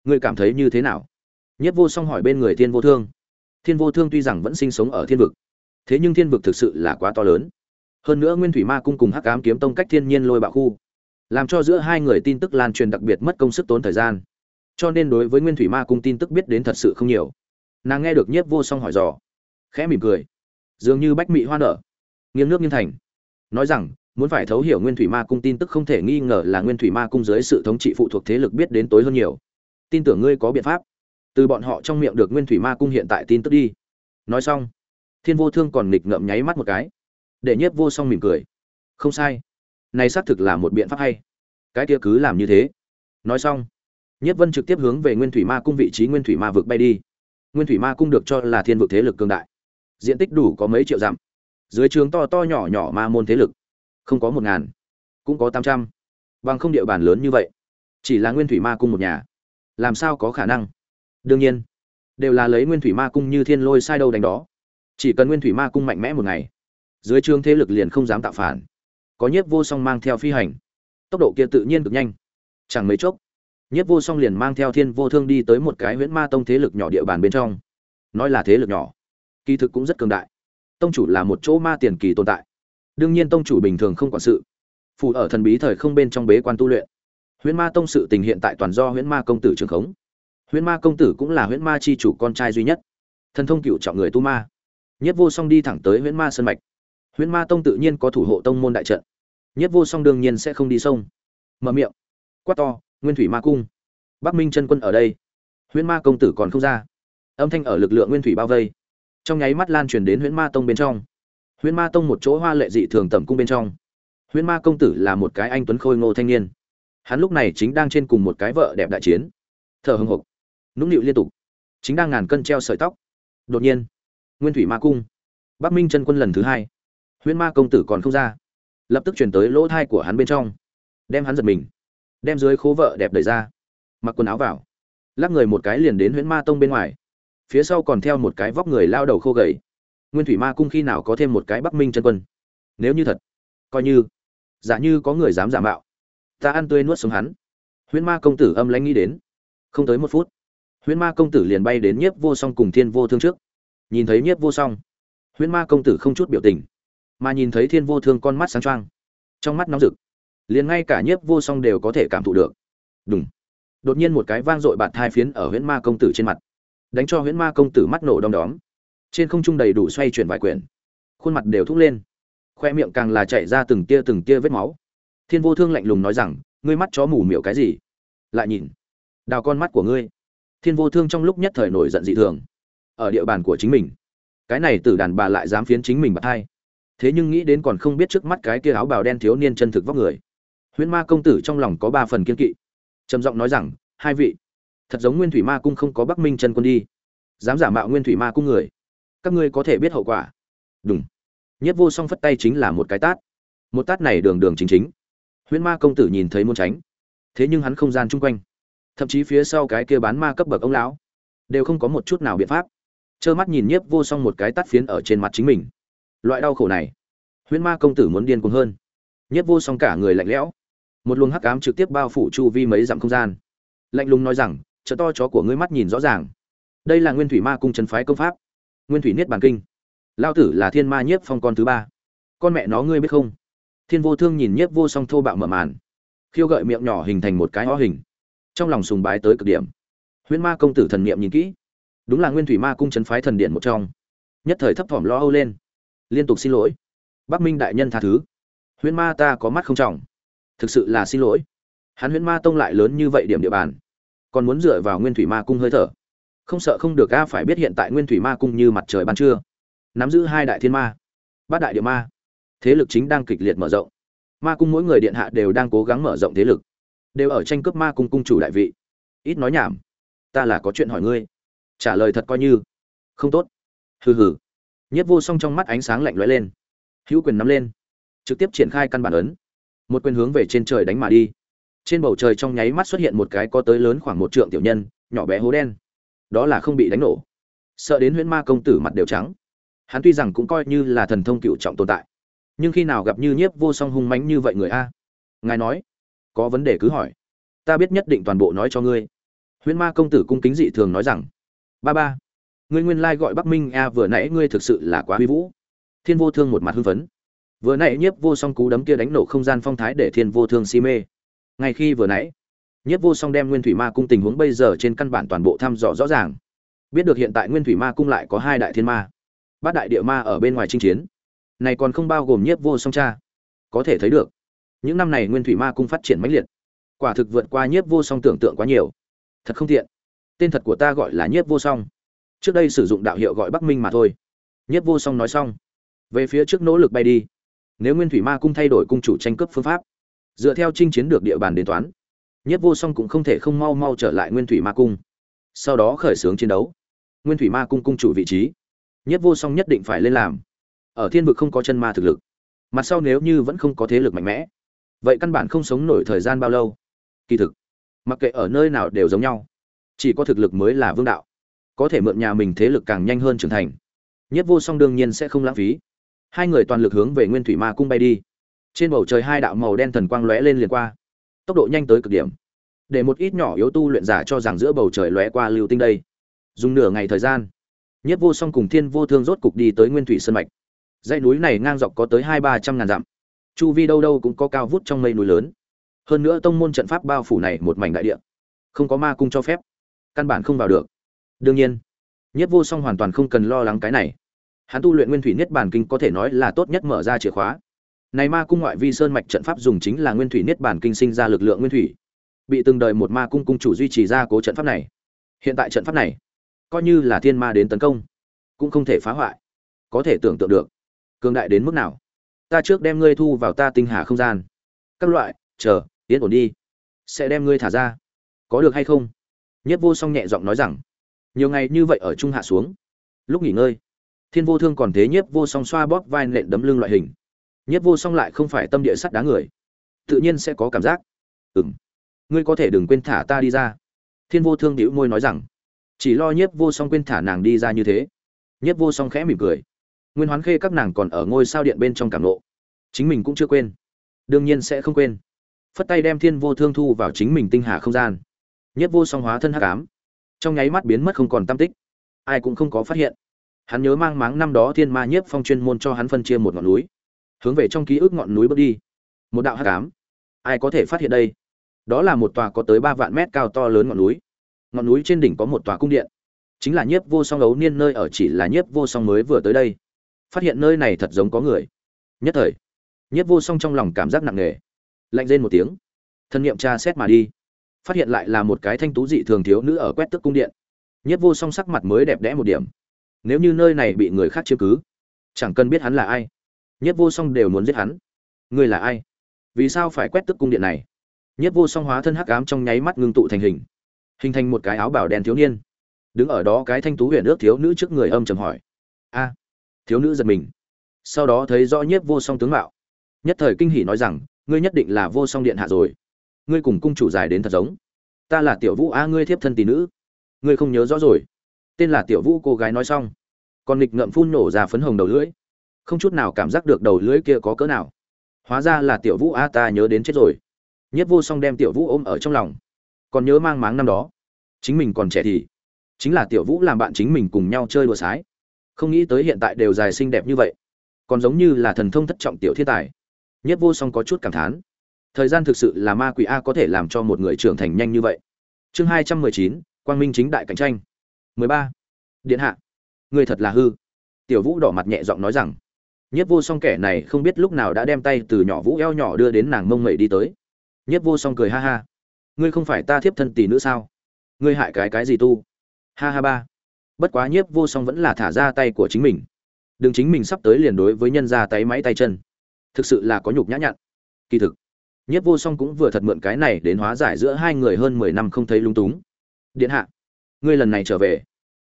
ngươi cảm thấy như thế nào? Nhất vô song hỏi bên người thiên vô thương. Thiên vô thương tuy rằng vẫn sinh sống ở thiên vực, thế nhưng thiên vực thực sự là quá to lớn hơn nữa nguyên thủy ma cung cùng hắc ám kiếm tông cách thiên nhiên lôi bạo khu, làm cho giữa hai người tin tức lan truyền đặc biệt mất công sức tốn thời gian. Cho nên đối với nguyên thủy ma cung tin tức biết đến thật sự không nhiều. Nàng nghe được nhiếp vô song hỏi dò, khẽ mỉm cười. Dường như bách mị hoa nở. Nghiêng nước nghiêng thành. Nói rằng, muốn phải thấu hiểu nguyên thủy ma cung tin tức không thể nghi ngờ là nguyên thủy ma cung dưới sự thống trị phụ thuộc thế lực biết đến tối hơn nhiều. Tin tưởng ngươi có biện pháp. Từ bọn họ trong miệng được nguyên thủy ma cung hiện tại tin tức đi. Nói xong, thiên vô thương còn nghịch ngợm nháy mắt một cái để nhiếp vô song mỉm cười. Không sai. Này xác thực là một biện pháp hay. Cái kia cứ làm như thế. Nói xong, nhiếp vân trực tiếp hướng về nguyên thủy ma cung vị trí nguyên thủy ma vực bay đi. Nguyên thủy ma cung được cho là thiên vực thế lực cường đại. Diện tích đủ có mấy triệu dặm. Dưới trường to to nhỏ nhỏ ma môn thế lực. Không có một ngàn, cũng có tám trăm. Bằng không địa bàn lớn như vậy, chỉ là nguyên thủy ma cung một nhà. Làm sao có khả năng? Đương nhiên, đều là lấy nguyên thủy ma cung như thiên lôi sai đâu đánh đó. Chỉ cần nguyên thủy ma cung mạnh mẽ một ngày dưới trường thế lực liền không dám tạo phản. Có nhiếp vô song mang theo phi hành. Tốc độ kia tự nhiên cực nhanh. Chẳng mấy chốc, nhiếp vô song liền mang theo thiên vô thương đi tới một cái huyễn ma tông thế lực nhỏ địa bàn bên trong. Nói là thế lực nhỏ, kỳ thực cũng rất cường đại. Tông chủ là một chỗ ma tiền kỳ tồn tại. Đương nhiên tông chủ bình thường không quản sự. Phù ở thần bí thời không bên trong bế quan tu luyện. Huyễn ma tông sự tình hiện tại toàn do huyễn ma công tử trường khống. Huyễn ma công tử cũng là huyễn ma chi chủ con trai duy nhất. Thần thông cựu chọn người tu ma. Nhất vô song đi thẳng tới huyễn ma sân mạch huyễn ma tông tự nhiên có thủ hộ tông môn đại trận. Nhất vô song đương nhiên sẽ không đi sông. Mở miệng. Quát to, nguyên thủy ma cung. Bắc minh chân quân ở đây. Huyễn ma công tử còn không ra. Âm thanh ở lực lượng nguyên thủy bao vây. Trong nháy mắt lan truyền đến huyễn ma tông bên trong. Huyễn ma tông một chỗ hoa lệ dị thường tẩm cung bên trong. Huyễn ma công tử là một cái anh tuấn khôi ngô thanh niên. Hắn lúc này chính đang trên cùng một cái vợ đẹp đại chiến. Thở hưng hộc nũng nịu liên tục. Chính đang ngàn cân treo sợi tóc. Đột nhiên, nguyên thủy ma cung. Bắc minh chân quân lần thứ hai huyễn ma công tử còn không ra. Lập tức chuyển tới lỗ thai của hắn bên trong. Đem hắn giật mình. Đem dưới khố vợ đẹp đẩy ra. Mặc quần áo vào. Lắc người một cái liền đến huyễn ma tông bên ngoài. Phía sau còn theo một cái vóc người lao đầu khô gầy. Nguyên thủy ma cung khi nào có thêm một cái bắc minh chân quân? Nếu như thật, coi như, giả như có người dám giả mạo, ta ăn tươi nuốt sống hắn. Huyễn ma công tử âm lãnh nghĩ đến. Không tới một phút, huyễn ma công tử liền bay đến nhiếp vô song cùng thiên vô thương trước. Nhìn thấy nhiếp vô song, huyễn ma công tử không chút biểu tình mà nhìn thấy thiên vô thương con mắt sáng trang trong mắt nóng rực, liền ngay cả nhiếp vô song đều có thể cảm thụ được. Đúng đột nhiên một cái vang dội bạt thai phiến ở huyễn ma công tử trên mặt, đánh cho huyễn ma công tử mắt nổ đom đóm. Trên không trung đầy đủ xoay chuyển vài quyển, khuôn mặt đều thúc lên, khoe miệng càng là chạy ra từng tia từng tia vết máu. Thiên vô thương lạnh lùng nói rằng, ngươi mắt chó mù miểu cái gì? Lại nhìn, đào con mắt của ngươi. Thiên vô thương trong lúc nhất thời nổi giận dị thường, ở địa bàn của chính mình. Cái này tử đàn bà lại dám phiến chính mình bạt thai thế nhưng nghĩ đến còn không biết trước mắt cái kia áo bào đen thiếu niên chân thực vóc người. Huyễn ma công tử trong lòng có ba phần kiên kỵ. Trầm giọng nói rằng, hai vị, thật giống nguyên thủy ma cung không có bắc minh chân quân đi. Dám giả mạo nguyên thủy ma cung người, các ngươi có thể biết hậu quả. Đúng nhất vô song phất tay chính là một cái tát. Một tát này đường đường chính chính. Huyễn ma công tử nhìn thấy muốn tránh. Thế nhưng hắn không gian chung quanh. Thậm chí phía sau cái kia bán ma cấp bậc ông lão, đều không có một chút nào biện pháp. Trơ mắt nhìn nhiếp vô song một cái tát phiến ở trên mặt chính mình loại đau khổ này, huyễn ma công tử muốn điên cuồng hơn. Nhất vô song cả người lạnh lẽo. Một luồng hắc ám trực tiếp bao phủ chu vi mấy dặm không gian. Lạnh lùng nói rằng chợ to chó của ngươi mắt nhìn rõ ràng. Đây là nguyên thủy ma cung trấn phái công pháp. Nguyên thủy niết bàn kinh. Lao tử là thiên ma nhiếp phong con thứ ba. Con mẹ nó ngươi biết không? Thiên vô thương nhìn nhiếp vô song thô bạo mở màn. Khiêu gợi miệng nhỏ hình thành một cái ho hình. Trong lòng sùng bái tới cực điểm. Huyễn ma công tử thần niệm nhìn kỹ. Đúng là nguyên thủy ma cung trấn phái thần điện một trong. Nhất thời thấp thỏm lo âu lên liên tục xin lỗi. Bắc minh đại nhân tha thứ. Huyễn ma ta có mắt không trọng. Thực sự là xin lỗi. Hắn huyễn ma tông lại lớn như vậy điểm địa bàn. Còn muốn dựa vào nguyên thủy ma cung hơi thở. Không sợ không được a, phải biết hiện tại nguyên thủy ma cung như mặt trời ban trưa. Nắm giữ hai đại thiên ma. Bát đại địa ma. Thế lực chính đang kịch liệt mở rộng. Ma cung mỗi người điện hạ đều đang cố gắng mở rộng thế lực. Đều ở tranh cướp ma cung cung chủ đại vị. Ít nói nhảm. Ta là có chuyện hỏi ngươi. Trả lời thật coi như. Không tốt. Hừ hừ. Nhiếp vô song trong mắt ánh sáng lạnh lẽo lên. Hữu quyền nắm lên. Trực tiếp triển khai căn bản ấn. Một quyền hướng về trên trời đánh mà đi. Trên bầu trời trong nháy mắt xuất hiện một cái có tới lớn khoảng một trượng tiểu nhân, nhỏ bé hố đen. Đó là không bị đánh nổ. Sợ đến huyễn ma công tử mặt đều trắng. Hắn tuy rằng cũng coi như là thần thông cựu trọng tồn tại, nhưng khi nào gặp như nhiếp vô song hung mãnh như vậy người a? Ngài nói, có vấn đề cứ hỏi. Ta biết nhất định toàn bộ nói cho ngươi. Huyễn ma công tử cung kính dị thường nói rằng, ba ba ngươi nguyên lai gọi bắc minh a, vừa nãy ngươi thực sự là quá huy vũ. Thiên vô thương một mặt hưng phấn. Vừa nãy nhiếp vô song cú đấm kia đánh nổ không gian phong thái để thiên vô thương si mê. Ngay khi vừa nãy, nhiếp vô song đem nguyên thủy ma cung tình huống bây giờ trên căn bản toàn bộ thăm dò rõ ràng. Biết được hiện tại nguyên thủy ma cung lại có hai đại thiên ma, bát đại địa ma ở bên ngoài chinh chiến. Này còn không bao gồm nhiếp vô song cha. Có thể thấy được, những năm này nguyên thủy ma cung phát triển mãnh liệt. Quả thực vượt qua nhiếp vô song tưởng tượng quá nhiều. Thật không tiện. Tên thật của ta gọi là nhiếp vô song trước đây sử dụng đạo hiệu gọi bắc minh mà thôi. Nhất vô song nói xong, về phía trước nỗ lực bay đi. Nếu nguyên thủy ma cung thay đổi cung chủ tranh cướp phương pháp, dựa theo chinh chiến được địa bàn đến toán nhất vô song cũng không thể không mau mau trở lại nguyên thủy ma cung. Sau đó khởi xướng chiến đấu, nguyên thủy ma cung cung chủ vị trí nhất vô song nhất định phải lên làm. Ở thiên vực không có chân ma thực lực, mặt sau nếu như vẫn không có thế lực mạnh mẽ, vậy căn bản không sống nổi thời gian bao lâu. Kỳ thực, mặc kệ ở nơi nào đều giống nhau, chỉ có thực lực mới là vương đạo có thể mượn nhà mình thế lực càng nhanh hơn trưởng thành. Nhất vô song đương nhiên sẽ không lãng phí. Hai người toàn lực hướng về nguyên thủy ma cung bay đi. Trên bầu trời hai đạo màu đen thần quang lóe lên liền qua. Tốc độ nhanh tới cực điểm. Để một ít nhỏ yếu tu luyện giả cho rằng giữa bầu trời lóe qua lưu tinh đây. Dùng nửa ngày thời gian, nhất vô song cùng thiên vô thương rốt cục đi tới nguyên thủy sơn mạch. Dãy núi này ngang dọc có tới hai ba trăm ngàn dặm. Chu vi đâu đâu cũng có cao vút trong mây núi lớn. Hơn nữa tông môn trận pháp bao phủ này một mảnh đại địa. Không có ma cung cho phép. Căn bản không vào được đương nhiên, nhất vô song hoàn toàn không cần lo lắng cái này. Hắn tu luyện nguyên thủy niết bàn kinh có thể nói là tốt nhất mở ra chìa khóa. Này ma cung ngoại vi sơn mạch trận pháp dùng chính là nguyên thủy niết bàn kinh sinh ra lực lượng nguyên thủy, bị từng đời một ma cung cung chủ duy trì ra cố trận pháp này. Hiện tại trận pháp này, coi như là thiên ma đến tấn công, cũng không thể phá hoại. Có thể tưởng tượng được, cường đại đến mức nào. Ta trước đem ngươi thu vào ta tinh hà không gian. Các loại, chờ, yên ổn đi. Sẽ đem ngươi thả ra. Có được hay không? Nhất vô song nhẹ giọng nói rằng nhiều ngày như vậy ở trung hạ xuống. Lúc nghỉ ngơi, thiên vô thương còn thế nhiếp vô song xoa bóp vai nện đấm lưng loại hình. Nhiếp vô song lại không phải tâm địa sắt đá người. Tự nhiên sẽ có cảm giác. Ừng ngươi có thể đừng quên thả ta đi ra. Thiên vô thương đĩu môi nói rằng, chỉ lo nhiếp vô song quên thả nàng đi ra như thế. Nhiếp vô song khẽ mỉm cười. Nguyên hoán khê các nàng còn ở ngôi sao điện bên trong cảm lộ chính mình cũng chưa quên. Đương nhiên sẽ không quên. Phất tay đem thiên vô thương thu vào chính mình tinh hà không gian. Nhất vô song hóa thân hắc ám trong nháy mắt biến mất không còn tam tích. Ai cũng không có phát hiện. Hắn nhớ mang máng năm đó thiên ma nhiếp phong chuyên môn cho hắn phân chia một ngọn núi. Hướng về trong ký ức ngọn núi bước đi. Một đạo hắc ám. Ai có thể phát hiện đây? Đó là một tòa có tới ba vạn mét cao to lớn ngọn núi. Ngọn núi trên đỉnh có một tòa cung điện. Chính là nhiếp vô song ấu niên nơi ở chỉ là nhiếp vô song mới vừa tới đây. Phát hiện nơi này thật giống có người. Nhất thời, nhiếp vô song trong lòng cảm giác nặng nề. Lạnh rên một tiếng. Thân nhiệm tra xét mà đi phát hiện lại là một cái thanh tú dị thường thiếu nữ ở quét tức cung điện. Nhất vô song sắc mặt mới đẹp đẽ một điểm. Nếu như nơi này bị người khác chiếm cứ, chẳng cần biết hắn là ai. Nhất vô song đều muốn giết hắn. Ngươi là ai? Vì sao phải quét tức cung điện này? Nhất vô song hóa thân hắc ám trong nháy mắt ngưng tụ thành hình. Hình thành một cái áo bảo đen thiếu niên. Đứng ở đó cái thanh tú huyền ước thiếu nữ trước người âm trầm hỏi. A, thiếu nữ giật mình. Sau đó thấy rõ nhiếp vô song tướng mạo. Nhất thời kinh hỉ nói rằng, ngươi nhất định là vô song điện hạ rồi ngươi cùng cung chủ dài đến thật giống. Ta là tiểu vũ, a, ngươi thiếp thân tỷ nữ. Ngươi không nhớ rõ rồi. Tên là tiểu vũ, cô gái nói xong. Còn nghịch ngợm phun nổ ra phấn hồng đầu lưỡi. Không chút nào cảm giác được đầu lưỡi kia có cỡ nào. Hóa ra là tiểu vũ, a, ta nhớ đến chết rồi. Nhất vô song đem tiểu vũ ôm ở trong lòng. Còn nhớ mang máng năm đó. Chính mình còn trẻ thì. Chính là tiểu vũ làm bạn chính mình cùng nhau chơi đùa sái. Không nghĩ tới hiện tại đều dài xinh đẹp như vậy. Còn giống như là thần thông thất trọng tiểu thiên tài. Nhất vô song có chút cảm thán thời gian thực sự là ma quỷ a có thể làm cho một người trưởng thành nhanh như vậy. Chương hai trăm mười chín, quang minh chính đại cạnh tranh. mười ba. Điện hạ. Người thật là hư. Tiểu vũ đỏ mặt nhẹ giọng nói rằng, nhất vô song kẻ này không biết lúc nào đã đem tay từ nhỏ vũ eo nhỏ đưa đến nàng mông mẩy đi tới. Nhất vô song cười ha ha. Ngươi không phải ta thiếp thân tỷ nữ sao? Ngươi hại cái cái gì tu? Ha ha ba. Bất quá nhiếp vô song vẫn là thả ra tay của chính mình. Đừng chính mình sắp tới liền đối với nhân ra tay máy tay chân. Thực sự là có nhục nhã nhặn. Kỳ thực nhiếp vô song cũng vừa thật mượn cái này đến hóa giải giữa hai người hơn mười năm không thấy lung túng. Điện hạ, ngươi lần này trở về,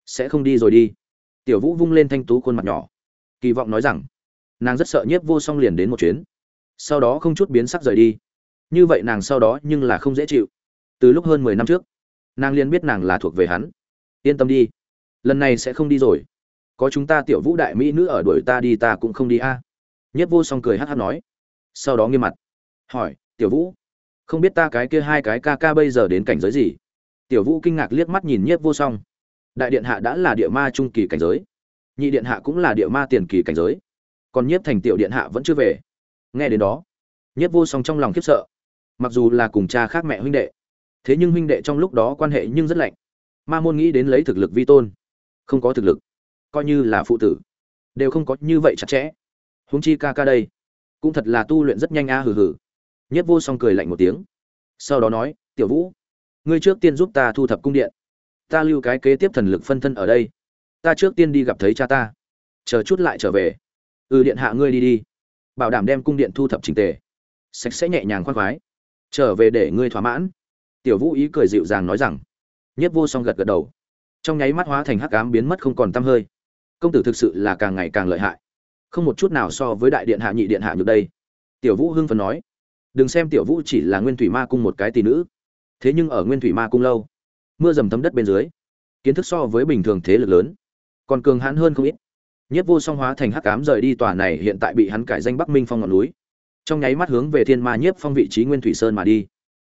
sẽ không đi rồi đi. Tiểu vũ vung lên thanh tú khuôn mặt nhỏ. Kỳ vọng nói rằng, nàng rất sợ nhiếp vô song liền đến một chuyến. Sau đó không chút biến sắc rời đi. Như vậy nàng sau đó nhưng là không dễ chịu. Từ lúc hơn mười năm trước, nàng liền biết nàng là thuộc về hắn. Yên tâm đi, lần này sẽ không đi rồi. Có chúng ta tiểu vũ đại mỹ nữ ở đuổi ta đi ta cũng không đi a. Nhất vô song cười hát hát nói. Sau đó nghiêm mặt, hỏi tiểu vũ, không biết ta cái kia hai cái ca ca bây giờ đến cảnh giới gì? Tiểu vũ kinh ngạc liếc mắt nhìn nhiếp vô song. Đại điện hạ đã là địa ma trung kỳ cảnh giới, nhị điện hạ cũng là địa ma tiền kỳ cảnh giới, còn nhiếp thành tiểu điện hạ vẫn chưa về. Nghe đến đó, nhiếp vô song trong lòng khiếp sợ, mặc dù là cùng cha khác mẹ huynh đệ, thế nhưng huynh đệ trong lúc đó quan hệ nhưng rất lạnh. Ma môn nghĩ đến lấy thực lực vi tôn, không có thực lực, coi như là phụ tử, đều không có như vậy chặt chẽ. Huống chi ca ca đây, cũng thật là tu luyện rất nhanh a, hừ hừ nhất vô song cười lạnh một tiếng. Sau đó nói, tiểu vũ, ngươi trước tiên giúp ta thu thập cung điện. Ta lưu cái kế tiếp thần lực phân thân ở đây. Ta trước tiên đi gặp thấy cha ta. Chờ chút lại trở về. Ừ điện hạ ngươi đi đi. Bảo đảm đem cung điện thu thập trình tề. Sạch sẽ nhẹ nhàng khoan khoái. Trở về để ngươi thỏa mãn. Tiểu vũ ý cười dịu dàng nói rằng. Nhất vô song gật gật đầu. Trong nháy mắt hóa thành hắc ám biến mất không còn tăm hơi. Công tử thực sự là càng ngày càng lợi hại. Không một chút nào so với đại điện hạ nhị điện hạ nhược đây. Tiểu vũ hưng phấn nói đừng xem tiểu vũ chỉ là nguyên thủy ma cung một cái tỷ nữ. Thế nhưng ở nguyên thủy ma cung lâu, mưa dầm thấm đất bên dưới, kiến thức so với bình thường thế lực lớn, còn cường hãn hơn không ít. Nhất vô song hóa thành hắc ám rời đi tòa này hiện tại bị hắn cải danh bắc minh phong ngọn núi. Trong nháy mắt hướng về thiên ma nhiếp phong vị trí nguyên thủy sơn mà đi.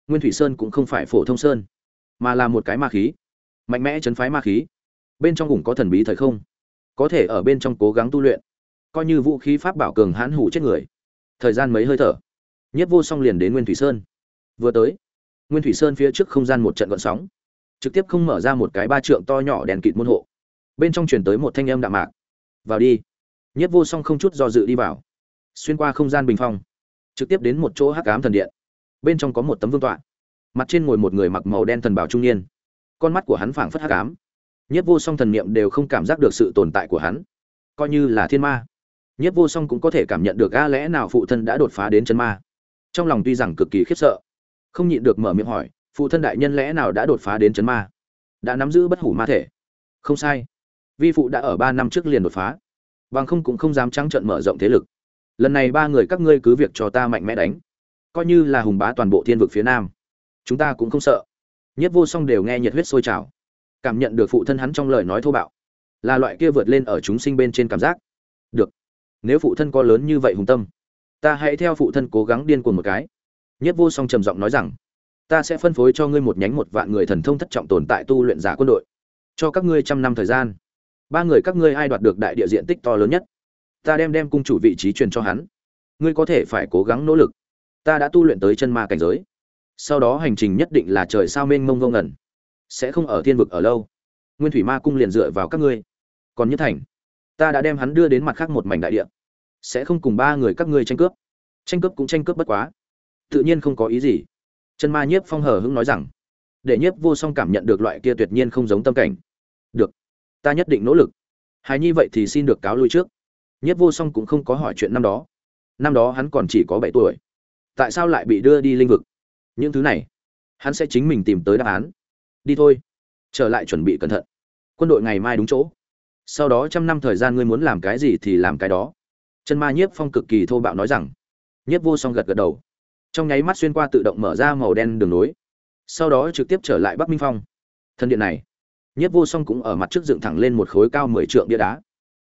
Nguyên thủy sơn cũng không phải phổ thông sơn, mà là một cái ma khí, mạnh mẽ chấn phái ma khí. Bên trong cũng có thần bí thời không, có thể ở bên trong cố gắng tu luyện, coi như vũ khí pháp bảo cường hãn hủ chết người. Thời gian mấy hơi thở nhất vô song liền đến nguyên thủy sơn. Vừa tới, nguyên thủy sơn phía trước không gian một trận gợn sóng, trực tiếp không mở ra một cái ba trượng to nhỏ đèn kịt môn hộ. Bên trong chuyển tới một thanh âm đạm mạc. Vào đi. Nhất vô song không chút do dự đi vào. Xuyên qua không gian bình phong, trực tiếp đến một chỗ hắc ám thần điện. Bên trong có một tấm vương tọa. Mặt trên ngồi một người mặc màu đen thần bảo trung niên. Con mắt của hắn phảng phất hắc ám. Nhất vô song thần niệm đều không cảm giác được sự tồn tại của hắn. Coi như là thiên ma, nhất vô song cũng có thể cảm nhận được a lẽ nào phụ thân đã đột phá đến chân ma trong lòng tuy rằng cực kỳ khiếp sợ, không nhịn được mở miệng hỏi, phụ thân đại nhân lẽ nào đã đột phá đến chấn ma? Đã nắm giữ bất hủ ma thể? Không sai. Vi phụ đã ở ba năm trước liền đột phá, bằng không cũng không dám trắng trận mở rộng thế lực. Lần này ba người các ngươi cứ việc cho ta mạnh mẽ đánh. Coi như là hùng bá toàn bộ thiên vực phía nam, chúng ta cũng không sợ. Nhất vô song đều nghe nhiệt huyết sôi trào, cảm nhận được phụ thân hắn trong lời nói thô bạo, là loại kia vượt lên ở chúng sinh bên trên cảm giác. Được, nếu phụ thân có lớn như vậy hùng tâm ta hãy theo phụ thân cố gắng điên cuồng một cái. Nhất vô song trầm giọng nói rằng, ta sẽ phân phối cho ngươi một nhánh một vạn người thần thông thất trọng tồn tại tu luyện giả quân đội. Cho các ngươi trăm năm thời gian. Ba người các ngươi ai đoạt được đại địa diện tích to lớn nhất? Ta đem đem cung chủ vị trí truyền cho hắn. Ngươi có thể phải cố gắng nỗ lực. Ta đã tu luyện tới chân ma cảnh giới. Sau đó hành trình nhất định là trời sao mênh mông vô ngẩn sẽ không ở thiên vực ở lâu. Nguyên thủy ma cung liền dựa vào các ngươi. Còn nhất thành, ta đã đem hắn đưa đến mặt khác một mảnh đại địa sẽ không cùng ba người các ngươi tranh cướp. Tranh cướp cũng tranh cướp bất quá. Tự nhiên không có ý gì. Chân ma nhiếp phong hờ hững nói rằng, để nhiếp vô song cảm nhận được loại kia tuyệt nhiên không giống tâm cảnh. Được, ta nhất định nỗ lực. Hài nhi vậy thì xin được cáo lui trước. Nhiếp vô song cũng không có hỏi chuyện năm đó. Năm đó hắn còn chỉ có bảy tuổi. Tại sao lại bị đưa đi linh vực? Những thứ này, hắn sẽ chính mình tìm tới đáp án. Đi thôi, trở lại chuẩn bị cẩn thận. Quân đội ngày mai đúng chỗ. Sau đó trăm năm thời gian ngươi muốn làm cái gì thì làm cái đó chân ma nhiếp phong cực kỳ thô bạo nói rằng. Nhiếp vô song gật gật đầu. Trong nháy mắt xuyên qua tự động mở ra màu đen đường nối sau đó trực tiếp trở lại bắc minh phong. Thân điện này, nhiếp vô song cũng ở mặt trước dựng thẳng lên một khối cao mười trượng bia đá.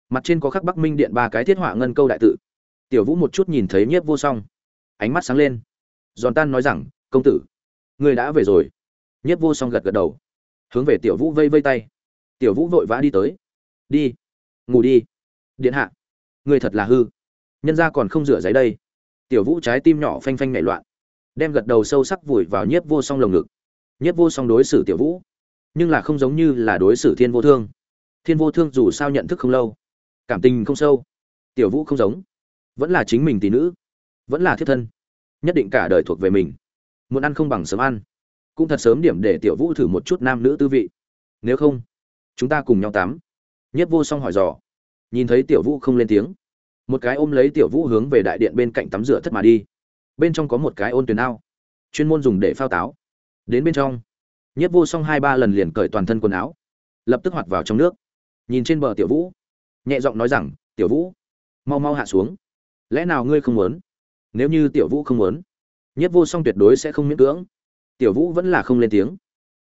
Mặt trên có khắc bắc minh điện ba cái thiết họa ngân câu đại tự. Tiểu vũ một chút nhìn thấy nhiếp vô song. Ánh mắt sáng lên. Giòn tan nói rằng, công tử người đã về rồi. Nhiếp vô song gật gật đầu. Hướng về tiểu vũ vây vây tay. Tiểu vũ vội vã đi tới. Đi, ngủ đi. Điện hạ người thật là hư. Nhân ra còn không rửa giấy đây. Tiểu vũ trái tim nhỏ phanh phanh nảy loạn, đem gật đầu sâu sắc vùi vào nhiếp vô song lồng ngực. Nhiếp vô song đối xử tiểu vũ, nhưng là không giống như là đối xử thiên vô thương. Thiên vô thương dù sao nhận thức không lâu, cảm tình không sâu. Tiểu vũ không giống, vẫn là chính mình tỷ nữ, vẫn là thiết thân, nhất định cả đời thuộc về mình. Muốn ăn không bằng sớm ăn, cũng thật sớm điểm để tiểu vũ thử một chút nam nữ tư vị. Nếu không, chúng ta cùng nhau tắm. Nhất vô song hỏi dò nhìn thấy tiểu vũ không lên tiếng. Một cái ôm lấy tiểu vũ hướng về đại điện bên cạnh tắm rửa thất mà đi. Bên trong có một cái ôn tuyền ao. Chuyên môn dùng để phao táo. Đến bên trong, nhất vô song hai ba lần liền cởi toàn thân quần áo, lập tức hoạt vào trong nước. Nhìn trên bờ tiểu vũ, nhẹ giọng nói rằng, tiểu vũ, mau mau hạ xuống. Lẽ nào ngươi không muốn? Nếu như tiểu vũ không muốn, nhất vô song tuyệt đối sẽ không miễn cưỡng. Tiểu vũ vẫn là không lên tiếng.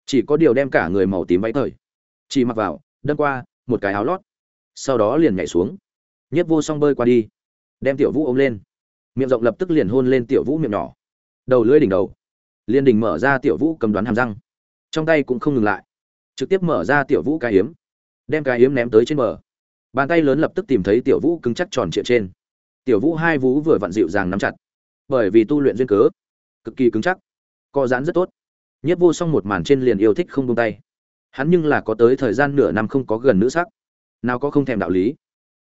Chỉ có điều đem cả người màu tím váy thời, chỉ mặc vào, đâm qua một cái áo lót sau đó liền nhảy xuống. Nhất vô song bơi qua đi, đem tiểu vũ ôm lên. Miệng rộng lập tức liền hôn lên tiểu vũ miệng nhỏ. Đầu lưỡi đỉnh đầu liên đình mở ra tiểu vũ cầm đoán hàm răng. Trong tay cũng không ngừng lại, trực tiếp mở ra tiểu vũ cái hiếm đem cái hiếm ném tới trên bờ. Bàn tay lớn lập tức tìm thấy tiểu vũ cứng chắc tròn trịa trên. Tiểu vũ hai vú vừa vặn dịu dàng nắm chặt, bởi vì tu luyện duyên cớ, cực kỳ cứng chắc co giãn rất tốt. Nhất vô song một màn trên liền yêu thích không buông tay. Hắn nhưng là có tới thời gian nửa năm không có gần nữ sắc nào có không thèm đạo lý.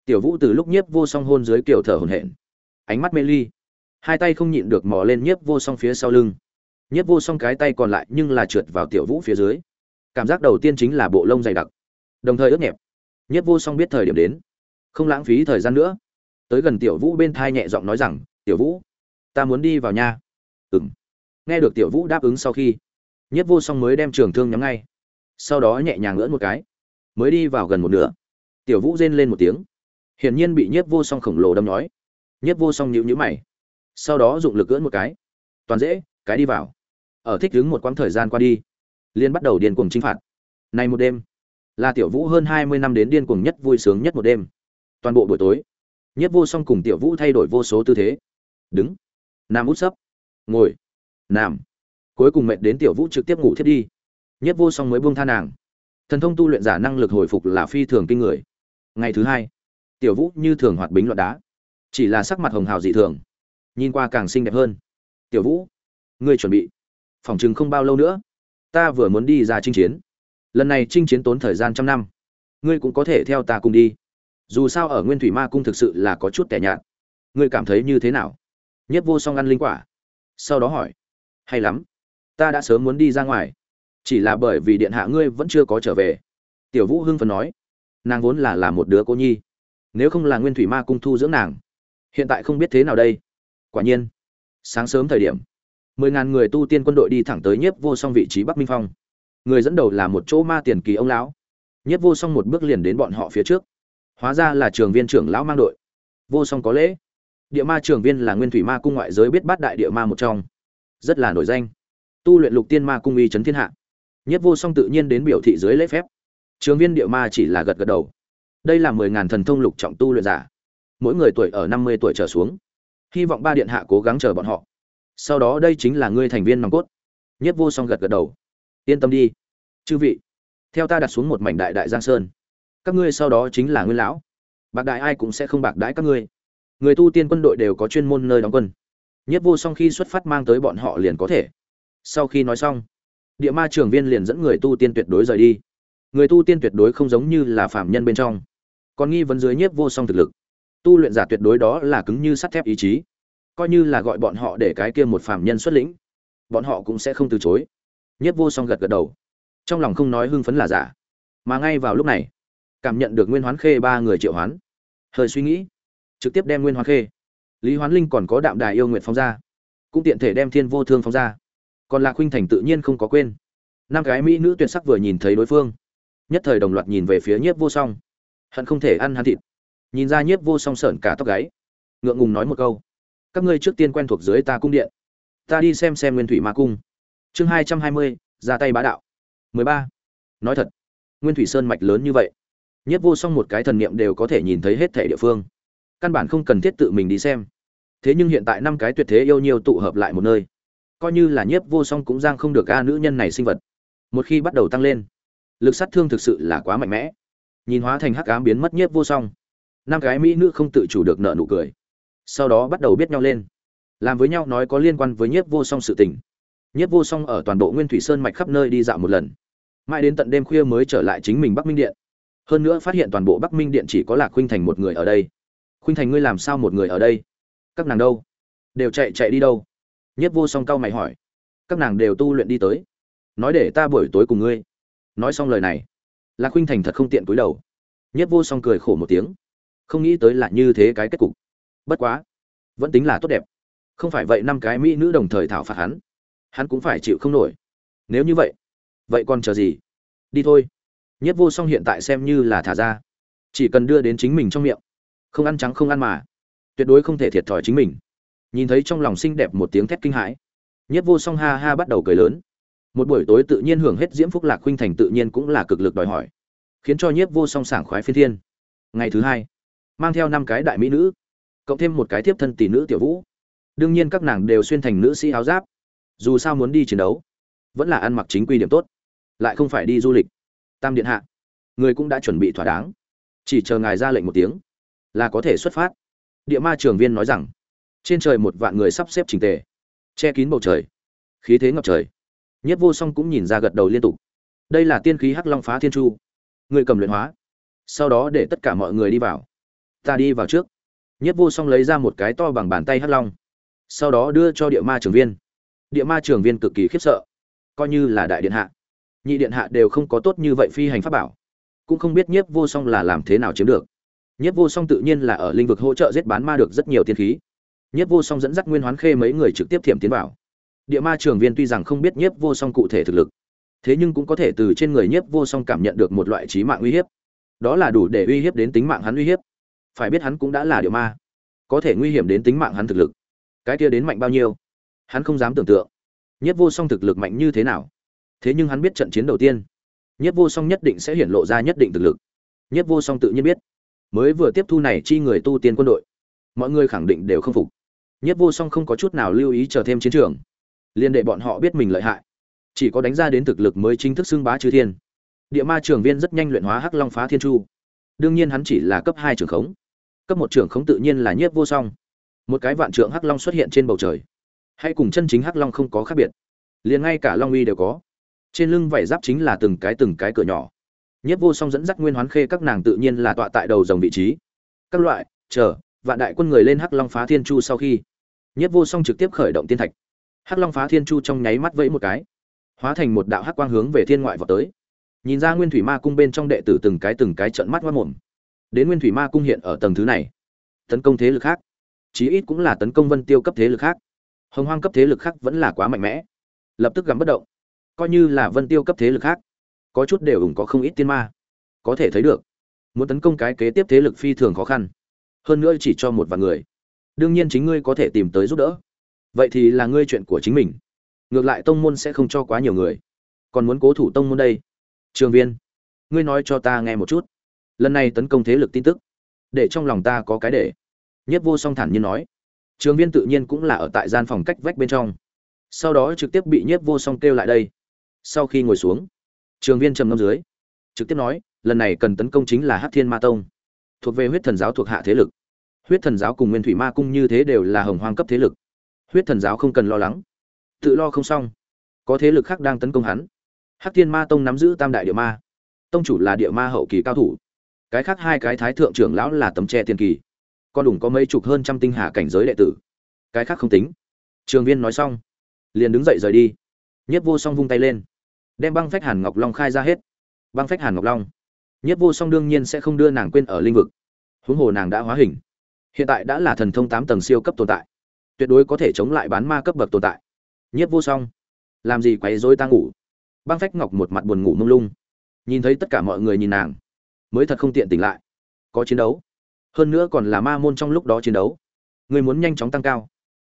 Tiểu vũ từ lúc nhiếp vô song hôn dưới kiểu thở hổn hển, ánh mắt mê ly, hai tay không nhịn được mò lên nhiếp vô song phía sau lưng. Nhiếp vô song cái tay còn lại nhưng là trượt vào tiểu vũ phía dưới. Cảm giác đầu tiên chính là bộ lông dày đặc, đồng thời ướt nhẹp. Nhiếp vô song biết thời điểm đến, không lãng phí thời gian nữa. Tới gần tiểu vũ bên thai nhẹ giọng nói rằng, tiểu vũ, ta muốn đi vào nhà ừ m nghe được tiểu vũ đáp ứng sau khi, nhiếp vô song mới đem trường thương nhắm ngay, sau đó nhẹ nhàng lưỡn một cái, mới đi vào gần một nửa tiểu vũ rên lên một tiếng. Hiển nhiên bị nhiếp vô song khổng lồ đâm nói. nhiếp vô song nhịu nhữ mày. Sau đó dụng lực gỡn một cái. Toàn dễ, cái đi vào. Ở thích đứng một quãng thời gian qua đi liên bắt đầu điên cuồng chinh phạt. Này một đêm, là tiểu vũ hơn hai mươi năm đến điên cuồng nhất vui sướng nhất một đêm. Toàn bộ buổi tối, nhiếp vô song cùng tiểu vũ thay đổi vô số tư thế. Đứng. Nằm út sấp. Ngồi. Nằm cuối cùng mệt đến tiểu vũ trực tiếp ngủ thiết đi. Nhiếp vô song mới buông tha nàng. Thần thông tu luyện giả năng lực hồi phục là phi thường kinh người ngày thứ hai, tiểu vũ như thường hoạt bính loạn đá. Chỉ là sắc mặt hồng hào dị thường. Nhìn qua càng xinh đẹp hơn. Tiểu vũ, ngươi chuẩn bị. Phòng chừng không bao lâu nữa, ta vừa muốn đi ra chinh chiến. Lần này chinh chiến tốn thời gian trăm năm. Ngươi cũng có thể theo ta cùng đi. Dù sao ở nguyên thủy ma cung thực sự là có chút tẻ nhạt. Ngươi cảm thấy như thế nào? Nhất vô song ăn linh quả. Sau đó hỏi. Hay lắm. Ta đã sớm muốn đi ra ngoài. Chỉ là bởi vì điện hạ ngươi vẫn chưa có trở về. Tiểu vũ hưng phần nói nàng vốn là là một đứa cô nhi. Nếu không là nguyên thủy ma cung thu dưỡng nàng, hiện tại không biết thế nào đây. Quả nhiên, sáng sớm thời điểm, mười ngàn người tu tiên quân đội đi thẳng tới nhiếp vô song vị trí bắc minh phong. Người dẫn đầu là một chỗ ma tiền kỳ ông lão. Nhiếp vô song một bước liền đến bọn họ phía trước. Hóa ra là trường viên trưởng lão mang đội. Vô song có lễ. Địa ma trường viên là nguyên thủy ma cung ngoại giới biết bát đại địa ma một trong. Rất là nổi danh. Tu luyện lục tiên ma cung uy chấn thiên hạ. Nhất vô song tự nhiên đến biểu thị dưới lễ phép trường viên địa ma chỉ là gật gật đầu. Đây là mười ngàn thần thông lục trọng tu luyện giả. Mỗi người tuổi ở năm mươi tuổi trở xuống. Hy vọng ba điện hạ cố gắng chờ bọn họ. Sau đó đây chính là ngươi thành viên nòng cốt. Nhất vô song gật gật đầu. Yên tâm đi. Chư vị, theo ta đặt xuống một mảnh đại đại giang sơn, các ngươi sau đó chính là nguyên lão. Bạc đại ai cũng sẽ không bạc đãi các ngươi. Người tu tiên quân đội đều có chuyên môn nơi đóng quân. Nhất vô song khi xuất phát mang tới bọn họ liền có thể. Sau khi nói xong, địa ma trường viên liền dẫn người tu tiên tuyệt đối rời đi người tu tiên tuyệt đối không giống như là phạm nhân bên trong. Còn nghi vấn dưới nhiếp vô song thực lực. Tu luyện giả tuyệt đối đó là cứng như sắt thép ý chí. Coi như là gọi bọn họ để cái kia một phạm nhân xuất lĩnh, bọn họ cũng sẽ không từ chối. Nhiếp vô song gật gật đầu. Trong lòng không nói hưng phấn là giả. Mà ngay vào lúc này, cảm nhận được nguyên hoán khê ba người triệu hoán. Hơi suy nghĩ, trực tiếp đem nguyên hoán khê, lý hoán linh còn có đạm đài yêu nguyện phóng ra, cũng tiện thể đem thiên vô thương phóng ra. Còn lạc huynh thành tự nhiên không có quên. Năm gái mỹ nữ tuyệt sắc vừa nhìn thấy đối phương nhất thời đồng loạt nhìn về phía nhiếp vô song. Hận không thể ăn hắn thịt. Nhìn ra nhiếp vô song sởn cả tóc gáy. Ngượng ngùng nói một câu. Các ngươi trước tiên quen thuộc dưới ta cung điện. Ta đi xem xem nguyên thủy ma cung. Chương hai trăm hai mươi, ra tay bá đạo. mười ba. Nói thật, nguyên thủy sơn mạch lớn như vậy, nhiếp vô song một cái thần niệm đều có thể nhìn thấy hết thể địa phương. Căn bản không cần thiết tự mình đi xem. Thế nhưng hiện tại năm cái tuyệt thế yêu nhiều tụ hợp lại một nơi, coi như là nhiếp vô song cũng giang không được a nữ nhân này sinh vật. Một khi bắt đầu tăng lên lực sát thương thực sự là quá mạnh mẽ. Nhìn hóa thành hắc ám biến mất nhiếp vô song. Năm cái mỹ nữ không tự chủ được nợ nụ cười. Sau đó bắt đầu biết nhau lên. Làm với nhau nói có liên quan với nhiếp vô song sự tình. Nhiếp vô song ở toàn bộ nguyên thủy sơn mạch khắp nơi đi dạo một lần. Mãi đến tận đêm khuya mới trở lại chính mình bắc minh điện. Hơn nữa phát hiện toàn bộ bắc minh điện chỉ có lạc khuynh thành một người ở đây. Khuynh thành ngươi làm sao một người ở đây? Các nàng đâu? Đều chạy chạy đi đâu? Nhất vô song cao mày hỏi. Các nàng đều tu luyện đi tới. Nói để ta buổi tối cùng ngươi nói xong lời này, lạc khuynh thành thật không tiện cúi đầu. Nhất vô song cười khổ một tiếng. Không nghĩ tới là như thế cái kết cục. Bất quá, vẫn tính là tốt đẹp. Không phải vậy năm cái mỹ nữ đồng thời thảo phạt hắn hắn cũng phải chịu không nổi. Nếu như vậy vậy còn chờ gì? Đi thôi. Nhất vô song hiện tại xem như là thả ra. Chỉ cần đưa đến chính mình trong miệng. Không ăn trắng không ăn mà. Tuyệt đối không thể thiệt thòi chính mình. Nhìn thấy trong lòng xinh đẹp một tiếng thét kinh hãi, nhất vô song ha ha bắt đầu cười lớn một buổi tối tự nhiên hưởng hết diễm phúc lạc khuynh thành tự nhiên cũng là cực lực đòi hỏi, khiến cho nhiếp vô song sảng khoái phi thiên. Ngày thứ hai, mang theo năm cái đại mỹ nữ, cộng thêm một cái tiếp thân tỷ nữ tiểu vũ. Đương nhiên các nàng đều xuyên thành nữ sĩ áo giáp. Dù sao muốn đi chiến đấu, vẫn là ăn mặc chính quy điểm tốt, lại không phải đi du lịch. Tam điện hạ, người cũng đã chuẩn bị thỏa đáng. Chỉ chờ ngài ra lệnh một tiếng, là có thể xuất phát. Địa ma trường viên nói rằng, trên trời một vạn người sắp xếp trình tề, che kín bầu trời, khí thế ngập trời nhất vô song cũng nhìn ra gật đầu liên tục. Đây là tiên khí hắc long phá thiên chu. Người cầm luyện hóa. Sau đó để tất cả mọi người đi vào. Ta đi vào trước. Nhất vô song lấy ra một cái to bằng bàn tay hắc long. Sau đó đưa cho địa ma trường viên. Địa ma trường viên cực kỳ khiếp sợ. Coi như là đại điện hạ. Nhị điện hạ đều không có tốt như vậy phi hành pháp bảo. Cũng không biết nhiếp vô song là làm thế nào chiếm được. Nhiếp vô song tự nhiên là ở lĩnh vực hỗ trợ giết bán ma được rất nhiều tiên khí. Nhiếp vô song dẫn dắt nguyên hoán khê mấy người trực tiếp thiểm tiến vào địa ma trường viên tuy rằng không biết nhiếp vô song cụ thể thực lực, thế nhưng cũng có thể từ trên người nhiếp vô song cảm nhận được một loại trí mạng uy hiếp. Đó là đủ để uy hiếp đến tính mạng hắn uy hiếp. Phải biết hắn cũng đã là địa ma, có thể nguy hiểm đến tính mạng hắn thực lực. Cái kia đến mạnh bao nhiêu, hắn không dám tưởng tượng. Nhiếp vô song thực lực mạnh như thế nào? Thế nhưng hắn biết trận chiến đầu tiên, nhiếp vô song nhất định sẽ hiển lộ ra nhất định thực lực. Nhiếp vô song tự nhiên biết, mới vừa tiếp thu này chi người tu tiên quân đội, mọi người khẳng định đều không phục. Nhiếp vô song không có chút nào lưu ý chờ thêm chiến trường liên đệ bọn họ biết mình lợi hại. Chỉ có đánh ra đến thực lực mới chính thức xưng bá chư thiên. Địa ma trường viên rất nhanh luyện hóa hắc long phá thiên chu. Đương nhiên hắn chỉ là cấp hai trường khống. Cấp một trưởng khống tự nhiên là nhiếp vô song. Một cái vạn trượng hắc long xuất hiện trên bầu trời. Hay cùng chân chính hắc long không có khác biệt. Liền ngay cả long uy đều có. Trên lưng vảy giáp chính là từng cái từng cái cửa nhỏ. Nhiếp vô song dẫn dắt nguyên hoán khê các nàng tự nhiên là tọa tại đầu dòng vị trí. Các loại, chờ, vạn đại quân người lên hắc long phá thiên chu sau khi, nhiếp vô song trực tiếp khởi động tiên thạch hắc long phá thiên chu trong nháy mắt vẫy một cái. Hóa thành một đạo hắc quang hướng về thiên ngoại vào tới. Nhìn ra nguyên thủy ma cung bên trong đệ tử từng cái từng cái trận mắt mất mồm. Đến nguyên thủy ma cung hiện ở tầng thứ này. Tấn công thế lực khác. Chí ít cũng là tấn công vân tiêu cấp thế lực khác. Hồng hoang cấp thế lực khác vẫn là quá mạnh mẽ. Lập tức gắm bất động. Coi như là vân tiêu cấp thế lực khác, có chút đều ủng có không ít tiên ma. Có thể thấy được, muốn tấn công cái kế tiếp thế lực phi thường khó khăn. Hơn nữa chỉ cho một vài người. Đương nhiên chính ngươi có thể tìm tới giúp đỡ vậy thì là ngươi chuyện của chính mình. Ngược lại tông môn sẽ không cho quá nhiều người. Còn muốn cố thủ tông môn đây? Trường viên, ngươi nói cho ta nghe một chút. Lần này tấn công thế lực tin tức, để trong lòng ta có cái để. Nhất vô song thản nhiên nói. Trường viên tự nhiên cũng là ở tại gian phòng cách vách bên trong. Sau đó trực tiếp bị nhất vô song kêu lại đây. Sau khi ngồi xuống, trường viên trầm ngâm dưới, trực tiếp nói, lần này cần tấn công chính là hát thiên ma tông, thuộc về huyết thần giáo thuộc hạ thế lực. Huyết thần giáo cùng nguyên thủy ma cung như thế đều là hồng hoang cấp thế lực huyết thần giáo không cần lo lắng. Tự lo không xong. Có thế lực khác đang tấn công hắn. Hắc thiên ma tông nắm giữ tam đại địa ma. Tông chủ là địa ma hậu kỳ cao thủ. Cái khác hai cái thái thượng trưởng lão là tấm tre tiền kỳ. Con đủ có mấy chục hơn trăm tinh hạ cảnh giới đệ tử. Cái khác không tính. Trường viên nói xong, liền đứng dậy rời đi. Nhất vô song vung tay lên, đem băng phách hàn ngọc long khai ra hết. Băng phách hàn ngọc long. Nhất vô song đương nhiên sẽ không đưa nàng quên ở linh vực. Huống hồ nàng đã hóa hình. Hiện tại đã là thần thông tám tầng siêu cấp tồn tại tuyệt đối có thể chống lại bán ma cấp bậc tồn tại. Nhất vô song. Làm gì quấy rối ta ngủ? Băng phách ngọc một mặt buồn ngủ mông lung. Nhìn thấy tất cả mọi người nhìn nàng, mới thật không tiện tỉnh lại. Có chiến đấu. Hơn nữa còn là ma môn trong lúc đó chiến đấu. Người muốn nhanh chóng tăng cao,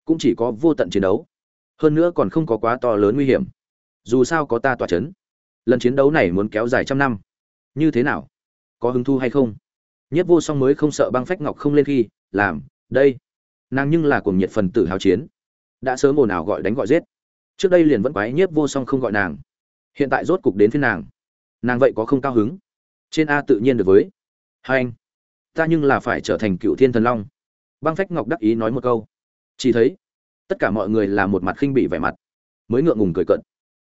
cũng chỉ có vô tận chiến đấu. Hơn nữa còn không có quá to lớn nguy hiểm. Dù sao có ta tỏa c h ấ n lần chiến đấu này muốn kéo dài trăm năm. Như thế nào? Có hứng thu hay không? Nhất vô song mới không sợ băng phách ngọc không lên khi, làm, đây nàng nhưng là cuồng nhiệt phần tử hào chiến. Đã sớm ồn ào gọi đánh gọi giết. Trước đây liền vẫn quái nhiếp vô song không gọi nàng. Hiện tại rốt cục đến phía nàng. Nàng vậy có không cao hứng? Trên a tự nhiên được với. Hai anh, ta nhưng là phải trở thành cựu thiên thần long. Băng phách ngọc đắc ý nói một câu. Chỉ thấy, tất cả mọi người là một mặt khinh bị vẻ mặt, mới ngượng ngùng cười cận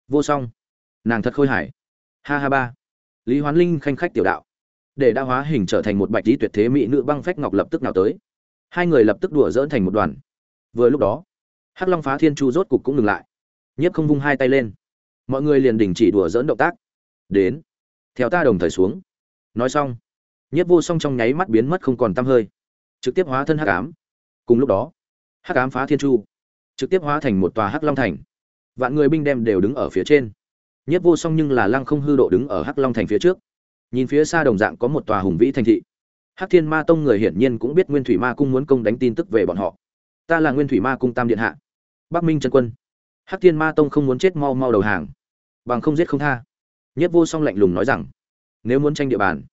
vô song, nàng thật khôi hài. Ha ha ba. Lý hoán linh khanh khách tiểu đạo. Để đa hóa hình trở thành một bạch lý tuyệt thế mỹ nữ, băng phách ngọc lập tức nào tới hai người lập tức đùa dỡn thành một đoàn. Vừa lúc đó, hắc long phá thiên chu rốt cục cũng ngừng lại. Nhiếp không vung hai tay lên. Mọi người liền đình chỉ đùa dỡn động tác. Đến, theo ta đồng thời xuống. Nói xong, nhiếp vô song trong nháy mắt biến mất không còn t hơi. Trực tiếp hóa thân hắc ám. Cùng lúc đó, hắc ám phá thiên chu trực tiếp hóa thành một tòa hắc long thành. Vạn người binh đem đều đứng ở phía trên. Nhiếp vô song nhưng là lăng không hư độ đứng ở hắc long thành phía trước. Nhìn phía xa đồng dạng có một tòa hùng vĩ thành thị hắc thiên ma tông người hiển nhiên cũng biết nguyên thủy ma cung muốn công đánh tin tức về bọn họ. Ta là nguyên thủy ma cung tam điện hạ. Bắc minh trần quân. Hắc thiên ma tông không muốn chết mau mau đầu hàng. Bằng không giết không tha. Nhất vô song lạnh lùng nói rằng, nếu muốn tranh địa bàn,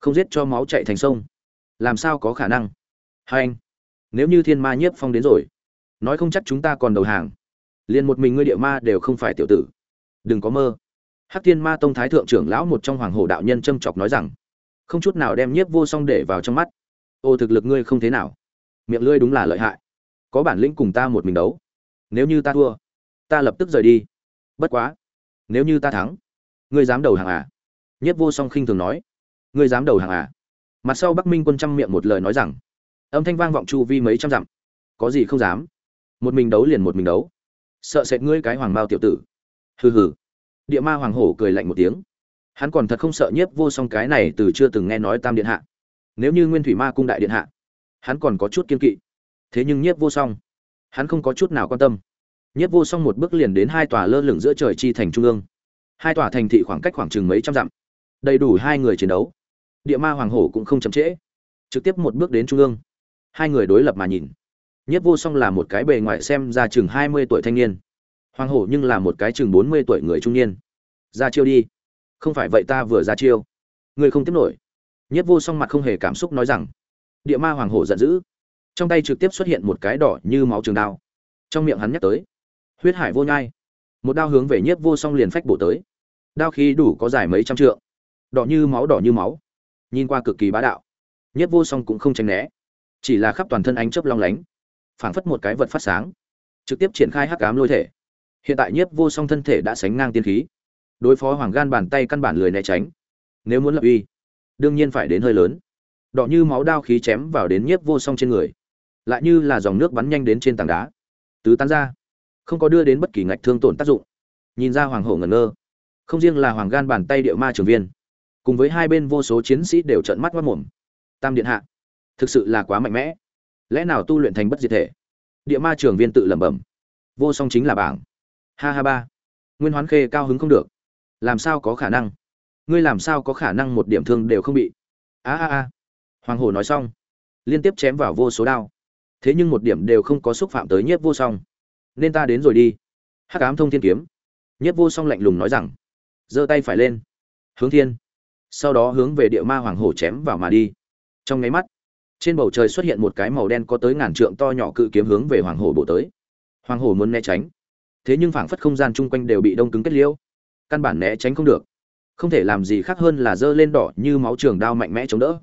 không giết cho máu chảy thành sông, làm sao có khả năng? Hai anh, nếu như thiên ma nhiếp phong đến rồi, nói không chắc chúng ta còn đầu hàng. Liên một mình ngươi địa ma đều không phải tiểu tử. Đừng có mơ. Hắc thiên ma tông thái thượng trưởng lão một trong hoàng Hổ đạo nhân châm chọc nói rằng không chút nào đem nhiếp vô song để vào trong mắt. Ô, thực lực ngươi không thế nào. Miệng lưỡi đúng là lợi hại. Có bản lĩnh cùng ta một mình đấu. Nếu như ta thua, ta lập tức rời đi. Bất quá, nếu như ta thắng, ngươi dám đầu hàng à? Nhiếp vô song khinh thường nói. Ngươi dám đầu hàng à? Mặt sau bắc minh quân trăm miệng một lời nói rằng. Âm thanh vang vọng chu vi mấy trăm dặm. Có gì không dám? Một mình đấu liền một mình đấu. Sợ sệt ngươi cái hoàng bao tiểu tử. Hừ hừ. Địa ma hoàng hổ cười lạnh một tiếng hắn còn thật không sợ nhiếp vô song cái này từ chưa từng nghe nói tam điện hạ. Nếu như nguyên thủy ma cung đại điện hạ, hắn còn có chút kiên kỵ. Thế nhưng nhiếp vô song, hắn không có chút nào quan tâm. Nhất vô song một bước liền đến hai tòa lơ lửng giữa trời chi thành trung ương. Hai tòa thành thị khoảng cách khoảng chừng mấy trăm dặm, đầy đủ hai người chiến đấu. Địa ma hoàng hổ cũng không chậm trễ, trực tiếp một bước đến trung ương. Hai người đối lập mà nhìn. Nhất vô song là một cái bề ngoài xem ra chừng hai mươi tuổi thanh niên, hoàng hổ nhưng là một cái chừng bốn mươi tuổi người trung niên. Ra chiêu đi không phải vậy ta vừa ra chiêu. Người không tiếp nổi. Nhất vô song mặt không hề cảm xúc nói rằng, địa ma hoàng hổ giận dữ. Trong tay trực tiếp xuất hiện một cái đỏ như máu trường đao. Trong miệng hắn nhắc tới, huyết hải vô nhai. Một đao hướng về nhiếp vô song liền phách bổ tới. Đao khí đủ có dài mấy trăm trượng. Đỏ như máu, đỏ như máu. Nhìn qua cực kỳ bá đạo. Nhiếp vô song cũng không tránh né. Chỉ là khắp toàn thân ánh chớp long lánh, phảng phất một cái vật phát sáng, trực tiếp triển khai hắc ám lôi thể. Hiện tại nhiếp vô song thân thể đã sánh ngang tiên khí đối phó hoàng gan bàn tay căn bản lười né tránh. Nếu muốn lập uy, đương nhiên phải đến hơi lớn. Đỏ như máu đao khí chém vào đến nhiếp vô song trên người. Lại như là dòng nước bắn nhanh đến trên tảng đá. Tứ tán ra, không có đưa đến bất kỳ ngạch thương tổn tác dụng. Nhìn ra hoàng hổ ngẩn ngơ. Không riêng là hoàng gan bàn tay địa ma trường viên, cùng với hai bên vô số chiến sĩ đều trợn mắt mất mồm. Tam điện hạ, thực sự là quá mạnh mẽ. Lẽ nào tu luyện thành bất diệt thể? Địa ma trường viên tự lẩm bẩm. Vô song chính là bảng. Ha ha ba. Nguyên hoán khê cao hứng không được làm sao có khả năng? Ngươi làm sao có khả năng một điểm thương đều không bị? A a a. Hoàng hổ nói xong, liên tiếp chém vào vô số đao. Thế nhưng một điểm đều không có xúc phạm tới nhiếp vô song. Nên ta đến rồi đi. Hắc ám thông thiên kiếm. Nhiếp vô song lạnh lùng nói rằng, giơ tay phải lên. Hướng thiên. Sau đó hướng về địa ma hoàng hổ chém vào mà đi. Trong nháy mắt, trên bầu trời xuất hiện một cái màu đen có tới ngàn trượng to nhỏ cự kiếm hướng về hoàng hổ bổ tới. Hoàng hổ muốn né tránh. Thế nhưng phảng phất không gian chung quanh đều bị đông cứng kết liễu căn bản né tránh không được. Không thể làm gì khác hơn là giơ lên đỏ như máu trường đao mạnh mẽ chống đỡ.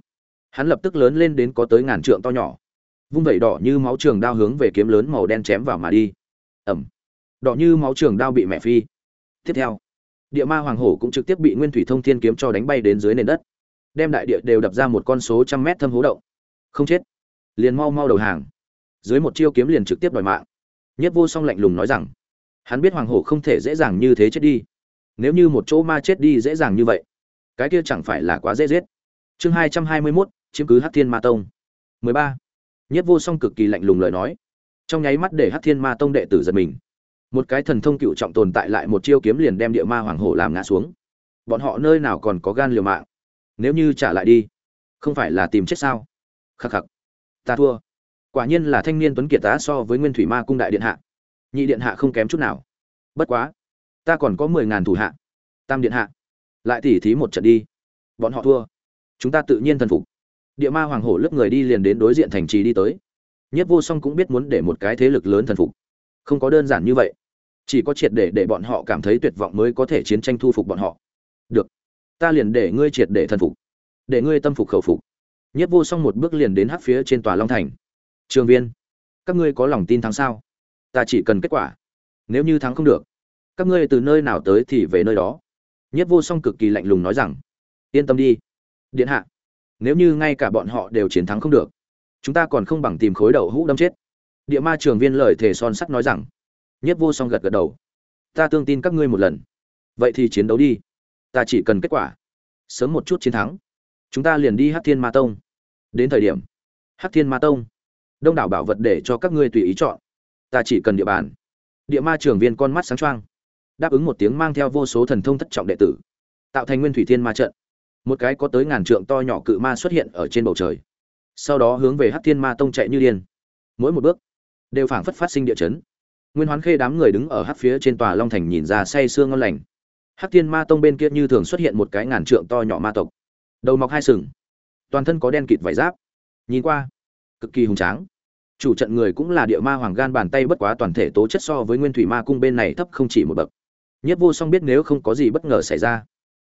Hắn lập tức lớn lên đến có tới ngàn trượng to nhỏ. Vung vẩy đỏ như máu trường đao hướng về kiếm lớn màu đen chém vào mà đi. Ẩm. Đỏ như máu trường đao bị mẹ phi. Tiếp theo, địa ma hoàng hổ cũng trực tiếp bị nguyên thủy thông thiên kiếm cho đánh bay đến dưới nền đất. Đem đại địa đều đập ra một con số trăm mét thâm hố động. Không chết. Liền mau mau đầu hàng. Dưới một chiêu kiếm liền trực tiếp đòi mạng. Nhất vô song lạnh lùng nói rằng, hắn biết hoàng hổ không thể dễ dàng như thế chết đi nếu như một chỗ ma chết đi dễ dàng như vậy, cái kia chẳng phải là quá dễ giết. Chương hai trăm hai mươi mốt, chiếm cứ hát thiên ma tông. mười ba. Nhất vô song cực kỳ lạnh lùng lời nói. Trong nháy mắt để hát thiên ma tông đệ tử giật mình. Một cái thần thông cựu trọng tồn tại lại một chiêu kiếm liền đem địa ma hoàng hổ làm ngã xuống. Bọn họ nơi nào còn có gan liều mạng? Nếu như trả lại đi, không phải là tìm chết sao? Khắc khắc. Ta thua. Quả nhiên là thanh niên tuấn kiệt tá so với nguyên thủy ma cung đại điện hạ. Nhị điện hạ không kém chút nào. Bất quá ta còn có mười ngàn thủ hạ. Tam điện hạ, lại tỉ thí một trận đi. Bọn họ thua. Chúng ta tự nhiên thần phục. Địa ma hoàng hổ lướt người đi liền đến đối diện thành trì đi tới. Nhất vô song cũng biết muốn để một cái thế lực lớn thần phục. Không có đơn giản như vậy. Chỉ có triệt để để bọn họ cảm thấy tuyệt vọng mới có thể chiến tranh thu phục bọn họ. Được. Ta liền để ngươi triệt để thần phục. Để ngươi tâm phục khẩu phục. Nhất vô song một bước liền đến hắc phía trên tòa long thành. Trường viên, các ngươi có lòng tin thắng sao? Ta chỉ cần kết quả. Nếu như thắng không được các ngươi từ nơi nào tới thì về nơi đó. Nhất vô song cực kỳ lạnh lùng nói rằng, yên tâm đi, điện hạ, nếu như ngay cả bọn họ đều chiến thắng không được, chúng ta còn không bằng tìm khối đầu hũ đâm chết. Địa ma trường viên lời thề son sắt nói rằng, nhất vô song gật gật đầu, ta tương tin các ngươi một lần, vậy thì chiến đấu đi, ta chỉ cần kết quả, sớm một chút chiến thắng, chúng ta liền đi hát thiên ma tông. Đến thời điểm hát thiên ma tông, đông đảo bảo vật để cho các ngươi tùy ý chọn, ta chỉ cần địa bàn. Địa ma trường viên con mắt sáng trăng đáp ứng một tiếng mang theo vô số thần thông thất trọng đệ tử, tạo thành nguyên thủy thiên ma trận. Một cái có tới ngàn trượng to nhỏ cự ma xuất hiện ở trên bầu trời. Sau đó hướng về hát thiên ma tông chạy như điên. Mỗi một bước đều phảng phất phát sinh địa chấn. Nguyên hoán khê đám người đứng ở hát phía trên tòa long thành nhìn ra say sương ngon lành. Hát thiên ma tông bên kia như thường xuất hiện một cái ngàn trượng to nhỏ ma tộc. Đầu mọc hai sừng, toàn thân có đen kịt vải giáp. Nhìn qua, cực kỳ hùng tráng. Chủ trận người cũng là địa ma hoàng gan bàn tay bất quá toàn thể tố chất so với nguyên thủy ma cung bên này thấp không chỉ một bậc nhất vô song biết nếu không có gì bất ngờ xảy ra,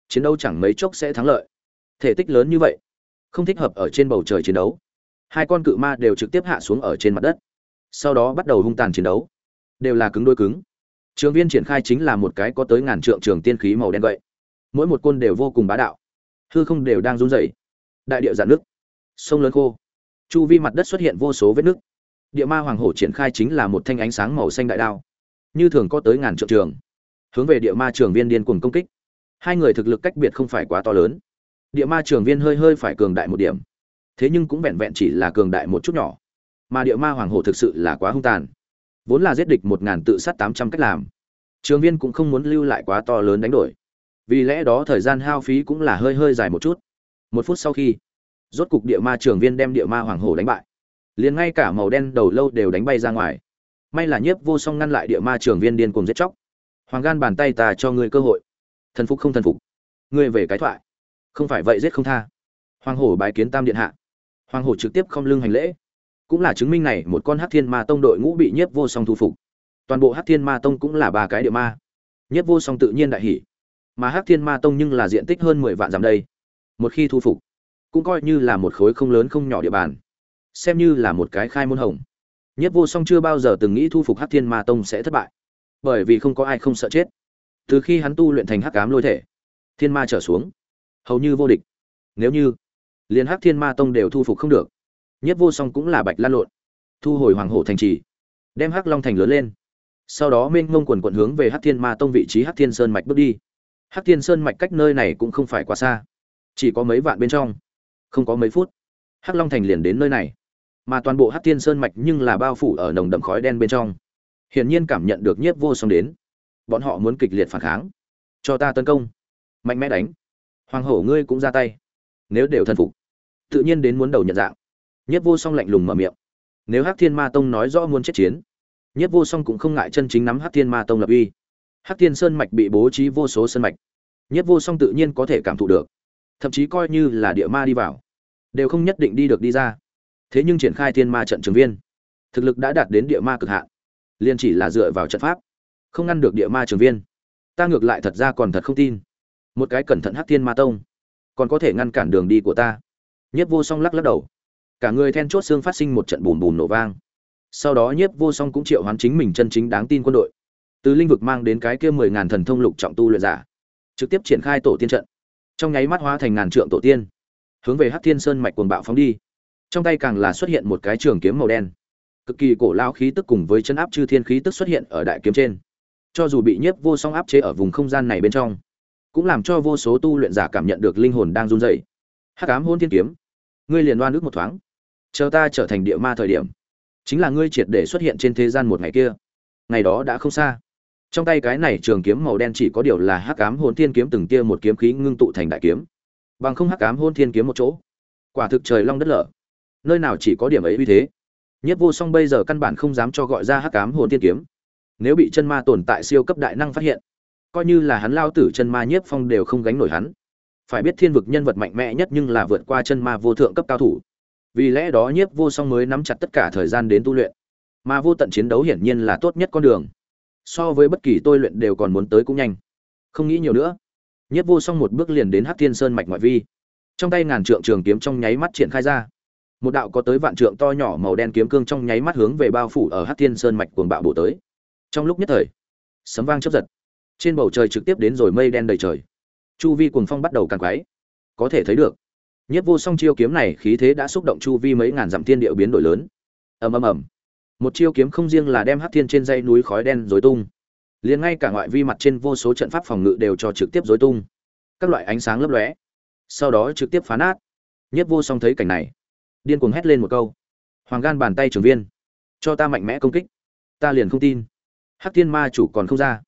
chiến đấu chẳng mấy chốc sẽ thắng lợi. Thể tích lớn như vậy, không thích hợp ở trên bầu trời chiến đấu. Hai con cự ma đều trực tiếp hạ xuống ở trên mặt đất, sau đó bắt đầu hung tàn chiến đấu. Đều là cứng đôi cứng. Trường viên triển khai chính là một cái có tới ngàn trượng trường tiên khí màu đen vậy. Mỗi một côn đều vô cùng bá đạo, hư không đều đang run rẩy. Đại địa dạn nước sông lớn khô. Chu vi mặt đất xuất hiện vô số vết nước địa ma hoàng hổ triển khai chính là một thanh ánh sáng màu xanh đại đao, như thường có tới ngàn trượng trường hướng về địa ma trường viên điên cuồng công kích. Hai người thực lực cách biệt không phải quá to lớn. Địa ma trường viên hơi hơi phải cường đại một điểm. Thế nhưng cũng vẹn vẹn chỉ là cường đại một chút nhỏ. Mà địa ma hoàng hổ thực sự là quá hung tàn. Vốn là giết địch một ngàn tự sát tám trăm cách làm. Trường viên cũng không muốn lưu lại quá to lớn đánh đổi. Vì lẽ đó thời gian hao phí cũng là hơi hơi dài một chút. Một phút sau khi, rốt cục địa ma trường viên đem địa ma hoàng hổ đánh bại. Liền ngay cả màu đen đầu lâu đều đánh bay ra ngoài. May là nhiếp vô song ngăn lại địa ma trường viên điên cùng giết chóc hoàng gan bàn tay ta cho ngươi cơ hội. Thần phục không thần phục. Ngươi về cái thoại. Không phải vậy giết không tha. Hoàng hổ bái kiến tam điện hạ. Hoàng hổ trực tiếp không lưng hành lễ. Cũng là chứng minh này, một con hắc thiên ma tông đội ngũ bị nhiếp vô song thu phục. Toàn bộ hắc thiên ma tông cũng là ba cái địa ma. Nhiếp vô song tự nhiên đại hỷ mà hắc thiên ma tông nhưng là diện tích hơn mười vạn dặm đây. Một khi thu phục, cũng coi như là một khối không lớn không nhỏ địa bàn. Xem như là một cái khai môn hồng. Nhiếp vô song chưa bao giờ từng nghĩ thu phục hắc thiên ma tông sẽ thất bại bởi vì không có ai không sợ chết. Từ khi hắn tu luyện thành hắc cám lôi thể, thiên ma trở xuống, hầu như vô địch. Nếu như, liền hắc thiên ma tông đều thu phục không được, nhất vô song cũng là bạch lan lộn, thu hồi hoàng hổ thành trì, đem hắc long thành lớn lên. Sau đó minh ngông quần quận hướng về hắc thiên ma tông vị trí hắc thiên sơn mạch bước đi. Hắc thiên sơn mạch cách nơi này cũng không phải quá xa, chỉ có mấy vạn bên trong, không có mấy phút, hắc long thành liền đến nơi này. Mà toàn bộ hắc thiên sơn mạch nhưng là bao phủ ở nồng đậm khói đen bên trong hiển nhiên cảm nhận được nhiếp vô song đến. Bọn họ muốn kịch liệt phản kháng. Cho ta tấn công. Mạnh mẽ đánh. Hoàng hổ ngươi cũng ra tay. Nếu đều thân phục, tự nhiên đến muốn đầu nhận dạng. Nhiếp vô song lạnh lùng mở miệng. Nếu hắc thiên ma tông nói rõ muốn chết chiến, nhiếp vô song cũng không ngại chân chính nắm hắc thiên ma tông lập uy. Hắc thiên sơn mạch bị bố trí vô số sơn mạch. Nhiếp vô song tự nhiên có thể cảm thụ được. Thậm chí coi như là địa ma đi vào, đều không nhất định đi được đi ra. Thế nhưng triển khai thiên ma trận trường viên, thực lực đã đạt đến địa ma cực hạn liền chỉ là dựa vào trận pháp, không ngăn được địa ma trường viên. Ta ngược lại thật ra còn thật không tin. Một cái cẩn thận hắc thiên ma tông, còn có thể ngăn cản đường đi của ta. Nhiếp vô song lắc lắc đầu. Cả người then chốt xương phát sinh một trận bùm bùm nổ vang. Sau đó nhiếp vô song cũng triệu hoán chính mình chân chính đáng tin quân đội. Từ linh vực mang đến cái kia mười ngàn thần thông lục trọng tu luyện giả, trực tiếp triển khai tổ tiên trận. Trong nháy mắt hóa thành ngàn trượng tổ tiên, hướng về hắc thiên sơn mạch quần bạo phóng đi. Trong tay càng là xuất hiện một cái trường kiếm màu đen cực kỳ cổ lao khí tức cùng với chân áp chư thiên khí tức xuất hiện ở đại kiếm trên. Cho dù bị nhiếp vô song áp chế ở vùng không gian này bên trong, cũng làm cho vô số tu luyện giả cảm nhận được linh hồn đang run rẩy. Hắc ám hôn thiên kiếm, ngươi liền đoan ước một thoáng. Chờ ta trở thành địa ma thời điểm, chính là ngươi triệt để xuất hiện trên thế gian một ngày kia. Ngày đó đã không xa. Trong tay cái này trường kiếm màu đen chỉ có điều là hắc ám hôn thiên kiếm từng tia một kiếm khí ngưng tụ thành đại kiếm. Bằng không hắc ám hôn thiên kiếm một chỗ, quả thực trời long đất lở. Nơi nào chỉ có điểm ấy uy thế nhất vô song bây giờ căn bản không dám cho gọi ra hắc ám hồn thiên kiếm. Nếu bị chân ma tồn tại siêu cấp đại năng phát hiện, coi như là hắn lao tử chân ma nhiếp phong đều không gánh nổi hắn. Phải biết thiên vực nhân vật mạnh mẽ nhất nhưng là vượt qua chân ma vô thượng cấp cao thủ. Vì lẽ đó nhiếp vô song mới nắm chặt tất cả thời gian đến tu luyện. Mà vô tận chiến đấu hiển nhiên là tốt nhất con đường. So với bất kỳ tôi luyện đều còn muốn tới cũng nhanh. Không nghĩ nhiều nữa, nhiếp vô song một bước liền đến hắc thiên sơn mạch ngoại vi. Trong tay ngàn trượng trường kiếm trong nháy mắt triển khai ra một đạo có tới vạn trượng to nhỏ màu đen kiếm cương trong nháy mắt hướng về bao phủ ở hắc thiên sơn mạch cuồng bạo bổ tới. Trong lúc nhất thời, sấm vang chớp giật. Trên bầu trời trực tiếp đến rồi mây đen đầy trời. Chu vi cuồng phong bắt đầu càng quái. Có thể thấy được, nhất vô song chiêu kiếm này khí thế đã xúc động chu vi mấy ngàn dặm thiên địa biến đổi lớn. Ầm ầm ầm. Một chiêu kiếm không riêng là đem hắc thiên trên dây núi khói đen rối tung, liền ngay cả ngoại vi mặt trên vô số trận pháp phòng ngự đều cho trực tiếp rối tung. Các loại ánh sáng lấp lóe, sau đó trực tiếp phá nát. Nhất vô song thấy cảnh này điên cuồng hét lên một câu. Hoàng gan bàn tay trường viên. Cho ta mạnh mẽ công kích. Ta liền không tin. Hắc thiên ma chủ còn không ra.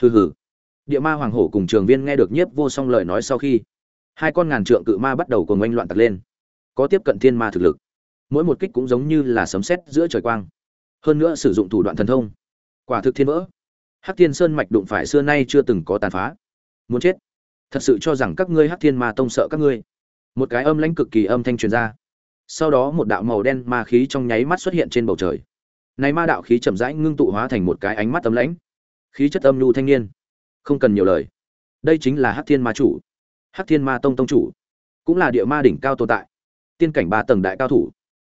Hừ hừ. Địa ma hoàng hổ cùng trường viên nghe được nhiếp vô song lời nói sau khi, hai con ngàn trượng cự ma bắt đầu cùng oanh loạn tặc lên. Có tiếp cận thiên ma thực lực. Mỗi một kích cũng giống như là sấm sét giữa trời quang. Hơn nữa sử dụng thủ đoạn thần thông. Quả thực thiên vỡ. Hắc thiên sơn mạch đụng phải xưa nay chưa từng có tàn phá. Muốn chết. Thật sự cho rằng các ngươi hắc thiên ma tông sợ các ngươi. Một cái âm lãnh cực kỳ âm thanh truyền ra sau đó một đạo màu đen ma khí trong nháy mắt xuất hiện trên bầu trời. Này ma đạo khí chậm rãi ngưng tụ hóa thành một cái ánh mắt tấm lãnh. Khí chất âm nhu thanh niên. Không cần nhiều lời. Đây chính là hắc thiên ma chủ. Hắc thiên ma tông tông chủ. Cũng là địa ma đỉnh cao tồn tại. Tiên cảnh ba tầng đại cao thủ.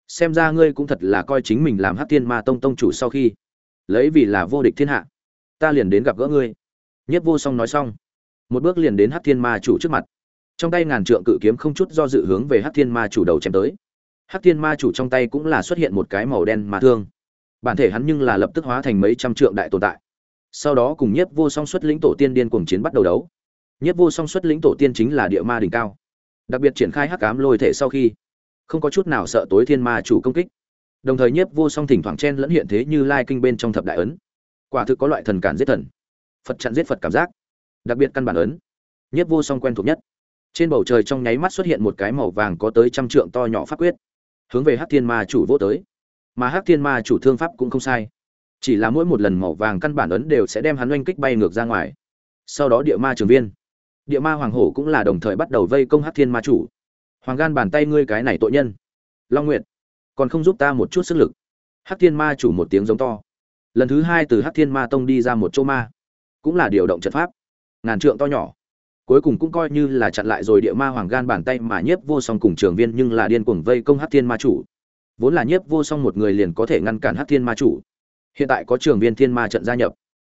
Xem ra ngươi cũng thật là coi chính mình làm hắc thiên ma tông tông chủ sau khi. Lấy vì là vô địch thiên hạ. Ta liền đến gặp gỡ ngươi. Nhất vô song nói xong. Một bước liền đến hắc thiên ma chủ trước mặt. Trong tay ngàn trượng cự kiếm không chút do dự hướng về hắc thiên ma chủ đầu chém tới hắc thiên ma chủ trong tay cũng là xuất hiện một cái màu đen mà thương. Bản thể hắn nhưng là lập tức hóa thành mấy trăm trượng đại tồn tại. Sau đó cùng nhiếp vô song xuất lĩnh tổ tiên điên cuồng chiến bắt đầu đấu. Nhiếp vô song xuất lĩnh tổ tiên chính là địa ma đỉnh cao. Đặc biệt triển khai hắc ám lôi thể sau khi, không có chút nào sợ tối thiên ma chủ công kích. Đồng thời nhiếp vô song thỉnh thoảng chen lẫn hiện thế như lai kinh bên trong thập đại ấn. Quả thực có loại thần cản giết thần. Phật chặn giết phật cảm giác. Đặc biệt căn bản ấn. Nhiếp vô song quen thuộc nhất. Trên bầu trời trong nháy mắt xuất hiện một cái màu vàng có tới trăm trượng to nhỏ pháp quyết hướng về hắc thiên ma chủ vô tới. Mà hắc thiên ma chủ thương pháp cũng không sai. Chỉ là mỗi một lần màu vàng căn bản ấn đều sẽ đem hắn oanh kích bay ngược ra ngoài. Sau đó địa ma trường viên. Địa ma hoàng hổ cũng là đồng thời bắt đầu vây công hắc thiên ma chủ. Hoàng gan bàn tay ngươi cái này tội nhân. Long nguyệt, còn không giúp ta một chút sức lực? Hắc thiên ma chủ một tiếng giống to. Lần thứ hai từ hắc thiên ma tông đi ra một chỗ ma. Cũng là điều động trận pháp. Ngàn trượng to nhỏ cuối cùng cũng coi như là chặn lại rồi địa ma hoàng gan bàn tay mà nhiếp vô song cùng trường viên nhưng là điên cuồng vây công hắc thiên ma chủ. Vốn là nhiếp vô song một người liền có thể ngăn cản hắc thiên ma chủ. Hiện tại có trường viên thiên ma trận gia nhập.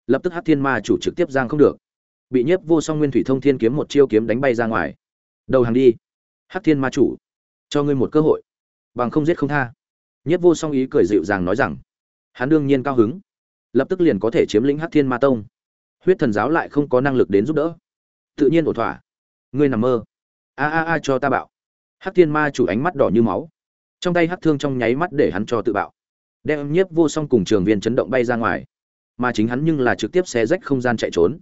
Lập tức hắc thiên ma chủ trực tiếp giang không được. Bị nhiếp vô song nguyên thủy thông thiên kiếm một chiêu kiếm đánh bay ra ngoài. Đầu hàng đi. Hắc thiên ma chủ, cho ngươi một cơ hội. Bằng không giết không tha. Nhiếp vô song ý cười dịu dàng nói rằng, hắn đương nhiên cao hứng. Lập tức liền có thể chiếm lĩnh hắc thiên ma tông. Huyết thần giáo lại không có năng lực đến giúp đỡ tự nhiên ổn thỏa. Ngươi nằm mơ. A a a, cho ta bạo. Hát thiên ma chủ ánh mắt đỏ như máu. Trong tay Hát thương trong nháy mắt để hắn cho tự bạo. Đem nhiếp vô song cùng trường viên chấn động bay ra ngoài. Mà chính hắn nhưng là trực tiếp xé rách không gian chạy trốn.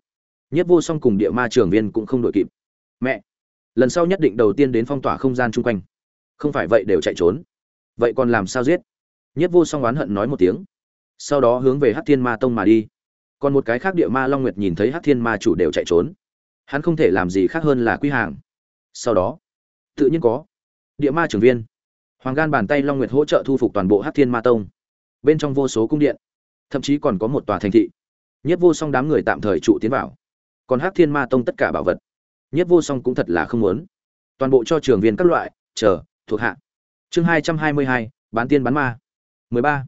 Nhiếp vô song cùng địa ma trường viên cũng không đội kịp. Mẹ! Lần sau nhất định đầu tiên đến phong tỏa không gian chung quanh. Không phải vậy đều chạy trốn. Vậy còn làm sao giết? Nhiếp vô song oán hận nói một tiếng. Sau đó hướng về hát thiên ma tông mà đi. Còn một cái khác địa ma long nguyệt nhìn thấy hát thiên ma chủ đều chạy trốn hắn không thể làm gì khác hơn là quy hàng. Sau đó, tự nhiên có, địa ma trưởng viên. Hoàng gan bàn tay long nguyệt hỗ trợ thu phục toàn bộ hát thiên ma tông. Bên trong vô số cung điện, thậm chí còn có một tòa thành thị. Nhất vô song đám người tạm thời trụ tiến vào. Còn hát thiên ma tông tất cả bảo vật, nhất vô song cũng thật là không muốn. Toàn bộ cho trường viên các loại, chờ, thuộc hạ. Chương hai trăm hai mươi hai, bán tiên bán ma. mười ba.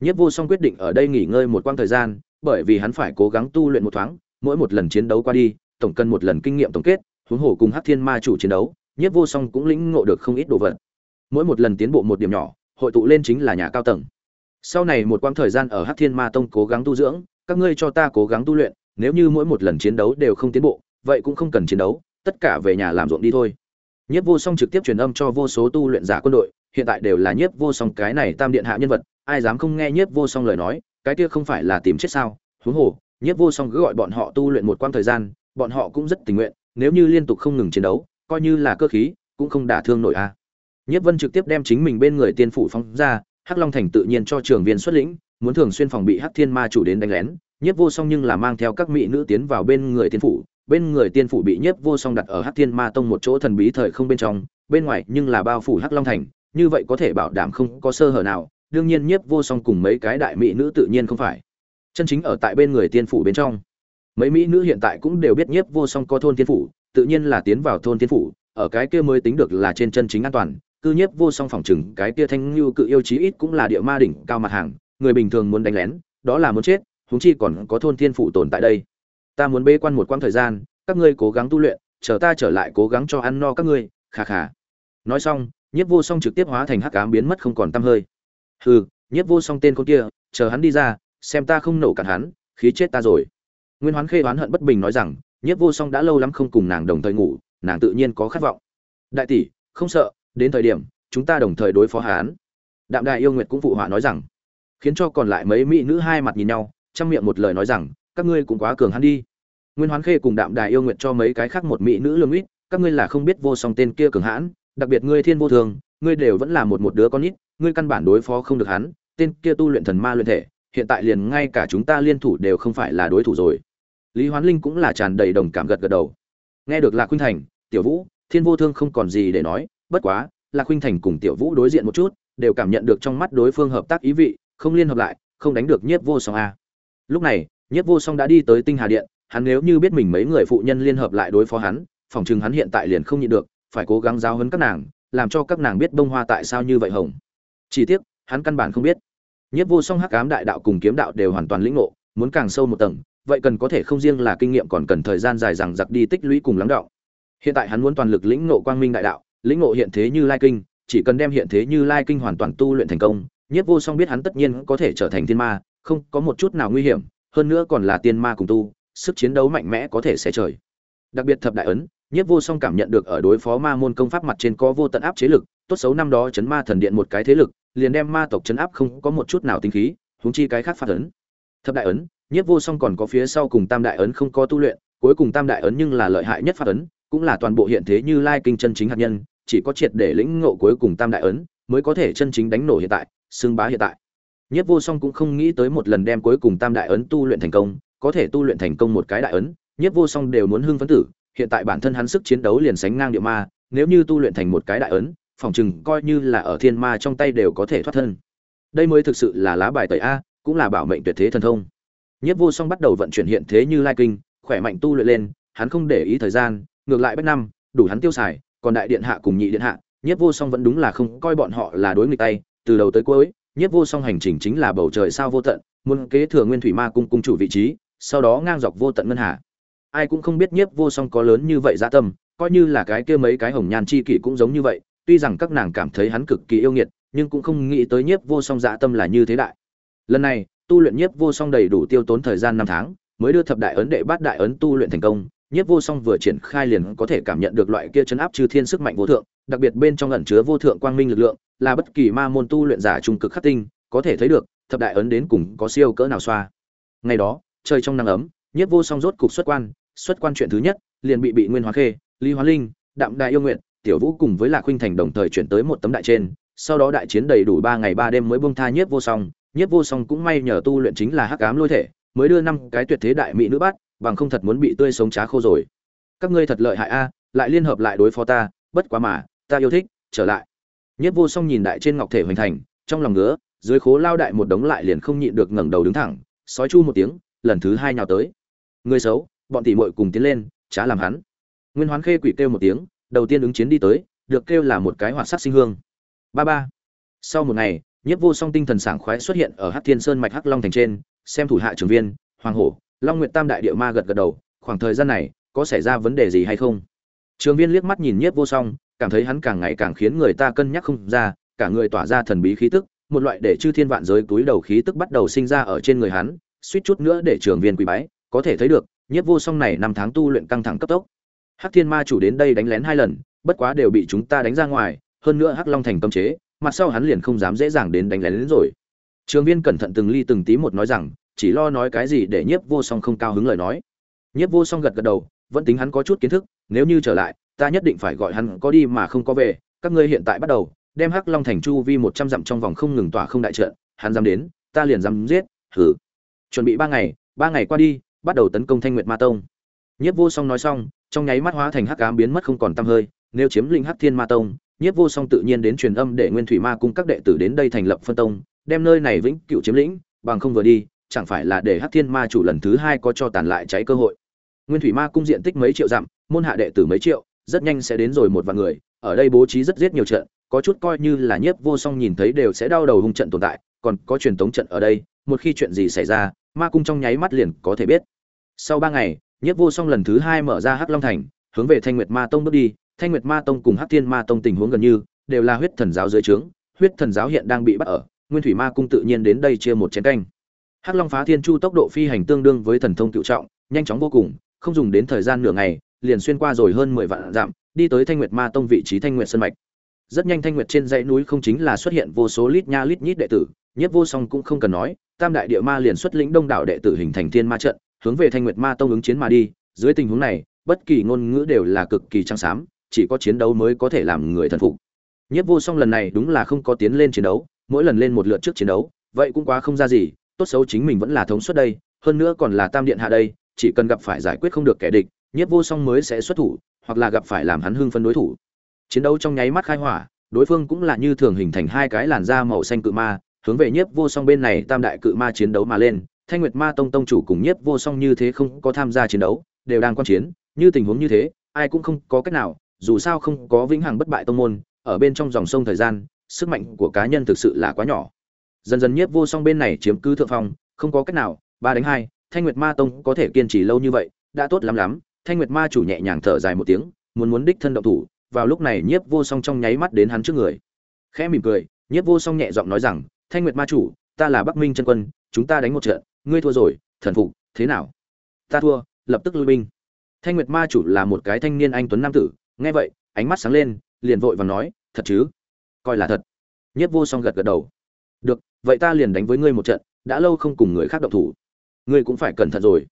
Nhất vô song quyết định ở đây nghỉ ngơi một quãng thời gian, bởi vì hắn phải cố gắng tu luyện một thoáng, mỗi một lần chiến đấu qua đi tổng cần một lần kinh nghiệm tổng kết huống hồ cùng hắc thiên ma chủ chiến đấu nhất vô song cũng lĩnh ngộ được không ít đồ vật. Mỗi một lần tiến bộ một điểm nhỏ hội tụ lên chính là nhà cao tầng. Sau này một quãng thời gian ở hắc thiên ma tông cố gắng tu dưỡng các ngươi cho ta cố gắng tu luyện nếu như mỗi một lần chiến đấu đều không tiến bộ vậy cũng không cần chiến đấu tất cả về nhà làm ruộng đi thôi. Nhiếp Vô Song trực tiếp truyền âm cho vô số tu luyện giả quân đội, hiện tại đều là Nhiếp Vô Song cái này tam điện hạ nhân vật, ai dám không nghe Nhiếp Vô Song lời nói, cái kia không phải là tìm chết sao? Huống hồ, Nhiếp Vô Song cứ gọi bọn họ tu luyện một quãng thời gian, bọn họ cũng rất tình nguyện, nếu như liên tục không ngừng chiến đấu, coi như là cơ khí, cũng không đả thương nổi a. À. Vân trực tiếp đem chính mình bên người tiên phủ phóng ra, Hắc Long Thành tự nhiên cho trường viên xuất lĩnh, muốn thường xuyên phòng bị Hắc Thiên Ma chủ đến đánh lén, Nhiếp Vô Song nhưng là mang theo các mỹ nữ tiến vào bên người tiên phủ, bên người tiên phủ bị nhiếp vô song đặt ở hắc thiên ma tông một chỗ thần bí thời không bên trong bên ngoài nhưng là bao phủ hắc long thành như vậy có thể bảo đảm không có sơ hở nào đương nhiên nhiếp vô song cùng mấy cái đại mỹ nữ tự nhiên không phải chân chính ở tại bên người tiên phủ bên trong mấy mỹ nữ hiện tại cũng đều biết nhiếp vô song có thôn thiên phủ, tự nhiên là tiến vào thôn thiên phủ, ở cái kia mới tính được là trên chân chính an toàn cư nhiếp vô song phòng chừng cái kia thanh lưu cự yêu chí ít cũng là địa ma đỉnh cao mặt hàng, người bình thường muốn đánh lén, đó là muốn chết, huống chi còn có thôn thiên phủ tồn tại đây. Ta muốn bế quan một quãng thời gian, các ngươi cố gắng tu luyện, chờ ta trở lại cố gắng cho ăn no các ngươi khà khà nói xong, nhiếp vô song trực tiếp hóa thành hắc ám biến mất không còn tăm hơi. Hừ, nhiếp vô song tên con kia, chờ hắn đi ra, xem ta không nổ cản hắn, khí chết ta rồi nguyên hoán khê oán hận bất bình nói rằng, nhiếp vô song đã lâu lắm không cùng nàng đồng thời ngủ, nàng tự nhiên có khát vọng. Đại tỷ, không sợ, đến thời điểm, chúng ta đồng thời đối phó hắn. Đạm đại yêu nguyệt cũng phụ họa nói rằng, khiến cho còn lại mấy mỹ nữ hai mặt nhìn nhau, trong miệng một lời nói rằng, các ngươi cũng quá cường hắn đi. Nguyên hoán khê cùng đạm đài yêu nguyện cho mấy cái khác một mỹ nữ lương ít, các ngươi là không biết vô song tên kia cường hãn, đặc biệt ngươi thiên vô thường, ngươi đều vẫn là một một đứa con nít, ngươi căn bản đối phó không được hắn, tên kia tu luyện thần ma luyện thể, hiện tại liền ngay cả chúng ta liên thủ đều không phải là đối thủ rồi lý hoán linh cũng là tràn đầy đồng cảm gật gật đầu nghe được lạc khuynh thành tiểu vũ thiên vô thương không còn gì để nói bất quá lạc khuynh thành cùng tiểu vũ đối diện một chút đều cảm nhận được trong mắt đối phương hợp tác ý vị không liên hợp lại không đánh được nhiếp vô song a lúc này Nhất Vô Song đã đi tới Tinh Hà Điện, hắn nếu như biết mình mấy người phụ nhân liên hợp lại đối phó hắn, phòng chừng hắn hiện tại liền không nhịn được, phải cố gắng giáo huấn các nàng, làm cho các nàng biết bông hoa tại sao như vậy hồng. Chỉ tiếc, hắn căn bản không biết. Nhất Vô Song Hắc Ám Đại Đạo cùng Kiếm Đạo đều hoàn toàn lĩnh ngộ, muốn càng sâu một tầng, vậy cần có thể không riêng là kinh nghiệm còn cần thời gian dài dằng dặc đi tích lũy cùng lắng đọng. Hiện tại hắn muốn toàn lực lĩnh ngộ Quang Minh Đại Đạo, lĩnh ngộ hiện thế như Lai Kinh, chỉ cần đem hiện thế như Lai Kinh hoàn toàn tu luyện thành công, Nhất Vô Song biết hắn tất nhiên có thể trở thành thiên ma, không có một chút nào nguy hiểm, hơn nữa còn là tiên ma cùng tu, sức chiến đấu mạnh mẽ có thể xé trời. Đặc biệt thập đại ấn, Nhiếp Vô Song cảm nhận được ở đối phó ma môn công pháp mặt trên có vô tận áp chế lực, tốt xấu năm đó chấn ma thần điện một cái thế lực, liền đem ma tộc chấn áp không có một chút nào tinh khí huống chi cái khác phát ấn thập đại ấn nhiếp vô song còn có phía sau cùng tam đại ấn không có tu luyện, cuối cùng tam đại ấn nhưng là lợi hại nhất phát ấn, cũng là toàn bộ hiện thế như lai kinh chân chính hạt nhân, chỉ có triệt để lĩnh ngộ cuối cùng tam đại ấn mới có thể chân chính đánh nổ hiện tại, xưng bá hiện tại. Nhất vô song cũng không nghĩ tới một lần đem cuối cùng tam đại ấn tu luyện thành công, có thể tu luyện thành công một cái đại ấn nhất vô song đều muốn hưng phấn tử, hiện tại bản thân hắn sức chiến đấu liền sánh ngang địa ma, nếu như tu luyện thành một cái đại ấn, phòng chừng coi như là ở thiên ma trong tay đều có thể thoát thân. Đây mới thực sự là lá bài tẩy a, cũng là bảo mệnh tuyệt thế thần thông. Nhiếp vô song bắt đầu vận chuyển hiện thế như lai kinh, khỏe mạnh tu luyện lên, hắn không để ý thời gian, ngược lại bách năm đủ hắn tiêu xài, còn đại điện hạ cùng nhị điện hạ, Nhiếp vô song vẫn đúng là không coi bọn họ là đối nghịch tay, từ đầu tới cuối, Nhiếp vô song hành trình chính là bầu trời sao vô tận, muốn kế thừa nguyên thủy ma cung cung chủ vị trí, sau đó ngang dọc vô tận ngân hà. Ai cũng không biết nhiếp vô song có lớn như vậy dạ tâm, coi như là cái kia mấy cái hồng nhan chi kỷ cũng giống như vậy, tuy rằng các nàng cảm thấy hắn cực kỳ yêu nghiệt, nhưng cũng không nghĩ tới nhiếp vô song dạ tâm là như thế đại. Lần này tu luyện nhiếp vô song đầy đủ tiêu tốn thời gian năm tháng, mới đưa thập đại ấn đệ bát đại ấn tu luyện thành công. Nhiếp vô song vừa triển khai liền có thể cảm nhận được loại kia chấn áp chư thiên sức mạnh vô thượng, đặc biệt bên trong ẩn chứa vô thượng quang minh lực lượng, là bất kỳ ma môn tu luyện giả trung cực khắc tinh, có thể thấy được, thập đại ấn đến cùng có siêu cỡ nào xoa. Ngày đó, trời trong nắng ấm, nhiếp vô song rốt cục xuất quan xuất quan chuyện thứ nhất, liền bị bị nguyên hóa khê, lý hóa linh, đạm đại yêu nguyện tiểu vũ cùng với lạc huynh thành đồng thời chuyển tới một tấm đại trên, sau đó đại chiến đầy đủ ba ngày ba đêm mới bông tha nhiếp vô song nhiếp vô song cũng may nhờ tu luyện chính là hắc ám lôi thể, mới đưa năm cái tuyệt thế đại mỹ nữ bắt, bằng không thật muốn bị tươi sống trá khô rồi. Các ngươi thật lợi hại a, lại liên hợp lại đối phó ta, bất quá mà, ta yêu thích, trở lại. Nhất vô song nhìn đại trên ngọc thể hoành thành, trong lòng ngứa, dưới khố lao đại một đống lại liền không nhịn được ngẩng đầu đứng thẳng, sói chu một tiếng, lần thứ hai nhào tới. Người xấu, bọn tỷ muội cùng tiến lên chả làm hắn. Nguyên hoán khê quỷ kêu một tiếng, đầu tiên ứng chiến đi tới, được kêu là một cái hoạt sắc sinh hương. Ba ba. Sau một ngày nhiếp vô song tinh thần sảng khoái xuất hiện ở hắc thiên sơn mạch hắc long thành trên, xem thủ hạ trường viên, hoàng hổ, long nguyệt tam đại địa ma gật gật đầu, khoảng thời gian này, có xảy ra vấn đề gì hay không? Trường viên liếc mắt nhìn nhiếp vô song, cảm thấy hắn càng ngày càng khiến người ta cân nhắc không ra, cả người tỏa ra thần bí khí tức, một loại để chư thiên vạn giới túi đầu khí tức bắt đầu sinh ra ở trên người hắn, suýt chút nữa để trường viên quỳ bái, có thể thấy được, nhiếp vô song này năm tháng tu luyện căng thẳng cấp tốc. Hắc thiên ma chủ đến đây đánh lén hai lần, bất quá đều bị chúng ta đánh ra ngoài, hơn nữa hắc long thành cấm chế mặt sau hắn liền không dám dễ dàng đến đánh lén đến rồi. Trường viên cẩn thận từng ly từng tí một nói rằng, chỉ lo nói cái gì để nhiếp vô song không cao hứng lời nói. Nhiếp vô song gật gật đầu, vẫn tính hắn có chút kiến thức, nếu như trở lại, ta nhất định phải gọi hắn có đi mà không có về, các ngươi hiện tại bắt đầu, đem hắc long thành chu vi một trăm dặm trong vòng không ngừng tỏa không đại trận, hắn dám đến, ta liền dám giết thử chuẩn bị ba ngày ba ngày qua đi, bắt đầu tấn công thanh nguyệt ma tông. Nhiếp vô song nói xong, trong nháy mắt hóa thành hắc ám biến mất không còn tăm hơi, nếu chiếm lĩnh hắc thiên ma tông nhiếp vô song tự nhiên đến truyền âm để nguyên thủy ma cung các đệ tử đến đây thành lập phân tông, đem nơi này vĩnh cựu chiếm lĩnh, bằng không vừa đi, chẳng phải là để hắc thiên ma chủ lần thứ hai có cho tàn lại cháy cơ hội. Nguyên thủy ma cung diện tích mấy triệu dặm, môn hạ đệ tử mấy triệu, rất nhanh sẽ đến rồi một vài người, ở đây bố trí rất giết nhiều trận, có chút coi như là nhiếp vô song nhìn thấy đều sẽ đau đầu hung trận tồn tại, còn có truyền tống trận ở đây, một khi chuyện gì xảy ra, ma cung trong nháy mắt liền có thể biết. Sau ba ngày, nhiếp vô song lần thứ hai mở ra hắc long thành, hướng về thanh nguyệt ma tông bước đi thanh nguyệt ma tông cùng hắc thiên ma tông tình huống gần như đều là huyết thần giáo dưới trướng, huyết thần giáo hiện đang bị bắt ở, nguyên thủy ma cung tự nhiên đến đây chia một chén canh. Hắc long phá thiên chu tốc độ phi hành tương đương với thần thông cựu trọng, nhanh chóng vô cùng, không dùng đến thời gian nửa ngày, liền xuyên qua rồi hơn mười vạn dặm, đi tới thanh nguyệt ma tông vị trí thanh nguyệt sơn mạch. Rất nhanh thanh nguyệt trên dãy núi không chính là xuất hiện vô số lít nha lít nhít đệ tử nhất vô song cũng không cần nói, tam đại địa ma liền xuất lĩnh đông đảo đệ tử hình thành thiên ma trận, hướng về thanh nguyệt ma tông ứng chiến mà đi, dưới tình huống này, bất kỳ ngôn ngữ đều là cực kỳ trắng xám chỉ có chiến đấu mới có thể làm người thần phục. Nhất vô song lần này đúng là không có tiến lên chiến đấu, mỗi lần lên một lượt trước chiến đấu, vậy cũng quá không ra gì, tốt xấu chính mình vẫn là thống suất đây, hơn nữa còn là tam điện hạ đây, chỉ cần gặp phải giải quyết không được kẻ địch, nhất vô song mới sẽ xuất thủ, hoặc là gặp phải làm hắn hưng phân đối thủ. Chiến đấu trong nháy mắt khai hỏa, đối phương cũng là như thường hình thành hai cái làn da màu xanh cự ma, hướng về nhiếp vô song bên này tam đại cự ma chiến đấu mà lên. Thanh nguyệt ma tông tông chủ cùng nhiếp vô song như thế không có tham gia chiến đấu, đều đang quan chiến, như tình huống như thế, ai cũng không có cách nào dù sao không có vĩnh hằng bất bại tông môn, ở bên trong dòng sông thời gian, sức mạnh của cá nhân thực sự là quá nhỏ. Dần dần nhiếp vô song bên này chiếm cứ thượng phong, không có cách nào, ba đánh hai, thanh nguyệt ma tông có thể kiên trì lâu như vậy, đã tốt lắm lắm. Thanh nguyệt ma chủ nhẹ nhàng thở dài một tiếng, muốn muốn đích thân động thủ, vào lúc này nhiếp vô song trong nháy mắt đến hắn trước người. Khẽ mỉm cười, nhiếp vô song nhẹ giọng nói rằng, thanh nguyệt ma chủ, ta là bắc minh chân quân, chúng ta đánh một trận, ngươi thua rồi, thần phục, thế nào? Ta thua, lập tức lui binh. Thanh nguyệt ma chủ là một cái thanh niên anh tuấn nam tử nghe vậy ánh mắt sáng lên liền vội và nói thật chứ coi là thật Nhiếp Vô Song gật gật đầu. "Được, vậy ta liền đánh với ngươi một trận, đã lâu không cùng người khác động thủ. Ngươi cũng phải cẩn thận rồi."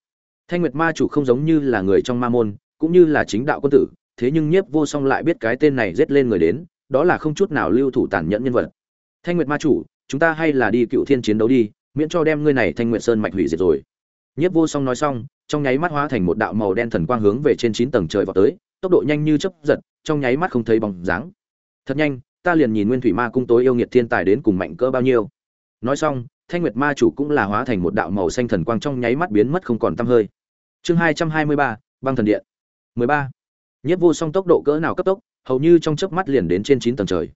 Thanh Nguyệt Ma chủ không giống như là người trong ma môn, cũng như là chính đạo quân tử, thế nhưng Nhiếp Vô Song lại biết cái tên này giết lên người đến, đó là không chút nào lưu thủ tàn nhẫn nhân vật. Thanh Nguyệt Ma chủ, chúng ta hay là đi Cựu Thiên chiến đấu đi, miễn cho đem ngươi này Thanh Nguyệt Sơn mạch hủy diệt rồi. Nhiếp Vô Song nói xong, trong nháy mắt hóa thành một đạo màu đen thần quang hướng về trên chín tầng trời vọt tới, tốc độ nhanh như chớp giật, trong nháy mắt không thấy bóng dáng. Thật nhanh, ta liền nhìn Nguyên Thủy Ma cung tối yêu nghiệt thiên tài đến cùng mạnh cỡ bao nhiêu. Nói xong, Thanh Nguyệt Ma chủ cũng là hóa thành một đạo màu xanh thần quang trong nháy mắt biến mất không còn tăm hơi. Chương 223, băng thần điện. 13. Nhiếp Vô Song tốc độ cỡ nào cấp tốc, hầu như trong chớp mắt liền đến trên 9 tầng trời.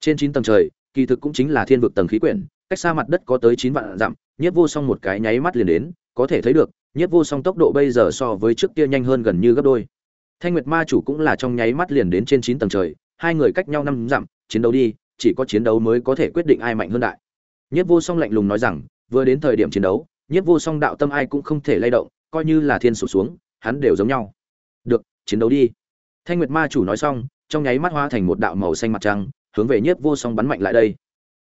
Trên 9 tầng trời, kỳ thực cũng chính là thiên vực tầng khí quyển, cách xa mặt đất có tới 9 vạn dặm, Nhiếp Vô Song một cái nháy mắt liền đến, có thể thấy được, Nhiếp Vô Song tốc độ bây giờ so với trước kia nhanh hơn gần như gấp đôi. Thanh Nguyệt Ma chủ cũng là trong nháy mắt liền đến trên 9 tầng trời, hai người cách nhau năm dặm, chiến đấu đi, chỉ có chiến đấu mới có thể quyết định ai mạnh hơn đại. Nhiếp Vô Song lạnh lùng nói rằng, vừa đến thời điểm chiến đấu, Nhiếp Vô Song đạo tâm ai cũng không thể lay động, coi như là thiên sụp xuống, hắn đều giống nhau. Được, chiến đấu đi. Thanh Nguyệt Ma chủ nói xong, trong nháy mắt hóa thành một đạo màu xanh mặt trăng, hướng về Nhiếp Vô Song bắn mạnh lại đây.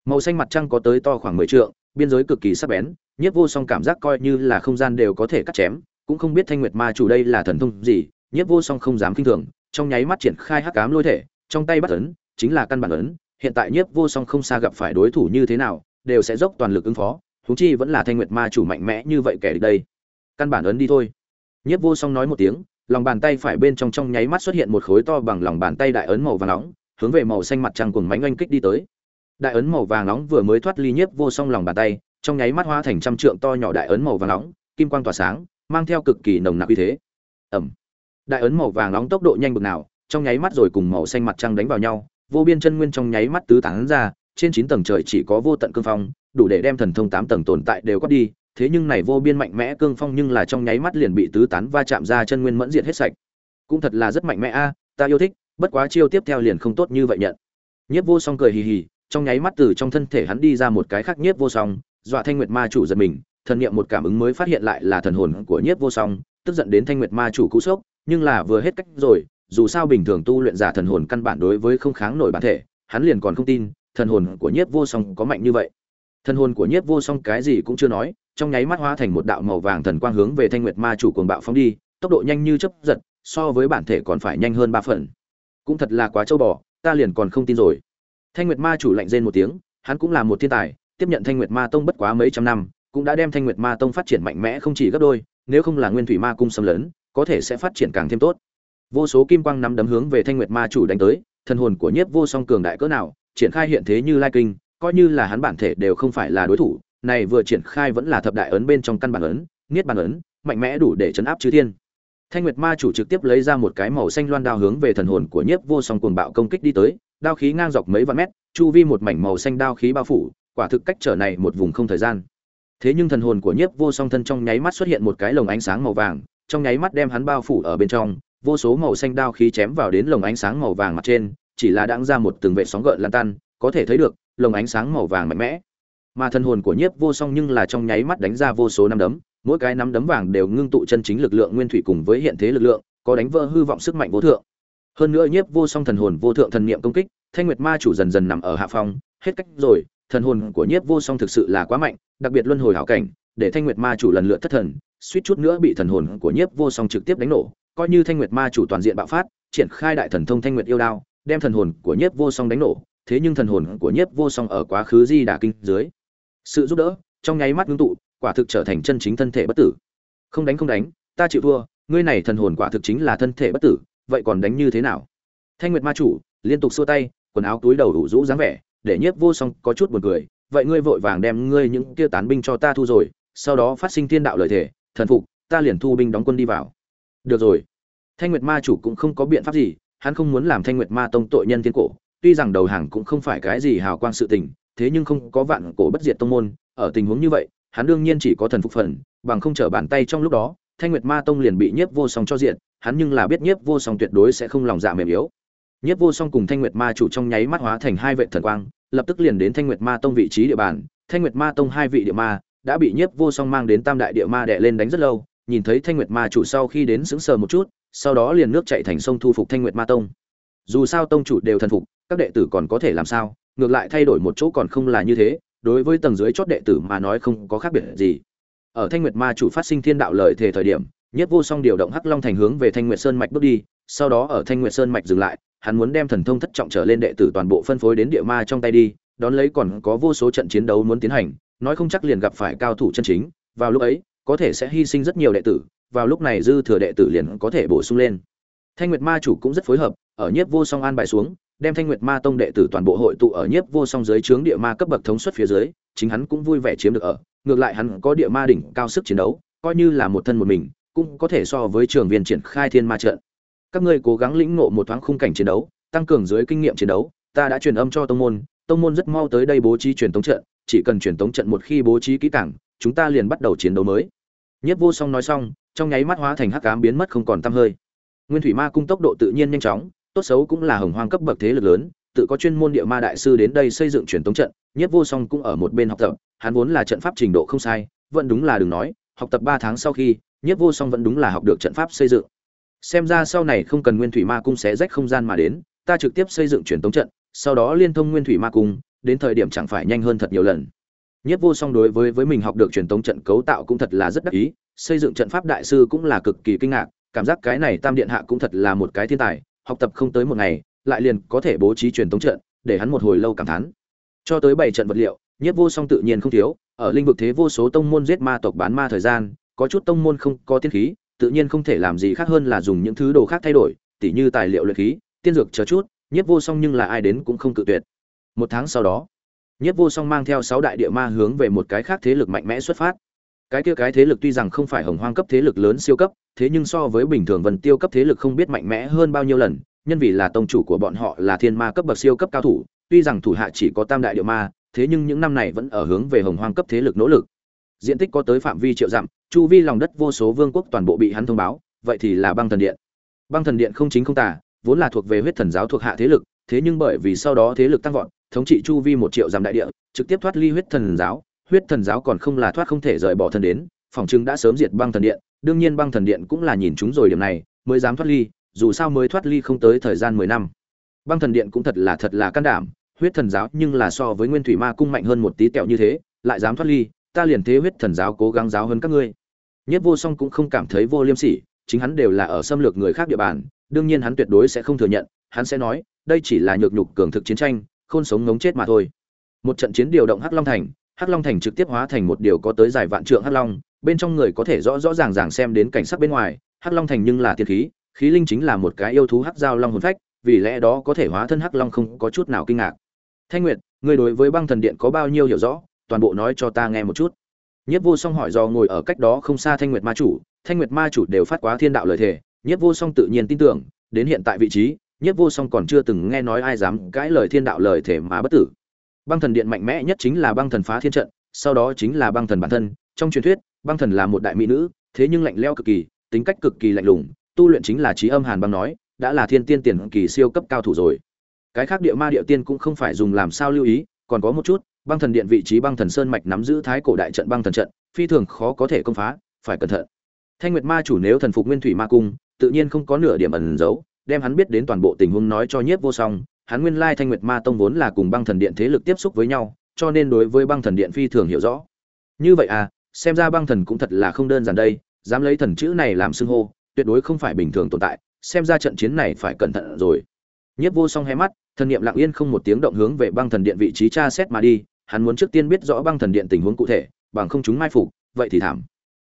Màu xanh mặt trăng có tới to khoảng 10 trượng, biên giới cực kỳ sắc bén, Nhiếp Vô Song cảm giác coi như là không gian đều có thể cắt chém, cũng không biết Thanh Nguyệt Ma chủ đây là thần thông gì, Nhiếp Vô Song không dám kinh thường, trong nháy mắt triển khai hắc cám lôi thể, trong tay bắt ấn, chính là căn bản ấn, hiện tại Nhiếp Vô Song không xa gặp phải đối thủ như thế nào, đều sẽ dốc toàn lực ứng phó, thú chi vẫn là Thanh Nguyệt Ma chủ mạnh mẽ như vậy kẻ địch đây. Căn bản ấn đi thôi. Nhiếp Vô Song nói một tiếng, lòng bàn tay phải bên trong trong nháy mắt xuất hiện một khối to bằng lòng bàn tay đại ấn màu vàng nóng, hướng về màu xanh mặt trăng cùng mánh oanh kích đi tới. Đại ấn màu vàng nóng vừa mới thoát ly Nhiếp Vô Song lòng bàn tay, trong nháy mắt hóa thành trăm trượng to nhỏ đại ấn màu vàng nóng, kim quang tỏa sáng, mang theo cực kỳ nồng nặc uy thế. ẩm Đại ấn màu vàng nóng tốc độ nhanh bực nào, trong nháy mắt rồi cùng màu xanh mặt trăng đánh vào nhau, vô biên chân nguyên trong nháy mắt tứ tán ra, trên chín tầng trời chỉ có vô tận cương phong, đủ để đem thần thông tám tầng tồn tại đều quát đi, thế nhưng này vô biên mạnh mẽ cương phong nhưng là trong nháy mắt liền bị tứ tán va chạm ra chân nguyên mẫn diệt hết sạch. Cũng thật là rất mạnh mẽ a, ta yêu thích, bất quá chiêu tiếp theo liền không tốt như vậy nhận. Nhiếp Vô Song cười hì hì, trong nháy mắt từ trong thân thể hắn đi ra một cái khác Nhiếp Vô Song, dọa Thanh Nguyệt Ma chủ giật mình, thần niệm một cảm ứng mới phát hiện lại là thần hồn của Nhiếp Vô Song, tức giận đến Thanh Nguyệt Ma chủ cú sốc, nhưng là vừa hết cách rồi, dù sao bình thường tu luyện giả thần hồn căn bản đối với không kháng nổi bản thể, hắn liền còn không tin, thần hồn của Nhiếp Vô Song có mạnh như vậy. Thần hồn của Nhiếp Vô Song cái gì cũng chưa nói, trong nháy mắt hóa thành một đạo màu vàng thần quang hướng về Thanh Nguyệt Ma chủ cuồng bạo phóng đi, tốc độ nhanh như chớp giật, so với bản thể còn phải nhanh hơn ba phần. Cũng thật là quá trâu bò, ta liền còn không tin rồi. Thanh Nguyệt Ma chủ lạnh rên một tiếng, hắn cũng là một thiên tài, tiếp nhận Thanh Nguyệt Ma Tông bất quá mấy trăm năm, cũng đã đem Thanh Nguyệt Ma Tông phát triển mạnh mẽ không chỉ gấp đôi, nếu không là Nguyên Thủy Ma cung xâm lấn, có thể sẽ phát triển càng thêm tốt. Vô số kim quang nắm đấm hướng về Thanh Nguyệt Ma chủ đánh tới, thần hồn của Nhiếp Vô Song cường đại cỡ nào, triển khai hiện thế như lai kinh, coi như là hắn bản thể đều không phải là đối thủ, này vừa triển khai vẫn là thập đại ấn bên trong căn bản ấn, niết bản ấn, mạnh mẽ đủ để chấn áp chư thiên. Thanh Nguyệt Ma chủ trực tiếp lấy ra một cái màu xanh loan đao hướng về thần hồn của Nhiếp Vô Song cuồng bạo công kích đi tới, đao khí ngang dọc mấy vạn mét, chu vi một mảnh màu xanh đao khí bao phủ, quả thực cách trở này một vùng không thời gian. Thế nhưng thần hồn của Nhiếp Vô Song thân trong nháy mắt xuất hiện một cái lồng ánh sáng màu vàng, trong nháy mắt đem hắn bao phủ ở bên trong, vô số màu xanh đao khí chém vào đến lồng ánh sáng màu vàng mặt trên, chỉ là đãng ra một từng vệ sóng gợn lan tan, có thể thấy được, lồng ánh sáng màu vàng mạnh mẽ. Mà thân hồn của Nhiếp Vô Song nhưng là trong nháy mắt đánh ra vô số năm đấm, mỗi cái nắm đấm vàng đều ngưng tụ chân chính lực lượng nguyên thủy cùng với hiện thế lực lượng, có đánh vỡ hư vọng sức mạnh vô thượng. Hơn nữa Nhiếp Vô Song thần hồn vô thượng thần niệm công kích, Thanh Nguyệt Ma chủ dần dần nằm ở hạ phong, hết cách rồi, thần hồn của Nhiếp Vô Song thực sự là quá mạnh, đặc biệt luân hồi hảo cảnh, để Thanh Nguyệt Ma chủ lần lượt thất thần, suýt chút nữa bị thần hồn của Nhiếp Vô Song trực tiếp đánh nổ, coi như Thanh Nguyệt Ma chủ toàn diện bạo phát, triển khai đại thần thông Thanh Nguyệt yêu đao, đem thần hồn của Nhiếp Vô Song đánh nổ, thế nhưng thần hồn của Nhiếp Vô Song ở quá khứ di đả kinh dưới, sự giúp đỡ, trong nháy mắt ngưng tụ, quả thực trở thành chân chính thân thể bất tử. Không đánh không đánh, ta chịu thua, ngươi này thần hồn quả thực chính là thân thể bất tử, vậy còn đánh như thế nào? Thanh Nguyệt Ma chủ liên tục xua tay, quần áo túi đầu đủ rũ dáng vẻ, để Nhiếp Vô Song có chút buồn cười, vậy ngươi vội vàng đem ngươi những kia tán binh cho ta thu rồi, sau đó phát sinh thiên đạo Lời thể, thần phục, ta liền thu binh đóng quân đi vào. Được rồi. Thanh Nguyệt Ma chủ cũng không có biện pháp gì, hắn không muốn làm Thanh Nguyệt Ma tông tội nhân thiên cổ, tuy rằng đầu hàng cũng không phải cái gì hào quang sự tình, thế nhưng không có vạn cổ bất diệt tông môn, ở tình huống như vậy, hắn đương nhiên chỉ có thần phục phần, bằng không trở bàn tay trong lúc đó, Thanh Nguyệt Ma tông liền bị Nhiếp Vô Song cho diện, hắn nhưng là biết Nhiếp Vô Song tuyệt đối sẽ không lòng dạ mềm yếu. Nhiếp Vô Song cùng Thanh Nguyệt Ma chủ trong nháy mắt hóa thành hai vệ thần quang, lập tức liền đến Thanh Nguyệt Ma tông vị trí địa bàn, Thanh Nguyệt Ma tông hai vị địa ma đã bị Nhiếp Vô Song mang đến Tam đại địa ma đệ lên đánh rất lâu, nhìn thấy Thanh Nguyệt Ma chủ sau khi đến sững sờ một chút, sau đó liền nước chảy thành sông thu phục Thanh Nguyệt Ma tông. Dù sao tông chủ đều thần phục, các đệ tử còn có thể làm sao? ngược lại thay đổi một chỗ còn không là như thế đối với tầng dưới chót đệ tử mà nói không có khác biệt gì ở thanh nguyệt ma chủ phát sinh thiên đạo lợi thể thời điểm nhất vô song điều động hắc long thành hướng về thanh nguyệt sơn mạch bước đi sau đó ở thanh nguyệt sơn mạch dừng lại hắn muốn đem thần thông thất trọng trở lên đệ tử toàn bộ phân phối đến địa ma trong tay đi đón lấy còn có vô số trận chiến đấu muốn tiến hành nói không chắc liền gặp phải cao thủ chân chính, vào lúc ấy, có thể sẽ hy sinh rất nhiều đệ tử, vào lúc này dư thừa đệ tử liền có thể bổ sung lên. Thanh nguyệt ma chủ cũng rất phối hợp, ở nhiếp vô song an bài xuống, đem thanh nguyệt ma tông đệ tử toàn bộ hội tụ ở nhiếp vô song dưới trướng địa ma cấp bậc thống suất phía dưới, chính hắn cũng vui vẻ chiếm được ở, ngược lại hắn có địa ma đỉnh cao sức chiến đấu, coi như là một thân một mình, cũng có thể so với trường viên triển khai thiên ma trận. Các ngươi cố gắng lĩnh ngộ một thoáng khung cảnh chiến đấu, tăng cường dưới kinh nghiệm chiến đấu, ta đã truyền âm cho tông môn tông môn rất mau tới đây bố trí truyền tống trận chỉ cần truyền tống trận một khi bố trí kỹ càng chúng ta liền bắt đầu chiến đấu mới. Nhất vô song nói xong, trong nháy mắt hóa thành hắc ám biến mất không còn tăm hơi. Nguyên thủy ma cung tốc độ tự nhiên nhanh chóng, tốt xấu cũng là hồng hoang cấp bậc thế lực lớn, tự có chuyên môn địa ma đại sư đến đây xây dựng truyền tống trận, nhất vô song cũng ở một bên học tập, hắn vốn là trận pháp trình độ không sai, vẫn đúng là đừng nói, học tập ba tháng sau khi, nhất vô song vẫn đúng là học được trận pháp xây dựng. Xem ra sau này không cần nguyên thủy ma cung xé rách không gian mà đến, ta trực tiếp xây dựng truyền tống trận, sau đó liên thông nguyên thủy ma cung đến thời điểm chẳng phải nhanh hơn thật nhiều lần. Nhất vô song đối với với mình học được truyền tống trận cấu tạo cũng thật là rất đắc ý, xây dựng trận pháp đại sư cũng là cực kỳ kinh ngạc, cảm giác cái này tam điện hạ cũng thật là một cái thiên tài, học tập không tới một ngày, lại liền có thể bố trí truyền tống trận, để hắn một hồi lâu cảm thán. Cho tới bảy trận vật liệu, nhất vô song tự nhiên không thiếu, ở lĩnh vực thế vô số tông môn giết ma tộc bán ma thời gian, có chút tông môn không có tiên khí, tự nhiên không thể làm gì khác hơn là dùng những thứ đồ khác thay đổi, tỉ như tài liệu luyện khí, tiên dược chờ chút, nhất vô song nhưng là ai đến cũng không cự tuyệt một tháng sau đó, nhất vô song mang theo sáu đại địa ma hướng về một cái khác thế lực mạnh mẽ xuất phát. Cái kia cái thế lực tuy rằng không phải hồng hoang cấp thế lực lớn siêu cấp, thế nhưng so với bình thường vần tiêu cấp thế lực không biết mạnh mẽ hơn bao nhiêu lần, nhân vì là tông chủ của bọn họ là thiên ma cấp bậc siêu cấp cao thủ, tuy rằng thủ hạ chỉ có tam đại địa ma, thế nhưng những năm này vẫn ở hướng về hồng hoang cấp thế lực nỗ lực. Diện tích có tới phạm vi triệu dặm, chu vi lòng đất vô số vương quốc toàn bộ bị hắn thông báo, vậy thì là băng thần điện. Băng thần điện không chính không tả vốn là thuộc về huyết thần giáo thuộc hạ thế lực, thế nhưng bởi vì sau đó thế lực tăng vọt thống trị chu vi một triệu dặm đại địa, trực tiếp thoát ly huyết thần giáo. Huyết thần giáo còn không là thoát không thể rời bỏ thần đến, phòng chứng đã sớm diệt băng thần điện. Đương nhiên băng thần điện cũng là nhìn chúng rồi điểm này, mới dám thoát ly, dù sao mới thoát ly không tới thời gian mười năm. Băng thần điện cũng thật là thật là can đảm, huyết thần giáo nhưng là so với nguyên thủy ma cung mạnh hơn một tí tẹo như thế, lại dám thoát ly, ta liền thế huyết thần giáo cố gắng giáo hơn các ngươi. Nhất vô song cũng không cảm thấy vô liêm sỉ, chính hắn đều là ở xâm lược người khác địa bàn, đương nhiên hắn tuyệt đối sẽ không thừa nhận, hắn sẽ nói, đây chỉ là nhược nhục cường thực chiến tranh khôn sống ngống chết mà thôi. Một trận chiến điều động hắc long thành, hắc long thành trực tiếp hóa thành một điều có tới dài vạn trượng hắc long, bên trong người có thể rõ rõ ràng ràng xem đến cảnh sắc bên ngoài, hắc long thành nhưng là tiên khí khí linh chính là một cái yêu thú hắc giao long hồn phách, vì lẽ đó có thể hóa thân hắc long không có chút nào kinh ngạc. Thanh nguyệt người đối với băng thần điện có bao nhiêu hiểu rõ? Toàn bộ nói cho ta nghe một chút. Nhất vô song hỏi do ngồi ở cách đó không xa thanh nguyệt ma chủ, thanh nguyệt ma chủ đều phát quá thiên đạo lời thề nhất vô song tự nhiên tin tưởng, đến hiện tại vị trí nhất vô song còn chưa từng nghe nói ai dám cãi lời thiên đạo lời thể mà bất tử. Băng thần điện mạnh mẽ nhất chính là băng thần phá thiên trận, sau đó chính là băng thần bản thân. Trong truyền thuyết, băng thần là một đại mỹ nữ, thế nhưng lạnh leo cực kỳ, tính cách cực kỳ lạnh lùng, tu luyện chính là trí âm hàn băng nói, đã là thiên tiên tiền kỳ siêu cấp cao thủ rồi. Cái khác địa ma địa tiên cũng không phải dùng làm sao lưu ý, còn có một chút, băng thần điện vị trí băng thần sơn mạch nắm giữ thái cổ đại trận băng thần trận, phi thường khó có thể công phá, phải cẩn thận. Thanh nguyệt ma chủ nếu thần phục nguyên thủy ma cung, tự nhiên không có nửa điểm ẩn giấu đem hắn biết đến toàn bộ tình huống nói cho nhiếp vô song, hắn nguyên lai thanh nguyệt ma tông vốn là cùng băng thần điện thế lực tiếp xúc với nhau, cho nên đối với băng thần điện phi thường hiểu rõ. Như vậy à xem ra băng thần cũng thật là không đơn giản đây, dám lấy thần chữ này làm xưng hô, tuyệt đối không phải bình thường tồn tại, xem ra trận chiến này phải cẩn thận rồi. Nhiếp vô song hé mắt, thần niệm lặng yên không một tiếng động hướng về băng thần điện vị trí tra xét mà đi, hắn muốn trước tiên biết rõ băng thần điện tình huống cụ thể, bằng không chúng mai phục, vậy thì thảm.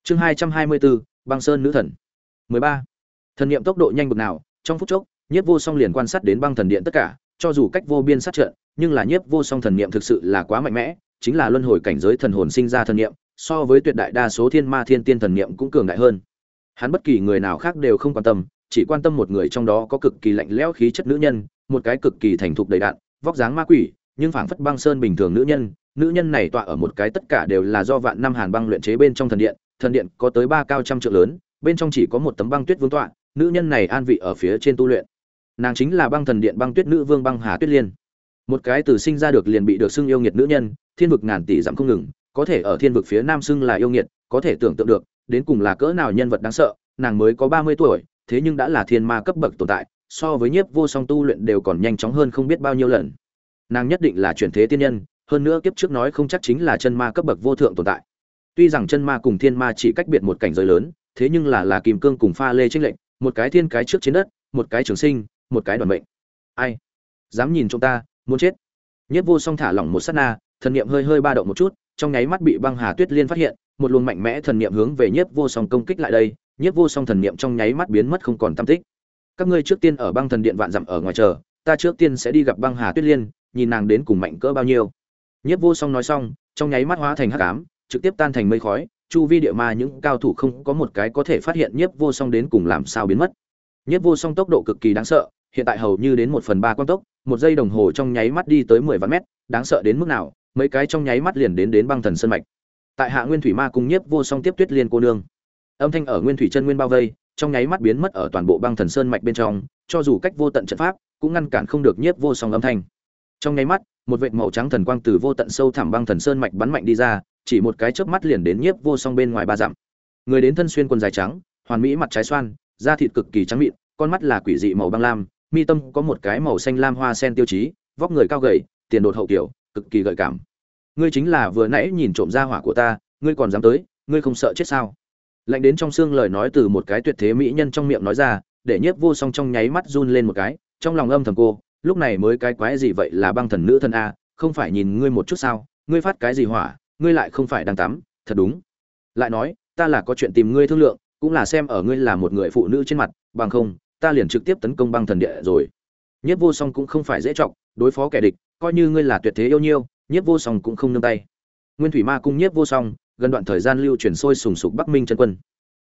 Chương hai trăm hai mươi bốn, băng sơn nữ thần. mười ba. Thần niệm tốc độ nhanh bực nào trong phút chốc, nhiếp vô song liền quan sát đến băng thần điện tất cả, cho dù cách vô biên sát trận, nhưng là nhiếp vô song thần niệm thực sự là quá mạnh mẽ, chính là luân hồi cảnh giới thần hồn sinh ra thần niệm, so với tuyệt đại đa số thiên ma thiên tiên thần niệm cũng cường đại hơn. Hắn bất kỳ người nào khác đều không quan tâm, chỉ quan tâm một người trong đó có cực kỳ lạnh lẽo khí chất nữ nhân, một cái cực kỳ thành thục đầy đạn vóc dáng ma quỷ, nhưng phảng phất băng sơn bình thường nữ nhân. Nữ nhân này tọa ở một cái tất cả đều là do vạn năm hàn băng luyện chế bên trong thần điện thần điện có tới ba cao trăm trượng lớn, bên trong chỉ có một tấm băng tuyết vương tọa nữ nhân này an vị ở phía trên tu luyện. Nàng chính là băng thần điện băng tuyết nữ vương băng hà tuyết liên. Một cái từ sinh ra được liền bị được xưng yêu nghiệt nữ nhân, thiên vực ngàn tỷ dặm không ngừng, có thể ở thiên vực phía nam xưng là yêu nghiệt, có thể tưởng tượng được, đến cùng là cỡ nào nhân vật đáng sợ, nàng mới có ba mươi tuổi, thế nhưng đã là thiên ma cấp bậc tồn tại, so với nhiếp vô song tu luyện đều còn nhanh chóng hơn không biết bao nhiêu lần. Nàng nhất định là chuyển thế tiên nhân, hơn nữa kiếp trước nói không chắc chính là chân ma cấp bậc vô thượng tồn tại. Tuy rằng chân ma cùng thiên ma chỉ cách biệt một cảnh giới lớn, thế nhưng là là kìm cương cùng pha lê tranh lệnh một cái thiên cái trước trên đất, một cái trường sinh, một cái đoàn mệnh. Ai? Dám nhìn chúng ta, muốn chết. Nhất vô song thả lỏng một sát na, thần niệm hơi hơi ba động một chút, trong nháy mắt bị băng hà tuyết liên phát hiện, một luồng mạnh mẽ thần niệm hướng về nhất vô song công kích lại đây, nhất vô song thần niệm trong nháy mắt biến mất không còn tâm tích. Các ngươi trước tiên ở băng thần điện vạn dặm ở ngoài chờ, ta trước tiên sẽ đi gặp băng hà tuyết liên, nhìn nàng đến cùng mạnh cỡ bao nhiêu. Nhất vô song nói xong, trong nháy mắt hóa thành hắc ám, trực tiếp tan thành mây khói chu vi địa ma những cao thủ không có một cái có thể phát hiện nhiếp vô song đến cùng làm sao biến mất. Nhiếp vô song tốc độ cực kỳ đáng sợ, hiện tại hầu như đến một phần ba quan tốc, một giây đồng hồ trong nháy mắt đi tới mười vạn mét, đáng sợ đến mức nào, mấy cái trong nháy mắt liền đến đến băng thần sân mạch. Tại hạ nguyên thủy ma cung nhiếp vô song tiếp tuyết liên cô nương, âm thanh ở nguyên thủy chân nguyên bao vây, trong nháy mắt biến mất ở toàn bộ băng thần sơn mạch bên trong, cho dù cách vô tận trận pháp, cũng ngăn cản không được nhiếp vô song âm thanh. Trong nháy mắt, một vệt màu trắng thần quang từ vô tận sâu thẳm băng thần sơn mạch bắn mạnh đi ra chỉ một cái chớp mắt liền đến nhiếp vô song bên ngoài ba dặm. Người đến thân xuyên quần dài trắng, hoàn mỹ mặt trái xoan, da thịt cực kỳ trắng mịn, con mắt là quỷ dị màu băng lam, mi tâm có một cái màu xanh lam hoa sen tiêu chí, vóc người cao gầy, tiền đột hậu kiểu, cực kỳ gợi cảm. Ngươi chính là vừa nãy nhìn trộm ra hỏa của ta, ngươi còn dám tới, ngươi không sợ chết sao? Lạnh đến trong xương lời nói từ một cái tuyệt thế mỹ nhân trong miệng nói ra, để nhiếp vô song trong nháy mắt run lên một cái, trong lòng âm thầm cô, lúc này mới cái quái gì vậy là băng thần nữ thân a, không phải nhìn ngươi một chút sao, ngươi phát cái gì hỏa ngươi lại không phải đang tắm, thật đúng. Lại nói, ta là có chuyện tìm ngươi thương lượng, cũng là xem ở ngươi là một người phụ nữ trên mặt, bằng không, ta liền trực tiếp tấn công băng thần địa rồi. Nhiếp vô song cũng không phải dễ trọng đối phó kẻ địch, coi như ngươi là tuyệt thế yêu nhiêu, nhiếp vô song cũng không nương tay. Nguyên thủy ma cung nhiếp vô song, gần đoạn thời gian lưu truyền sôi sùng sục bắc minh chân quân.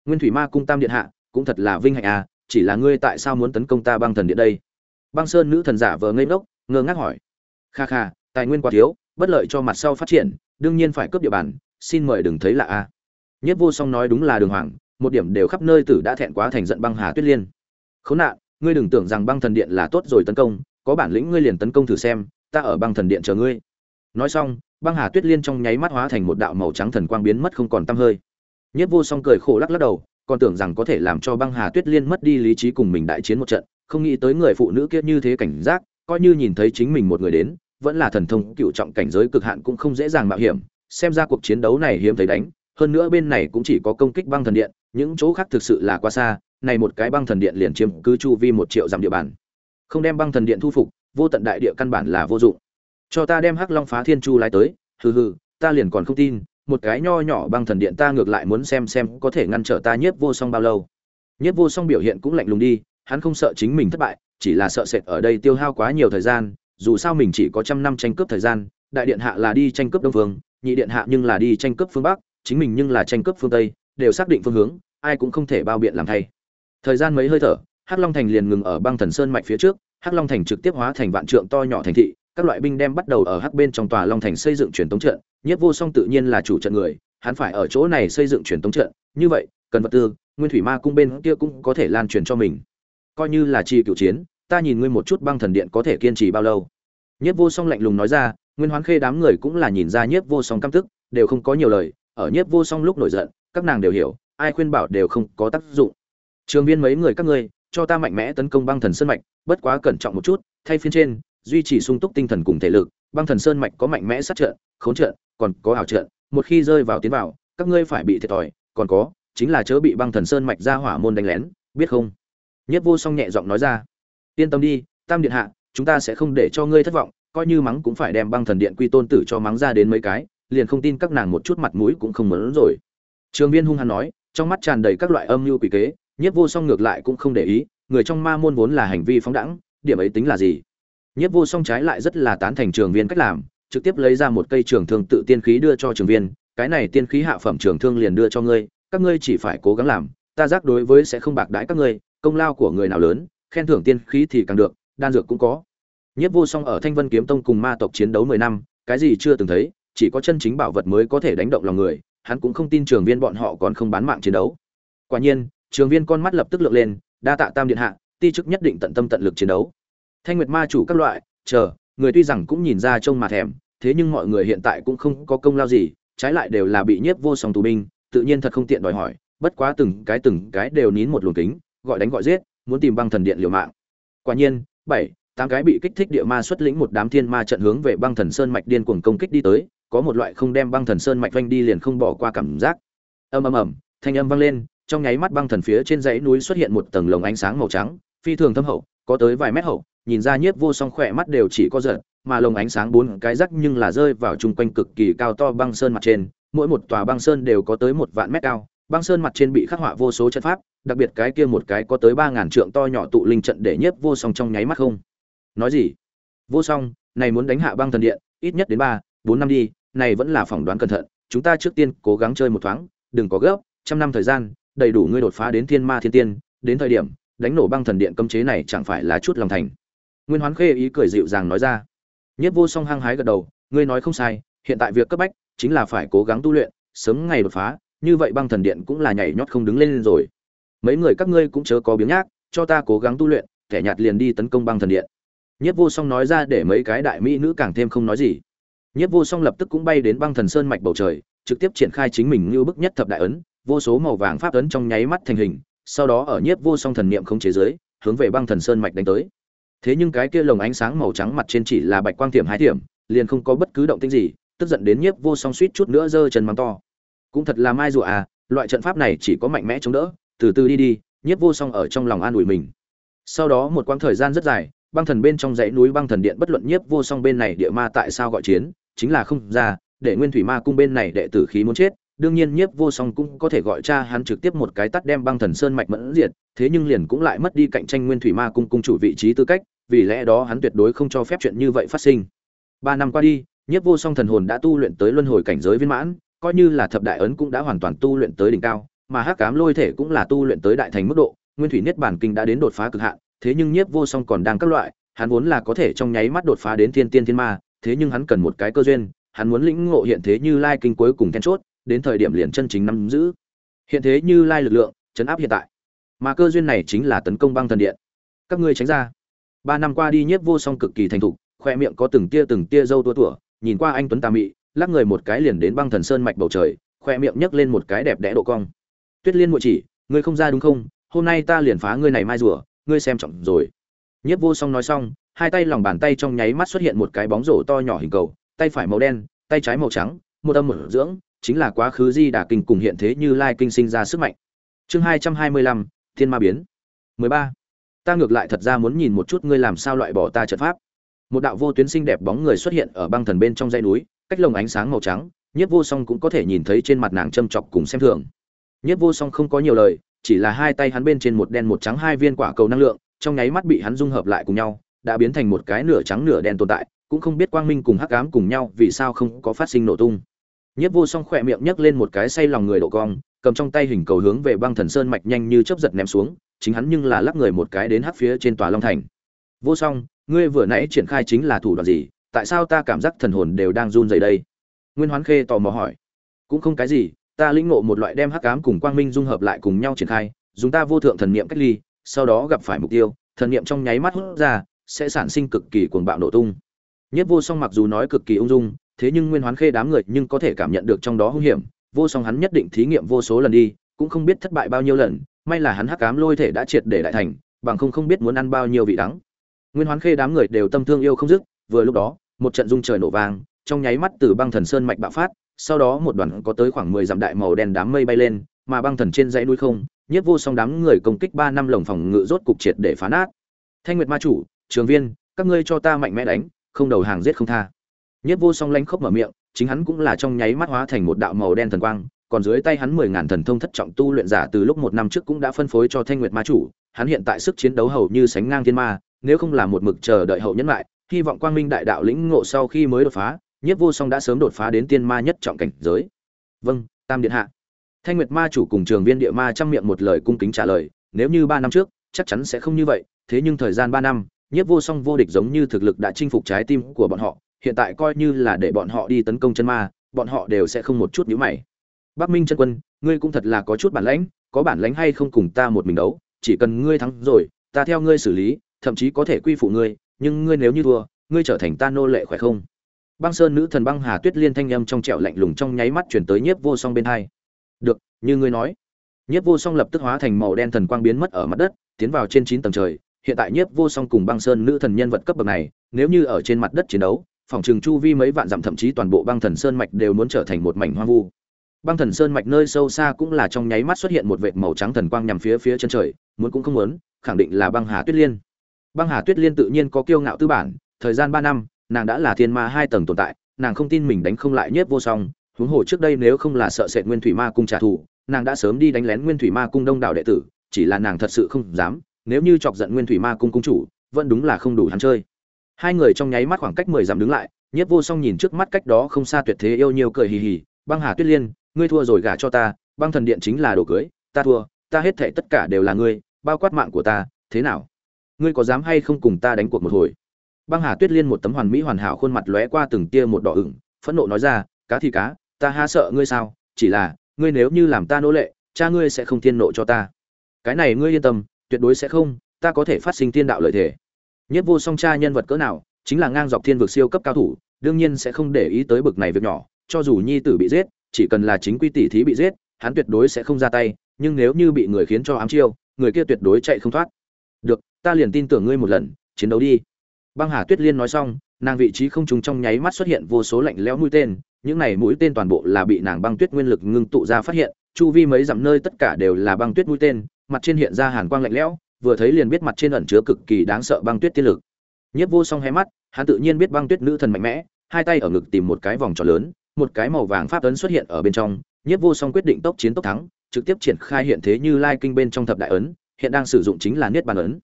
Nguyên thủy ma cung tam điện hạ, cũng thật là vinh hạnh à chỉ là ngươi tại sao muốn tấn công ta băng thần điện đây? Băng sơn nữ thần giả vờ ngây ngốc, ngơ ngác hỏi. Kha kha, tài nguyên quá thiếu, bất lợi cho mặt sau phát triển đương nhiên phải cướp địa bàn, xin mời đừng thấy là a. Nhất vô song nói đúng là đường hoàng, một điểm đều khắp nơi tử đã thẹn quá thành giận băng hà tuyết liên. Khốn nạn, ngươi đừng tưởng rằng băng thần điện là tốt rồi tấn công, có bản lĩnh ngươi liền tấn công thử xem, ta ở băng thần điện chờ ngươi. Nói xong, băng hà tuyết liên trong nháy mắt hóa thành một đạo màu trắng thần quang biến mất không còn tăm hơi. Nhất vô song cười khổ lắc lắc đầu, còn tưởng rằng có thể làm cho băng hà tuyết liên mất đi lý trí cùng mình đại chiến một trận, không nghĩ tới người phụ nữ kia như thế cảnh giác, coi như nhìn thấy chính mình một người đến vẫn là thần thông cựu trọng cảnh giới cực hạn cũng không dễ dàng mạo hiểm, xem ra cuộc chiến đấu này hiếm thấy đánh, hơn nữa bên này cũng chỉ có công kích băng thần điện, những chỗ khác thực sự là quá xa, này một cái băng thần điện liền chiếm cứ chu vi một triệu dặm địa bàn. Không đem băng thần điện thu phục, vô tận đại địa căn bản là vô dụng. Cho ta đem hắc long phá thiên chu lái tới, hừ hừ, ta liền còn không tin, một cái nho nhỏ băng thần điện ta ngược lại muốn xem xem có thể ngăn trở ta nhiếp vô song bao lâu. Nhiếp vô song biểu hiện cũng lạnh lùng đi, hắn không sợ chính mình thất bại, chỉ là sợ sệt ở đây tiêu hao quá nhiều thời gian dù sao mình chỉ có trăm năm tranh cướp thời gian, đại điện hạ là đi tranh cướp đông phương, nhị điện hạ nhưng là đi tranh cướp phương bắc, chính mình nhưng là tranh cướp phương tây, đều xác định phương hướng, ai cũng không thể bao biện làm thay. Thời gian mấy hơi thở, hắc long thành liền ngừng ở băng thần sơn mạch phía trước, hắc long thành trực tiếp hóa thành vạn trượng to nhỏ thành thị, các loại binh đem bắt đầu ở hắc bên trong tòa long thành xây dựng truyền tống trận nhất vô song tự nhiên là chủ trận người, hắn phải ở chỗ này xây dựng truyền tống trận, như vậy, cần vật tư, nguyên thủy ma cung bên kia cũng có thể lan truyền cho mình. Coi như là chi cựu chiến ta nhìn ngươi một chút băng thần điện có thể kiên trì bao lâu. Nhất vô song lạnh lùng nói ra, nguyên hoán khê đám người cũng là nhìn ra nhất vô song căm tức, đều không có nhiều lời, ở nhất vô song lúc nổi giận, các nàng đều hiểu, ai khuyên bảo đều không có tác dụng. Trường viên mấy người các ngươi, cho ta mạnh mẽ tấn công băng thần sơn mạch, bất quá cẩn trọng một chút, thay phiên trên, duy trì sung túc tinh thần cùng thể lực, băng thần sơn mạch có mạnh mẽ sát trận, khốn trận, còn có ảo trận, một khi rơi vào tiến vào, các ngươi phải bị thiệt thòi, còn có, chính là chớ bị băng thần sơn mạch ra hỏa môn đánh lén, biết không? Nhất vô song nhẹ giọng nói ra yên tâm đi, tam điện hạ, chúng ta sẽ không để cho ngươi thất vọng, coi như mắng cũng phải đem băng thần điện quy tôn tử cho mắng ra đến mấy cái, liền không tin các nàng một chút mặt mũi cũng không muốn rồi. Trường viên hung hăng nói, trong mắt tràn đầy các loại âm mưu quỷ kế nhất vô song ngược lại cũng không để ý, người trong ma môn vốn là hành vi phóng đẳng điểm ấy tính là gì? Nhất vô song trái lại rất là tán thành trường viên cách làm, trực tiếp lấy ra một cây trường thương tự tiên khí đưa cho trường viên, cái này tiên khí hạ phẩm trường thương liền đưa cho ngươi, các ngươi chỉ phải cố gắng làm, ta giác đối với sẽ không bạc đãi các ngươi, công lao của người nào lớn khen thưởng tiên khí thì càng được, đan dược cũng có. Nhiếp vô song ở thanh vân kiếm tông cùng ma tộc chiến đấu mười năm, cái gì chưa từng thấy, chỉ có chân chính bảo vật mới có thể đánh động lòng người, hắn cũng không tin trường viên bọn họ còn không bán mạng chiến đấu. Quả nhiên, trường viên con mắt lập tức lượn lên, đa tạ tam điện hạ, ti chức nhất định tận tâm tận lực chiến đấu. Thanh nguyệt ma chủ các loại, chờ, người tuy rằng cũng nhìn ra trông mà thèm, thế nhưng mọi người hiện tại cũng không có công lao gì, trái lại đều là bị nhiếp vô song tù binh, tự nhiên thật không tiện đòi hỏi, bất quá từng cái từng cái đều nín một luồng kính, gọi đánh gọi giết muốn tìm băng thần điện liều mạng. Quả nhiên, bảy, tám cái bị kích thích địa ma xuất lĩnh một đám thiên ma trận hướng về băng thần sơn mạch điên cuồng công kích đi tới, có một loại không đem băng thần sơn mạch vanh đi liền không bỏ qua cảm giác. Ầm ầm ầm, thanh âm vang lên, trong nháy mắt băng thần phía trên dãy núi xuất hiện một tầng lồng ánh sáng màu trắng, phi thường thâm hậu, có tới vài mét hậu, nhìn ra nhiếp vô song khỏe mắt đều chỉ có giật mà lồng ánh sáng bốn cái rắc nhưng là rơi vào chung quanh cực kỳ cao to băng sơn mặt trên, mỗi một tòa băng sơn đều có tới một vạn mét cao băng sơn mặt trên bị khắc họa vô số trận pháp, đặc biệt cái kia một cái có tới ba ngàn trượng to nhỏ tụ linh trận để nhiếp vô song trong nháy mắt không. Nói gì? Vô song, này muốn đánh hạ băng thần điện, ít nhất đến ba, bốn năm đi, này vẫn là phỏng đoán cẩn thận, chúng ta trước tiên cố gắng chơi một thoáng, đừng có gấp, trăm năm thời gian, đầy đủ ngươi đột phá đến thiên ma thiên tiên, đến thời điểm, đánh nổ băng thần điện cấm chế này chẳng phải là chút lòng thành. Nguyên hoán khê ý cười dịu dàng nói ra. Nhất vô song hăng hái gật đầu, ngươi nói không sai, hiện tại việc cấp bách, chính là phải cố gắng tu luyện, sớm ngày đột phá như vậy băng thần điện cũng là nhảy nhót không đứng lên rồi. Mấy người các ngươi cũng chớ có biếng nhác, cho ta cố gắng tu luyện, kẻ nhạt liền đi tấn công băng thần điện. Nhất vô song nói ra để mấy cái đại mỹ nữ càng thêm không nói gì. Nhất vô song lập tức cũng bay đến băng thần sơn mạch bầu trời, trực tiếp triển khai chính mình như bức nhất thập đại ấn, vô số màu vàng pháp ấn trong nháy mắt thành hình, sau đó ở nhiếp vô song thần niệm không chế giới hướng về băng thần sơn mạch đánh tới. Thế nhưng cái kia lồng ánh sáng màu trắng mặt trên chỉ là bạch quang tiệm hai tiệm liền không có bất cứ động tĩnh gì, tức giận đến nhiếp vô song suýt chút nữa giơ chân mắng to cũng thật là mai rùa à loại trận pháp này chỉ có mạnh mẽ chống đỡ, từ từ đi đi, nhiếp vô song ở trong lòng an ủi mình. Sau đó một quãng thời gian rất dài, băng thần bên trong dãy núi băng thần điện bất luận nhiếp vô song bên này địa ma tại sao gọi chiến, chính là không ra, để nguyên thủy ma cung bên này đệ tử khí muốn chết, đương nhiên nhiếp vô song cũng có thể gọi cha hắn trực tiếp một cái tắt đem băng thần sơn mạch mẫn diệt, thế nhưng liền cũng lại mất đi cạnh tranh nguyên thủy ma cung cung chủ vị trí tư cách, vì lẽ đó hắn tuyệt đối không cho phép chuyện như vậy phát sinh. Ba năm qua đi, nhiếp vô song thần hồn đã tu luyện tới luân hồi cảnh giới viên mãn coi như là thập đại ấn cũng đã hoàn toàn tu luyện tới đỉnh cao, mà hắc cám lôi thể cũng là tu luyện tới đại thành mức độ, nguyên thủy niết bản kinh đã đến đột phá cực hạn, thế nhưng nhiếp vô song còn đang các loại, hắn vốn là có thể trong nháy mắt đột phá đến thiên tiên thiên ma, thế nhưng hắn cần một cái cơ duyên, hắn muốn lĩnh ngộ hiện thế như lai kinh cuối cùng then chốt, đến thời điểm liền chân chính nắm giữ. Hiện thế như lai lực lượng, chấn áp hiện tại. Mà cơ duyên này chính là tấn công băng thần điện. Các ngươi tránh ra. Ba năm qua đi nhiếp vô song cực kỳ thành thục, khoe miệng có từng tia từng tia râu tua tủa, nhìn qua anh tuấn tà mị lắc người một cái liền đến băng thần sơn mạch bầu trời, khoe miệng nhấc lên một cái đẹp đẽ độ cong. Tuyết liên muội chỉ, ngươi không ra đúng không? Hôm nay ta liền phá ngươi này mai rùa, ngươi xem trọng rồi. Nhiếp vô song nói xong, hai tay lòng bàn tay trong nháy mắt xuất hiện một cái bóng rổ to nhỏ hình cầu, tay phải màu đen, tay trái màu trắng, một âm một dưỡng, chính là quá khứ di đà kinh cùng hiện thế như lai kinh sinh ra sức mạnh. Chương hai trăm hai mươi lăm, thiên ma biến. Mười ba. Ta ngược lại thật ra muốn nhìn một chút ngươi làm sao loại bỏ ta trận pháp. Một đạo vô tuyến sinh đẹp bóng người xuất hiện ở băng thần bên trong dãy núi cách lồng ánh sáng màu trắng nhất vô song cũng có thể nhìn thấy trên mặt nàng châm chọc cùng xem thường. Nhất vô song không có nhiều lời, chỉ là hai tay hắn bên trên một đen một trắng hai viên quả cầu năng lượng, trong nháy mắt bị hắn dung hợp lại cùng nhau, đã biến thành một cái nửa trắng nửa đen tồn tại, cũng không biết quang minh cùng hắc ám cùng nhau vì sao không có phát sinh nổ tung. Nhất vô song khỏe miệng nhấc lên một cái say lòng người độ cong, cầm trong tay hình cầu hướng về băng thần sơn mạch nhanh như chớp giật ném xuống, chính hắn nhưng là lắc người một cái đến hắc phía trên tòa long thành. Vô song, ngươi vừa nãy triển khai chính là thủ đoạn gì? Tại sao ta cảm giác thần hồn đều đang run rẩy đây? Nguyên hoán khê tò mò hỏi. Cũng không cái gì, ta lĩnh ngộ một loại đem hắc ám cùng quang minh dung hợp lại cùng nhau triển khai, dùng ta vô thượng thần niệm cách ly, sau đó gặp phải mục tiêu, thần niệm trong nháy mắt hút ra, sẽ sản sinh cực kỳ cuồng bạo nổ tung. Nhất vô song mặc dù nói cực kỳ ung dung, thế nhưng nguyên hoán khê đám người nhưng có thể cảm nhận được trong đó hung hiểm, vô song hắn nhất định thí nghiệm vô số lần đi, cũng không biết thất bại bao nhiêu lần, may là hắn hắc ám lôi thể đã triệt để đại thành, bằng không không biết muốn ăn bao nhiêu vị đắng. Nguyên hoán khê đám người đều tâm thương yêu không dứt vừa lúc đó, một trận rung trời nổ vang, trong nháy mắt từ băng thần sơn mạch bạo phát, sau đó một đoàn có tới khoảng mười dặm đại màu đen đám mây bay lên, mà băng thần trên dãy núi không, nhiếp vô song đám người công kích ba năm lồng phòng ngự rốt cục triệt để phá nát. Thanh nguyệt ma chủ, trường viên, các ngươi cho ta mạnh mẽ đánh, không đầu hàng giết không tha. Nhiếp vô song lanh khốc mở miệng, chính hắn cũng là trong nháy mắt hóa thành một đạo màu đen thần quang, còn dưới tay hắn mười ngàn thần thông thất trọng tu luyện giả từ lúc một năm trước cũng đã phân phối cho thanh nguyệt ma chủ, hắn hiện tại sức chiến đấu hầu như sánh ngang thiên ma, nếu không là một mực chờ đợi hậu nhân lại hy vọng quang minh đại đạo lĩnh ngộ sau khi mới đột phá, nhiếp vô song đã sớm đột phá đến tiên ma nhất trọng cảnh giới. Vâng tam điện hạ. Thanh nguyệt ma chủ cùng trường viên địa ma chăm miệng một lời cung kính trả lời, nếu như ba năm trước, chắc chắn sẽ không như vậy, thế nhưng thời gian ba năm, nhiếp vô song vô địch giống như thực lực đã chinh phục trái tim của bọn họ, hiện tại coi như là để bọn họ đi tấn công chân ma, bọn họ đều sẽ không một chút nhữ mày. Bắc minh chân quân, ngươi cũng thật là có chút bản lãnh, có bản lãnh hay không cùng ta một mình đấu, chỉ cần ngươi thắng rồi, ta theo ngươi xử lý, thậm chí có thể quy phụ ngươi nhưng ngươi nếu như thua, ngươi trở thành ta nô lệ khỏe không? Băng sơn nữ thần băng hà tuyết liên thanh âm trong trẻo lạnh lùng trong nháy mắt chuyển tới nhiếp vô song bên hai. Được, như ngươi nói. Nhiếp vô song lập tức hóa thành màu đen thần quang biến mất ở mặt đất, tiến vào trên chín tầng trời. Hiện tại nhiếp vô song cùng băng sơn nữ thần nhân vật cấp bậc này, nếu như ở trên mặt đất chiến đấu, phòng trường chu vi mấy vạn dặm thậm chí toàn bộ băng thần sơn mạch đều muốn trở thành một mảnh hoang vu. Băng thần sơn mạch nơi sâu xa cũng là trong nháy mắt xuất hiện một vệt màu trắng thần quang nhằm phía phía chân trời, muốn cũng không muốn, khẳng định là băng hà tuyết liên băng hà tuyết liên tự nhiên có kiêu ngạo tư bản, thời gian ba năm, nàng đã là thiên ma hai tầng tồn tại, nàng không tin mình đánh không lại nhất vô song, huống hồ trước đây nếu không là sợ sệt nguyên thủy ma cung trả thù, nàng đã sớm đi đánh lén nguyên thủy ma cung đông đảo đệ tử, chỉ là nàng thật sự không dám, nếu như chọc giận nguyên thủy ma cung cung chủ, vẫn đúng là không đủ hắn chơi. Hai người trong nháy mắt khoảng cách mười dặm đứng lại nhất vô song nhìn trước mắt cách đó không xa tuyệt thế yêu nhiều cười hì hì, băng hà tuyết liên, ngươi thua rồi gả cho ta, băng thần điện chính là đồ cưới, ta thua, ta hết thệ tất cả đều là ngươi, bao quát mạng của ta, thế nào? Ngươi có dám hay không cùng ta đánh cuộc một hồi? Băng hà tuyết liên một tấm hoàn mỹ hoàn hảo khuôn mặt lóe qua từng tia một đỏ ửng, phẫn nộ nói ra, cá thì cá, ta ha sợ ngươi sao? Chỉ là, ngươi nếu như làm ta nô lệ, cha ngươi sẽ không thiên nộ cho ta. Cái này ngươi yên tâm, tuyệt đối sẽ không, ta có thể phát sinh thiên đạo lợi thể nhất vô song cha nhân vật cỡ nào, chính là ngang dọc thiên vực siêu cấp cao thủ, đương nhiên sẽ không để ý tới bực này việc nhỏ, cho dù nhi tử bị giết, chỉ cần là chính quy tỷ thí bị giết, hắn tuyệt đối sẽ không ra tay, nhưng nếu như bị người khiến cho ám chiêu, người kia tuyệt đối chạy không thoát. Được ta liền tin tưởng ngươi một lần, chiến đấu đi. Băng hà tuyết liên nói xong, nàng vị trí không trùng trong nháy mắt xuất hiện vô số lạnh lẽo mũi tên, những này mũi tên toàn bộ là bị nàng băng tuyết nguyên lực ngưng tụ ra phát hiện, chu vi mấy dặm nơi tất cả đều là băng tuyết mũi tên, mặt trên hiện ra hàn quang lạnh lẽo, vừa thấy liền biết mặt trên ẩn chứa cực kỳ đáng sợ băng tuyết tiên lực. Nhất vô song hé mắt, hắn tự nhiên biết băng tuyết nữ thần mạnh mẽ, hai tay ở ngực tìm một cái vòng tròn lớn, một cái màu vàng pháp ấn xuất hiện ở bên trong nhất vô song quyết định tốc chiến tốc thắng, trực tiếp triển khai hiện thế như lai kinh bên trong thập đại ấn, hiện đang sử dụng chính là niết bàn ấn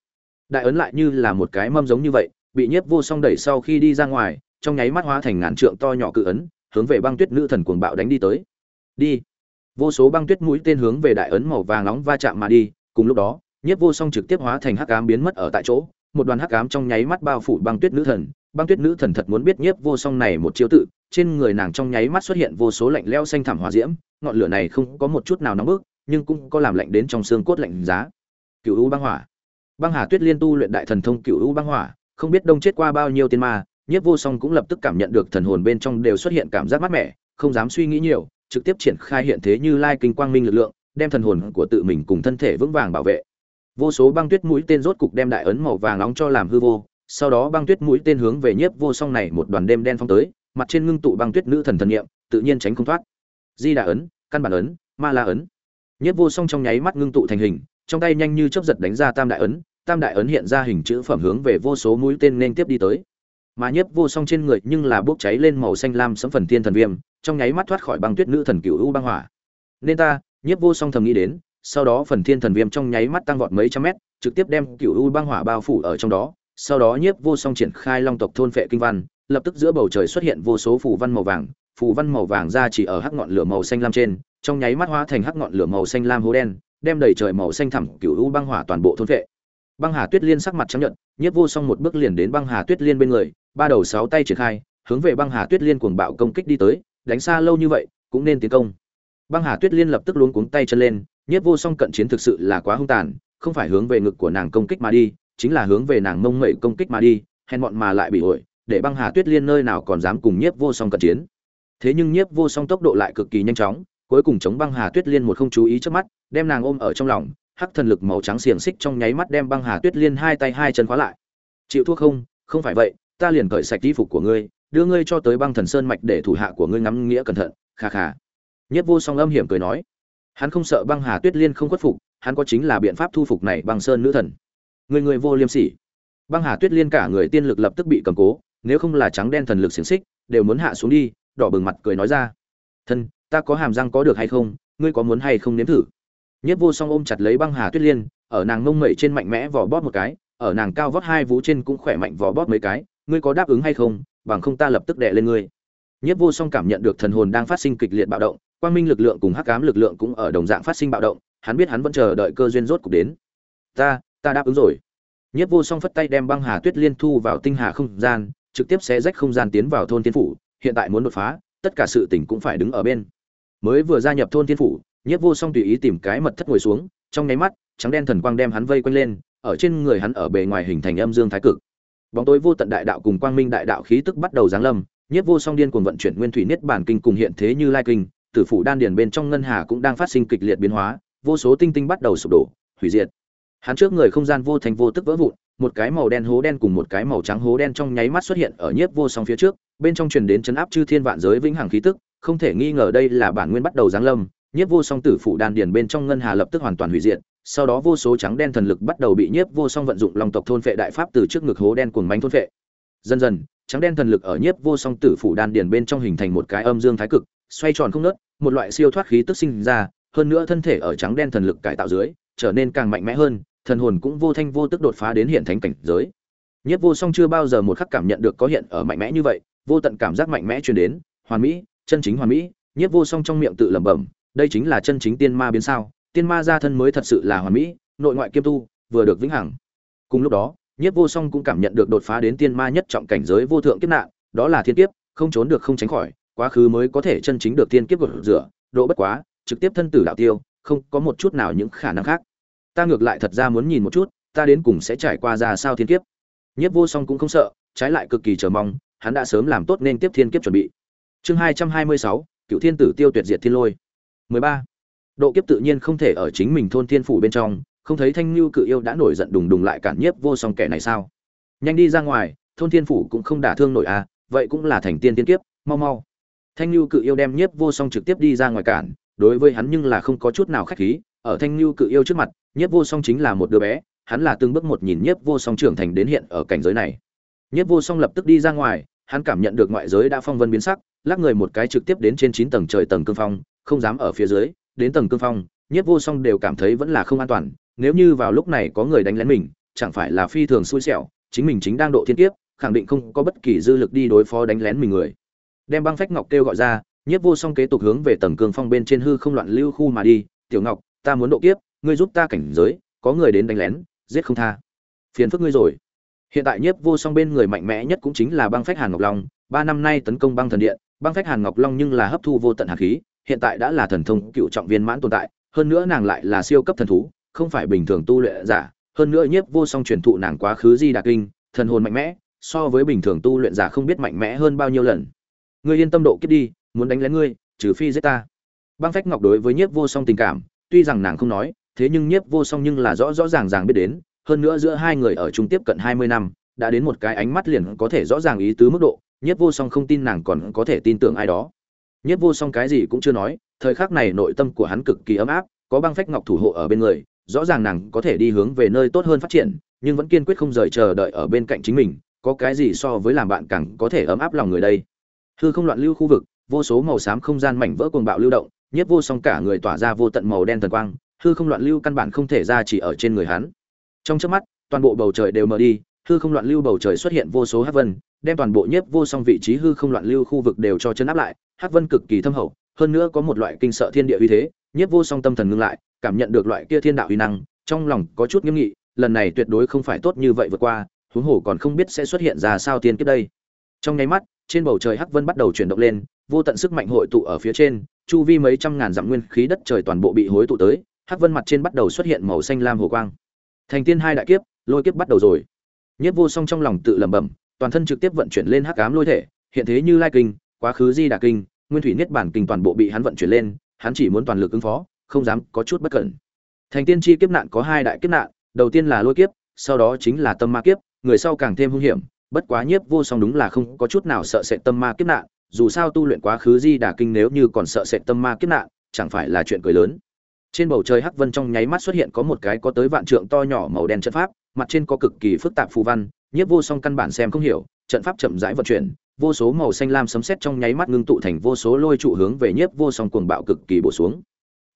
đại ấn lại như là một cái mâm giống như vậy, bị nhiếp vô song đẩy sau khi đi ra ngoài, trong nháy mắt hóa thành ngàn trượng to nhỏ cự ấn, hướng về băng tuyết nữ thần cuồng bạo đánh đi tới. Đi. Vô số băng tuyết mũi tên hướng về đại ấn màu vàng nóng va chạm mà đi, cùng lúc đó, nhiếp vô song trực tiếp hóa thành hắc ám biến mất ở tại chỗ, một đoàn hắc ám trong nháy mắt bao phủ băng tuyết nữ thần. Băng tuyết nữ thần thật muốn biết nhiếp vô song này một chiêu tự, trên người nàng trong nháy mắt xuất hiện vô số lạnh leo xanh thảm hỏa diễm, ngọn lửa này không có một chút nào nóng bức, nhưng cũng có làm lạnh đến trong xương cốt lạnh giá. Cựu u băng hỏa băng hà tuyết liên tu luyện đại thần thông cựu u băng hỏa, không biết đông chết qua bao nhiêu tiên ma, nhiếp vô song cũng lập tức cảm nhận được thần hồn bên trong đều xuất hiện cảm giác mát mẻ, không dám suy nghĩ nhiều, trực tiếp triển khai hiện thế như lai kinh quang minh lực lượng, đem thần hồn của tự mình cùng thân thể vững vàng bảo vệ. Vô số băng tuyết mũi tên rốt cục đem đại ấn màu vàng nóng cho làm hư vô, sau đó băng tuyết mũi tên hướng về nhiếp vô song này một đoàn đêm đen phong tới, mặt trên ngưng tụ băng tuyết nữ thần thần niệm, tự nhiên tránh không thoát. Di đà ấn, căn bản ấn, ma la ấn. Nhiếp vô song trong nháy mắt ngưng tụ thành hình, trong tay nhanh như chớp giật đánh ra tam đại ấn tam đại ấn hiện ra hình chữ phẩm hướng về vô số mũi tên nên tiếp đi tới. Mà nhiếp vô song trên người nhưng là bốc cháy lên màu xanh lam sấm phần thiên thần viêm, trong nháy mắt thoát khỏi băng tuyết nữ thần cựu u băng hỏa. Nên ta, nhiếp vô song thầm nghĩ đến, sau đó phần thiên thần viêm trong nháy mắt tăng vọt mấy trăm mét, trực tiếp đem cựu u băng hỏa bao phủ ở trong đó. Sau đó nhiếp vô song triển khai long tộc thôn phệ kinh văn, lập tức giữa bầu trời xuất hiện vô số phù văn màu vàng, phù văn màu vàng ra chỉ ở hắc ngọn lửa màu xanh lam trên, trong nháy mắt hóa thành hắc ngọn lửa màu xanh lam hố đen, đem đầy trời màu xanh thẳm cựu u băng hỏa toàn bộ thôn phệ băng hà tuyết liên sắc mặt trắng nhợt, nhiếp vô song một bước liền đến băng hà tuyết liên bên người ba đầu sáu tay triển khai hướng về băng hà tuyết liên cuồng bạo công kích đi tới đánh xa lâu như vậy cũng nên tiến công. Băng hà tuyết liên lập tức luống cuống tay chân lên nhiếp vô song cận chiến thực sự là quá hung tàn không phải hướng về ngực của nàng công kích mà đi chính là hướng về nàng mông mẩy công kích mà đi hèn bọn mà lại bị ổi để băng hà tuyết liên nơi nào còn dám cùng nhiếp vô song cận chiến. Thế nhưng nhiếp vô song tốc độ lại cực kỳ nhanh chóng cuối cùng chống băng hà tuyết liên một không chú ý trước mắt đem nàng ôm ở trong lòng hắc thần lực màu trắng xiềng xích trong nháy mắt đem băng hà tuyết liên hai tay hai chân khóa lại. Chịu thua không không phải vậy, ta liền cởi sạch y phục của ngươi, đưa ngươi cho tới băng thần sơn mạch để thủ hạ của ngươi ngắm nghĩa cẩn thận, kha kha. Nhất vô song âm hiểm cười nói. Hắn không sợ băng hà tuyết liên không khuất phục, hắn có chính là biện pháp thu phục này băng sơn nữ thần. Người người vô liêm sỉ. Băng hà tuyết liên cả người tiên lực lập tức bị cầm cố, nếu không là trắng đen thần lực xiềng xích, đều muốn hạ xuống đi, đỏ bừng mặt cười nói ra. Thân, ta có hàm răng có được hay không? Ngươi có muốn hay không nếm thử? Nhất vô song ôm chặt lấy băng hà tuyết liên, ở nàng ngông mẩy trên mạnh mẽ vò bóp một cái, ở nàng cao vót hai vú trên cũng khỏe mạnh vò bóp mấy cái, ngươi có đáp ứng hay không, bằng không ta lập tức đè lên ngươi. Nhất vô song cảm nhận được thần hồn đang phát sinh kịch liệt bạo động, quang minh lực lượng cùng hắc ám lực lượng cũng ở đồng dạng phát sinh bạo động, hắn biết hắn vẫn chờ đợi cơ duyên rốt cục đến. Ta ta đáp ứng rồi. Nhất vô song phất tay đem băng hà tuyết liên thu vào tinh hà không gian, trực tiếp xé rách không gian tiến vào thôn tiên phủ, hiện tại muốn đột phá, tất cả sự tình cũng phải đứng ở bên. Mới vừa gia nhập thôn tiên phủ nhất vô song tùy ý tìm cái mật thất ngồi xuống, trong nháy mắt, trắng đen thần quang đem hắn vây quanh lên, ở trên người hắn ở bề ngoài hình thành âm dương thái cực. Bóng tối vô tận đại đạo cùng quang minh đại đạo khí tức bắt đầu giáng lâm nhất vô song điên cuồng vận chuyển nguyên thủy niết bản kinh cùng hiện thế như lai kinh, tử phủ đan điền bên trong ngân hà cũng đang phát sinh kịch liệt biến hóa, vô số tinh tinh bắt đầu sụp đổ, hủy diệt. Hắn trước người không gian vô thành vô tức vỡ vụn, một cái màu đen hố đen cùng một cái màu trắng hố đen trong nháy mắt xuất hiện ở nhiếp vô song phía trước, bên trong truyền đến chấn áp chư thiên vạn giới vĩnh hằng khí tức, không thể nghi ngờ đây là bản nguyên bắt đầu giáng lâm nhiếp vô song tử phủ đan điền bên trong ngân hà lập tức hoàn toàn hủy diệt, sau đó vô số trắng đen thần lực bắt đầu bị nhiếp vô song vận dụng long tộc thôn phệ đại pháp từ trước ngực hố đen cuồng bánh thôn phệ. Dần dần, trắng đen thần lực ở nhiếp vô song tử phủ đan điền bên trong hình thành một cái âm dương thái cực, xoay tròn không nớt một loại siêu thoát khí tức sinh ra, hơn nữa thân thể ở trắng đen thần lực cải tạo dưới, trở nên càng mạnh mẽ hơn, thần hồn cũng vô thanh vô tức đột phá đến hiện thánh cảnh giới. Nhiếp vô song chưa bao giờ một khắc cảm nhận được có hiện ở mạnh mẽ như vậy, vô tận cảm giác mạnh mẽ truyền đến, hoàn mỹ, chân chính hoàn mỹ, nhiếp vô song trong miệng tự lẩm bẩm đây chính là chân chính tiên ma biến sao, tiên ma gia thân mới thật sự là hoàn mỹ, nội ngoại kiêm tu, vừa được vĩnh hằng. Cùng lúc đó, nhiếp vô song cũng cảm nhận được đột phá đến tiên ma nhất trọng cảnh giới vô thượng kiếp nạn, đó là thiên kiếp, không trốn được không tránh khỏi, quá khứ mới có thể chân chính được tiên kiếp vượt rửa, độ bất quá, trực tiếp thân tử đạo tiêu, không có một chút nào những khả năng khác. Ta ngược lại thật ra muốn nhìn một chút, ta đến cùng sẽ trải qua ra sao thiên kiếp. Nhiếp vô song cũng không sợ, trái lại cực kỳ chờ mong, hắn đã sớm làm tốt nên tiếp thiên kiếp chuẩn bị. Chương hai trăm hai mươi sáu, cựu thiên tử tiêu tuyệt diệt thiên lôi mười ba. Độ kiếp tự nhiên không thể ở chính mình thôn thiên phủ bên trong, không thấy thanh lưu cự yêu đã nổi giận đùng đùng lại cản nhiếp vô song kẻ này sao? Nhanh đi ra ngoài, thôn thiên phủ cũng không đả thương nổi à vậy cũng là thành tiên tiên kiếp, mau mau. Thanh lưu cự yêu đem nhiếp vô song trực tiếp đi ra ngoài cản, đối với hắn nhưng là không có chút nào khách khí, ở thanh lưu cự yêu trước mặt, nhiếp vô song chính là một đứa bé, hắn là từng bước một nhìn nhiếp vô song trưởng thành đến hiện ở cảnh giới này. Nhiếp vô song lập tức đi ra ngoài, hắn cảm nhận được ngoại giới đã phong vân biến sắc, lắc người một cái trực tiếp đến trên chín tầng trời tầng cương phong không dám ở phía dưới, đến tầng cương phong, nhiếp vô song đều cảm thấy vẫn là không an toàn, nếu như vào lúc này có người đánh lén mình, chẳng phải là phi thường xui xẻo, chính mình chính đang độ thiên kiếp, khẳng định không có bất kỳ dư lực đi đối phó đánh lén mình người. Đem băng phách ngọc kêu gọi ra, nhiếp vô song kế tục hướng về tầng cương phong bên trên hư không loạn lưu khu mà đi, tiểu ngọc, ta muốn độ kiếp, ngươi giúp ta cảnh giới, có người đến đánh lén, giết không tha. Phiền phức ngươi rồi. Hiện tại nhiếp vô song bên người mạnh mẽ nhất cũng chính là băng phách hàn ngọc long, ba năm nay tấn công băng thần điện, băng phách hàn ngọc long nhưng là hấp thu vô tận hạt khí hiện tại đã là thần thông cựu trọng viên mãn tồn tại, hơn nữa nàng lại là siêu cấp thần thú, không phải bình thường tu luyện giả, hơn nữa nhiếp vô song truyền thụ nàng quá khứ di đà kinh, thần hồn mạnh mẽ, so với bình thường tu luyện giả không biết mạnh mẽ hơn bao nhiêu lần. Ngươi yên tâm độ kiếp đi, muốn đánh lén ngươi, trừ phi giết ta. Băng phách ngọc đối với nhiếp vô song tình cảm, tuy rằng nàng không nói, thế nhưng nhiếp vô song nhưng là rõ rõ ràng ràng biết đến, hơn nữa giữa hai người ở chung tiếp cận hai mươi năm, đã đến một cái ánh mắt liền có thể rõ ràng ý tứ mức độ, nhiếp vô song không tin nàng còn có thể tin tưởng ai đó nhiếp vô song cái gì cũng chưa nói, thời khắc này nội tâm của hắn cực kỳ ấm áp, có băng phách ngọc thủ hộ ở bên người, rõ ràng nàng có thể đi hướng về nơi tốt hơn phát triển, nhưng vẫn kiên quyết không rời chờ đợi ở bên cạnh chính mình, có cái gì so với làm bạn càng có thể ấm áp lòng người đây. Hư không loạn lưu khu vực, vô số màu xám không gian mảnh vỡ cuồng bạo lưu động nhiếp vô song cả người tỏa ra vô tận màu đen thần quang, hư không loạn lưu căn bản không thể ra chỉ ở trên người hắn. Trong chớp mắt, toàn bộ bầu trời đều mờ đi, hư không loạn lưu bầu trời xuất hiện vô số hắc vân, đem toàn bộ nhiếp vô song vị trí hư không loạn lưu khu vực đều cho chân áp lại hắc vân cực kỳ thâm hậu, hơn nữa có một loại kinh sợ thiên địa uy thế, nhiếp vô song tâm thần ngưng lại, cảm nhận được loại kia thiên đạo uy năng, trong lòng có chút nghiêm nghị, lần này tuyệt đối không phải tốt như vậy vượt qua, huống hồ còn không biết sẽ xuất hiện ra sao tiên kiếp đây. Trong nháy mắt, trên bầu trời hắc vân bắt đầu chuyển động lên, vô tận sức mạnh hội tụ ở phía trên, chu vi mấy trăm ngàn dặm nguyên khí đất trời toàn bộ bị hối tụ tới, hắc vân mặt trên bắt đầu xuất hiện màu xanh lam hồ quang. Thành tiên hai đại kiếp, lôi kiếp bắt đầu rồi. Nhất vô song trong lòng tự lẩm bẩm, toàn thân trực tiếp vận chuyển lên hắc ám lôi thể, hiện thế như lai kinh, quá khứ di đà kinh nguyên thủy niết bản kinh toàn bộ bị hắn vận chuyển lên, hắn chỉ muốn toàn lực ứng phó, không dám có chút bất cẩn. Thành tiên chi kiếp nạn có hai đại kiếp nạn, đầu tiên là lôi kiếp, sau đó chính là tâm ma kiếp, người sau càng thêm hung hiểm, bất quá nhiếp vô song đúng là không có chút nào sợ sệt tâm ma kiếp nạn, dù sao tu luyện quá khứ di đà kinh nếu như còn sợ sệt tâm ma kiếp nạn, chẳng phải là chuyện cười lớn. Trên bầu trời hắc vân trong nháy mắt xuất hiện có một cái có tới vạn trượng to nhỏ màu đen trận pháp, mặt trên có cực kỳ phức tạp phù văn, nhiếp vô song căn bản xem không hiểu, trận pháp chậm rãi vận chuyển vô số màu xanh lam sấm sét trong nháy mắt ngưng tụ thành vô số lôi trụ hướng về nhiếp vô song cuồng bạo cực kỳ bổ xuống.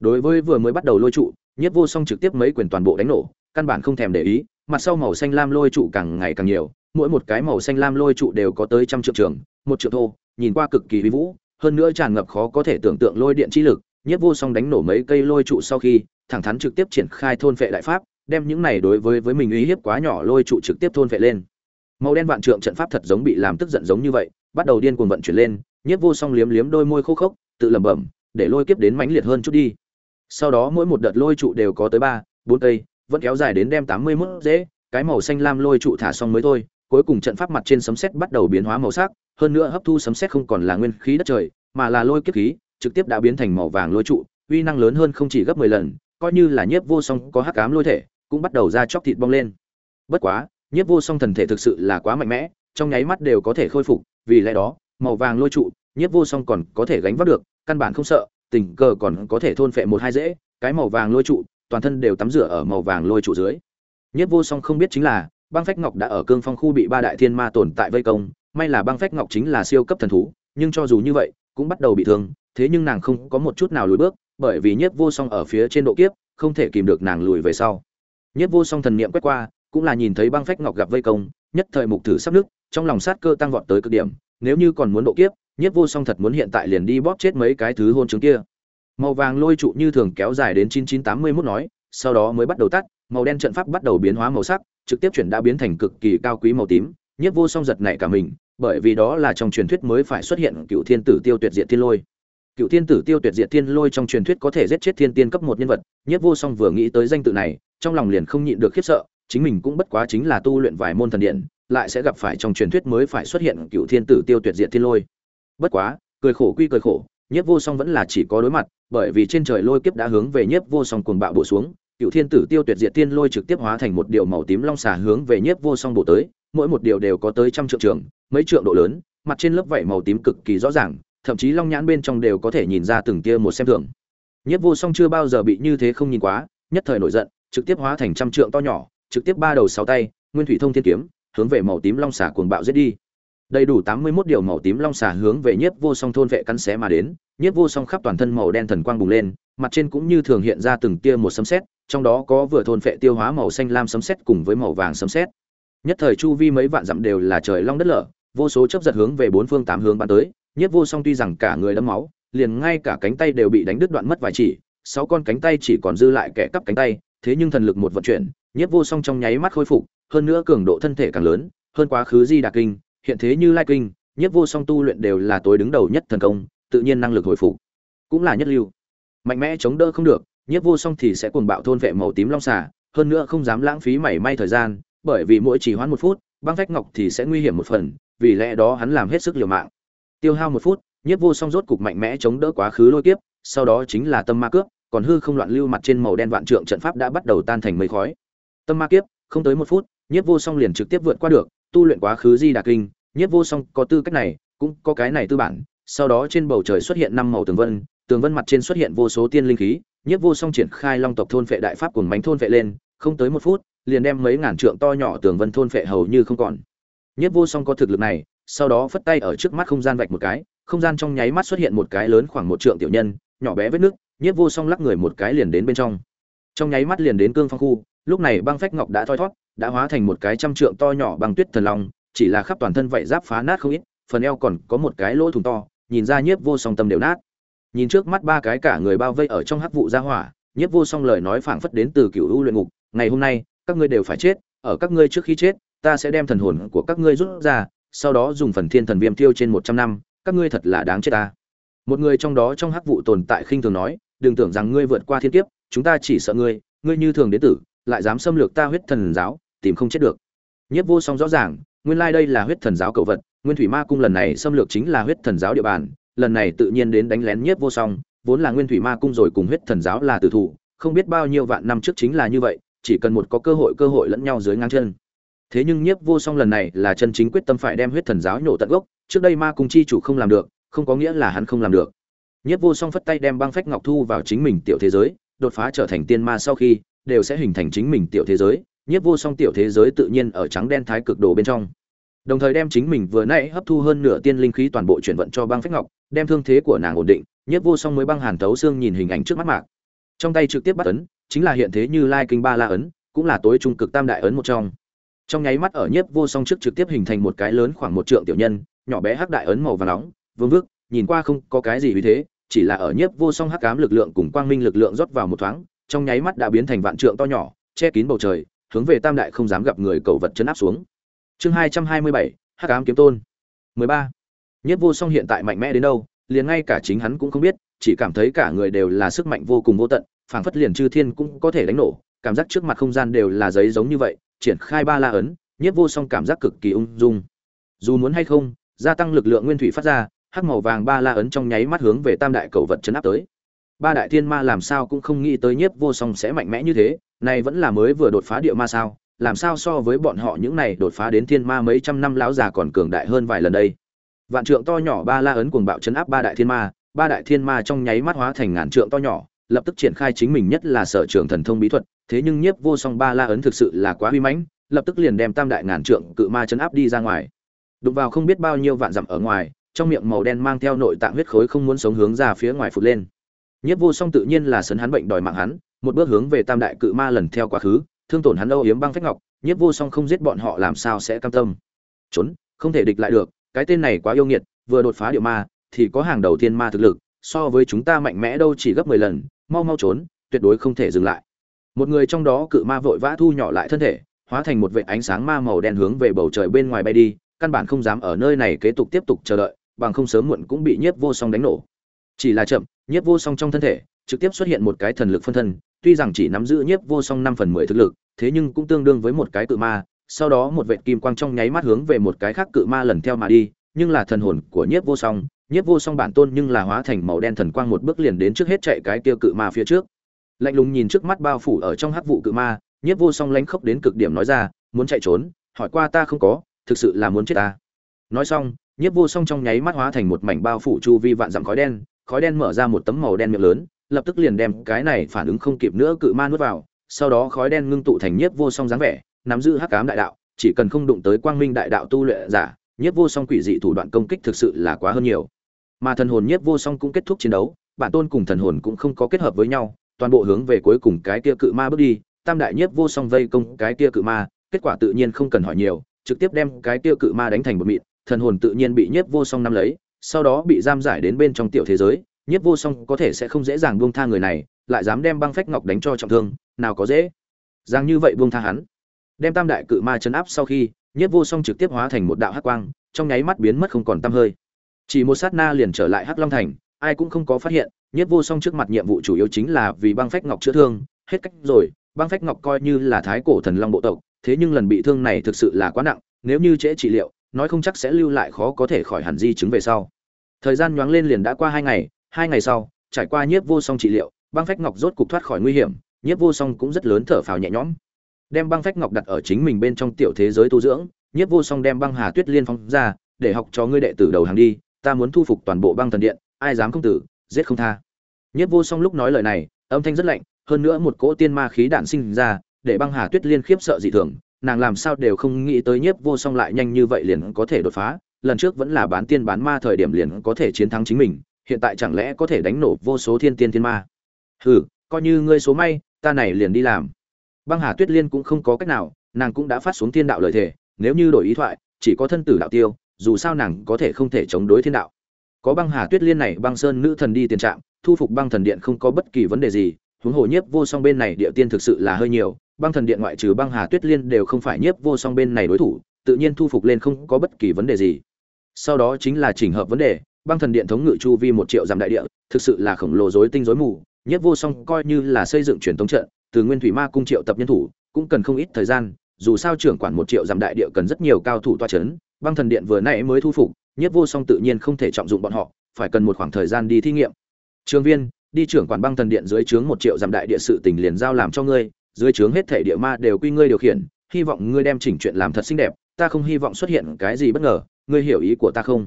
Đối với vừa mới bắt đầu lôi trụ, nhiếp vô song trực tiếp mấy quyền toàn bộ đánh nổ, căn bản không thèm để ý, mặt sau màu xanh lam lôi trụ càng ngày càng nhiều, mỗi một cái màu xanh lam lôi trụ đều có tới trăm triệu trường, một triệu thô, nhìn qua cực kỳ uy vũ, hơn nữa tràn ngập khó có thể tưởng tượng lôi điện chi lực, nhiếp vô song đánh nổ mấy cây lôi trụ sau khi, thẳng thắn trực tiếp triển khai thôn phệ đại pháp, đem những này đối với với mình uy hiếp quá nhỏ lôi trụ trực tiếp thôn phệ lên màu đen vạn trượng trận pháp thật giống bị làm tức giận giống như vậy, bắt đầu điên cuồng vận chuyển lên, nhiếp vô song liếm liếm đôi môi khô khốc, tự lẩm bẩm, để lôi kiếp đến mãnh liệt hơn chút đi. Sau đó mỗi một đợt lôi trụ đều có tới ba, bốn cây, vẫn kéo dài đến đem tám mươi mức dễ, cái màu xanh lam lôi trụ thả xong mới thôi, cuối cùng trận pháp mặt trên sấm sét bắt đầu biến hóa màu sắc, hơn nữa hấp thu sấm sét không còn là nguyên khí đất trời, mà là lôi kiếp khí, trực tiếp đã biến thành màu vàng lôi trụ, uy năng lớn hơn không chỉ gấp mười lần, coi như là nhiếp vô song có hắc ám lôi thể, cũng bắt đầu ra chóc thịt bong lên. Bất quá nhiếp vô song thần thể thực sự là quá mạnh mẽ, trong nháy mắt đều có thể khôi phục, vì lẽ đó, màu vàng lôi trụ, nhiếp vô song còn có thể gánh vác được, căn bản không sợ, tình cờ còn có thể thôn phệ một hai dễ, cái màu vàng lôi trụ, toàn thân đều tắm rửa ở màu vàng lôi trụ dưới. Nhiếp vô song không biết chính là, băng phách ngọc đã ở cương phong khu bị ba đại thiên ma tồn tại vây công, may là băng phách ngọc chính là siêu cấp thần thú, nhưng cho dù như vậy, cũng bắt đầu bị thương, thế nhưng nàng không có một chút nào lùi bước, bởi vì nhiếp vô song ở phía trên độ kiếp, không thể kìm được nàng lùi về sau. Nhiếp vô song thần niệm quét qua cũng là nhìn thấy băng phách ngọc gặp vây công, nhất thời mục thử sắp nước, trong lòng sát cơ tăng vọt tới cực điểm, nếu như còn muốn độ kiếp, nhiếp vô song thật muốn hiện tại liền đi bóp chết mấy cái thứ hôn chứng kia. Màu vàng lôi trụ như thường kéo dài đến 9981 nói, sau đó mới bắt đầu tắt, màu đen trận pháp bắt đầu biến hóa màu sắc, trực tiếp chuyển đã biến thành cực kỳ cao quý màu tím, nhiếp vô song giật nảy cả mình, bởi vì đó là trong truyền thuyết mới phải xuất hiện cựu thiên tử tiêu tuyệt diệt thiên lôi. Cựu thiên tử tiêu tuyệt diệt thiên lôi trong truyền thuyết có thể giết chết thiên tiên cấp một nhân vật, nhiếp vô song vừa nghĩ tới danh tự này, trong lòng liền không nhịn được khiếp sợ chính mình cũng bất quá chính là tu luyện vài môn thần điện, lại sẽ gặp phải trong truyền thuyết mới phải xuất hiện cựu thiên tử tiêu tuyệt diệt thiên lôi. Bất quá, cười khổ quy cười khổ, nhiếp vô song vẫn là chỉ có đối mặt, bởi vì trên trời lôi kiếp đã hướng về nhiếp vô song cuồng bạo bổ xuống, cựu thiên tử tiêu tuyệt diệt thiên lôi trực tiếp hóa thành một điều màu tím long xà hướng về nhiếp vô song bổ tới, mỗi một điều đều có tới trăm trượng trường, mấy trượng độ lớn, mặt trên lớp vảy màu tím cực kỳ rõ ràng, thậm chí long nhãn bên trong đều có thể nhìn ra từng tia một xem thường. Nhiếp vô song chưa bao giờ bị như thế không nhìn quá, nhất thời nổi giận, trực tiếp hóa thành trăm trượng to nhỏ trực tiếp ba đầu sáu tay, nguyên thủy thông thiên kiếm, hướng về màu tím long xà cuồng bạo giết đi. Đầy đủ tám mươi 81 điều màu tím long xà hướng về nhiếp vô song thôn vệ cắn xé mà đến, nhiếp vô song khắp toàn thân màu đen thần quang bùng lên, mặt trên cũng như thường hiện ra từng tia một sấm sét, trong đó có vừa thôn vệ tiêu hóa màu xanh lam sấm sét cùng với màu vàng sấm sét. Nhất thời chu vi mấy vạn dặm đều là trời long đất lở, vô số chớp giật hướng về bốn phương tám hướng bắn tới, nhiếp vô song tuy rằng cả người đẫm máu, liền ngay cả cánh tay đều bị đánh đứt đoạn mất vài chỉ, sáu con cánh tay chỉ còn dư lại kẻ cắp cánh tay, thế nhưng thần lực một vận chuyển nhiếp vô song trong nháy mắt khôi phục, hơn nữa cường độ thân thể càng lớn, hơn quá khứ di đà kinh, hiện thế như lai kinh, nhiếp vô song tu luyện đều là tối đứng đầu nhất thần công, tự nhiên năng lực hồi phục, cũng là nhất lưu. Mạnh mẽ chống đỡ không được, nhiếp vô song thì sẽ cuồng bạo thôn vệ màu tím long xà, hơn nữa không dám lãng phí mảy may thời gian, bởi vì mỗi chỉ hoãn một phút, băng phách ngọc thì sẽ nguy hiểm một phần, vì lẽ đó hắn làm hết sức liều mạng. Tiêu hao một phút, nhiếp vô song rốt cục mạnh mẽ chống đỡ quá khứ lôi kiếp, sau đó chính là tâm ma cướp, còn hư không loạn lưu mặt trên màu đen vạn trượng trận pháp đã bắt đầu tan thành mây khói tâm ma kiếp, không tới một phút, nhiếp vô song liền trực tiếp vượt qua được, tu luyện quá khứ di đà kinh. Nhiếp vô song có tư cách này, cũng có cái này tư bản. Sau đó trên bầu trời xuất hiện năm màu tường vân tường vân mặt trên xuất hiện vô số tiên linh khí. Nhiếp vô song triển khai long tộc thôn vệ đại pháp cùng bánh thôn vệ lên, không tới một phút, liền đem mấy ngàn trượng to nhỏ tường vân thôn vệ hầu như không còn. Nhiếp vô song có thực lực này, sau đó phất tay ở trước mắt không gian vạch một cái, không gian trong nháy mắt xuất hiện một cái lớn khoảng một trượng tiểu nhân, nhỏ bé vết nước nhiếp vô song lắc người một cái liền đến bên trong. Trong nháy mắt liền đến cương phong khu lúc này băng phách ngọc đã thoi thót, đã hóa thành một cái trăm trượng to nhỏ băng tuyết thần long, chỉ là khắp toàn thân vậy giáp phá nát không ít, phần eo còn có một cái lỗ thủng to, nhìn ra nhiếp vô song tâm đều nát. Nhìn trước mắt ba cái cả người bao vây ở trong hắc vụ gia hỏa, nhiếp vô song lời nói phảng phất đến từ cựu u luyện ngục, ngày hôm nay, các ngươi đều phải chết, ở các ngươi trước khi chết, ta sẽ đem thần hồn của các ngươi rút ra, sau đó dùng phần thiên thần viêm tiêu trên một trăm năm, các ngươi thật là đáng chết ta. Một người trong đó trong hắc vụ tồn tại khinh thường nói, đừng tưởng rằng ngươi vượt qua thiên kiếp, chúng ta chỉ sợ ngươi ngươi như thường đến tử lại dám xâm lược ta huyết thần giáo, tìm không chết được. Nhiếp vô song rõ ràng, nguyên lai đây là huyết thần giáo cầu vật, nguyên thủy ma cung lần này xâm lược chính là huyết thần giáo địa bàn, lần này tự nhiên đến đánh lén nhiếp vô song, vốn là nguyên thủy ma cung rồi cùng huyết thần giáo là tử thủ, không biết bao nhiêu vạn năm trước chính là như vậy, chỉ cần một có cơ hội cơ hội lẫn nhau dưới ngang chân. Thế nhưng nhiếp vô song lần này là chân chính quyết tâm phải đem huyết thần giáo nhổ tận gốc, trước đây ma cung chi chủ không làm được, không có nghĩa là hắn không làm được. Nhiếp vô song phất tay đem băng phách ngọc thu vào chính mình tiểu thế giới, đột phá trở thành tiên ma sau khi đều sẽ hình thành chính mình tiểu thế giới, nhiếp vô song tiểu thế giới tự nhiên ở trắng đen thái cực đồ bên trong. Đồng thời đem chính mình vừa nãy hấp thu hơn nửa tiên linh khí toàn bộ chuyển vận cho băng phách ngọc, đem thương thế của nàng ổn định, nhiếp vô song mới băng hàn tấu xương nhìn hình ảnh trước mắt mạc. Trong tay trực tiếp bắt ấn, chính là hiện thế như lai kinh ba la ấn, cũng là tối trung cực tam đại ấn một trong. Trong nháy mắt ở nhiếp vô song trước trực tiếp hình thành một cái lớn khoảng một trượng tiểu nhân, nhỏ bé hắc đại ấn màu và nóng, vương vước nhìn qua không có cái gì vì thế, chỉ là ở nhiếp vô song hắc ám lực lượng cùng quang minh lực lượng rót vào một thoáng trong nháy mắt đã biến thành vạn trượng to nhỏ, che kín bầu trời, hướng về tam đại không dám gặp người cầu vật chấn áp xuống. Chương hai trăm hai mươi bảy, hắc ám kiếm tôn. Mười ba. Nhiếp vô song hiện tại mạnh mẽ đến đâu, liền ngay cả chính hắn cũng không biết, chỉ cảm thấy cả người đều là sức mạnh vô cùng vô tận, phảng phất liền chư thiên cũng có thể đánh nổ, cảm giác trước mặt không gian đều là giấy giống như vậy, triển khai ba la ấn nhiếp vô song cảm giác cực kỳ ung dung. Dù muốn hay không, gia tăng lực lượng nguyên thủy phát ra, hắc màu vàng ba la ấn trong nháy mắt hướng về tam đại cầu vật chấn áp tới ba đại thiên ma làm sao cũng không nghĩ tới nhiếp vô song sẽ mạnh mẽ như thế, này vẫn là mới vừa đột phá địa ma sao, làm sao so với bọn họ những này đột phá đến thiên ma mấy trăm năm lão già còn cường đại hơn vài lần đây? Vạn trượng to nhỏ ba la ấn cuồng bạo chấn áp ba đại thiên ma, ba đại thiên ma trong nháy mắt hóa thành ngàn trượng to nhỏ, lập tức triển khai chính mình nhất là sở trường thần thông bí thuật, thế nhưng nhiếp vô song ba la ấn thực sự là quá huy mãnh, lập tức liền đem tam đại ngàn trượng cự ma chấn áp đi ra ngoài. Đụng vào không biết bao nhiêu vạn dặm ở ngoài, trong miệng màu đen mang theo nội tạng huyết khối không muốn sống hướng ra phía ngoài phụt lên nhiếp vô song tự nhiên là sấn hắn bệnh đòi mạng hắn, một bước hướng về tam đại cự ma lần theo quá khứ, thương tổn hắn âu yếm băng phách ngọc, nhiếp vô song không giết bọn họ làm sao sẽ cam tâm. Trốn, không thể địch lại được, cái tên này quá yêu nghiệt, vừa đột phá địa ma, thì có hàng đầu tiên ma thực lực, so với chúng ta mạnh mẽ đâu chỉ gấp mười lần, mau mau trốn, tuyệt đối không thể dừng lại. Một người trong đó cự ma vội vã thu nhỏ lại thân thể, hóa thành một vệ ánh sáng ma màu đen hướng về bầu trời bên ngoài bay đi, căn bản không dám ở nơi này kế tục tiếp tục chờ đợi, bằng không sớm muộn cũng bị nhiếp vô song đánh nổ. Chỉ là chậm nhiếp vô song trong thân thể, trực tiếp xuất hiện một cái thần lực phân thân, tuy rằng chỉ nắm giữ nhiếp vô song năm phần mười thực lực, thế nhưng cũng tương đương với một cái cự ma, sau đó một vệ kim quang trong nháy mắt hướng về một cái khác cự ma lần theo mà đi, nhưng là thần hồn của nhiếp vô song, nhiếp vô song bản tôn nhưng là hóa thành màu đen thần quang một bước liền đến trước hết chạy cái kia cự ma phía trước. Lạnh lùng nhìn trước mắt bao phủ ở trong hắc vụ cự ma, nhiếp vô song lánh khốc đến cực điểm nói ra, muốn chạy trốn, hỏi qua ta không có, thực sự là muốn chết ta. Nói xong, nhiếp vô song trong nháy mắt hóa thành một mảnh bao phủ chu vi vạn dặm khói đen khói đen mở ra một tấm màu đen miệng lớn, lập tức liền đem cái này phản ứng không kịp nữa cự ma nuốt vào, sau đó khói đen ngưng tụ thành nhiếp vô song dáng vẻ, nắm giữ hắc ám đại đạo, chỉ cần không đụng tới quang minh đại đạo tu luyện giả, nhiếp vô song quỷ dị thủ đoạn công kích thực sự là quá hơn nhiều. Mà thần hồn nhiếp vô song cũng kết thúc chiến đấu, bản tôn cùng thần hồn cũng không có kết hợp với nhau, toàn bộ hướng về cuối cùng cái kia cự ma bước đi, tam đại nhiếp vô song vây công cái kia cự ma, kết quả tự nhiên không cần hỏi nhiều, trực tiếp đem cái kia cự ma đánh thành một mịn, thần hồn tự nhiên bị nhiếp vô song nắm lấy sau đó bị giam giải đến bên trong tiểu thế giới, nhiếp vô song có thể sẽ không dễ dàng buông tha người này, lại dám đem băng phách ngọc đánh cho trọng thương, nào có dễ. Dàng như vậy buông tha hắn. Đem tam đại cự ma chấn áp sau khi, nhiếp vô song trực tiếp hóa thành một đạo hắc quang, trong nháy mắt biến mất không còn tăm hơi. Chỉ một sát na liền trở lại hắc long thành, ai cũng không có phát hiện nhất vô song trước mặt nhiệm vụ chủ yếu chính là vì băng phách ngọc chữa thương, hết cách rồi, băng phách ngọc coi như là thái cổ thần long bộ tộc, thế nhưng lần bị thương này thực sự là quá nặng, nếu như trễ trị liệu, nói không chắc sẽ lưu lại khó có thể khỏi hẳn di chứng về sau thời gian nhoáng lên liền đã qua hai ngày hai ngày sau, trải qua nhiếp vô song trị liệu, băng phách ngọc rốt cục thoát khỏi nguy hiểm, nhiếp vô song cũng rất lớn thở phào nhẹ nhõm. Đem băng phách ngọc đặt ở chính mình bên trong tiểu thế giới tu dưỡng, nhiếp vô song đem băng hà tuyết liên phóng ra, để học cho ngươi đệ tử đầu hàng đi, ta muốn thu phục toàn bộ băng thần điện, ai dám không tử, giết không tha. Nhiếp vô song lúc nói lời này, âm thanh rất lạnh, hơn nữa một cỗ tiên ma khí đạn sinh ra, để băng hà tuyết liên khiếp sợ dị thường, nàng làm sao đều không nghĩ tới nhiếp vô song lại nhanh như vậy liền có thể đột phá lần trước vẫn là bán tiên bán ma thời điểm liền có thể chiến thắng chính mình, hiện tại chẳng lẽ có thể đánh nổ vô số thiên tiên thiên ma? Hừ, coi như ngươi số may, ta này liền đi làm. Băng hà tuyết liên cũng không có cách nào, nàng cũng đã phát xuống thiên đạo lời thề, nếu như đổi ý thoại, chỉ có thân tử đạo tiêu, dù sao nàng có thể không thể chống đối thiên đạo. Có băng hà tuyết liên này, băng sơn nữ thần đi tiền trạm, thu phục băng thần điện không có bất kỳ vấn đề gì, huống hồ nhiếp vô song bên này địa tiên thực sự là hơi nhiều, băng thần điện ngoại trừ băng hà tuyết liên đều không phải nhiếp vô song bên này đối thủ tự nhiên thu phục lên không có bất kỳ vấn đề gì. Sau đó chính là chỉnh hợp vấn đề, băng thần điện thống ngự chu vi một triệu dặm đại địa, thực sự là khổng lồ rối tinh rối mù, Nhất vô song coi như là xây dựng truyền thống trận, từ nguyên thủy ma cung triệu tập nhân thủ, cũng cần không ít thời gian, dù sao trưởng quản một triệu dặm đại địa cần rất nhiều cao thủ toa chấn, băng thần điện vừa nãy mới thu phục, nhất vô song tự nhiên không thể trọng dụng bọn họ, phải cần một khoảng thời gian đi thí nghiệm. Trường viên, đi trưởng quản băng thần điện dưới trướng một triệu dặm đại địa sự tình liền giao làm cho ngươi, dưới trướng hết thể địa ma đều quy ngươi điều khiển, hy vọng ngươi đem chỉnh chuyện làm thật xinh đẹp ta không hy vọng xuất hiện cái gì bất ngờ, ngươi hiểu ý của ta không?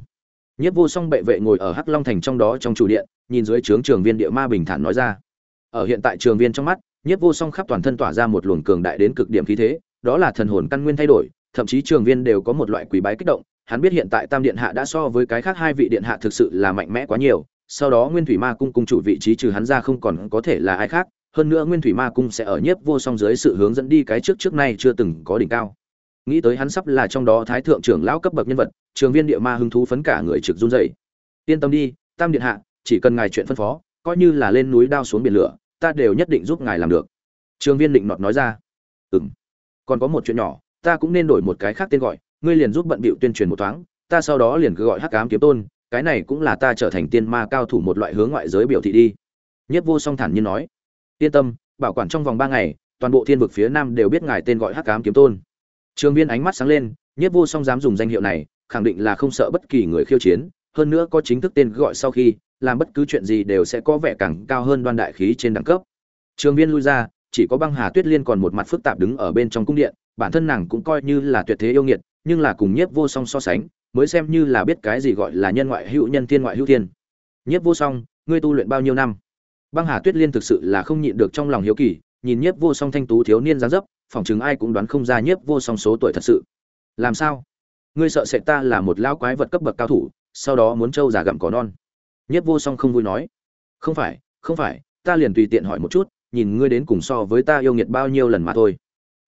Nhất vô song bệ vệ ngồi ở hắc long thành trong đó trong chủ điện, nhìn dưới trướng trường viên địa ma bình thản nói ra. Ở hiện tại trường viên trong mắt nhất vô song khắp toàn thân tỏa ra một luồng cường đại đến cực điểm khí thế, đó là thần hồn căn nguyên thay đổi, thậm chí trường viên đều có một loại quý bái kích động. Hắn biết hiện tại tam điện hạ đã so với cái khác hai vị điện hạ thực sự là mạnh mẽ quá nhiều, sau đó nguyên thủy ma cung cung chủ vị trí trừ hắn ra không còn có thể là ai khác. Hơn nữa nguyên thủy ma cung sẽ ở nhiếp vô song dưới sự hướng dẫn đi cái trước trước nay chưa từng có đỉnh cao nghĩ tới hắn sắp là trong đó thái thượng trưởng lão cấp bậc nhân vật, trường viên địa ma hứng thú phấn cả người trực run dậy yên tâm đi, tam điện hạ, chỉ cần ngài chuyện phân phó, coi như là lên núi đao xuống biển lửa, ta đều nhất định giúp ngài làm được. Trường viên định nọt nói ra. Ừ m còn có một chuyện nhỏ, ta cũng nên đổi một cái khác tên gọi, ngươi liền giúp bận bịu tuyên truyền một thoáng, ta sau đó liền cứ gọi hắc ám kiếm tôn, cái này cũng là ta trở thành tiên ma cao thủ một loại hướng ngoại giới biểu thị đi. Nhất vô song thản nhiên nói. Yên tâm, bảo quản trong vòng ba ngày, toàn bộ thiên vực phía nam đều biết ngài tên gọi hắc ám kiếm tôn trường viên ánh mắt sáng lên, Nhiếp vô song dám dùng danh hiệu này, khẳng định là không sợ bất kỳ người khiêu chiến, hơn nữa có chính thức tên gọi sau khi, làm bất cứ chuyện gì đều sẽ có vẻ càng cao hơn đoan đại khí trên đẳng cấp. Trường viên lui ra, chỉ có băng hà tuyết liên còn một mặt phức tạp đứng ở bên trong cung điện, bản thân nàng cũng coi như là tuyệt thế yêu nghiệt, nhưng là cùng nhiếp vô song so sánh, mới xem như là biết cái gì gọi là nhân ngoại hữu nhân thiên ngoại hữu thiên. Nhiếp vô song, ngươi tu luyện bao nhiêu năm? Băng hà tuyết liên thực sự là không nhịn được trong lòng hiếu kỳ, nhìn nhiếp vô song thanh tú thiếu niên dáng dấp phỏng chừng ai cũng đoán không ra nhiếp vô song số tuổi thật sự. Làm sao? Ngươi sợ sệt ta là một lão quái vật cấp bậc cao thủ, sau đó muốn trâu già gặm cỏ non. Nhiếp vô song không vui nói. Không phải không phải, ta liền tùy tiện hỏi một chút, nhìn ngươi đến cùng so với ta yêu nghiệt bao nhiêu lần mà thôi.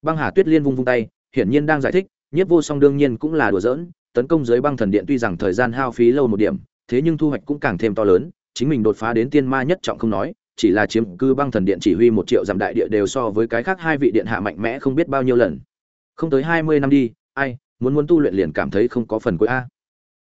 Băng hà tuyết liên vung vung tay, hiển nhiên đang giải thích, nhiếp vô song đương nhiên cũng là đùa giỡn, tấn công dưới băng thần điện tuy rằng thời gian hao phí lâu một điểm, thế nhưng thu hoạch cũng càng thêm to lớn, chính mình đột phá đến tiên ma nhất trọng không nói chỉ là chiếm cư băng thần điện chỉ huy một triệu dặm đại địa đều so với cái khác hai vị điện hạ mạnh mẽ không biết bao nhiêu lần. Không tới hai mươi năm đi, ai, muốn muốn tu luyện liền cảm thấy không có phần cuối a.